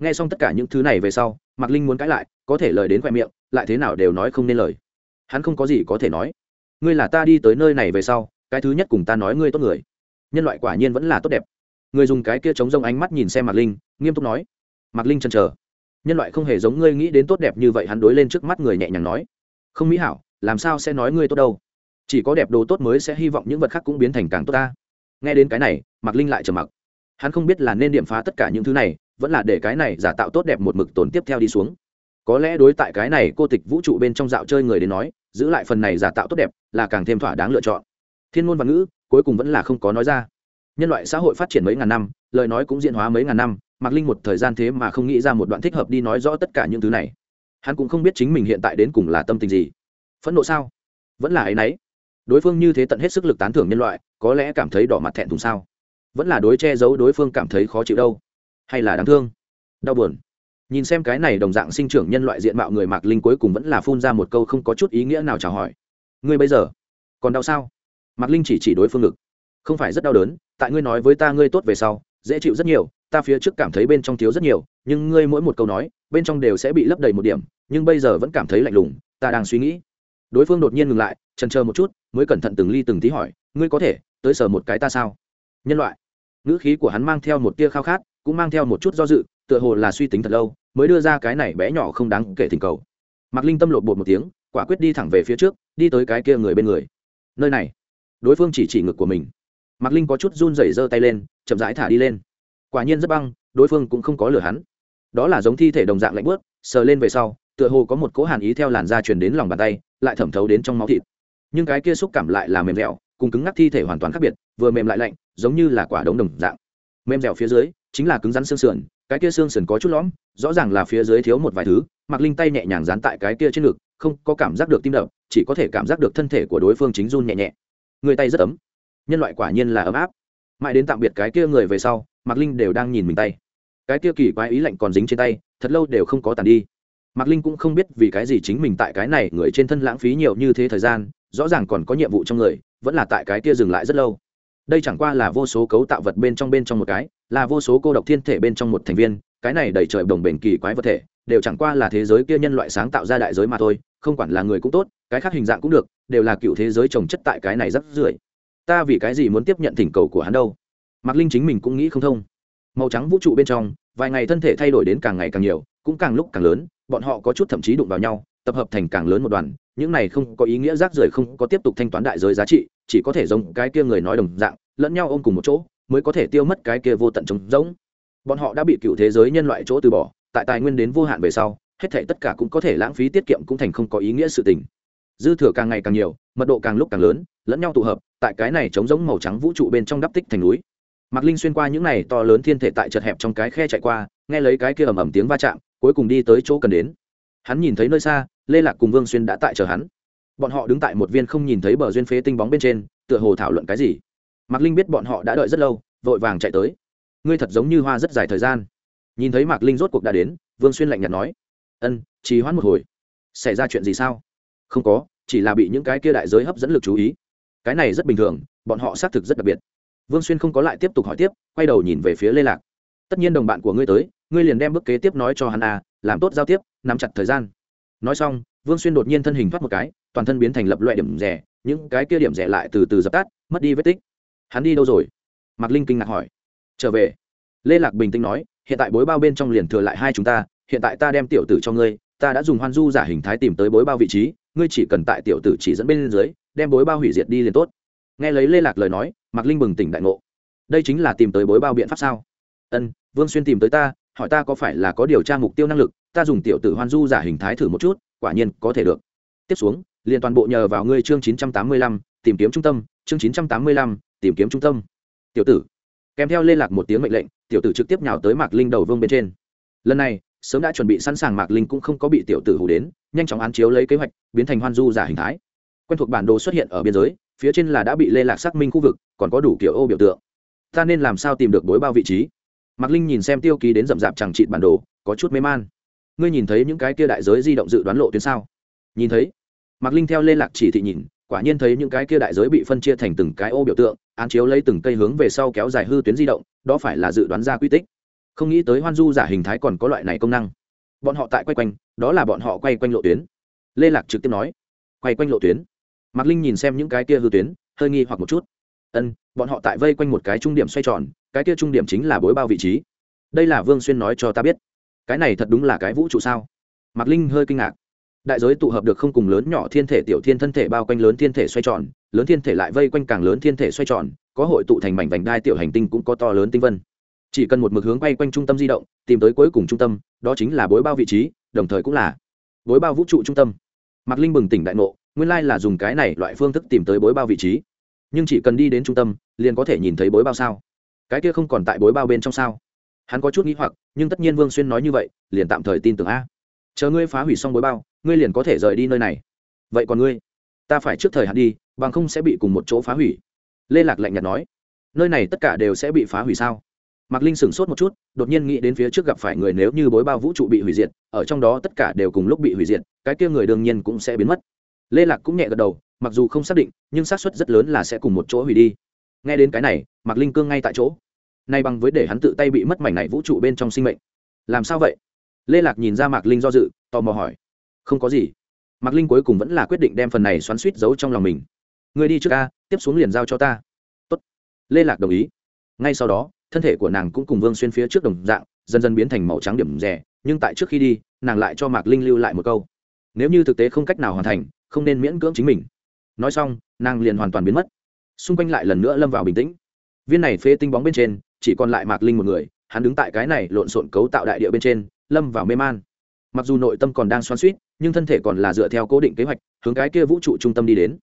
N g h e xong tất cả những thứ này về sau, mạc linh muốn cãi lại, có thể lời đến khoe miệng, lại thế nào đều nói không nên lời. Hắn không có gì có thể nói. Ngươi là ta đi tới nơi này về sau, cái thứ nhất cùng ta nói ngươi tốt người. Nhân loại quả nhiên vẫn là tốt đẹp. Người dùng cái kia chống rông ánh mắt nhìn xem mạc linh, nghiêm túc nói. Mạc linh chần chờ. Nhân loại không hề giống ngươi nghĩ đến tốt đẹp như vậy, hắn đối lên trước mắt người nhẹ nhàng nói. Không mỹ hảo, làm sao sẽ nói ngươi tốt đâu? Chỉ có đẹp đồ tốt mới sẽ hy vọng những vật khác cũng biến thành càng tốt ta. Nghe đến cái này, mạc linh lại trầm mặc. Hắn không biết là nên điểm phá tất cả những thứ này, vẫn là để cái này giả tạo tốt đẹp một mực tồn tiếp theo đi xuống. Có lẽ đối tại cái này cô tịch vũ trụ bên trong dạo chơi người đến nói, giữ lại phần này giả tạo tốt đẹp là càng thêm thỏa đáng lựa chọn. Thiên ngôn văn ngữ, cuối cùng vẫn là không có nói ra. Nhân loại xã hội phát triển mấy ngàn năm, lời nói cũng diễn hóa mấy ngàn năm, mạc linh một thời gian thế mà không nghĩ ra một đoạn thích hợp đi nói rõ tất cả những thứ này. Hắn cũng không biết chính mình hiện tại đến cùng là tâm tình gì. Phẫn nộ sao? Vẫn là ấ y n ấ y đối phương như thế tận hết sức lực tán thưởng nhân loại, có lẽ cảm thấy đỏ mặt thẹn thùng sao? Vẫn là đối che giấu đối phương cảm thấy khó chịu đâu. Hay là đáng thương? Đau buồn. Nhìn xem cái này đồng dạng sinh trưởng nhân loại diện mạo người mạc linh cuối cùng vẫn là phun ra một câu không có chút ý nghĩa nào chào hỏi. Ngươi bây giờ còn đau sao? Mạc linh chỉ chỉ đối phương ngực. Không phải rất đau đớn, tại ngươi nói với ta ngươi tốt về sau, dễ chịu rất nhiều, ta phía trước cảm thấy bên trong thiếu rất nhiều, nhưng ngươi mỗi một câu nói, bên trong đều sẽ bị lấp đầy một điểm, nhưng bây giờ vẫn cảm thấy lạnh lùng, ta đang suy nghĩ đối phương đột nhiên ngừng lại trần chờ một chút, mới cẩn thận từng ly từng tí hỏi, ngươi có thể tới sờ một cái ta sao? Nhân loại. Ngữ khí của hắn mang theo một tia khao khát, cũng mang theo một chút do dự, tựa hồ là suy tính thật lâu, mới đưa ra cái này bé nhỏ không đáng kể thỉnh cầu. Mạc linh tâm lột bột một tiếng, quả quyết đi thẳng về phía trước, đi tới cái kia người bên người. Nơi này. Đối phương chỉ chỉ ngực của mình. Mạc linh có chút run rẩy giơ tay lên, chậm rãi thả đi lên. Quả nhiên rất băng, đối phương cũng không có lừa hắn. Đó là giống thi thể đồng dạng lạnh bớt sờ lên về sau, tựa hồ có một cỗ hàn ý theo làn da truyền đến lòng bàn tay lại thẩm thấu đến trong máu thịt. Nhưng cái kia xúc cảm lại là mềm dẻo, cùng cứng ngắc thi thể hoàn toàn khác biệt, vừa mềm lại lạnh, giống như là quả đống đồng dạng. Mềm dẻo phía dưới, chính là cứng rắn xương sườn, cái kia xương sườn có chút lõm, rõ ràng là phía dưới thiếu một vài thứ mặc linh tay nhẹ nhàng dán tại cái kia trên ngực, không có cảm giác được tim đập, chỉ có thể cảm giác được thân thể của đối phương chính run nhẹ nhẹ. Người tay rất ấm. Nhân loại quả nhiên là ấm áp. Mãi đến tạm biệt cái kia người về sau Mặc linh đều đang nhìn mình tay. Cái kia kỳ quái ý lạnh còn dính trên tay, thật lâu đều không có tàn đi mạc linh cũng không biết vì cái gì chính mình tại cái này người trên thân lãng phí nhiều như thế thời gian, rõ ràng còn có nhiệm vụ trong người, vẫn là tại cái kia dừng lại rất lâu. Đây chẳng qua là vô số cấu tạo vật bên trong bên trong một cái, là vô số cô độc thiên thể bên trong một thành viên, cái này đầy trời đồng bền kỳ quái vật thể, đều chẳng qua là thế giới kia nhân loại sáng tạo ra đại giới mà thôi, không quản là người cũng tốt, cái khác hình dạng cũng được, đều là cựu thế giới trồng chất tại cái này rất rưởi. Ta vì cái gì muốn tiếp nhận thỉnh cầu của hắn đâu? Mạc linh chính mình cũng nghĩ không thông. Màu trắng vũ trụ bên trong, vài ngày thân thể thay đổi đến càng ngày càng nhiều, cũng càng lúc càng lớn bọn họ có chút thậm chí đụng vào nhau, tập hợp thành càng lớn một đoàn, những này không có ý nghĩa rác rưởi không có tiếp tục thanh toán đại giới giá trị, chỉ có thể giống cái kia người nói đồng dạng, lẫn nhau ôm cùng một chỗ, mới có thể tiêu mất cái kia vô tận trống rỗng. Bọn họ đã bị cựu thế giới nhân loại chỗ từ bỏ, tại tài nguyên đến vô hạn về sau, hết thể tất cả cũng có thể lãng phí tiết kiệm cũng thành không có ý nghĩa sự tình. Dư thừa càng ngày càng nhiều, mật độ càng lúc càng lớn, lẫn nhau tụ hợp, tại cái này trống giống màu trắng vũ trụ bên trong đắp tích thành núi. Mạc linh xuyên qua những này to lớn thiên thể tại chật hẹp trong cái khe chạy qua, nghe lấy cái kia ầm ầm tiếng va chạm cuối cùng đi tới chỗ cần đến. Hắn nhìn thấy nơi xa, lê lạc cùng vương xuyên đã tại chờ hắn. Bọn họ đứng tại một viên không nhìn thấy bờ duyên phế tinh bóng bên trên, tựa hồ thảo luận cái gì. Mạc linh biết bọn họ đã đợi rất lâu, vội vàng chạy tới. Ngươi thật giống như hoa rất dài thời gian. Nhìn thấy mạc linh rốt cuộc đã đến, vương xuyên lạnh nhạt nói, ân, trì hoãn một hồi. Xảy ra chuyện gì sao? Không có, chỉ là bị những cái kia đại giới hấp dẫn lực chú ý. Cái này rất bình thường, bọn họ xác thực rất đặc biệt. Vương xuyên không có lại tiếp tục hỏi tiếp, quay đầu nhìn về phía lê lạc. Tất nhiên đồng bạn của ngươi tới ngươi liền đem bước kế tiếp nói cho hắn à làm tốt giao tiếp, nắm chặt thời gian. Nói xong, vương xuyên đột nhiên thân hình thoát một cái, toàn thân biến thành lập loại điểm rẻ, những cái kia điểm rẻ lại từ từ dập tắt, mất đi vết tích. Hắn đi đâu rồi? Mạc linh kinh ngạc hỏi. Trở về. Lê lạc bình tĩnh nói, hiện tại bối bao bên trong liền thừa lại hai chúng ta, hiện tại ta đem tiểu tử cho ngươi, ta đã dùng hoan du giả hình thái tìm tới bối bao vị trí, ngươi chỉ cần tại tiểu tử chỉ dẫn bên dưới, đem bối bao hủy diệt đi liền tốt. Nghe lấy lê lạc lời nói, mạc linh bừng tỉnh đại ngộ. Đây chính là tìm tới bối bao biện pháp sao? Ân, vương xuyên tìm tới ta hỏi ta có phải là có điều tra mục tiêu năng lực, ta dùng tiểu tử hoan du giả hình thái thử một chút, quả nhiên có thể được. Tiếp xuống, liền toàn bộ nhờ vào ngươi chương chín trăm tám mươi lăm, tìm kiếm trung tâm, chương chín trăm tám mươi lăm, tìm kiếm trung tâm. Tiểu tử, kèm theo liên lạc một tiếng mệnh lệnh, tiểu tử trực tiếp nhào tới mạc linh đầu vương bên trên. Lần này, sớm đã chuẩn bị sẵn sàng mạc linh cũng không có bị tiểu tử hủ đến, nhanh chóng án chiếu lấy kế hoạch, biến thành hoan du giả hình thái. Quen thuộc bản đồ xuất hiện ở biên giới, phía trên là đã bị lê lạc xác minh khu vực, còn có đủ kiểu ô biểu tượng. Ta nên làm sao tìm được bối bao vị trí? Mạc linh nhìn xem tiêu ký đến rậm rạp chẳng trị bản đồ, có chút mê man. Ngươi nhìn thấy những cái kia đại giới di động dự đoán lộ tuyến sao? Nhìn thấy. Mạc linh theo lê lạc chỉ thị nhìn, quả nhiên thấy những cái kia đại giới bị phân chia thành từng cái ô biểu tượng, án chiếu lấy từng cây hướng về sau kéo dài hư tuyến di động, đó phải là dự đoán ra quy tích. Không nghĩ tới hoan du giả hình thái còn có loại này công năng. Bọn họ tại quay quanh, đó là bọn họ quay quanh lộ tuyến. Lê lạc trực tiếp nói, quay quanh lộ tuyến. Mạc linh nhìn xem những cái kia hư tuyến, hơi nghi hoặc một chút ân, bọn họ tại vây quanh một cái trung điểm xoay tròn, cái kia trung điểm chính là bối bao vị trí. Đây là vương xuyên nói cho ta biết. Cái này thật đúng là cái vũ trụ sao? Mạc linh hơi kinh ngạc. Đại giới tụ hợp được không cùng lớn nhỏ thiên thể, tiểu thiên thân thể bao quanh lớn thiên thể xoay tròn, lớn thiên thể lại vây quanh càng lớn thiên thể xoay tròn, có hội tụ thành mảnh vành đai tiểu hành tinh cũng có to lớn tinh vân. Chỉ cần một mực hướng quay quanh trung tâm di động, tìm tới cuối cùng trung tâm, đó chính là bối bao vị trí, đồng thời cũng là bối bao vũ trụ trung tâm. Mạc linh bừng tỉnh đại ngộ, nguyên lai là dùng cái này loại phương thức tìm tới bối bao vị trí nhưng chỉ cần đi đến trung tâm, liền có thể nhìn thấy bối bao sao. Cái kia không còn tại bối bao bên trong sao? Hắn có chút nghĩ hoặc, nhưng tất nhiên vương xuyên nói như vậy, liền tạm thời tin tưởng a. Chờ ngươi phá hủy xong bối bao, ngươi liền có thể rời đi nơi này. Vậy còn ngươi? Ta phải trước thời hạn đi, bằng không sẽ bị cùng một chỗ phá hủy. Lê lạc lạnh nhạt nói. Nơi này tất cả đều sẽ bị phá hủy sao? Mạc linh sửng sốt một chút, đột nhiên nghĩ đến phía trước gặp phải người nếu như bối bao vũ trụ bị hủy diệt, ở trong đó tất cả đều cùng lúc bị hủy diệt, cái kia người đương nhiên cũng sẽ biến mất. Lê lạc cũng nhẹ gật đầu mặc dù không xác định, nhưng xác suất rất lớn là sẽ cùng một chỗ hủy đi. Nghe đến cái này, mạc linh cương ngay tại chỗ. Nay bằng với để hắn tự tay bị mất mảnh này vũ trụ bên trong sinh mệnh. Làm sao vậy? Lê lạc nhìn ra mạc linh do dự, tò mò hỏi. Không có gì. Mạc linh cuối cùng vẫn là quyết định đem phần này xoắn suýt giấu trong lòng mình. Người đi trước ca tiếp xuống liền giao cho ta. Tốt. lê lạc đồng ý. Ngay sau đó, thân thể của nàng cũng cùng vương xuyên phía trước đồng dạng, dần dần biến thành màu trắng điểm rẻ, nhưng tại trước khi đi, nàng lại cho mạc linh lưu lại một câu. Nếu như thực tế không cách nào hoàn thành, không nên miễn cưỡng chính mình nói xong, nàng liền hoàn toàn biến mất. Xung quanh lại lần nữa lâm vào bình tĩnh. Viên này phế tinh bóng bên trên, chỉ còn lại mạc linh một người, hắn đứng tại cái này lộn xộn cấu tạo đại địa bên trên, lâm vào mê man. Mặc dù nội tâm còn đang xoan suýt nhưng thân thể còn là dựa theo cố định kế hoạch, hướng cái kia vũ trụ trung tâm đi đến.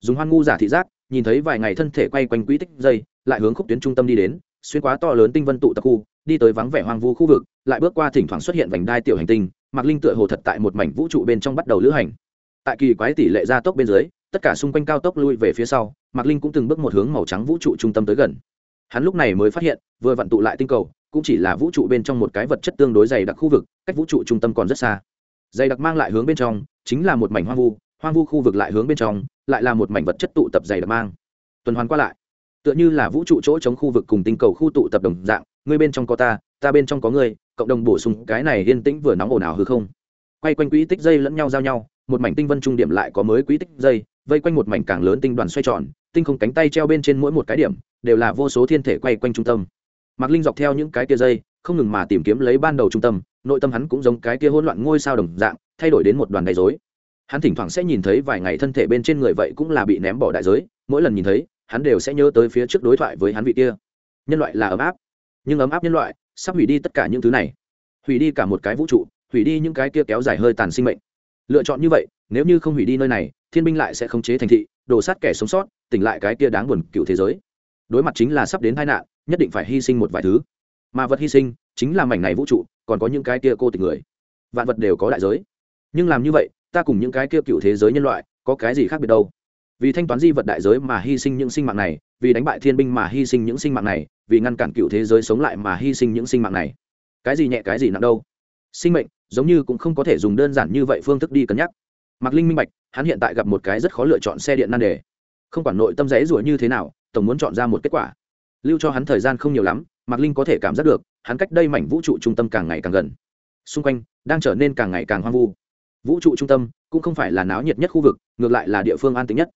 Dùng hoan ngu giả thị giác, nhìn thấy vài ngày thân thể quay quanh quỹ tích dây, lại hướng khúc tuyến trung tâm đi đến, xuyên quá to lớn tinh vân tụ tập khu, đi tới vắng vẻ hoang vu khu vực, lại bước qua thỉnh thoảng xuất hiện vành đai tiểu hành tinh, mạc linh tựa hồ thật tại một mảnh vũ trụ bên trong bắt đầu lữ hành. Tại kỳ quái tỷ lệ gia tốc bên dưới tất cả xung quanh cao tốc lui về phía sau, mạc linh cũng từng bước một hướng màu trắng vũ trụ trung tâm tới gần. Hắn lúc này mới phát hiện, vừa vận tụ lại tinh cầu, cũng chỉ là vũ trụ bên trong một cái vật chất tương đối dày đặc khu vực, cách vũ trụ trung tâm còn rất xa. Dày đặc mang lại hướng bên trong, chính là một mảnh hoang vu hoang vu khu vực lại hướng bên trong, lại là một mảnh vật chất tụ tập dày đặc mang. Tuần hoàn qua lại, tựa như là vũ trụ chỗ chống khu vực cùng tinh cầu khu tụ tập đồng dạng, ngươi bên trong có ta ta bên trong có ngươi, cộng đồng bổ sung cái này yên tĩnh vừa nóng ồn ào hư không. Quay quanh quỹ tích dây lẫn nhau giao nhau, một mảnh tinh vân trung điểm lại có mới quỹ tích dây vây quanh một mảnh càng lớn tinh đoàn xoay tròn, tinh không cánh tay treo bên trên mỗi một cái điểm, đều là vô số thiên thể quay quanh trung tâm. Mạc linh dọc theo những cái tia dây, không ngừng mà tìm kiếm lấy ban đầu trung tâm, nội tâm hắn cũng giống cái tia hỗn loạn ngôi sao đồng dạng, thay đổi đến một đoàn đầy dối hắn thỉnh thoảng sẽ nhìn thấy vài ngày thân thể bên trên người vậy cũng là bị ném bỏ đại giới, mỗi lần nhìn thấy, hắn đều sẽ nhớ tới phía trước đối thoại với hắn vị kia. Nhân loại là ấm áp, nhưng ấm áp nhân loại sắp hủy đi tất cả những thứ này. Hủy đi cả một cái vũ trụ, hủy đi những cái kia kéo dài hơi tàn sinh mệnh. Lựa chọn như vậy, nếu như không hủy đi nơi này thiên binh lại sẽ khống chế thành thị, đổ sát kẻ sống sót, tỉnh lại cái kia đáng buồn cựu thế giới. Đối mặt chính là sắp đến tai nạn, nhất định phải hy sinh một vài thứ. Mà vật hy sinh chính là mảnh này vũ trụ, còn có những cái kia cô tình người. Vạn vật đều có đại giới. Nhưng làm như vậy, ta cùng những cái kia cựu thế giới nhân loại, có cái gì khác biệt đâu? Vì thanh toán di vật đại giới mà hy sinh những sinh mạng này, vì đánh bại thiên binh mà hy sinh những sinh mạng này, vì ngăn cản cựu thế giới sống lại mà hy sinh những sinh mạng này. Cái gì nhẹ, cái gì nặng đâu? Sinh mệnh giống như cũng không có thể dùng đơn giản như vậy phương thức đi cân nhắc mạc linh minh bạch, hắn hiện tại gặp một cái rất khó lựa chọn xe điện nan đề. Không quản nội tâm rẽ rủa như thế nào, tổng muốn chọn ra một kết quả. Lưu cho hắn thời gian không nhiều lắm, mạc linh có thể cảm giác được, hắn cách đây mảnh vũ trụ trung tâm càng ngày càng gần. Xung quanh, đang trở nên càng ngày càng hoang vu. Vũ trụ trung tâm cũng không phải là náo nhiệt nhất khu vực, ngược lại là địa phương an tính nhất.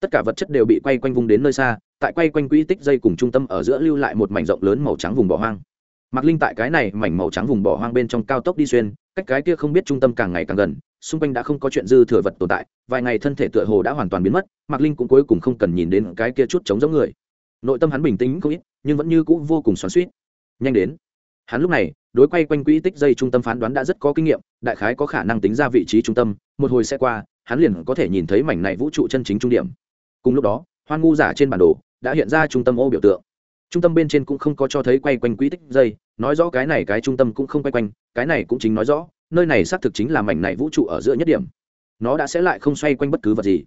Tất cả vật chất đều bị quay quanh vùng đến nơi xa, tại quay quanh quỹ tích dây cùng trung tâm ở giữa lưu lại một mảnh rộng lớn màu trắng vùng bỏ hoang. Mạc linh tại cái này mảnh màu trắng vùng bỏ hoang bên trong cao tốc đi xuyên, cách cái kia không biết trung tâm càng ngày càng gần xung quanh đã không có chuyện dư thừa vật tồn tại, vài ngày thân thể tựa hồ đã hoàn toàn biến mất, mạc linh cũng cuối cùng không cần nhìn đến cái kia chút chống giống người. Nội tâm hắn bình tĩnh không ít, nhưng vẫn như c ũ vô cùng xoắn suýt nhanh đến. Hắn lúc này, đối quay quanh quỹ tích dây trung tâm phán đoán đã rất có kinh nghiệm, đại khái có khả năng tính ra vị trí trung tâm, một hồi sẽ qua, hắn liền có thể nhìn thấy mảnh này vũ trụ chân chính trung điểm. Cùng lúc đó hoan ngu giả trên bản đồ đã hiện ra trung tâm ô biểu tượng. Trung tâm bên trên cũng không có cho thấy quay quanh quỹ tích dây, nói rõ cái này cái trung tâm cũng không quay quanh, cái này cũng chính nói rõ nơi này xác thực chính là mảnh này vũ trụ ở giữa nhất điểm. Nó đã sẽ lại không xoay quanh bất cứ vật gì.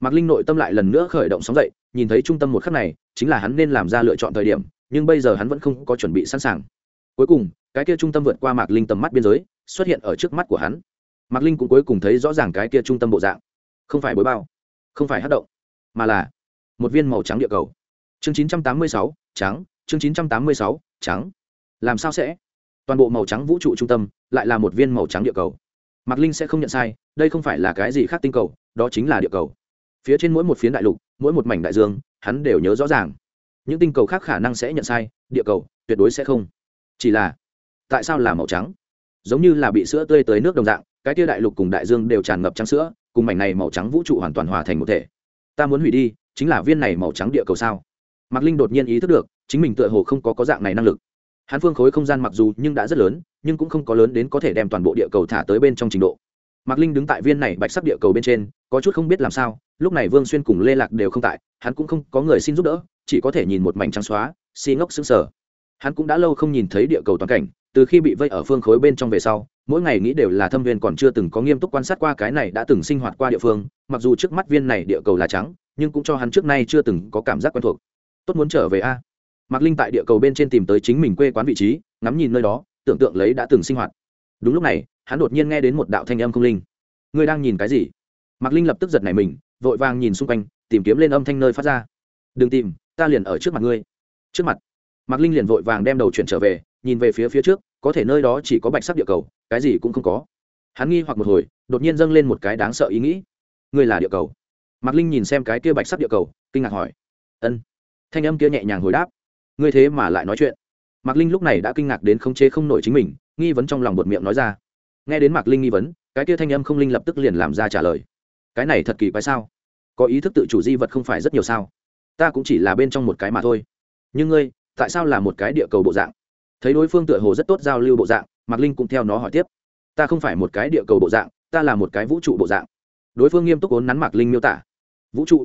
Mạc linh nội tâm lại lần nữa khởi động sóng dậy nhìn thấy trung tâm một khắc này chính là hắn nên làm ra lựa chọn thời điểm nhưng bây giờ hắn vẫn không có chuẩn bị sẵn sàng. Cuối cùng cái kia trung tâm vượt qua mạc linh tầm mắt biên giới xuất hiện ở trước mắt của hắn. Mạc linh cũng cuối cùng thấy rõ ràng cái kia trung tâm bộ dạng. Không phải bối bao không phải hát động mà là một viên màu trắng địa cầu. Chương 986, trắng chương 986, trắng. Làm sao sẽ? Toàn bộ màu trắng vũ trụ trung tâm lại là một viên màu trắng địa cầu. Mạc linh sẽ không nhận sai, đây không phải là cái gì khác tinh cầu, đó chính là địa cầu. Phía trên mỗi một phiến đại lục, mỗi một mảnh đại dương, hắn đều nhớ rõ ràng. Những tinh cầu khác khả năng sẽ nhận sai, địa cầu tuyệt đối sẽ không. Chỉ là, tại sao là màu trắng? Giống như là bị sữa tươi tới nước đồng dạng, cái tia đại lục cùng đại dương đều tràn ngập trắng sữa, cùng mảnh này màu trắng vũ trụ hoàn toàn hòa thành một thể. Ta muốn hủy đi, chính là viên này màu trắng địa cầu sao? Mạc linh đột nhiên ý thức được, chính mình tựa hồ không có có dạng này năng lực hắn phương khối không gian mặc dù nhưng đã rất lớn, nhưng cũng không có lớn đến có thể đem toàn bộ địa cầu thả tới bên trong trình độ. Mạc linh đứng tại viên này bạch sắc địa cầu bên trên, có chút không biết làm sao, lúc này vương xuyên cùng lê lạc đều không tại, hắn cũng không có người xin giúp đỡ, chỉ có thể nhìn một mảnh trắng xóa, xi ngốc xứng sở hắn cũng đã lâu không nhìn thấy địa cầu toàn cảnh, từ khi bị vây ở phương khối bên trong về sau, mỗi ngày nghĩ đều là thâm viên còn chưa từng có nghiêm túc quan sát qua cái này đã từng sinh hoạt qua địa phương, mặc dù trước mắt viên này địa cầu là trắng, nhưng cũng cho hắn trước nay chưa từng có cảm giác quen thuộc. Tốt muốn trở về a mạc linh tại địa cầu bên trên tìm tới chính mình quê quán vị trí, ngắm nhìn nơi đó, tưởng tượng lấy đã từng sinh hoạt. Đúng lúc này, hắn đột nhiên nghe đến một đạo thanh âm không linh. Ngươi đang nhìn cái gì? Mạc linh lập tức giật nảy mình, vội vàng nhìn xung quanh, tìm kiếm lên âm thanh nơi phát ra. Đừng tìm, ta liền ở trước mặt ngươi. Trước mặt. Mạc linh liền vội vàng đem đầu chuyển trở về, nhìn về phía phía trước, có thể nơi đó chỉ có bạch sắc địa cầu, cái gì cũng không có. Hắn nghi hoặc một hồi, đột nhiên dâng lên một cái đáng sợ ý nghĩ. Ngươi là địa cầu. Mạc linh nhìn xem cái kia bạch sắc địa cầu, kinh ngạc hỏi. Ân. Thanh âm kia nhẹ nhàng hồi đáp ngươi thế mà lại nói chuyện. Mạc linh lúc này đã kinh ngạc đến không chế không nổi chính mình, nghi vấn trong lòng bột miệng nói ra. Nghe đến mạc linh nghi vấn, cái kia thanh âm không linh lập tức liền làm ra trả lời. Cái này thật kỳ quái sao? Có ý thức tự chủ di vật không phải rất nhiều sao? Ta cũng chỉ là bên trong một cái mà thôi. Nhưng ngươi, tại sao là một cái địa cầu bộ dạng? Thấy đối phương tựa hồ rất tốt giao lưu bộ dạng, mạc linh cũng theo nó hỏi tiếp. Ta không phải một cái địa cầu bộ dạng, ta là một cái vũ trụ bộ dạng. Đối phương nghiêm túc ốn nắn mạc linh miêu tả. Vũ trụ?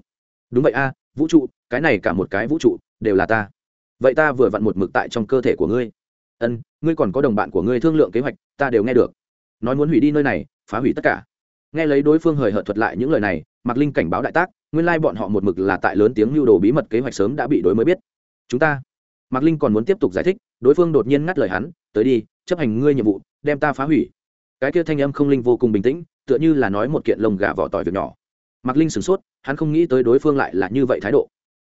Đúng vậy a, vũ trụ, cái này cả một cái vũ trụ, đều là ta vậy ta vừa vặn một mực tại trong cơ thể của ngươi. Ân, ngươi còn có đồng bạn của ngươi thương lượng kế hoạch, ta đều nghe được. Nói muốn hủy đi nơi này, phá hủy tất cả. Nghe lấy đối phương hời hợt thuật lại những lời này, mạc linh cảnh báo đại tác, nguyên lai bọn họ một mực là tại lớn tiếng lưu đồ bí mật kế hoạch sớm đã bị đối mới biết. Chúng ta. Mạc linh còn muốn tiếp tục giải thích, đối phương đột nhiên ngắt lời hắn, tới đi, chấp hành ngươi nhiệm vụ, đem ta phá hủy. Cái kia thanh âm không linh vô cùng bình tĩnh, tựa như là nói một kiện lồng gà vỏ tỏi việc nhỏ. Mạc linh sửng sốt, hắn không nghĩ tới đối phương lại là như vậy thái độ.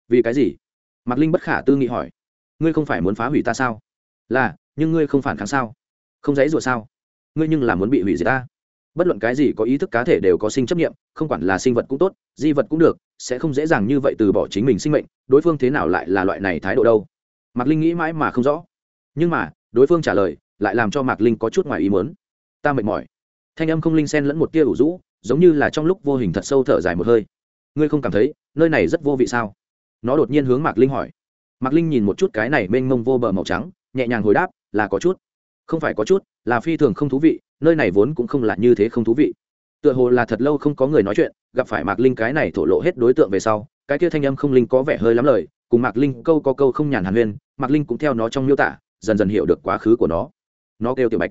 Vì cái gì? Mạc linh bất khả tư nghị hỏi ngươi không phải muốn phá hủy ta sao? Là, nhưng ngươi không phản kháng sao? Không dãy rủa sao? Ngươi nhưng là muốn bị hủy diệt ta? Bất luận cái gì có ý thức cá thể đều có sinh chấp nghiệm không quản là sinh vật cũng tốt, di vật cũng được, sẽ không dễ dàng như vậy từ bỏ chính mình sinh mệnh, đối phương thế nào lại là loại này thái độ đâu? Mạc linh nghĩ mãi mà không rõ. Nhưng mà, đối phương trả lời, lại làm cho mạc linh có chút ngoài ý muốn. Ta mệt mỏi. Thanh âm không linh xen lẫn một tia ủ rũ, giống như là trong lúc vô hình thật sâu thở dài một hơi. Ngươi không cảm thấy, nơi này rất vô vị sao? Nó đột nhiên hướng mạc linh hỏi mạc linh nhìn một chút cái này mênh mông vô bờ màu trắng, nhẹ nhàng hồi đáp, là có chút. Không phải có chút, là phi thường không thú vị, nơi này vốn cũng không là như thế không thú vị. Tựa hồ là thật lâu không có người nói chuyện, gặp phải mạc linh cái này thổ lộ hết đối tượng về sau, cái kia thanh âm không linh có vẻ hơi lắm lời, cùng mạc linh câu có câu không nhàn hàn huyên, mạc linh cũng theo nó trong miêu tả, dần dần hiểu được quá khứ của nó. Nó kêu tiểu bạch,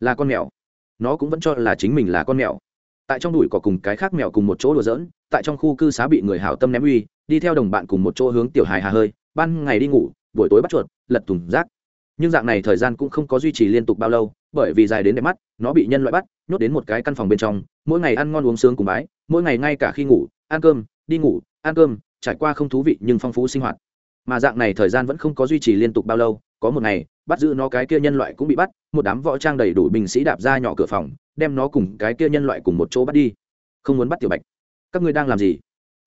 là con mèo. Nó cũng vẫn cho là chính mình là con mèo. Tại trong đùi có cùng cái khác mèo cùng một chỗ đùa giỡn, tại trong khu cư xá bị người hảo tâm ném uy, đi theo đồng bạn cùng một chỗ hướng tiểu hài hà hơi ban ngày đi ngủ, buổi tối bắt chuột, lật thùng rác. Nhưng dạng này thời gian cũng không có duy trì liên tục bao lâu, bởi vì dài đến đẹp mắt, nó bị nhân loại bắt, nhốt đến một cái căn phòng bên trong, mỗi ngày ăn ngon uống sướng cùng bái, mỗi ngày ngay cả khi ngủ, ăn cơm, đi ngủ, ăn cơm, trải qua không thú vị nhưng phong phú sinh hoạt. Mà dạng này thời gian vẫn không có duy trì liên tục bao lâu, có một ngày, bắt giữ nó cái kia nhân loại cũng bị bắt, một đám võ trang đầy đủ binh sĩ đạp ra nhỏ cửa phòng, đem nó cùng cái kia nhân loại cùng một chỗ bắt đi. Không muốn bắt tiểu bạch. Các ngươi đang làm gì?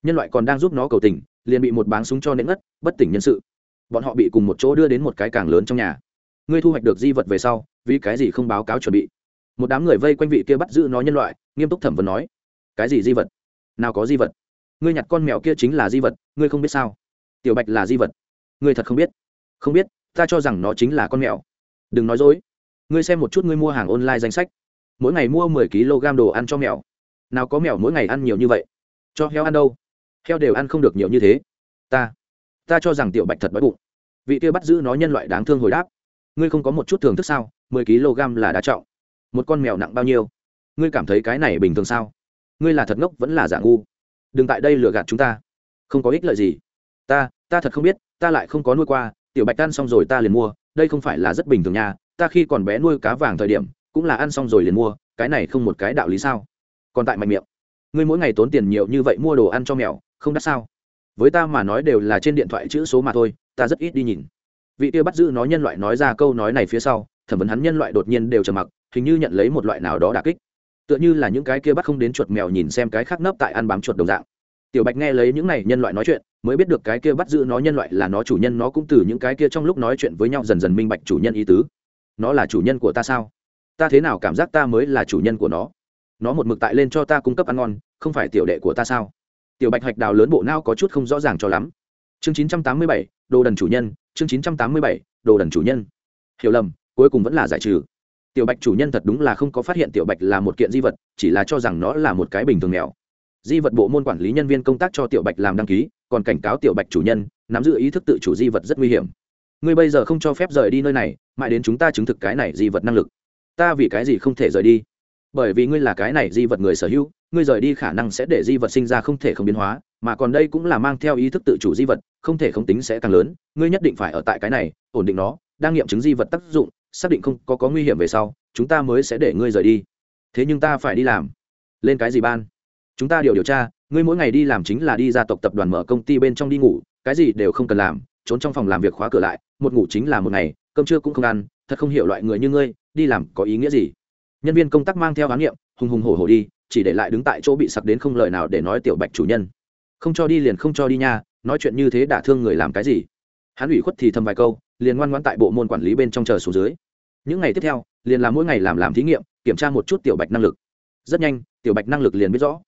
Nhân loại còn đang giúp nó cầu tình liền bị một báng súng cho nện ngất, bất tỉnh nhân sự. Bọn họ bị cùng một chỗ đưa đến một cái càng lớn trong nhà. Ngươi thu hoạch được di vật về sau, vì cái gì không báo cáo chuẩn bị? Một đám người vây quanh vị kia bắt giữ nó nhân loại, nghiêm túc thẩm vấn nói, cái gì di vật? Nào có di vật? Ngươi nhặt con mèo kia chính là di vật, ngươi không biết sao? Tiểu bạch là di vật. Ngươi thật không biết? Không biết, ta cho rằng nó chính là con mèo. Đừng nói dối. Ngươi xem một chút ngươi mua hàng online danh sách. Mỗi ngày mua mười kg đồ ăn cho mèo. Nào có mèo mỗi ngày ăn nhiều như vậy? Cho heo ăn đâu? Heo đều ăn không được nhiều như thế. Ta ta cho rằng tiểu bạch thật đói bụng. Vị kia bắt giữ nó nhân loại đáng thương hồi đáp. Ngươi không có một chút thường thức sao? Mười kg là đá trọng. Một con mèo nặng bao nhiêu? Ngươi cảm thấy cái này bình thường sao? Ngươi là thật ngốc vẫn là giả ngu? Đừng tại đây lừa gạt chúng ta. Không có ích lợi gì. Ta ta thật không biết, ta lại không có nuôi qua. Tiểu bạch ăn xong rồi ta liền mua. Đây không phải là rất bình thường nha. Ta khi còn bé nuôi cá vàng thời điểm, cũng là ăn xong rồi liền mua. Cái này không một cái đạo lý sao? Còn tại mạnh miệng. Ngươi mỗi ngày tốn tiền nhiều như vậy mua đồ ăn cho mèo không đắt sao? Với ta mà nói đều là trên điện thoại chữ số mà thôi, ta rất ít đi nhìn. Vị kia bắt giữ nói nhân loại nói ra câu nói này phía sau, thẩm vấn hắn nhân loại đột nhiên đều trầm mặc, hình như nhận lấy một loại nào đó đà kích. Tựa như là những cái kia bắt không đến chuột mèo nhìn xem cái khác nấp tại ăn bám chuột đồng dạng. Tiểu bạch nghe lấy những này nhân loại nói chuyện, mới biết được cái kia bắt giữ nó nhân loại là nó chủ nhân, nó cũng từ những cái kia trong lúc nói chuyện với nhau dần dần minh bạch chủ nhân ý tứ. Nó là chủ nhân của ta sao? Ta thế nào cảm giác ta mới là chủ nhân của nó? Nó một mực tại lên cho ta cung cấp ăn ngon, không phải tiểu đệ của ta sao? Tiểu bạch hạch đào lớn bộ nao có chút không rõ ràng cho lắm. Chương chín trăm tám mươi bảy, đồ đần chủ nhân, chương chín trăm tám mươi bảy, đồ đần chủ nhân. Hiểu lầm, cuối cùng vẫn là giải trừ. Tiểu bạch chủ nhân thật đúng là không có phát hiện tiểu bạch là một kiện di vật, chỉ là cho rằng nó là một cái bình thường mèo. Di vật bộ môn quản lý nhân viên công tác cho tiểu bạch làm đăng ký, còn cảnh cáo tiểu bạch chủ nhân, nắm giữ ý thức tự chủ di vật rất nguy hiểm. Ngươi bây giờ không cho phép rời đi nơi này, mãi đến chúng ta chứng thực cái này di vật năng lực. Ta vì cái gì không thể rời đi? Bởi vì ngươi là cái này di vật người sở hữu, ngươi rời đi khả năng sẽ để di vật sinh ra không thể không biến hóa, mà còn đây cũng là mang theo ý thức tự chủ di vật, không thể không tính sẽ càng lớn, ngươi nhất định phải ở tại cái này, ổn định nó, đang nghiệm chứng di vật tác dụng, xác định không có có nguy hiểm về sau, chúng ta mới sẽ để ngươi rời đi. Thế nhưng ta phải đi làm. Lên cái gì ban? Chúng ta điều điều tra, ngươi mỗi ngày đi làm chính là đi ra tộc tập đoàn mở công ty bên trong đi ngủ, cái gì đều không cần làm, trốn trong phòng làm việc khóa cửa lại, một ngủ chính là một ngày, cơm trưa cũng không ăn, thật không hiểu loại người như ngươi, đi làm có ý nghĩa gì? Nhân viên công tác mang theo khám nghiệm, hùng hùng hổ hổ đi, chỉ để lại đứng tại chỗ bị sặc đến không lời nào để nói tiểu bạch chủ nhân. Không cho đi liền không cho đi nha, nói chuyện như thế đả thương người làm cái gì? Hắn ủy khuất thì thầm vài câu, liền ngoan ngoãn tại bộ môn quản lý bên trong chờ xuống dưới. Những ngày tiếp theo, liền làm mỗi ngày làm làm thí nghiệm, kiểm tra một chút tiểu bạch năng lực. Rất nhanh, tiểu bạch năng lực liền biết rõ.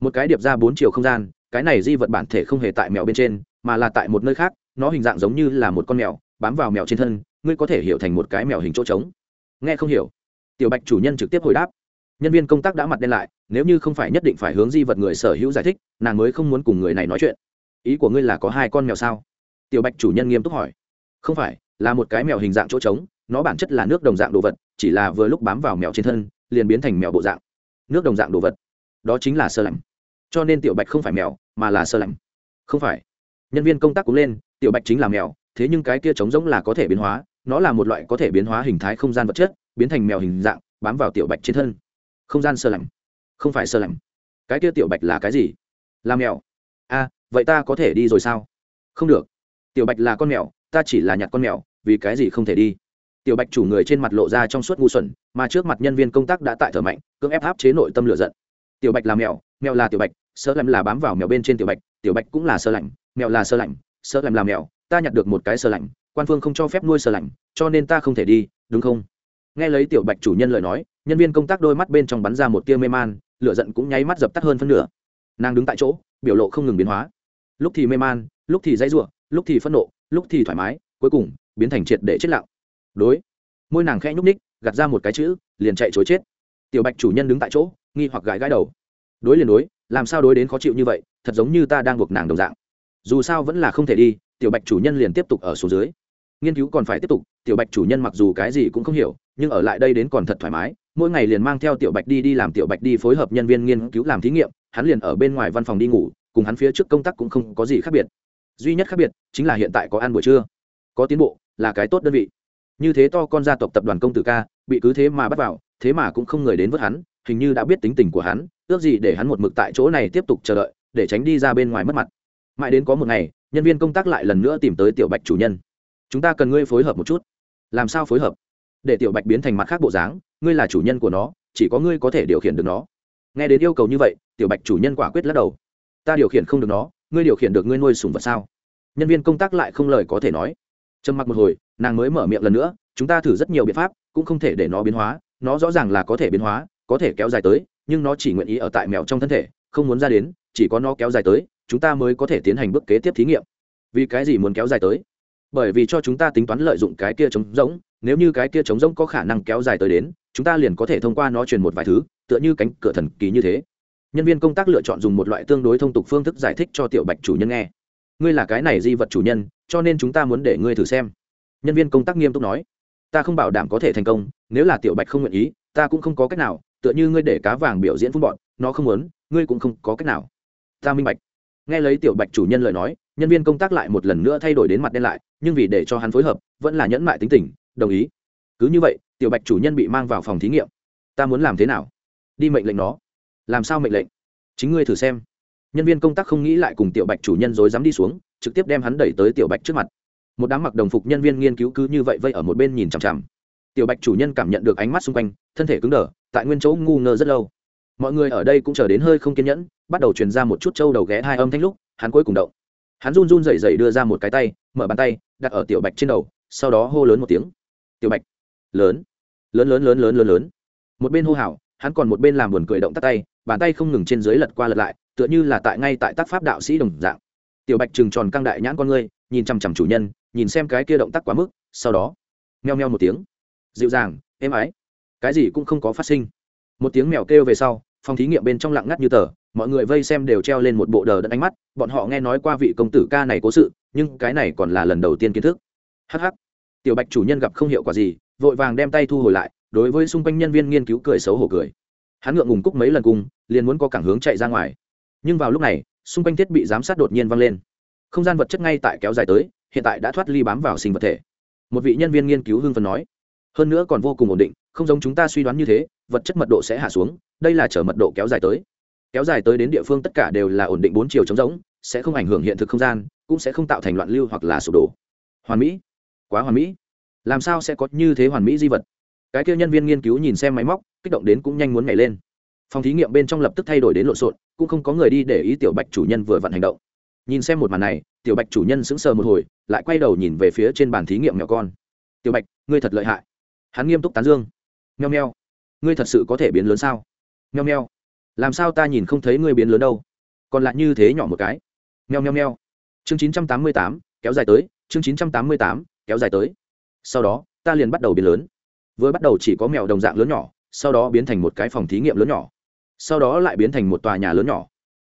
Một cái điệp ra bốn chiều không gian, cái này di vật bản thể không hề tại mèo bên trên, mà là tại một nơi khác, nó hình dạng giống như là một con mèo, bám vào mèo trên thân, ngươi có thể hiểu thành một cái mèo hình chỗ trống. Nghe không hiểu tiểu bạch chủ nhân trực tiếp hồi đáp. Nhân viên công tác đã mặt đen lại, nếu như không phải nhất định phải hướng di vật người sở hữu giải thích, nàng mới không muốn cùng người này nói chuyện. Ý của ngươi là có hai con mèo sao? Tiểu bạch chủ nhân nghiêm túc hỏi. Không phải, là một cái mèo hình dạng chỗ trống, nó bản chất là nước đồng dạng đồ vật, chỉ là vừa lúc bám vào mèo trên thân, liền biến thành mèo bộ dạng. Nước đồng dạng đồ vật. Đó chính là sơ lạnh. Cho nên tiểu bạch không phải mèo, mà là sơ lạnh. Không phải. Nhân viên công tác cũng lên, tiểu bạch chính là mèo, thế nhưng cái kia trống rỗng là có thể biến hóa, nó là một loại có thể biến hóa hình thái không gian vật chất biến thành mèo hình dạng, bám vào tiểu bạch trên thân. Không gian sơ lạnh. Không phải sơ lạnh. Cái kia tiểu bạch là cái gì? Là mèo. A vậy ta có thể đi rồi sao? Không được. Tiểu bạch là con mèo, ta chỉ là nhặt con mèo, vì cái gì không thể đi? Tiểu bạch chủ người trên mặt lộ ra trong suốt ngu xuẩn, mà trước mặt nhân viên công tác đã tại thở mạnh, cưỡng ép áp chế nội tâm lửa giận. Tiểu bạch là mèo mèo là tiểu bạch, sơ lạnh là bám vào mèo bên trên tiểu bạch tiểu bạch cũng là sơ lạnh, mèo là sơ lạnh sơ lạnh là mèo, ta nhặt được một cái sơ lạnh, quan phương không cho phép nuôi sơ lạnh, cho nên ta không thể đi, đúng không? Nghe lấy tiểu bạch chủ nhân lời nói, nhân viên công tác đôi mắt bên trong bắn ra một tia mê man, lửa giận cũng nháy mắt dập tắt hơn phân nửa. Nàng đứng tại chỗ, biểu lộ không ngừng biến hóa. Lúc thì mê man, lúc thì dãy ruộng lúc thì phẫn nộ, lúc thì thoải mái, cuối cùng, biến thành triệt để chết lặng. Đối, môi nàng khẽ nhúc ních gạt ra một cái chữ, liền chạy chối chết. Tiểu bạch chủ nhân đứng tại chỗ, nghi hoặc gãi gãi đầu. Đối liền đối, làm sao đối đến khó chịu như vậy, thật giống như ta đang buộc nàng đồng dạng. Dù sao vẫn là không thể đi, tiểu bạch chủ nhân liền tiếp tục ở số dưới. Nghiên cứu còn phải tiếp tục, tiểu bạch chủ nhân mặc dù cái gì cũng không hiểu nhưng ở lại đây đến còn thật thoải mái, mỗi ngày liền mang theo tiểu bạch đi đi làm tiểu bạch đi phối hợp nhân viên nghiên cứu làm thí nghiệm, hắn liền ở bên ngoài văn phòng đi ngủ, cùng hắn phía trước công tác cũng không có gì khác biệt. Duy nhất khác biệt chính là hiện tại có ăn buổi trưa. Có tiến bộ là cái tốt đơn vị. Như thế to con gia tộc tập đoàn công tử ca, bị cứ thế mà bắt vào, thế mà cũng không người đến vớt hắn, hình như đã biết tính tình của hắn, ước gì để hắn một mực tại chỗ này tiếp tục chờ đợi, để tránh đi ra bên ngoài mất mặt. Mãi đến có một ngày, nhân viên công tác lại lần nữa tìm tới tiểu bạch chủ nhân. Chúng ta cần ngươi phối hợp một chút. Làm sao phối hợp? Để tiểu bạch biến thành mặt khác bộ dáng, ngươi là chủ nhân của nó, chỉ có ngươi có thể điều khiển được nó. Nghe đến yêu cầu như vậy, tiểu bạch chủ nhân quả quyết lắc đầu. Ta điều khiển không được nó, ngươi điều khiển được ngươi nuôi sùng vật sao? Nhân viên công tác lại không lời có thể nói. Trầm mặc một hồi, nàng mới mở miệng lần nữa, chúng ta thử rất nhiều biện pháp, cũng không thể để nó biến hóa, nó rõ ràng là có thể biến hóa, có thể kéo dài tới, nhưng nó chỉ nguyện ý ở tại mèo trong thân thể, không muốn ra đến, chỉ có nó kéo dài tới, chúng ta mới có thể tiến hành bước kế tiếp thí nghiệm. Vì cái gì muốn kéo dài tới? Bởi vì cho chúng ta tính toán lợi dụng cái kia trống rỗng, nếu như cái kia trống rỗng có khả năng kéo dài tới đến, chúng ta liền có thể thông qua nó truyền một vài thứ, tựa như cánh cửa thần kỳ như thế. Nhân viên công tác lựa chọn dùng một loại tương đối thông tục phương thức giải thích cho tiểu bạch chủ nhân nghe. Ngươi là cái này di vật chủ nhân, cho nên chúng ta muốn để ngươi thử xem. Nhân viên công tác nghiêm túc nói. Ta không bảo đảm có thể thành công, nếu là tiểu bạch không nguyện ý, ta cũng không có cách nào, tựa như ngươi để cá vàng biểu diễn phun bọn, nó không muốn, ngươi cũng không có cách nào. Ta minh bạch nghe lấy tiểu bạch chủ nhân lời nói, nhân viên công tác lại một lần nữa thay đổi đến mặt đen lại, nhưng vì để cho hắn phối hợp, vẫn là nhẫn mại tính tình, đồng ý. Cứ như vậy, tiểu bạch chủ nhân bị mang vào phòng thí nghiệm. Ta muốn làm thế nào? Đi mệnh lệnh nó. Làm sao mệnh lệnh? Chính ngươi thử xem. Nhân viên công tác không nghĩ lại cùng tiểu bạch chủ nhân dối dám đi xuống, trực tiếp đem hắn đẩy tới tiểu bạch trước mặt. Một đám mặc đồng phục nhân viên nghiên cứu cứ như vậy vây ở một bên nhìn chằm chằm. Tiểu bạch chủ nhân cảm nhận được ánh mắt xung quanh, thân thể cứng đờ, tại nguyên chỗ ngu ngơ rất lâu mọi người ở đây cũng chờ đến hơi không kiên nhẫn, bắt đầu truyền ra một chút trâu đầu ghé hai âm thanh lúc, hắn cuối cùng động. Hắn run run rẩy rẩy đưa ra một cái tay, mở bàn tay, đặt ở tiểu bạch trên đầu, sau đó hô lớn một tiếng. Tiểu bạch, lớn lớn lớn lớn lớn lớn lớn. Một bên hô hào, hắn còn một bên làm buồn cười động tắt tay, bàn tay không ngừng trên dưới lật qua lật lại, tựa như là tại ngay tại tác pháp đạo sĩ đồng dạng. Tiểu bạch trừng tròn căng đại nhãn con ngươi nhìn chằm chằm chủ nhân, nhìn xem cái kia động tác quá mức, sau đó nheo nheo một tiếng. Dịu dàng, êm ái. Cái gì cũng không có phát sinh một tiếng mèo kêu về sau, phòng thí nghiệm bên trong lặng ngắt như tờ, mọi người vây xem đều treo lên một bộ đờ đẫn ánh mắt, bọn họ nghe nói qua vị công tử ca này cố sự, nhưng cái này còn là lần đầu tiên kiến thức. Hh tiểu bạch chủ nhân gặp không hiệu quả gì, vội vàng đem tay thu hồi lại, đối với xung quanh nhân viên nghiên cứu cười xấu hổ cười. Hắn ngượng ngùng cúc mấy lần cùng liền muốn có cảng hướng chạy ra ngoài. Nhưng vào lúc này, xung quanh thiết bị giám sát đột nhiên văng lên. Không gian vật chất ngay tại kéo dài tới, hiện tại đã thoát ly bám vào sinh vật thể. Một vị nhân viên nghiên cứu hưng phần nói, hơn nữa còn vô cùng ổn định, không giống chúng ta suy đoán như thế vật chất mật độ sẽ hạ xuống, đây là chở mật độ kéo dài tới. Kéo dài tới đến địa phương tất cả đều là ổn định bốn chiều trống rỗng, sẽ không ảnh hưởng hiện thực không gian, cũng sẽ không tạo thành loạn lưu hoặc là sụp đổ. Hoàn mỹ. Quá hoàn mỹ. Làm sao sẽ có như thế hoàn mỹ di vật? Cái kia nhân viên nghiên cứu nhìn xem máy móc, kích động đến cũng nhanh muốn nhảy lên. Phòng thí nghiệm bên trong lập tức thay đổi đến lộn xộn, cũng không có người đi để ý tiểu bạch chủ nhân vừa vặn hành động. Nhìn xem một màn này, tiểu bạch chủ nhân sững sờ một hồi, lại quay đầu nhìn về phía trên bàn thí nghiệm nhỏ con. Tiểu bạch, ngươi thật lợi hại. Hắn nghiêm túc tán dương. Nheo nheo ngươi thật sự có thể biến lớn sao? Nheo nheo làm sao ta nhìn không thấy ngươi biến lớn đâu? Còn lại như thế nhỏ một cái. Nheo nheo nheo chương chín trăm tám mươi tám, kéo dài tới. Chương chín trăm tám mươi tám, kéo dài tới. Sau đó, ta liền bắt đầu biến lớn. Vừa bắt đầu chỉ có mèo đồng dạng lớn nhỏ, sau đó biến thành một cái phòng thí nghiệm lớn nhỏ. Sau đó lại biến thành một tòa nhà lớn nhỏ.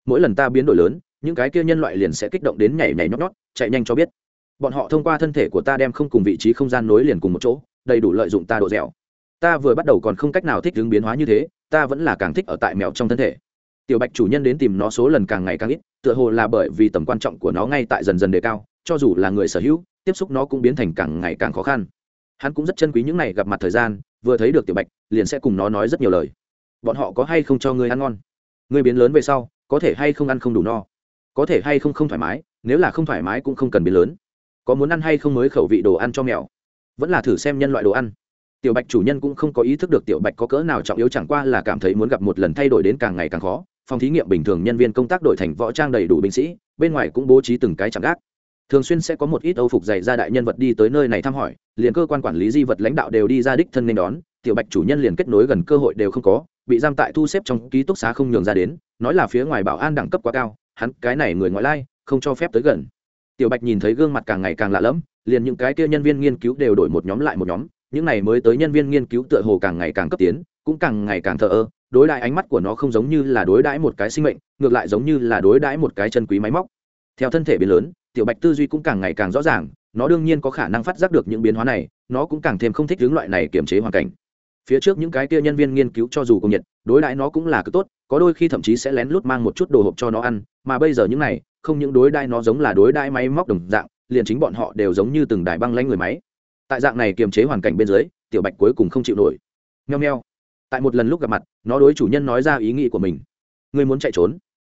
Mỗi lần ta biến đổi lớn, những cái kia nhân loại liền sẽ kích động đến nhảy nhảy nhót nhót, chạy nhanh cho biết. Bọn họ thông qua thân thể của ta đem không cùng vị trí không gian nối liền cùng một chỗ, đầy đủ lợi dụng ta độ dẻo ta vừa bắt đầu còn không cách nào thích ứng biến hóa như thế, ta vẫn là càng thích ở tại mèo trong thân thể. Tiểu bạch chủ nhân đến tìm nó số lần càng ngày càng ít, tựa hồ là bởi vì tầm quan trọng của nó ngay tại dần dần đề cao, cho dù là người sở hữu, tiếp xúc nó cũng biến thành càng ngày càng khó khăn. Hắn cũng rất chân quý những n à y gặp mặt thời gian, vừa thấy được tiểu bạch, liền sẽ cùng nó nói rất nhiều lời. Bọn họ có hay không cho ngươi ăn ngon? Ngươi biến lớn về sau, có thể hay không ăn không đủ no? Có thể hay không không thoải mái, nếu là không thoải mái cũng không cần biến lớn. Có muốn ăn hay không mới khẩu vị đồ ăn cho mèo vẫn là thử xem nhân loại đồ ăn tiểu bạch chủ nhân cũng không có ý thức được tiểu bạch có cỡ nào trọng yếu, chẳng qua là cảm thấy muốn gặp một lần thay đổi đến càng ngày càng khó. Phòng thí nghiệm bình thường nhân viên công tác đổi thành võ trang đầy đủ binh sĩ, bên ngoài cũng bố trí từng cái chạm gác. Thường xuyên sẽ có một ít âu phục dày ra đại nhân vật đi tới nơi này thăm hỏi, liền cơ quan quản lý di vật lãnh đạo đều đi ra đích thân nên đón. Tiểu bạch chủ nhân liền kết nối gần cơ hội đều không có, bị giam tại thu xếp trong ký túc xá không nhường ra đến, nói là phía ngoài bảo an đẳng cấp quá cao, hắn cái này người ngoại lai, không cho phép tới gần. Tiểu bạch nhìn thấy gương mặt càng ngày càng lạ lẫm, liền những cái kia nhân viên nghiên cứu đều đổi một nhóm lại một nhóm những này mới tới nhân viên nghiên cứu tựa hồ càng ngày càng cấp tiến, cũng càng ngày càng thờ ơ, đối đãi ánh mắt của nó không giống như là đối đãi một cái sinh mệnh, ngược lại giống như là đối đãi một cái chân quý máy móc. Theo thân thể biến lớn, tiểu bạch tư duy cũng càng ngày càng rõ ràng, nó đương nhiên có khả năng phát giác được những biến hóa này, nó cũng càng thêm không thích hướng loại này kiềm chế hoàn cảnh. Phía trước những cái kia nhân viên nghiên cứu cho dù công nhiệt, đối đãi nó cũng là cực tốt, có đôi khi thậm chí sẽ lén lút mang một chút đồ hộp cho nó ăn, mà bây giờ những này, không những đối đãi nó giống là đối đãi máy móc đồng dạng, liền chính bọn họ đều giống như từng đài băng lanh người máy tại dạng này kiềm chế hoàn cảnh bên dưới, tiểu bạch cuối cùng không chịu nổi. Nheo nheo tại một lần lúc gặp mặt, nó đối chủ nhân nói ra ý nghĩ của mình. Ngươi muốn chạy trốn.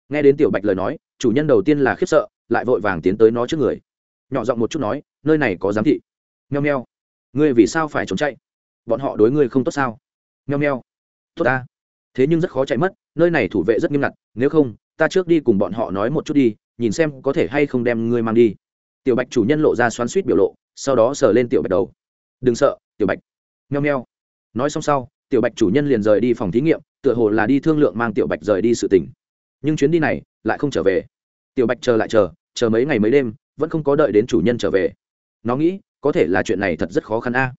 Nghe đến tiểu bạch lời nói, chủ nhân đầu tiên là khiếp sợ, lại vội vàng tiến tới nó trước người. Nhỏ giọng một chút nói, nơi này có giám thị. Nheo nheo ngươi vì sao phải trốn chạy? Bọn họ đối ngươi không tốt sao? Nheo nheo tốt ta. Thế nhưng rất khó chạy mất, nơi này thủ vệ rất nghiêm ngặt, nếu không, ta trước đi cùng bọn họ nói một chút đi, nhìn xem có thể hay không đem ngươi mang đi. Tiểu bạch chủ nhân lộ ra xoắn suýt biểu lộ sau đó sờ lên tiểu bạch đầu. Đừng sợ, tiểu bạch. Nheo nheo nói xong sau, tiểu bạch chủ nhân liền rời đi phòng thí nghiệm, tựa hồ là đi thương lượng mang tiểu bạch rời đi sự tỉnh nhưng chuyến đi này lại không trở về. Tiểu bạch chờ lại chờ chờ mấy ngày mấy đêm, vẫn không có đợi đến chủ nhân trở về. Nó nghĩ, có thể là chuyện này thật rất khó khăn a.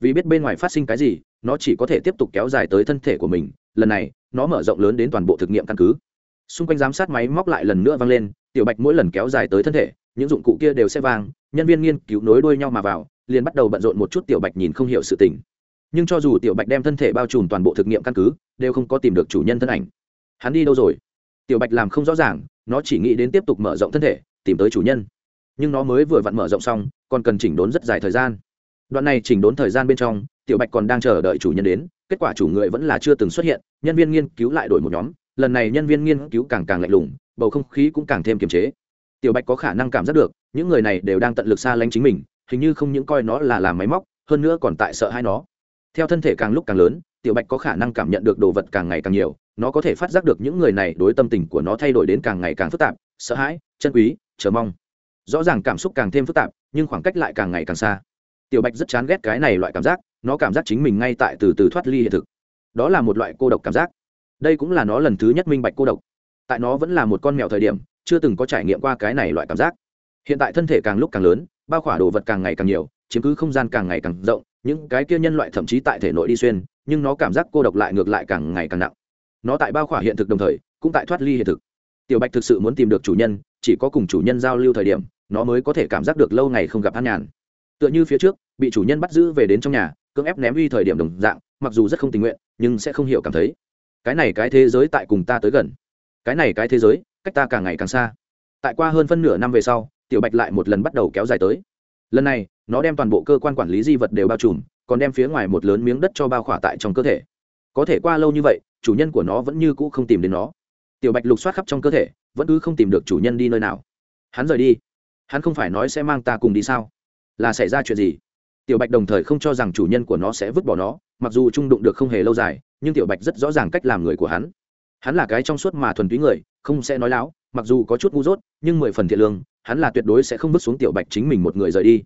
Vì biết bên ngoài phát sinh cái gì, nó chỉ có thể tiếp tục kéo dài tới thân thể của mình. Lần này, nó mở rộng lớn đến toàn bộ thực nghiệm căn cứ. Xung quanh giám sát máy móc lại lần nữa vang lên, tiểu bạch mỗi lần kéo dài tới thân thể những dụng cụ kia đều sẽ vang, nhân viên nghiên cứu nối đuôi nhau mà vào, liền bắt đầu bận rộn một chút tiểu bạch nhìn không hiểu sự tình. Nhưng cho dù tiểu bạch đem thân thể bao trùm toàn bộ thực nghiệm căn cứ, đều không có tìm được chủ nhân thân ảnh. Hắn đi đâu rồi? Tiểu bạch làm không rõ ràng, nó chỉ nghĩ đến tiếp tục mở rộng thân thể, tìm tới chủ nhân. Nhưng nó mới vừa vặn mở rộng xong, còn cần chỉnh đốn rất dài thời gian. Đoạn này chỉnh đốn thời gian bên trong, tiểu bạch còn đang chờ đợi chủ nhân đến, kết quả chủ người vẫn là chưa từng xuất hiện, nhân viên nghiên cứu lại đổi một nhóm, lần này nhân viên nghiên cứu càng càng lạnh lùng, bầu không khí cũng càng thêm kiềm chế tiểu bạch có khả năng cảm giác được, những người này đều đang tận lực xa lánh chính mình, hình như không những coi nó là làm máy móc, hơn nữa còn tại sợ hai nó. Theo thân thể càng lúc càng lớn, tiểu bạch có khả năng cảm nhận được đồ vật càng ngày càng nhiều, nó có thể phát giác được những người này đối tâm tình của nó thay đổi đến càng ngày càng phức tạp, sợ hãi, chân quý, chờ mong. Rõ ràng cảm xúc càng thêm phức tạp, nhưng khoảng cách lại càng ngày càng xa. Tiểu bạch rất chán ghét cái này loại cảm giác, nó cảm giác chính mình ngay tại từ từ thoát ly hiện thực. Đó là một loại cô độc cảm giác. Đây cũng là nó lần thứ nhất minh bạch cô độc. Tại nó vẫn là một con mèo thời điểm chưa từng có trải nghiệm qua cái này loại cảm giác. Hiện tại thân thể càng lúc càng lớn, bao khỏa đồ vật càng ngày càng nhiều, chiếm cứ không gian càng ngày càng rộng, những cái kia nhân loại thậm chí tại thể nội đi xuyên, nhưng nó cảm giác cô độc lại ngược lại càng ngày càng nặng. Nó tại bao khỏa hiện thực đồng thời, cũng tại thoát ly hiện thực. Tiểu bạch thực sự muốn tìm được chủ nhân, chỉ có cùng chủ nhân giao lưu thời điểm, nó mới có thể cảm giác được lâu ngày không gặp an nhàn. Tựa như phía trước, bị chủ nhân bắt giữ về đến trong nhà, cưỡng ép ném uy thời điểm đồng dạng, mặc dù rất không tình nguyện, nhưng sẽ không hiểu cảm thấy. Cái này cái thế giới tại cùng ta tới gần. Cái này cái thế giới cách ta càng ngày càng xa. Tại qua hơn phân nửa năm về sau, tiểu bạch lại một lần bắt đầu kéo dài tới. Lần này, nó đem toàn bộ cơ quan quản lý di vật đều bao trùm, còn đem phía ngoài một lớn miếng đất cho bao khỏa tại trong cơ thể. Có thể qua lâu như vậy, chủ nhân của nó vẫn như cũ không tìm đến nó. Tiểu bạch lục soát khắp trong cơ thể, vẫn cứ không tìm được chủ nhân đi nơi nào. Hắn rời đi. Hắn không phải nói sẽ mang ta cùng đi sao? Là xảy ra chuyện gì? Tiểu bạch đồng thời không cho rằng chủ nhân của nó sẽ vứt bỏ nó, mặc dù trung đụng được không hề lâu dài, nhưng tiểu bạch rất rõ ràng cách làm người của hắn. Hắn là cái trong suốt mà thuần túy người không sẽ nói láo, mặc dù có chút ngu dốt, nhưng mười phần thiện lương, hắn là tuyệt đối sẽ không vứt xuống tiểu bạch chính mình một người rời đi.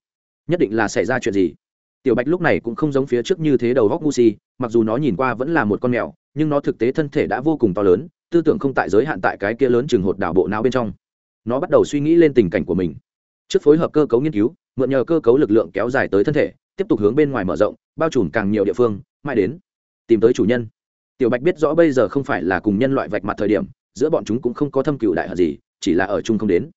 Nhất định là xảy ra chuyện gì? Tiểu bạch lúc này cũng không giống phía trước như thế đầu góc ngu si, mặc dù nó nhìn qua vẫn là một con mèo, nhưng nó thực tế thân thể đã vô cùng to lớn, tư tưởng không tại giới hạn tại cái kia lớn chừng hột đảo bộ não bên trong. Nó bắt đầu suy nghĩ lên tình cảnh của mình. Trước phối hợp cơ cấu nghiên cứu, mượn nhờ cơ cấu lực lượng kéo dài tới thân thể, tiếp tục hướng bên ngoài mở rộng, bao trùm càng nhiều địa phương, mãi đến tìm tới chủ nhân. Tiểu bạch biết rõ bây giờ không phải là cùng nhân loại vạch mặt thời điểm giữa bọn chúng cũng không có thâm cựu đại hận gì chỉ là ở chung không đến.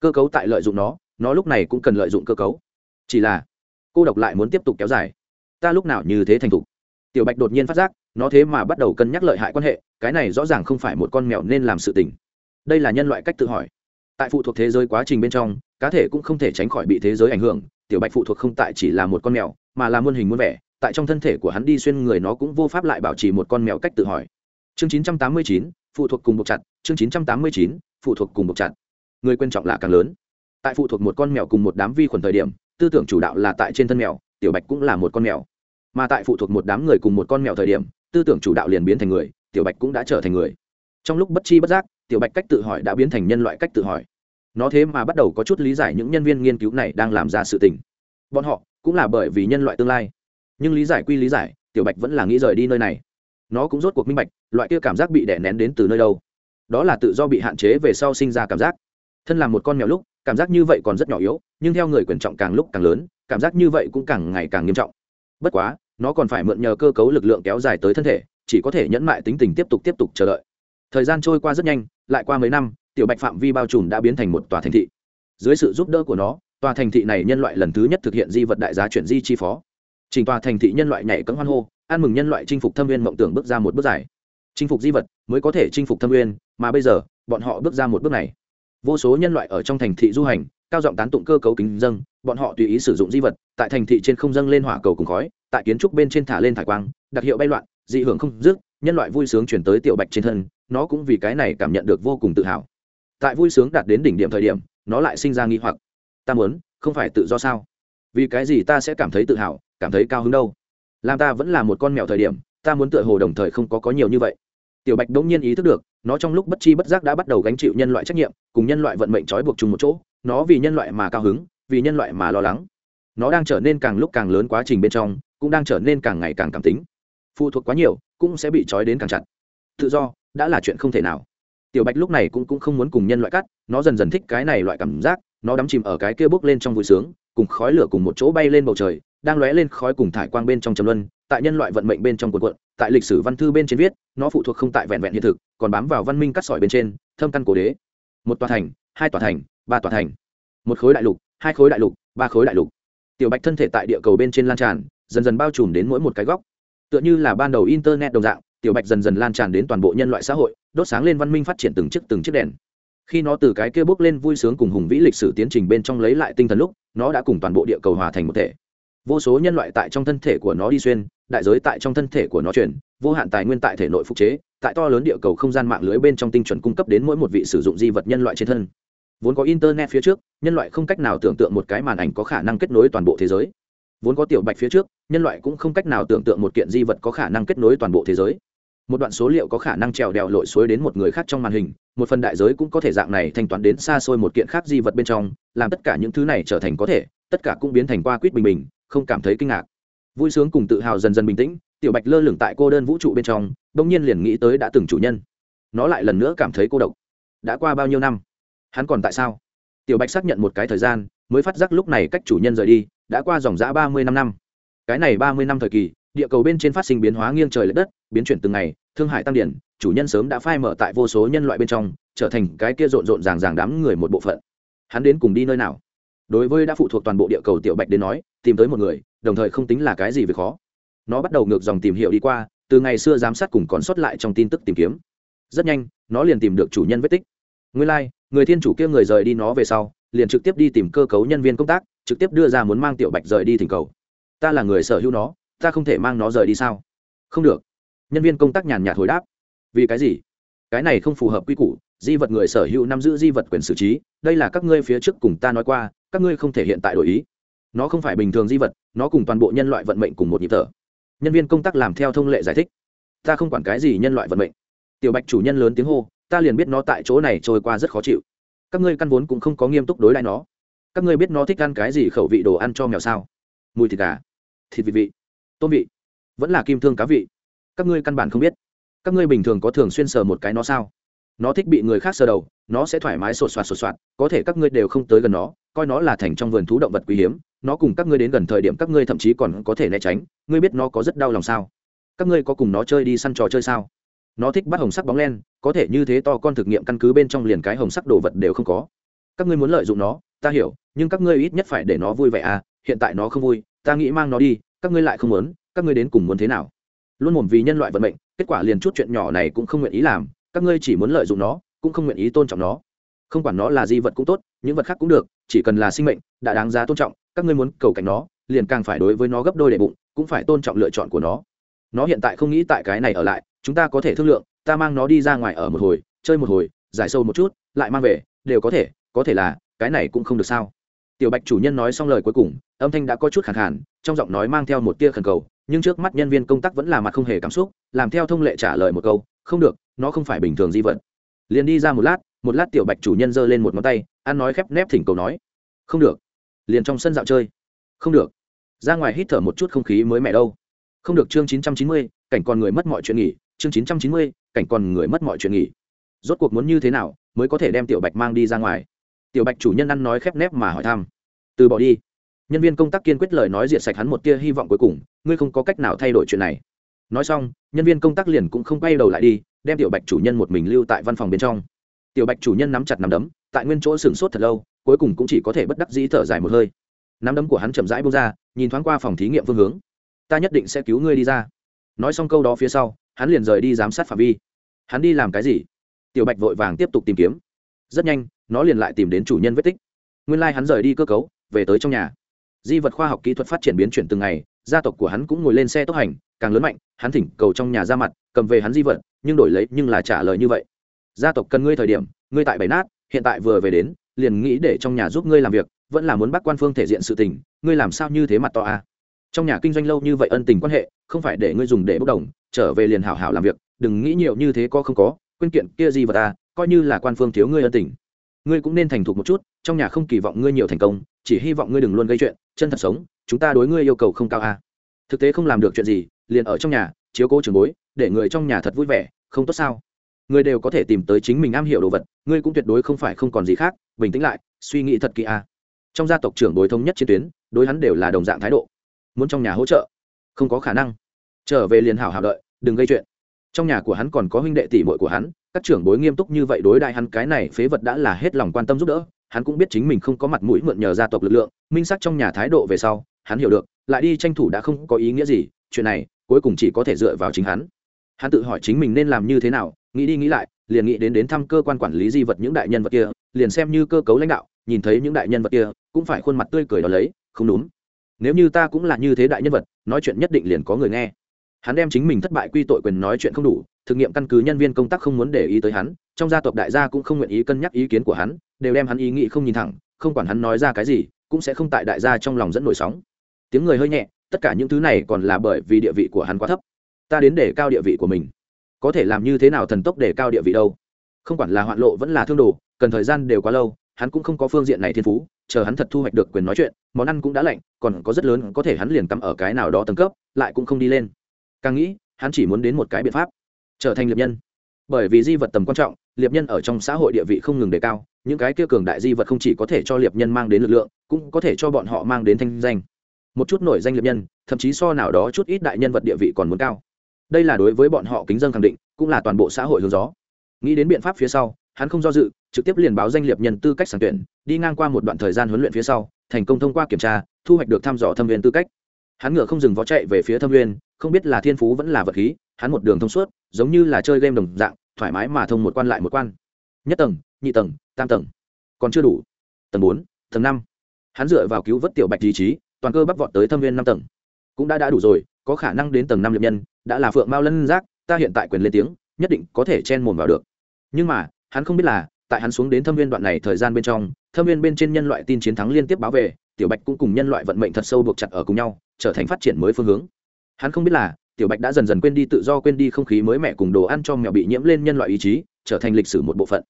Cơ cấu tại lợi dụng nó nó lúc này cũng cần lợi dụng cơ cấu. Chỉ là cô độc lại muốn tiếp tục kéo dài. Ta lúc nào như thế thành thục? Tiểu bạch đột nhiên phát giác nó thế mà bắt đầu cân nhắc lợi hại quan hệ cái này rõ ràng không phải một con mèo nên làm sự tình. Đây là nhân loại cách tự hỏi. Tại phụ thuộc thế giới quá trình bên trong cá thể cũng không thể tránh khỏi bị thế giới ảnh hưởng tiểu bạch phụ thuộc không tại chỉ là một con mèo mà là muôn hình muôn vẻ tại trong thân thể của hắn đi xuyên người nó cũng vô pháp lại bảo trì một con mèo cách tự hỏi. Chương 989, phụ thuộc cùng buộc chặt chương 989, phụ thuộc cùng buộc chặt. Người quan trọng là càng lớn. Tại phụ thuộc một con mèo cùng một đám vi khuẩn thời điểm tư tưởng chủ đạo là tại trên thân mèo tiểu bạch cũng là một con mèo. Mà tại phụ thuộc một đám người cùng một con mèo thời điểm tư tưởng chủ đạo liền biến thành người tiểu bạch cũng đã trở thành người. Trong lúc bất chi bất giác tiểu bạch cách tự hỏi đã biến thành nhân loại cách tự hỏi. Nó thế mà bắt đầu có chút lý giải những nhân viên nghiên cứu này đang làm ra sự tình. Bọn họ cũng là bởi vì nhân loại tương lai. Nhưng lý giải quy lý giải tiểu bạch vẫn là nghĩ rời đi nơi này nó cũng rốt cuộc minh bạch, loại kia cảm giác bị đè nén đến từ nơi đâu. Đó là tự do bị hạn chế về sau sinh ra cảm giác. Thân là một con mèo lúc, cảm giác như vậy còn rất nhỏ yếu, nhưng theo người quyền trọng càng lúc càng lớn, cảm giác như vậy cũng càng ngày càng nghiêm trọng. Bất quá, nó còn phải mượn nhờ cơ cấu lực lượng kéo dài tới thân thể, chỉ có thể nhẫn mại tính tình tiếp tục tiếp tục chờ đợi. Thời gian trôi qua rất nhanh, lại qua mấy năm, tiểu bạch phạm vi bao trùm đã biến thành một tòa thành thị. Dưới sự giúp đỡ của nó, tòa thành thị này nhân loại lần thứ nhất thực hiện di vật đại giá chuyển di chi phó. Chỉnh tòa thành thị nhân loại nhảy cấm hoan hô, ăn mừng nhân loại chinh phục thâm viên mộng tưởng bước ra một bước dài. Chinh phục di vật mới có thể chinh phục thâm viên, mà bây giờ, bọn họ bước ra một bước này. Vô số nhân loại ở trong thành thị du hành, cao giọng tán tụng cơ cấu kính dâng bọn họ tùy ý sử dụng di vật, tại thành thị trên không dâng lên hỏa cầu cùng khói, tại kiến trúc bên trên thả lên thải quang, đặc hiệu bay loạn, dị hưởng không dứt, nhân loại vui sướng chuyển tới tiểu bạch trên thân, nó cũng vì cái này cảm nhận được vô cùng tự hào. Tại vui sướng đạt đến đỉnh điểm thời điểm, nó lại sinh ra nghi hoặc. Ta muốn, không phải tự do sao? Vì cái gì ta sẽ cảm thấy tự hào? Cảm thấy cao hứng đâu. Làm ta vẫn là một con mèo thời điểm ta muốn tựa hồ đồng thời không có có nhiều như vậy. Tiểu bạch đống nhiên ý thức được nó trong lúc bất chi bất giác đã bắt đầu gánh chịu nhân loại trách nhiệm cùng nhân loại vận mệnh trói buộc chung một chỗ nó vì nhân loại mà cao hứng vì nhân loại mà lo lắng. Nó đang trở nên càng lúc càng lớn quá trình bên trong cũng đang trở nên càng ngày càng cảm tính. Phụ thuộc quá nhiều cũng sẽ bị trói đến càng chặt. Tự do đã là chuyện không thể nào. Tiểu bạch lúc này cũng, cũng không muốn cùng nhân loại cắt nó dần dần thích cái này loại cảm giác nó đắm chìm ở cái kia bước lên trong vui sướng cùng khói lửa cùng một chỗ bay lên bầu trời đang lóe lên khói cùng thải quang bên trong trầm luân tại nhân loại vận mệnh bên trong cuộn cuộn, tại lịch sử văn thư bên trên viết nó phụ thuộc không tại vẹn vẹn hiện thực còn bám vào văn minh cắt sỏi bên trên thâm căn cổ đế. Một tòa thành hai tòa thành ba tòa thành. Một khối đại lục hai khối đại lục ba khối đại lục. Tiểu bạch thân thể tại địa cầu bên trên lan tràn dần dần bao trùm đến mỗi một cái góc. Tựa như là ban đầu internet đồng dạng tiểu bạch dần dần lan tràn đến toàn bộ nhân loại xã hội đốt sáng lên văn minh phát triển từng chiếc từng chiếc đèn. Khi nó từ cái kia bước lên vui sướng cùng hùng vĩ lịch sử tiến trình bên trong lấy lại tinh thần lúc nó đã cùng toàn bộ địa cầu hòa thành một thể vô số nhân loại tại trong thân thể của nó đi xuyên, đại giới tại trong thân thể của nó chuyển, vô hạn tài nguyên tại thể nội phục chế, tại to lớn địa cầu không gian mạng lưới bên trong tinh chuẩn cung cấp đến mỗi một vị sử dụng di vật nhân loại trên thân. Vốn có internet phía trước, nhân loại không cách nào tưởng tượng một cái màn ảnh có khả năng kết nối toàn bộ thế giới. Vốn có tiểu bạch phía trước, nhân loại cũng không cách nào tưởng tượng một kiện di vật có khả năng kết nối toàn bộ thế giới. Một đoạn số liệu có khả năng trèo đèo lội suối đến một người khác trong màn hình, một phần đại giới cũng có thể dạng này thanh toán đến xa xôi một kiện khác di vật bên trong, làm tất cả những thứ này trở thành có thể, tất cả cũng biến thành qua quýt bình bình không cảm thấy kinh ngạc. Vui sướng cùng tự hào dần dần bình tĩnh, tiểu bạch lơ lửng tại cô đơn vũ trụ bên trong đông nhiên liền nghĩ tới đã từng chủ nhân. Nó lại lần nữa cảm thấy cô độc. Đã qua bao nhiêu năm? Hắn còn tại sao? Tiểu bạch xác nhận một cái thời gian, mới phát giác lúc này cách chủ nhân rời đi, đã qua dòng dã ba mươi năm năm. Cái này ba mươi năm thời kỳ, địa cầu bên trên phát sinh biến hóa nghiêng trời l ệ đất, biến chuyển từng ngày, thương hải tăng điển, chủ nhân sớm đã phai mở tại vô số nhân loại bên trong, trở thành cái kia rộn rộn ràng ràng đám người một bộ phận. Hắn đến cùng đi nơi nào? Đối với đã phụ thuộc toàn bộ địa cầu tiểu bạch đến nói tìm tới một người đồng thời không tính là cái gì về khó. Nó bắt đầu ngược dòng tìm hiểu đi qua từ ngày xưa giám sát cùng còn sót lại trong tin tức tìm kiếm. Rất nhanh nó liền tìm được chủ nhân vết tích. Nguyên lai、like, người thiên chủ kia người rời đi nó về sau liền trực tiếp đi tìm cơ cấu nhân viên công tác trực tiếp đưa ra muốn mang tiểu bạch rời đi thỉnh cầu. Ta là người sở hữu nó ta không thể mang nó rời đi sao? Không được. Nhân viên công tác nhàn nhạt hồi đáp. Vì cái gì? Cái này không phù hợp quy củ di vật người sở hữu nắm giữ di vật quyền xử trí đây là các ngươi phía trước cùng ta nói qua các ngươi không thể hiện tại đổi ý. Nó không phải bình thường di vật, nó cùng toàn bộ nhân loại vận mệnh cùng một nhịp thở. Nhân viên công tác làm theo thông lệ giải thích. Ta không quản cái gì nhân loại vận mệnh. Tiểu bạch chủ nhân lớn tiếng hô, ta liền biết nó tại chỗ này trôi qua rất khó chịu. Các ngươi căn vốn cũng không có nghiêm túc đối lại nó. Các ngươi biết nó thích ăn cái gì khẩu vị đồ ăn cho mèo sao? Mùi thịt gà, thịt vị vị, tôm vị, vẫn là kim thương cá vị. Các ngươi căn bản không biết. Các ngươi bình thường có thường xuyên sờ một cái nó sao? Nó thích bị người khác sờ đầu, nó sẽ thoải mái sột soạt sột soạt, có thể các ngươi đều không tới gần nó coi nó là thành trong vườn thú động vật quý hiếm, nó cùng các ngươi đến gần thời điểm các ngươi thậm chí còn có thể né tránh, ngươi biết nó có rất đau lòng sao? Các ngươi có cùng nó chơi đi săn trò chơi sao? Nó thích bắt hồng sắc bóng len, có thể như thế to con thực nghiệm căn cứ bên trong liền cái hồng sắc đồ vật đều không có. Các ngươi muốn lợi dụng nó, ta hiểu, nhưng các ngươi ít nhất phải để nó vui vẻ à hiện tại nó không vui, ta nghĩ mang nó đi, các ngươi lại không muốn, các ngươi đến cùng muốn thế nào? Luôn mồm vì nhân loại vận mệnh, kết quả liền chút chuyện nhỏ này cũng không nguyện ý làm, các ngươi chỉ muốn lợi dụng nó, cũng không nguyện ý tôn trọng nó. Không quản nó là di vật cũng tốt, những vật khác cũng được chỉ cần là sinh mệnh, đã đáng giá tôn trọng, các ngươi muốn cầu cảnh nó, liền càng phải đối với nó gấp đôi đệ bụng, cũng phải tôn trọng lựa chọn của nó. Nó hiện tại không nghĩ tại cái này ở lại, chúng ta có thể thương lượng, ta mang nó đi ra ngoài ở một hồi, chơi một hồi, giải sâu một chút, lại mang về, đều có thể có thể là, cái này cũng không được sao. Tiểu bạch chủ nhân nói xong lời cuối cùng, âm thanh đã có chút khẳng hẳn trong giọng nói mang theo một tia khẩn cầu, nhưng trước mắt nhân viên công tác vẫn là mặt không hề cảm xúc, làm theo thông lệ trả lời một câu, không được, nó không phải bình thường di vật. Liền đi ra một lát một lát tiểu bạch chủ nhân giơ lên một ngón tay, ăn nói khép nép thỉnh cầu nói, không được, liền trong sân dạo chơi. Không được. Ra ngoài hít thở một chút không khí mới mẻ đâu. Không được, chương chín trăm chín mươi, cảnh còn người mất mọi chuyện nghỉ, chương chín trăm chín mươi, cảnh còn người mất mọi chuyện nghỉ. Rốt cuộc muốn như thế nào mới có thể đem tiểu bạch mang đi ra ngoài? Tiểu bạch chủ nhân ăn nói khép nép mà hỏi thăm, từ bỏ đi. Nhân viên công tác kiên quyết lời nói diệt sạch hắn một tia hy vọng cuối cùng, ngươi không có cách nào thay đổi chuyện này. Nói xong, nhân viên công tác liền cũng không quay đầu lại đi, đem tiểu bạch chủ nhân một mình lưu tại văn phòng bên trong tiểu bạch chủ nhân nắm chặt nắm đấm, tại nguyên chỗ sửng sốt thật lâu, cuối cùng cũng chỉ có thể bất đắc dĩ thở dài một hơi. Nắm đấm của hắn chậm rãi bông ra, nhìn thoáng qua phòng thí nghiệm phương hướng. Ta nhất định sẽ cứu ngươi đi ra. Nói xong câu đó phía sau, hắn liền rời đi giám sát phạm vi. Hắn đi làm cái gì? Tiểu bạch vội vàng tiếp tục tìm kiếm. Rất nhanh, nó liền lại tìm đến chủ nhân vết tích. Nguyên lai、like、hắn rời đi cơ cấu, về tới trong nhà. Di vật khoa học kỹ thuật phát triển biến chuyển từng ngày, gia tộc của hắn cũng ngồi lên xe tốc hành, càng lớn mạnh, hắn thỉnh cầu trong nhà ra mặt, cầm về hắn di vật, nhưng đổi lấy nhưng là trả lời như vậy gia tộc cần ngươi thời điểm, ngươi tại bảy nát, hiện tại vừa về đến, liền nghĩ để trong nhà giúp ngươi làm việc, vẫn là muốn bắt quan phương thể diện sự tình, ngươi làm sao như thế mặt to à? trong nhà kinh doanh lâu như vậy ân tình quan hệ, không phải để ngươi dùng để bốc đồng, trở về liền hảo hảo làm việc, đừng nghĩ nhiều như thế có không có quyên kiện kia gì vào ta, coi như là quan phương thiếu ngươi ân tình ngươi cũng nên thành thục một chút, trong nhà không kỳ vọng ngươi nhiều thành công, chỉ hy vọng ngươi đừng luôn gây chuyện, chân thật sống, chúng ta đối ngươi yêu cầu không cao a à. thực tế không làm được chuyện gì, liền ở trong nhà, chiếu cố trường bối, để người trong nhà thật vui vẻ, không tốt sao người đều có thể tìm tới chính mình am hiểu đồ vật, ngươi cũng tuyệt đối không phải không còn gì khác, bình tĩnh lại, suy nghĩ thật kỹ a. Trong gia tộc trưởng đối thống nhất chiến tuyến, đối hắn đều là đồng dạng thái độ. Muốn trong nhà hỗ trợ? Không có khả năng. Trở về liền hảo hảo đợi, đừng gây chuyện. Trong nhà của hắn còn có huynh đệ tỷ muội của hắn, các trưởng bối nghiêm túc như vậy đối đại hắn, cái này phế vật đã là hết lòng quan tâm giúp đỡ. Hắn cũng biết chính mình không có mặt mũi mượn nhờ gia tộc lực lượng, minh sắc trong nhà thái độ về sau, hắn hiểu được, lại đi tranh thủ đã không có ý nghĩa gì, chuyện này, cuối cùng chỉ có thể dựa vào chính hắn hắn tự hỏi chính mình nên làm như thế nào, nghĩ đi nghĩ lại, liền nghĩ đến đến thăm cơ quan quản lý di vật những đại nhân vật kia, liền xem như cơ cấu lãnh đạo, nhìn thấy những đại nhân vật kia, cũng phải khuôn mặt tươi cười đó lấy, không đúng. Nếu như ta cũng là như thế đại nhân vật, nói chuyện nhất định liền có người nghe. Hắn đem chính mình thất bại quy tội quyền nói chuyện không đủ, thực nghiệm căn cứ nhân viên công tác không muốn để ý tới hắn, trong gia tộc đại gia cũng không nguyện ý cân nhắc ý kiến của hắn, đều đem hắn ý nghĩ không nhìn thẳng, không quản hắn nói ra cái gì, cũng sẽ không tại đại gia trong lòng dẫn nổi sóng. Tiếng người hơi nhẹ, tất cả những thứ này còn là bởi vì địa vị của hắn quá thấp ta đến để cao địa vị của mình. Có thể làm như thế nào thần tốc để cao địa vị đâu? Không quản là hoạn lộ vẫn là thương đồ, cần thời gian đều quá lâu, hắn cũng không có phương diện này thiên phú, chờ hắn thật thu hoạch được quyền nói chuyện, món ăn cũng đã lạnh, còn có rất lớn có thể hắn liền cắm ở cái nào đó tầng cấp, lại cũng không đi lên. Càng nghĩ, hắn chỉ muốn đến một cái biện pháp, trở thành liệp nhân. Bởi vì di vật tầm quan trọng, liệp nhân ở trong xã hội địa vị không ngừng đề cao, những cái kia cường đại di vật không chỉ có thể cho liệp nhân mang đến lực lượng, cũng có thể cho bọn họ mang đến thanh danh. Một chút nổi danh liệp nhân, thậm chí so nào đó chút ít đại nhân vật địa vị còn muốn cao đây là đối với bọn họ kính dân khẳng định, cũng là toàn bộ xã hội hướng gió. Nghĩ đến biện pháp phía sau, hắn không do dự, trực tiếp liền báo danh liệp nhân tư cách sàng tuyển, đi ngang qua một đoạn thời gian huấn luyện phía sau, thành công thông qua kiểm tra, thu hoạch được thăm dò thâm viên tư cách. Hắn ngựa không dừng vó chạy về phía thâm viên, không biết là thiên phú vẫn là vật khí, hắn một đường thông suốt, giống như là chơi game đồng dạng, thoải mái mà thông một quan lại một quan. Nhất tầng, nhị tầng, tam tầng. Còn chưa đủ. Tầng bốn, tầng năm. Hắn dựa vào cứu vớt tiểu bạch ý chí toàn cơ bắc vọt tới thâm viên năm tầng. Cũng đã đã đủ rồi có khả năng đến tầng năm liệp nhân, đã là phượng mao lân giác, ta hiện tại quyền lên tiếng, nhất định có thể chen mồm vào được. Nhưng mà, hắn không biết là, tại hắn xuống đến thâm viên đoạn này thời gian bên trong, thâm viên bên trên nhân loại tin chiến thắng liên tiếp báo về, tiểu bạch cũng cùng nhân loại vận mệnh thật sâu buộc chặt ở cùng nhau, trở thành phát triển mới phương hướng. Hắn không biết là, tiểu bạch đã dần dần quên đi tự do quên đi không khí mới mẻ cùng đồ ăn cho mèo bị nhiễm lên nhân loại ý chí, trở thành lịch sử một bộ phận.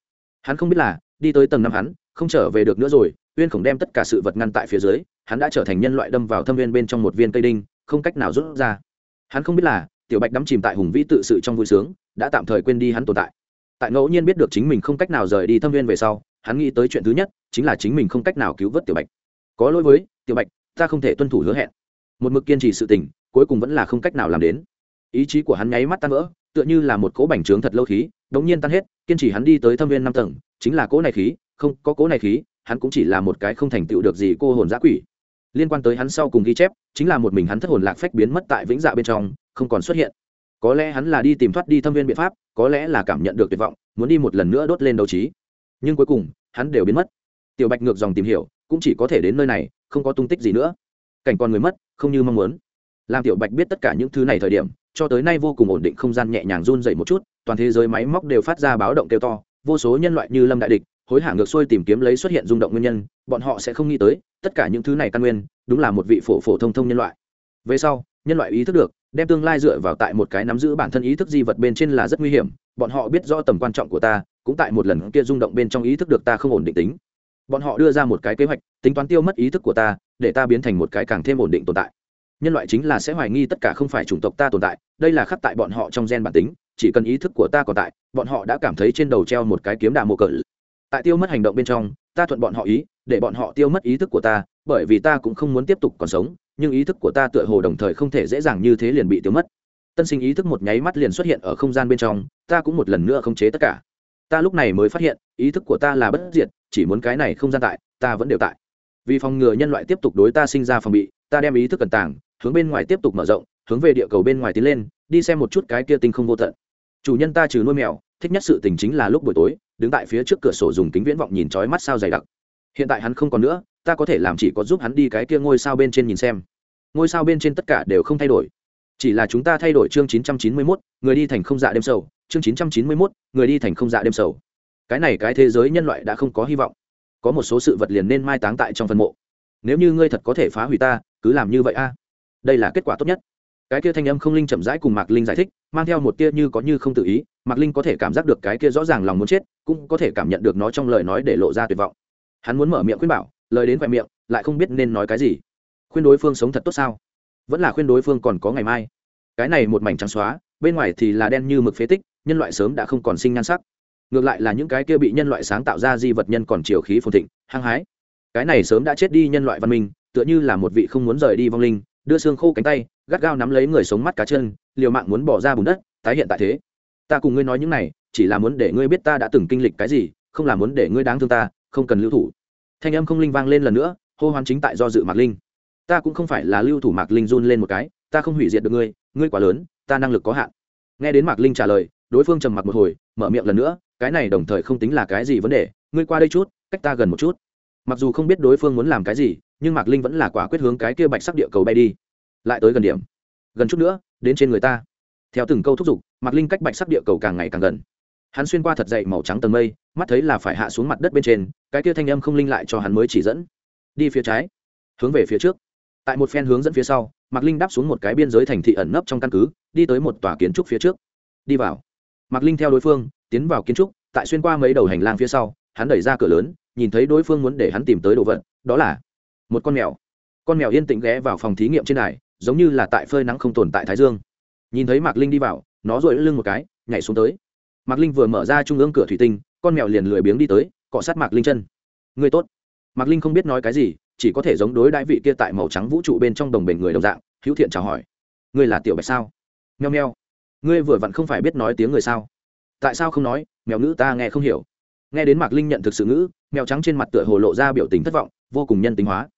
Hắn không biết là, đi tới tầng năm hắn, không trở về được nữa rồi, uyên khổng đem tất cả sự vật ngăn tại phía dưới, hắn đã trở thành nhân loại đâm vào thâm viên bên trong một viên cây đinh không cách nào rút ra. Hắn không biết là, tiểu bạch đắm chìm tại hùng vĩ tự sự trong vui sướng, đã tạm thời quên đi hắn tồn tại. Tại ngẫu nhiên biết được chính mình không cách nào rời đi thâm viên về sau, hắn nghĩ tới chuyện thứ nhất, chính là chính mình không cách nào cứu vớt tiểu bạch. Có lỗi với, tiểu bạch, ta không thể tuân thủ hứa hẹn. Một mực kiên trì sự tình, cuối cùng vẫn là không cách nào làm đến. Ý chí của hắn nháy mắt tan vỡ, tựa như là một cỗ bành trướng thật lâu khí, đống nhiên tan hết, kiên trì hắn đi tới thâm viên năm tầng, chính là cỗ này khí, không có cỗ này khí, hắn cũng chỉ là một cái không thành tựu được gì cô hồn giã quỷ liên quan tới hắn sau cùng ghi chép, chính là một mình hắn thất hồn lạc phách biến mất tại vĩnh dạ bên trong, không còn xuất hiện. Có lẽ hắn là đi tìm thoát đi thâm viên biện pháp, có lẽ là cảm nhận được tuyệt vọng, muốn đi một lần nữa đốt lên đấu trí. Nhưng cuối cùng, hắn đều biến mất. Tiểu bạch ngược dòng tìm hiểu, cũng chỉ có thể đến nơi này, không có tung tích gì nữa. Cảnh con người mất, không như mong muốn. Làm tiểu bạch biết tất cả những thứ này thời điểm, cho tới nay vô cùng ổn định không gian nhẹ nhàng run dậy một chút, toàn thế giới máy móc đều phát ra báo động kêu to, vô số nhân loại như lâm đại địch hối hả ngược xuôi tìm kiếm lấy xuất hiện rung động nguyên nhân, bọn họ sẽ không nghĩ tới, tất cả những thứ này căn nguyên, đúng là một vị phổ phổ thông thông nhân loại. Về sau, nhân loại ý thức được, đem tương lai dựa vào tại một cái nắm giữ bản thân ý thức di vật bên trên là rất nguy hiểm, bọn họ biết rõ tầm quan trọng của ta, cũng tại một lần kia rung động bên trong ý thức được ta không ổn định tính. Bọn họ đưa ra một cái kế hoạch, tính toán tiêu mất ý thức của ta, để ta biến thành một cái càng thêm ổn định tồn tại. Nhân loại chính là sẽ hoài nghi tất cả không phải chủng tộc ta tồn tại, đây là khắc tại bọn họ trong gen bản tính, chỉ cần ý thức của ta còn tại, bọn họ đã cảm thấy trên đầu treo một cái kiếm đà mộ cỡ tại tiêu mất hành động bên trong, ta thuận bọn họ ý, để bọn họ tiêu mất ý thức của ta, bởi vì ta cũng không muốn tiếp tục còn sống, nhưng ý thức của ta tựa hồ đồng thời không thể dễ dàng như thế liền bị tiêu mất. Tân sinh ý thức một nháy mắt liền xuất hiện ở không gian bên trong, ta cũng một lần nữa khống chế tất cả. Ta lúc này mới phát hiện, ý thức của ta là bất diệt, chỉ muốn cái này không gian tại, ta vẫn đều tại. Vì phòng ngừa nhân loại tiếp tục đối ta sinh ra phòng bị, ta đem ý thức cần tàng, hướng bên ngoài tiếp tục mở rộng, hướng về địa cầu bên ngoài tiến lên, đi xem một chút cái kia tinh không vô tận. Chủ nhân ta trừ nuôi mèo thích nhất sự tình chính là lúc buổi tối đứng tại phía trước cửa sổ dùng kính viễn vọng nhìn trói mắt sao dày đặc. Hiện tại hắn không còn nữa ta có thể làm chỉ có giúp hắn đi cái kia ngôi sao bên trên nhìn xem. Ngôi sao bên trên tất cả đều không thay đổi. Chỉ là chúng ta thay đổi chương 991, người đi thành không dạ đêm sầu. Chương 991, người đi thành không dạ đêm sầu. Cái này cái thế giới nhân loại đã không có hy vọng. Có một số sự vật liền nên mai táng tại trong phần mộ. Nếu như ngươi thật có thể phá hủy ta cứ làm như vậy a. Đây là kết quả tốt nhất cái kia thanh âm không linh chậm rãi cùng mạc linh giải thích, mang theo một tia như có như không tự ý, mạc linh có thể cảm giác được cái kia rõ ràng lòng muốn chết, cũng có thể cảm nhận được nó trong lời nói để lộ ra tuyệt vọng. Hắn muốn mở miệng khuyên bảo, lời đến khoe miệng, lại không biết nên nói cái gì. Khuyên đối phương sống thật tốt sao? Vẫn là khuyên đối phương còn có ngày mai. Cái này một mảnh trắng xóa, bên ngoài thì là đen như mực phế tích, nhân loại sớm đã không còn sinh nhan sắc. Ngược lại là những cái kia bị nhân loại sáng tạo ra di vật nhân còn chiều khí phồn thịnh, hăng hái. Cái này sớm đã chết đi nhân loại văn minh, tựa như là một vị không muốn rời đi vong linh đưa xương khô cánh tay, gắt gao nắm lấy người sống mắt cá chân, liều mạng muốn bỏ ra bùn đất, tái hiện tại thế. Ta cùng ngươi nói những này, chỉ là muốn để ngươi biết ta đã từng kinh lịch cái gì, không là muốn để ngươi đáng thương ta, không cần lưu thủ. Thanh âm không linh vang lên lần nữa, hô hoán chính tại do dự mạc linh. Ta cũng không phải là lưu thủ mạc linh run lên một cái, ta không hủy diệt được ngươi ngươi quá lớn, ta năng lực có hạn. Nghe đến mạc linh trả lời, đối phương trầm mặc một hồi, mở miệng lần nữa, cái này đồng thời không tính là cái gì vấn đề, ngươi qua đây chút, cách ta gần một chút. Mặc dù không biết đối phương muốn làm cái gì nhưng mạc linh vẫn là quả quyết hướng cái kia bạch sắc địa cầu bay đi. Lại tới gần điểm. Gần chút nữa, đến trên người ta. Theo từng câu thúc giục, mạc linh cách bạch sắc địa cầu càng ngày càng gần. Hắn xuyên qua thật dậy màu trắng tầng mây, mắt thấy là phải hạ xuống mặt đất bên trên, cái kia thanh âm không linh lại cho hắn mới chỉ dẫn. Đi phía trái. Hướng về phía trước. Tại một phen hướng dẫn phía sau, mạc linh đáp xuống một cái biên giới thành thị ẩn nấp trong căn cứ, đi tới một tòa kiến trúc phía trước. Đi vào. Mạc linh theo đối phương, tiến vào kiến trúc, tại xuyên qua mấy đầu hành lang phía sau, hắn đẩy ra cửa lớn, nhìn thấy đối phương muốn để hắn tìm tới đồ vật, đó là một con mèo. Con mèo yên tĩnh ghé vào phòng thí nghiệm trên đài, giống như là tại phơi nắng không tồn tại thái dương. Nhìn thấy mạc linh đi vào, nó rội lưng một cái, nhảy xuống tới. Mạc linh vừa mở ra trung ương cửa thủy tinh, con mèo liền lười biếng đi tới, cọ sát mạc linh chân. Người tốt. Mạc linh không biết nói cái gì, chỉ có thể giống đối đại vị kia tại màu trắng vũ trụ bên trong đồng bền người đồng dạng, hữu thiện chào hỏi. Ngươi là tiểu bạch sao? Meo meo. Ngươi vừa vặn không phải biết nói tiếng người sao? Tại sao không nói? Mèo ngữ ta nghe không hiểu. Nghe đến mạc linh nhận thực sự ngữ, mèo trắng trên mặt tựa hồ lộ ra biểu tình thất vọng, vô cùng nhân tính hóa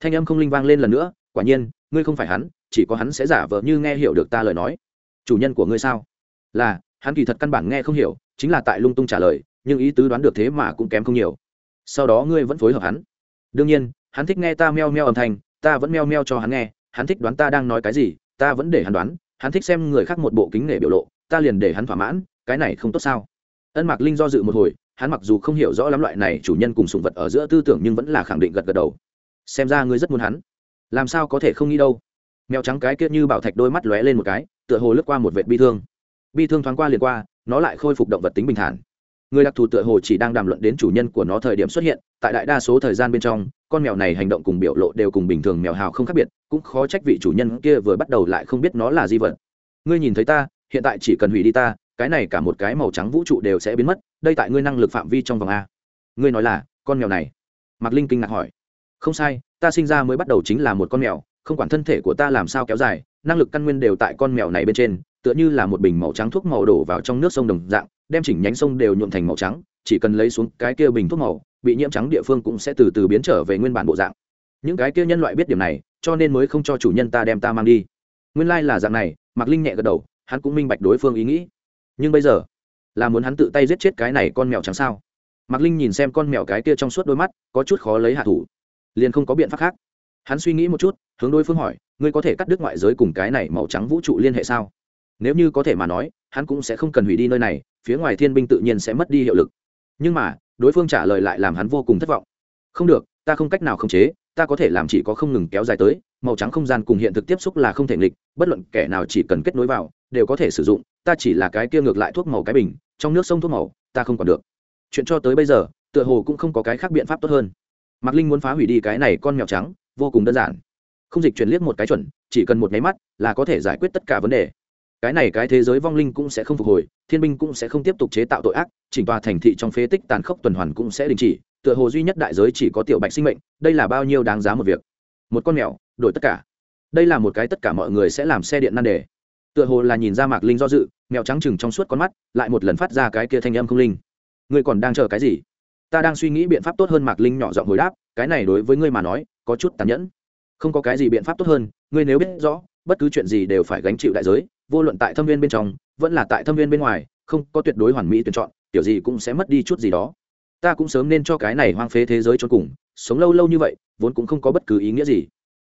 thanh âm không linh vang lên lần nữa, quả nhiên, ngươi không phải hắn, chỉ có hắn sẽ giả vờ như nghe hiểu được ta lời nói. Chủ nhân của ngươi sao? Là, hắn kỳ thật căn bản nghe không hiểu, chính là tại lung tung trả lời, nhưng ý tứ đoán được thế mà cũng kém không nhiều. Sau đó ngươi vẫn phối hợp hắn. Đương nhiên, hắn thích nghe ta meo meo âm thanh, ta vẫn meo meo cho hắn nghe, hắn thích đoán ta đang nói cái gì, ta vẫn để hắn đoán, hắn thích xem người khác một bộ kính nể biểu lộ, ta liền để hắn thỏa mãn, cái này không tốt sao? Ân mạc linh do dự một hồi, hắn mặc dù không hiểu rõ lắm loại này chủ nhân cùng sùng vật ở giữa tư tưởng nhưng vẫn là khẳng định gật gật đầu xem ra ngươi rất muốn hắn. Làm sao có thể không nghĩ đâu? Mèo trắng cái kia như bảo thạch đôi mắt lóe lên một cái, tựa hồ lướt qua một vệt bi thương. Bi thương thoáng qua liền qua, nó lại khôi phục động vật tính bình thản. Người đặc thù tựa hồ chỉ đang đàm luận đến chủ nhân của nó thời điểm xuất hiện, tại đại đa số thời gian bên trong, con mèo này hành động cùng biểu lộ đều cùng bình thường mèo hào không khác biệt, cũng khó trách vị chủ nhân kia vừa bắt đầu lại không biết nó là di vật. Ngươi nhìn thấy ta, hiện tại chỉ cần hủy đi ta, cái này cả một cái màu trắng vũ trụ đều sẽ biến mất, đây tại ngươi năng lực phạm vi trong vòng a. Ngươi nói là, con mèo này? Mạc linh kinh ngạc hỏi không sai, ta sinh ra mới bắt đầu chính là một con mèo, không quản thân thể của ta làm sao kéo dài, năng lực căn nguyên đều tại con mèo này bên trên, tựa như là một bình màu trắng thuốc màu đổ vào trong nước sông đồng dạng, đem chỉnh nhánh sông đều nhuộm thành màu trắng, chỉ cần lấy xuống cái kia bình thuốc màu, bị nhiễm trắng địa phương cũng sẽ từ từ biến trở về nguyên bản bộ dạng. Những cái kia nhân loại biết điểm này, cho nên mới không cho chủ nhân ta đem ta mang đi. Nguyên lai là dạng này, mạc linh nhẹ gật đầu, hắn cũng minh bạch đối phương ý nghĩ. Nhưng bây giờ, là muốn hắn tự tay giết chết cái này con mèo trắng sao? Mạc linh nhìn xem con mèo cái kia trong suốt đôi mắt, có chút khó lấy hạ thủ liền không có biện pháp khác. Hắn suy nghĩ một chút, hướng đối phương hỏi, ngươi có thể cắt đứt ngoại giới cùng cái này màu trắng vũ trụ liên hệ sao? Nếu như có thể mà nói, hắn cũng sẽ không cần hủy đi nơi này, phía ngoài thiên binh tự nhiên sẽ mất đi hiệu lực. Nhưng mà, đối phương trả lời lại làm hắn vô cùng thất vọng. Không được, ta không cách nào khống chế, ta có thể làm chỉ có không ngừng kéo dài tới, màu trắng không gian cùng hiện thực tiếp xúc là không thể nghịch, bất luận kẻ nào chỉ cần kết nối vào, đều có thể sử dụng, ta chỉ là cái kia ngược lại thuốc màu cái bình, trong nước sông thuốc màu, ta không còn được. Chuyện cho tới bây giờ, tựa hồ cũng không có cái khác biện pháp tốt hơn mạc linh muốn phá hủy đi cái này con mèo trắng, vô cùng đơn giản. Không dịch chuyển liếc một cái chuẩn, chỉ cần một máy mắt là có thể giải quyết tất cả vấn đề. Cái này cái thế giới vong linh cũng sẽ không phục hồi, thiên binh cũng sẽ không tiếp tục chế tạo tội ác, chỉnh tòa thành thị trong phế tích tàn khốc tuần hoàn cũng sẽ đình chỉ, tựa hồ duy nhất đại giới chỉ có tiểu bạch sinh mệnh, đây là bao nhiêu đáng giá một việc. Một con mèo, đổi tất cả. Đây là một cái tất cả mọi người sẽ làm xe điện nan đề. Tựa hồ là nhìn ra mạc linh do dự, mèo trắng chừng trong suốt con mắt, lại một lần phát ra cái kia thanh âm không linh. Ngươi còn đang chờ cái gì? Ta đang suy nghĩ biện pháp tốt hơn mạc linh nhỏ giọng hồi đáp, cái này đối với ngươi mà nói, có chút tàn nhẫn. Không có cái gì biện pháp tốt hơn, ngươi nếu biết rõ, bất cứ chuyện gì đều phải gánh chịu đại giới, vô luận tại thâm viên bên trong, vẫn là tại thâm viên bên ngoài, không có tuyệt đối hoàn mỹ tuyển chọn, kiểu gì cũng sẽ mất đi chút gì đó. Ta cũng sớm nên cho cái này hoang phế thế giới cho cùng, sống lâu lâu như vậy, vốn cũng không có bất cứ ý nghĩa gì.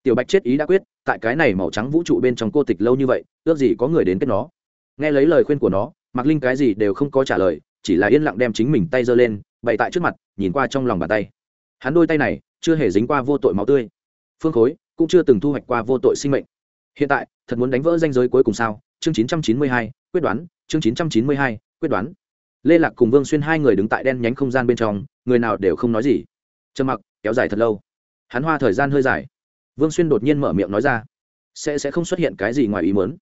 Tiểu bạch chết ý đã quyết, tại cái này màu trắng vũ trụ bên trong cô tịch lâu như vậy, ước gì có người đến kết nó. Nghe lấy lời khuyên của nó mặc linh cái gì đều không có trả lời, chỉ là yên lặng đem chính mình tay giơ lên bày tại trước mặt nhìn qua trong lòng bàn tay. Hắn đôi tay này chưa hề dính qua vô tội máu tươi. Phương khối cũng chưa từng thu hoạch qua vô tội sinh mệnh. Hiện tại thật muốn đánh vỡ danh giới cuối cùng sao? Chương 992, quyết đoán. Chương 992, quyết đoán. Lê lạc cùng vương xuyên hai người đứng tại đen nhánh không gian bên trong người nào đều không nói gì. Trầm mặc kéo dài thật lâu. Hắn hoa thời gian hơi dài. Vương xuyên đột nhiên mở miệng nói ra. Sẽ sẽ không xuất hiện cái gì ngoài ý muốn.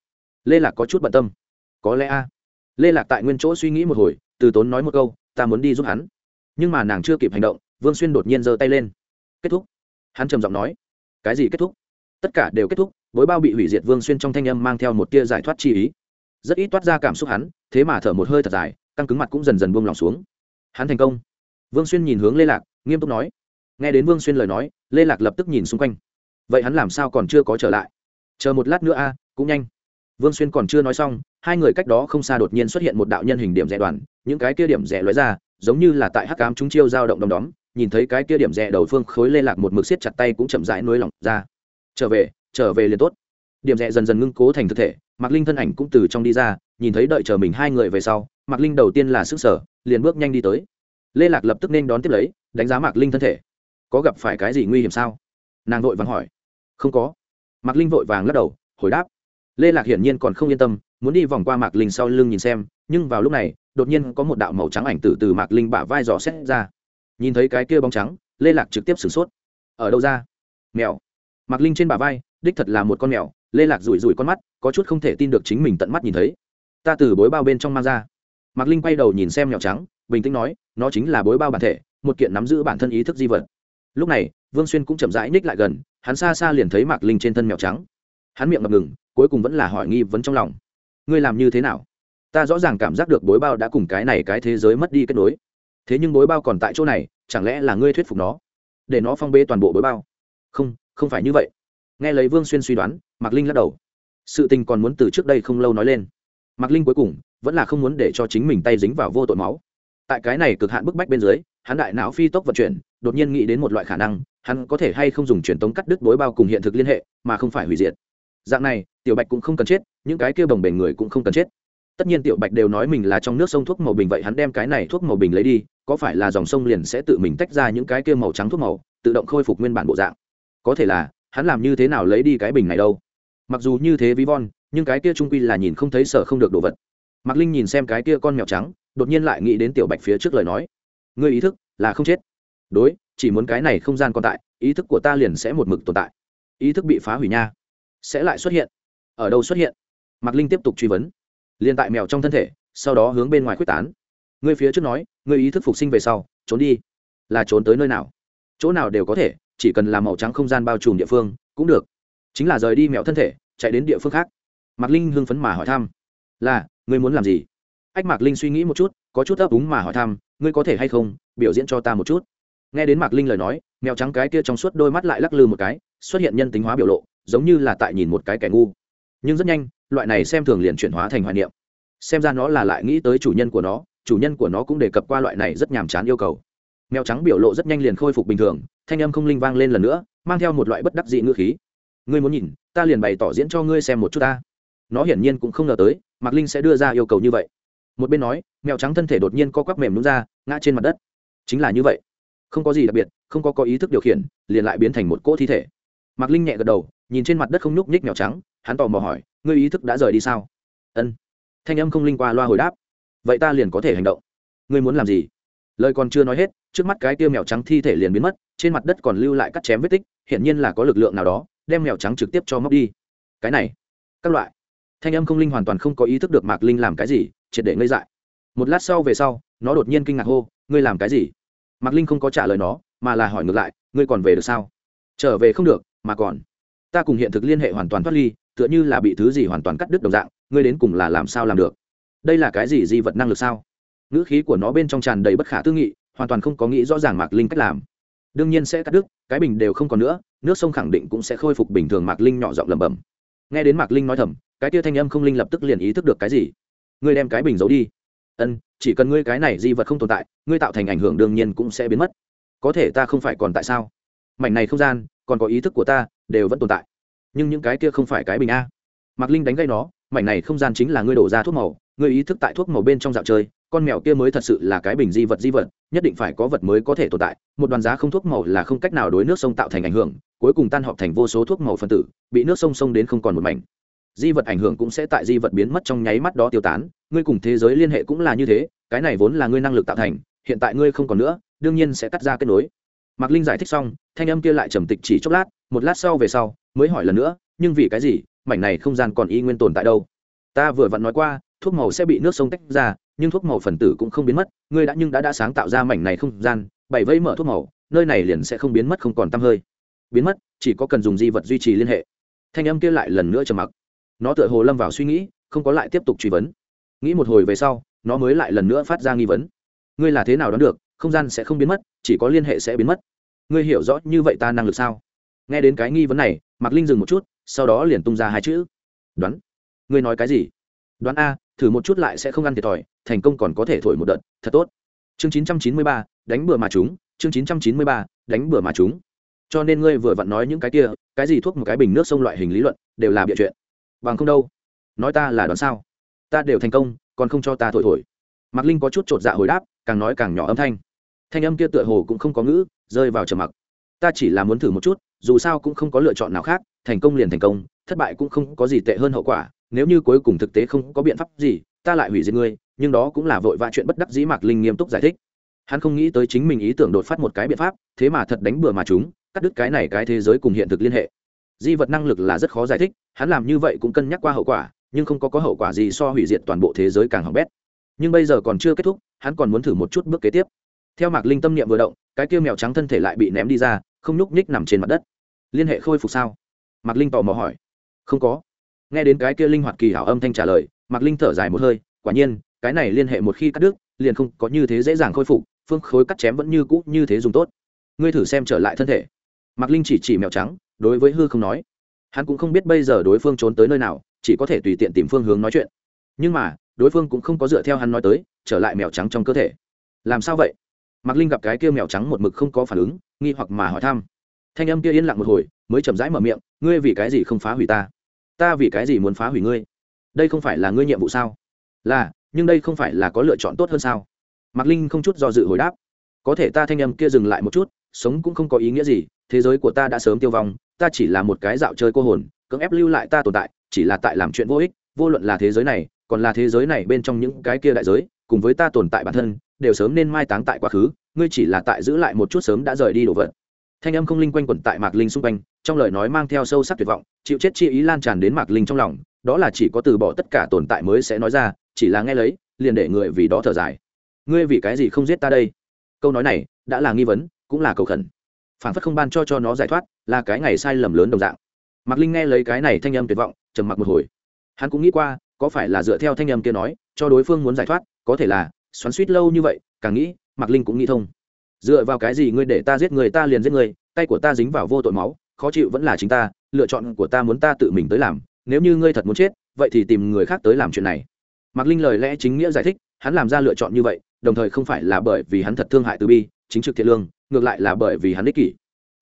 Lê lạc có chút bận tâm. Có lẽ a. Lê lạc tại nguyên chỗ suy nghĩ một hồi từ tốn nói một câu ta muốn đi giúp hắn nhưng mà nàng chưa kịp hành động, vương xuyên đột nhiên giơ tay lên. Kết thúc. Hắn trầm giọng nói. Cái gì kết thúc? Tất cả đều kết thúc, bối bao bị hủy diệt vương xuyên trong thanh âm mang theo một tia giải thoát chi ý. Rất ít toát ra cảm xúc hắn, thế mà thở một hơi thật dài, căng cứng mặt cũng dần dần buông lòng xuống. Hắn thành công. Vương xuyên nhìn hướng lê lạc, nghiêm túc nói. Nghe đến vương xuyên lời nói, lê lạc lập tức nhìn xung quanh. Vậy hắn làm sao còn chưa có trở lại? Chờ một lát nữa a, cũng nhanh vương xuyên còn chưa nói xong, hai người cách đó không xa đột nhiên xuất hiện một đạo nhân hình điểm rẻ đoàn, những cái kia điểm rẻ lóe ra, giống như là tại hắc cám chúng chiêu dao động đom đóm, nhìn thấy cái kia điểm rẻ đầu phương khối lê lạc một mực siết chặt tay cũng chậm rãi nuối lỏng ra. Trở về trở về liền tốt. Điểm rẽ dần dần ngưng cố thành thực thể, mạc linh thân ảnh cũng từ trong đi ra, nhìn thấy đợi chờ mình hai người về sau, mạc linh đầu tiên là sức sở, liền bước nhanh đi tới. Lê lạc lập tức nên đón tiếp lấy, đánh giá mạc linh thân thể. Có gặp phải cái gì nguy hiểm sao? Nàng vội vàng hỏi. Không có. Mạc linh vội vàng lắc đầu, hồi đáp lê lạc hiển nhiên còn không yên tâm, muốn đi vòng qua mạc linh sau lưng nhìn xem, nhưng vào lúc này, đột nhiên có một đạo màu trắng ảnh từ từ mạc linh bả vai dò xét ra. Nhìn thấy cái kia bóng trắng, lê lạc trực tiếp sửng sốt. Ở đâu ra? Mèo. Mạc linh trên bả vai, đích thật là một con mèo, lê lạc rủi rủi con mắt, có chút không thể tin được chính mình tận mắt nhìn thấy. Ta từ bối bao bên trong mang ra. Mạc linh quay đầu nhìn xem mèo trắng, bình tĩnh nói, nó chính là bối bao bản thể, một kiện nắm giữ bản thân ý thức di vật. Lúc này, vương xuyên cũng chậm rãi ních lại gần, hắn xa xa liền thấy mạc linh trên thân mèo trắng. Hắn miệng ngập ngừng cuối cùng vẫn là hỏi nghi vấn trong lòng. Ngươi làm như thế nào? Ta rõ ràng cảm giác được bối bao đã cùng cái này cái thế giới mất đi kết nối. Thế nhưng bối bao còn tại chỗ này, chẳng lẽ là ngươi thuyết phục nó? Để nó phong bê toàn bộ bối bao. Không không phải như vậy. Nghe lấy vương xuyên suy đoán, mạc linh lắc đầu. Sự tình còn muốn từ trước đây không lâu nói lên. Mạc linh cuối cùng vẫn là không muốn để cho chính mình tay dính vào vô tội máu. Tại cái này cực hạn bức bách bên dưới, hắn đại não phi tốc vận chuyển, đột nhiên nghĩ đến một loại khả năng, hắn có thể hay không dùng truyền tống cắt đứt bối bao cùng hiện thực liên hệ, mà không phải hủy diệt dạng này, tiểu bạch cũng không cần chết, những cái kia bồng bềnh người cũng không cần chết. Tất nhiên tiểu bạch đều nói mình là trong nước sông thuốc màu bình vậy hắn đem cái này thuốc màu bình lấy đi, có phải là dòng sông liền sẽ tự mình tách ra những cái kia màu trắng thuốc màu, tự động khôi phục nguyên bản bộ dạng? Có thể là, hắn làm như thế nào lấy đi cái bình này đâu? Mặc dù như thế ví von, nhưng cái kia trung quy là nhìn không thấy sở không được đồ vật. Mạc linh nhìn xem cái kia con mèo trắng, đột nhiên lại nghĩ đến tiểu bạch phía trước lời nói. Ngươi ý thức là không chết. Đối, chỉ muốn cái này không gian còn tại, ý thức của ta liền sẽ một mực tồn tại. Ý thức bị phá hủy nha sẽ lại xuất hiện. Ở đâu xuất hiện? Mạc linh tiếp tục truy vấn. Liền tại mèo trong thân thể, sau đó hướng bên ngoài quyết tán. Ngươi phía trước nói, ngươi ý thức phục sinh về sau, trốn đi. Là trốn tới nơi nào? Chỗ nào đều có thể, chỉ cần làm màu trắng không gian bao trùm địa phương, cũng được. Chính là rời đi mèo thân thể, chạy đến địa phương khác. Mạc linh hưng phấn mà hỏi thăm. Là, ngươi muốn làm gì? Ách mạc linh suy nghĩ một chút, có chút ấp úng mà hỏi thăm, ngươi có thể hay không, biểu diễn cho ta một chút? Nghe đến mạc linh lời nói, mèo trắng cái kia trong suốt đôi mắt lại lắc lư một cái, xuất hiện nhân tính hóa biểu lộ, giống như là tại nhìn một cái kẻ ngu. Nhưng rất nhanh, loại này xem thường liền chuyển hóa thành hoài niệm. Xem ra nó là lại nghĩ tới chủ nhân của nó, chủ nhân của nó cũng đề cập qua loại này rất nhàm chán yêu cầu. Mèo trắng biểu lộ rất nhanh liền khôi phục bình thường, thanh âm không linh vang lên lần nữa, mang theo một loại bất đắc dị ngữ khí. Ngươi muốn nhìn, ta liền bày tỏ diễn cho ngươi xem một chút ta. Nó hiển nhiên cũng không ngờ tới, mạc linh sẽ đưa ra yêu cầu như vậy. Một bên nói, mèo trắng thân thể đột nhiên co quắp mềm đúng ra, ngã trên mặt đất. Chính là như vậy không có gì đặc biệt, không có có ý thức điều khiển, liền lại biến thành một cỗ thi thể. Mạc linh nhẹ gật đầu, nhìn trên mặt đất không nhúc nhích mèo trắng, hắn tò mò hỏi, ngươi ý thức đã rời đi sao? Ân. Thanh âm không linh qua loa hồi đáp, vậy ta liền có thể hành động. Ngươi muốn làm gì? Lời còn chưa nói hết, trước mắt cái tiêu mèo trắng thi thể liền biến mất, trên mặt đất còn lưu lại cắt chém vết tích, hiển nhiên là có lực lượng nào đó, đem mèo trắng trực tiếp cho móc đi. Cái này, các loại. Thanh âm không linh hoàn toàn không có ý thức được mạc linh làm cái gì, triệt để ngây dại. Một lát sau về sau, nó đột nhiên kinh ngạc hô, ngươi làm cái gì? Mạc linh không có trả lời nó, mà là hỏi ngược lại, ngươi còn về được sao? Trở về không được, mà còn. Ta cùng hiện thực liên hệ hoàn toàn thoát ly, tựa như là bị thứ gì hoàn toàn cắt đứt đồng dạng, ngươi đến cùng là làm sao làm được? Đây là cái gì di vật năng lực sao? Ngữ khí của nó bên trong tràn đầy bất khả tư nghị, hoàn toàn không có nghĩ rõ ràng mạc linh cách làm. Đương nhiên sẽ cắt đứt, cái bình đều không còn nữa, nước sông khẳng định cũng sẽ khôi phục bình thường. Mạc linh nhỏ giọng lẩm bẩm. Nghe đến mạc linh nói thầm, cái tia thanh âm không linh lập tức liền ý thức được cái gì. Ngươi đem cái bình giấu đi ân, chỉ cần ngươi cái này di vật không tồn tại, ngươi tạo thành ảnh hưởng đương nhiên cũng sẽ biến mất. Có thể ta không phải còn tại sao? Mảnh này không gian, còn có ý thức của ta, đều vẫn tồn tại. Nhưng những cái kia không phải cái bình a. Mạc linh đánh gây nó, mảnh này không gian chính là ngươi đổ ra thuốc màu, ngươi ý thức tại thuốc màu bên trong dạo chơi, con mèo kia mới thật sự là cái bình di vật di vật, nhất định phải có vật mới có thể tồn tại, một đoàn giá không thuốc màu là không cách nào đối nước sông tạo thành ảnh hưởng, cuối cùng tan họp thành vô số thuốc màu phân tử, bị nước sông sông đến không còn một mảnh di vật ảnh hưởng cũng sẽ tại di vật biến mất trong nháy mắt đó tiêu tán, ngươi cùng thế giới liên hệ cũng là như thế, cái này vốn là ngươi năng lực tạo thành, hiện tại ngươi không còn nữa, đương nhiên sẽ cắt ra kết nối. Mạc linh giải thích xong, thanh âm kia lại trầm tịch chỉ chốc lát, một lát sau về sau, mới hỏi lần nữa, nhưng vì cái gì, mảnh này không gian còn y nguyên tồn tại đâu? Ta vừa vặn nói qua, thuốc màu sẽ bị nước sông tách ra, nhưng thuốc màu phần tử cũng không biến mất, ngươi đã nhưng đã đã sáng tạo ra mảnh này không gian, bảy vây mở thuốc màu, nơi này liền sẽ không biến mất không còn tăm hơi. Biến mất, chỉ có cần dùng di vật duy trì liên hệ. Thanh âm kia lại lần nữa trầm mặc nó tựa hồ lâm vào suy nghĩ, không có lại tiếp tục truy vấn. Nghĩ một hồi về sau, nó mới lại lần nữa phát ra nghi vấn. Ngươi là thế nào đoán được, không gian sẽ không biến mất, chỉ có liên hệ sẽ biến mất. Ngươi hiểu rõ như vậy ta năng lực sao? Nghe đến cái nghi vấn này, mạc linh dừng một chút, sau đó liền tung ra hai chữ. Đoán. Ngươi nói cái gì? Đoán a, thử một chút lại sẽ không ăn thiệt thòi, thành công còn có thể thổi một đợt, thật tốt. Chương chín trăm chín mươi ba, đánh bừa mà chúng. Chương chín trăm chín mươi ba, đánh bừa mà chúng. Cho nên ngươi vừa vặn nói những cái kia, cái gì thuốc một cái bình nước sông loại hình lý luận, đều là bịa chuyện bằng không đâu. Nói ta là đoán sao? Ta đều thành công, còn không cho ta thổi thổi. Mạc linh có chút t dạ hồi đáp, càng nói càng nhỏ âm thanh. Thanh âm kia tựa hồ cũng không có ngữ, rơi vào trầm mặc. Ta chỉ là muốn thử một chút, dù sao cũng không có lựa chọn nào khác, thành công liền thành công, thất bại cũng không có gì tệ hơn hậu quả, nếu như cuối cùng thực tế không có biện pháp gì, ta lại hủy diệt ngươi, nhưng đó cũng là vội vã chuyện bất đắc dĩ mạc linh nghiêm túc giải thích. Hắn không nghĩ tới chính mình ý tưởng đột phát một cái biện pháp, thế mà thật đánh bừa mà chúng, cắt đứt cái này cái thế giới cùng hiện thực liên hệ di vật năng lực là rất khó giải thích, hắn làm như vậy cũng cân nhắc qua hậu quả, nhưng không có có hậu quả gì so hủy diệt toàn bộ thế giới càng hỏng bét. Nhưng bây giờ còn chưa kết thúc, hắn còn muốn thử một chút bước kế tiếp. Theo mạc linh tâm niệm vừa động, cái kia mèo trắng thân thể lại bị ném đi ra, không nhúc nhích nằm trên mặt đất. Liên hệ khôi phục sao? Mạc linh tò mò hỏi. Không có. Nghe đến cái kia linh hoạt kỳ hảo âm thanh trả lời, mạc linh thở dài một hơi, quả nhiên, cái này liên hệ một khi cắt đứt, liền không có như thế dễ dàng khôi phục, phương khối cắt chém vẫn như cũ như thế dùng tốt. Ngươi thử xem trở lại thân thể. Mạc linh chỉ chỉ mèo trắng đối với hư không nói. Hắn cũng không biết bây giờ đối phương trốn tới nơi nào, chỉ có thể tùy tiện tìm phương hướng nói chuyện. Nhưng mà, đối phương cũng không có dựa theo hắn nói tới, trở lại mèo trắng trong cơ thể. Làm sao vậy? Mạc linh gặp cái kia mèo trắng một mực không có phản ứng, nghi hoặc mà hỏi thăm. Thanh âm kia yên lặng một hồi, mới chậm rãi mở miệng, ngươi vì cái gì không phá hủy ta? Ta vì cái gì muốn phá hủy ngươi? Đây không phải là ngươi nhiệm vụ sao? Là, nhưng đây không phải là có lựa chọn tốt hơn sao? Mạc linh không chút do dự hồi đáp. Có thể ta thanh âm kia dừng lại một chút, sống cũng không có ý nghĩa gì, thế giới của ta đã sớm tiêu vong ta chỉ là một cái dạo chơi cô hồn, cưỡng ép lưu lại ta tồn tại, chỉ là tại làm chuyện vô ích, vô luận là thế giới này, còn là thế giới này bên trong những cái kia đại giới, cùng với ta tồn tại bản thân, đều sớm nên mai táng tại quá khứ, ngươi chỉ là tại giữ lại một chút sớm đã rời đi đồ vật. Thanh âm không linh quanh quẩn tại mạc linh xung quanh, trong lời nói mang theo sâu sắc tuyệt vọng, chịu chết chi ý lan tràn đến mạc linh trong lòng, đó là chỉ có từ bỏ tất cả tồn tại mới sẽ nói ra, chỉ là nghe lấy, liền để người vì đó thở dài. Ngươi vì cái gì không giết ta đây? Câu nói này, đã là nghi vấn, cũng là cầu khẩn. Phản phất không ban cho cho nó giải thoát là cái ngày sai lầm lớn đồng dạng. Mạc linh nghe lấy cái này thanh âm tuyệt vọng, trầm mặc một hồi. Hắn cũng nghĩ qua, có phải là dựa theo thanh âm kia nói, cho đối phương muốn giải thoát, có thể là, xoắn suýt lâu như vậy, càng nghĩ, mạc linh cũng nghĩ thông. Dựa vào cái gì ngươi để ta giết người ta liền giết người, tay của ta dính vào vô tội máu, khó chịu vẫn là chính ta, lựa chọn của ta muốn ta tự mình tới làm, nếu như ngươi thật muốn chết, vậy thì tìm người khác tới làm chuyện này. Mạc linh lời lẽ chính nghĩa giải thích, hắn làm ra lựa chọn như vậy, đồng thời không phải là bởi vì hắn thật thương hại từ bi, chính trực thiện lương, ngược lại là bởi vì hắn ích kỷ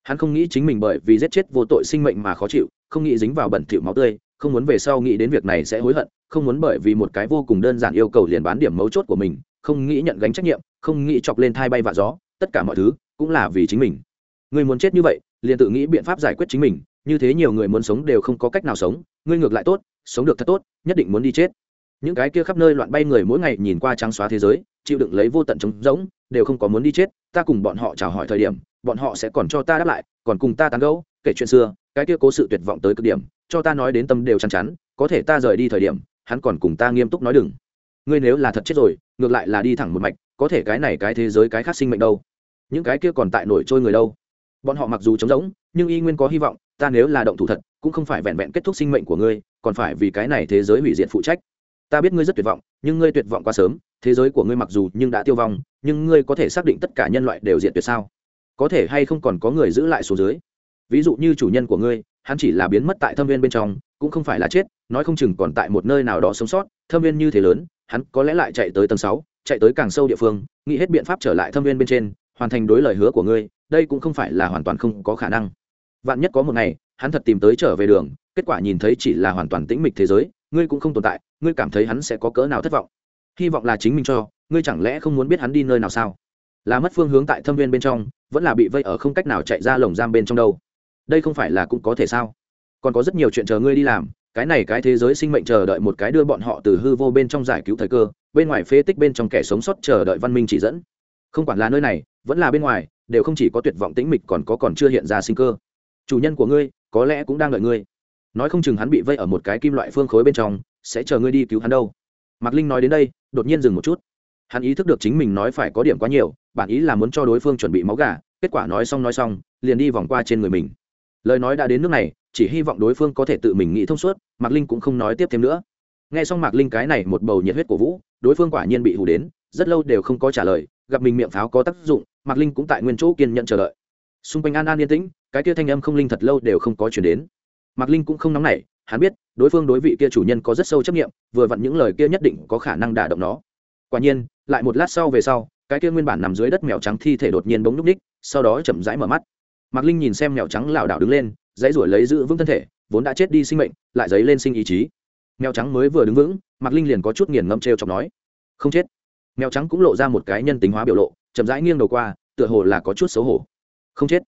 hắn không nghĩ chính mình bởi vì giết chết vô tội sinh mệnh mà khó chịu, không nghĩ dính vào bẩn thỉu máu tươi, không muốn về sau nghĩ đến việc này sẽ hối hận, không muốn bởi vì một cái vô cùng đơn giản yêu cầu liền bán điểm mấu chốt của mình, không nghĩ nhận gánh trách nhiệm, không nghĩ chọc lên thai bay vạ gió, tất cả mọi thứ cũng là vì chính mình. Người muốn chết như vậy, liền tự nghĩ biện pháp giải quyết chính mình, như thế nhiều người muốn sống đều không có cách nào sống, ngươi ngược lại tốt, sống được thật tốt, nhất định muốn đi chết. Những cái kia khắp nơi loạn bay người mỗi ngày nhìn qua trắng xóa thế giới, chịu đựng lấy vô tận trống rỗng, đều không có muốn đi chết, ta cùng bọn họ chào hỏi thời điểm bọn họ sẽ còn cho ta đáp lại, còn cùng ta tán gẫu, kể chuyện xưa, cái kia cố sự tuyệt vọng tới cực điểm, cho ta nói đến tâm đều chăn chắn có thể ta rời đi thời điểm, hắn còn cùng ta nghiêm túc nói đừng. Ngươi nếu là thật chết rồi, ngược lại là đi thẳng một mạch, có thể cái này cái thế giới cái khác sinh mệnh đâu? Những cái kia còn tại nổi trôi người đâu? Bọn họ mặc dù trống rỗng, nhưng y nguyên có hy vọng, ta nếu là động thủ thật, cũng không phải vẹn vẹn kết thúc sinh mệnh của ngươi, còn phải vì cái này thế giới hủy diệt phụ trách. Ta biết ngươi rất tuyệt vọng, nhưng ngươi tuyệt vọng quá sớm, thế giới của ngươi mặc dù nhưng đã tiêu vong, nhưng ngươi có thể xác định tất cả nhân loại đều diệt tuyệt sao? Có thể hay không còn có người giữ lại số dưới. Ví dụ như chủ nhân của ngươi, hắn chỉ là biến mất tại thâm viên bên trong, cũng không phải là chết, nói không chừng còn tại một nơi nào đó sống sót, thâm viên như thế lớn, hắn có lẽ lại chạy tới tầng sáu, chạy tới càng sâu địa phương, nghĩ hết biện pháp trở lại thâm viên bên trên, hoàn thành đối lời hứa của ngươi, đây cũng không phải là hoàn toàn không có khả năng. Vạn nhất có một ngày, hắn thật tìm tới trở về đường, kết quả nhìn thấy chỉ là hoàn toàn tĩnh mịch thế giới, ngươi cũng không tồn tại, ngươi cảm thấy hắn sẽ có cỡ nào thất vọng. Hy vọng là chính mình cho, ngươi chẳng lẽ không muốn biết hắn đi nơi nào sao? Là mất phương hướng tại thâm viên bên trong, vẫn là bị vây ở không cách nào chạy ra lồng giam bên trong đâu. Đây không phải là cũng có thể sao? Còn có rất nhiều chuyện chờ ngươi đi làm, cái này cái thế giới sinh mệnh chờ đợi một cái đưa bọn họ từ hư vô bên trong giải cứu thời cơ, bên ngoài phế tích bên trong kẻ sống sót chờ đợi văn minh chỉ dẫn. Không quản là nơi này, vẫn là bên ngoài, đều không chỉ có tuyệt vọng tĩnh mịch còn có còn chưa hiện ra sinh cơ. Chủ nhân của ngươi, có lẽ cũng đang đợi ngươi. Nói không chừng hắn bị vây ở một cái kim loại phương khối bên trong, sẽ chờ ngươi đi cứu hắn đâu. Mạc linh nói đến đây, đột nhiên dừng một chút. Hắn ý thức được chính mình nói phải có điểm quá nhiều bản ý là muốn cho đối phương chuẩn bị máu gà, kết quả nói xong nói xong, liền đi vòng qua trên người mình. Lời nói đã đến nước này, chỉ hy vọng đối phương có thể tự mình nghĩ thông suốt, mạc linh cũng không nói tiếp thêm nữa. N g h e xong mạc linh cái này một bầu nhiệt huyết của vũ, đối phương quả nhiên bị hù đến, rất lâu đều không có trả lời, gặp mình miệng pháo có tác dụng, mạc linh cũng tại nguyên chỗ kiên nhận chờ đợi. Xung quanh an an yên tĩnh, cái kia thanh âm không linh thật lâu đều không có chuyển đến. Mạc linh cũng không nóng nảy, hắn biết, đối phương đối vị kia chủ nhân có rất sâu chấp nghiệm vừa vặn những lời kia nhất định có khả năng đả động nó. Quả nhiên, lại một lát sau về sau cái kia nguyên bản nằm dưới đất mèo trắng thi thể đột nhiên bỗng núp ních, sau đó chậm rãi mở mắt. Mạc linh nhìn xem mèo trắng lảo đảo đứng lên, dãy ruổi lấy giữ vững thân thể, vốn đã chết đi sinh mệnh, lại dấy lên sinh ý chí. Mèo trắng mới vừa đứng vững, mạc linh liền có chút nghiền ngâm t r e o chọc nói, không chết. Mèo trắng cũng lộ ra một cái nhân tính hóa biểu lộ, chậm rãi nghiêng đầu qua, tựa hồ là có chút xấu hổ. Không chết.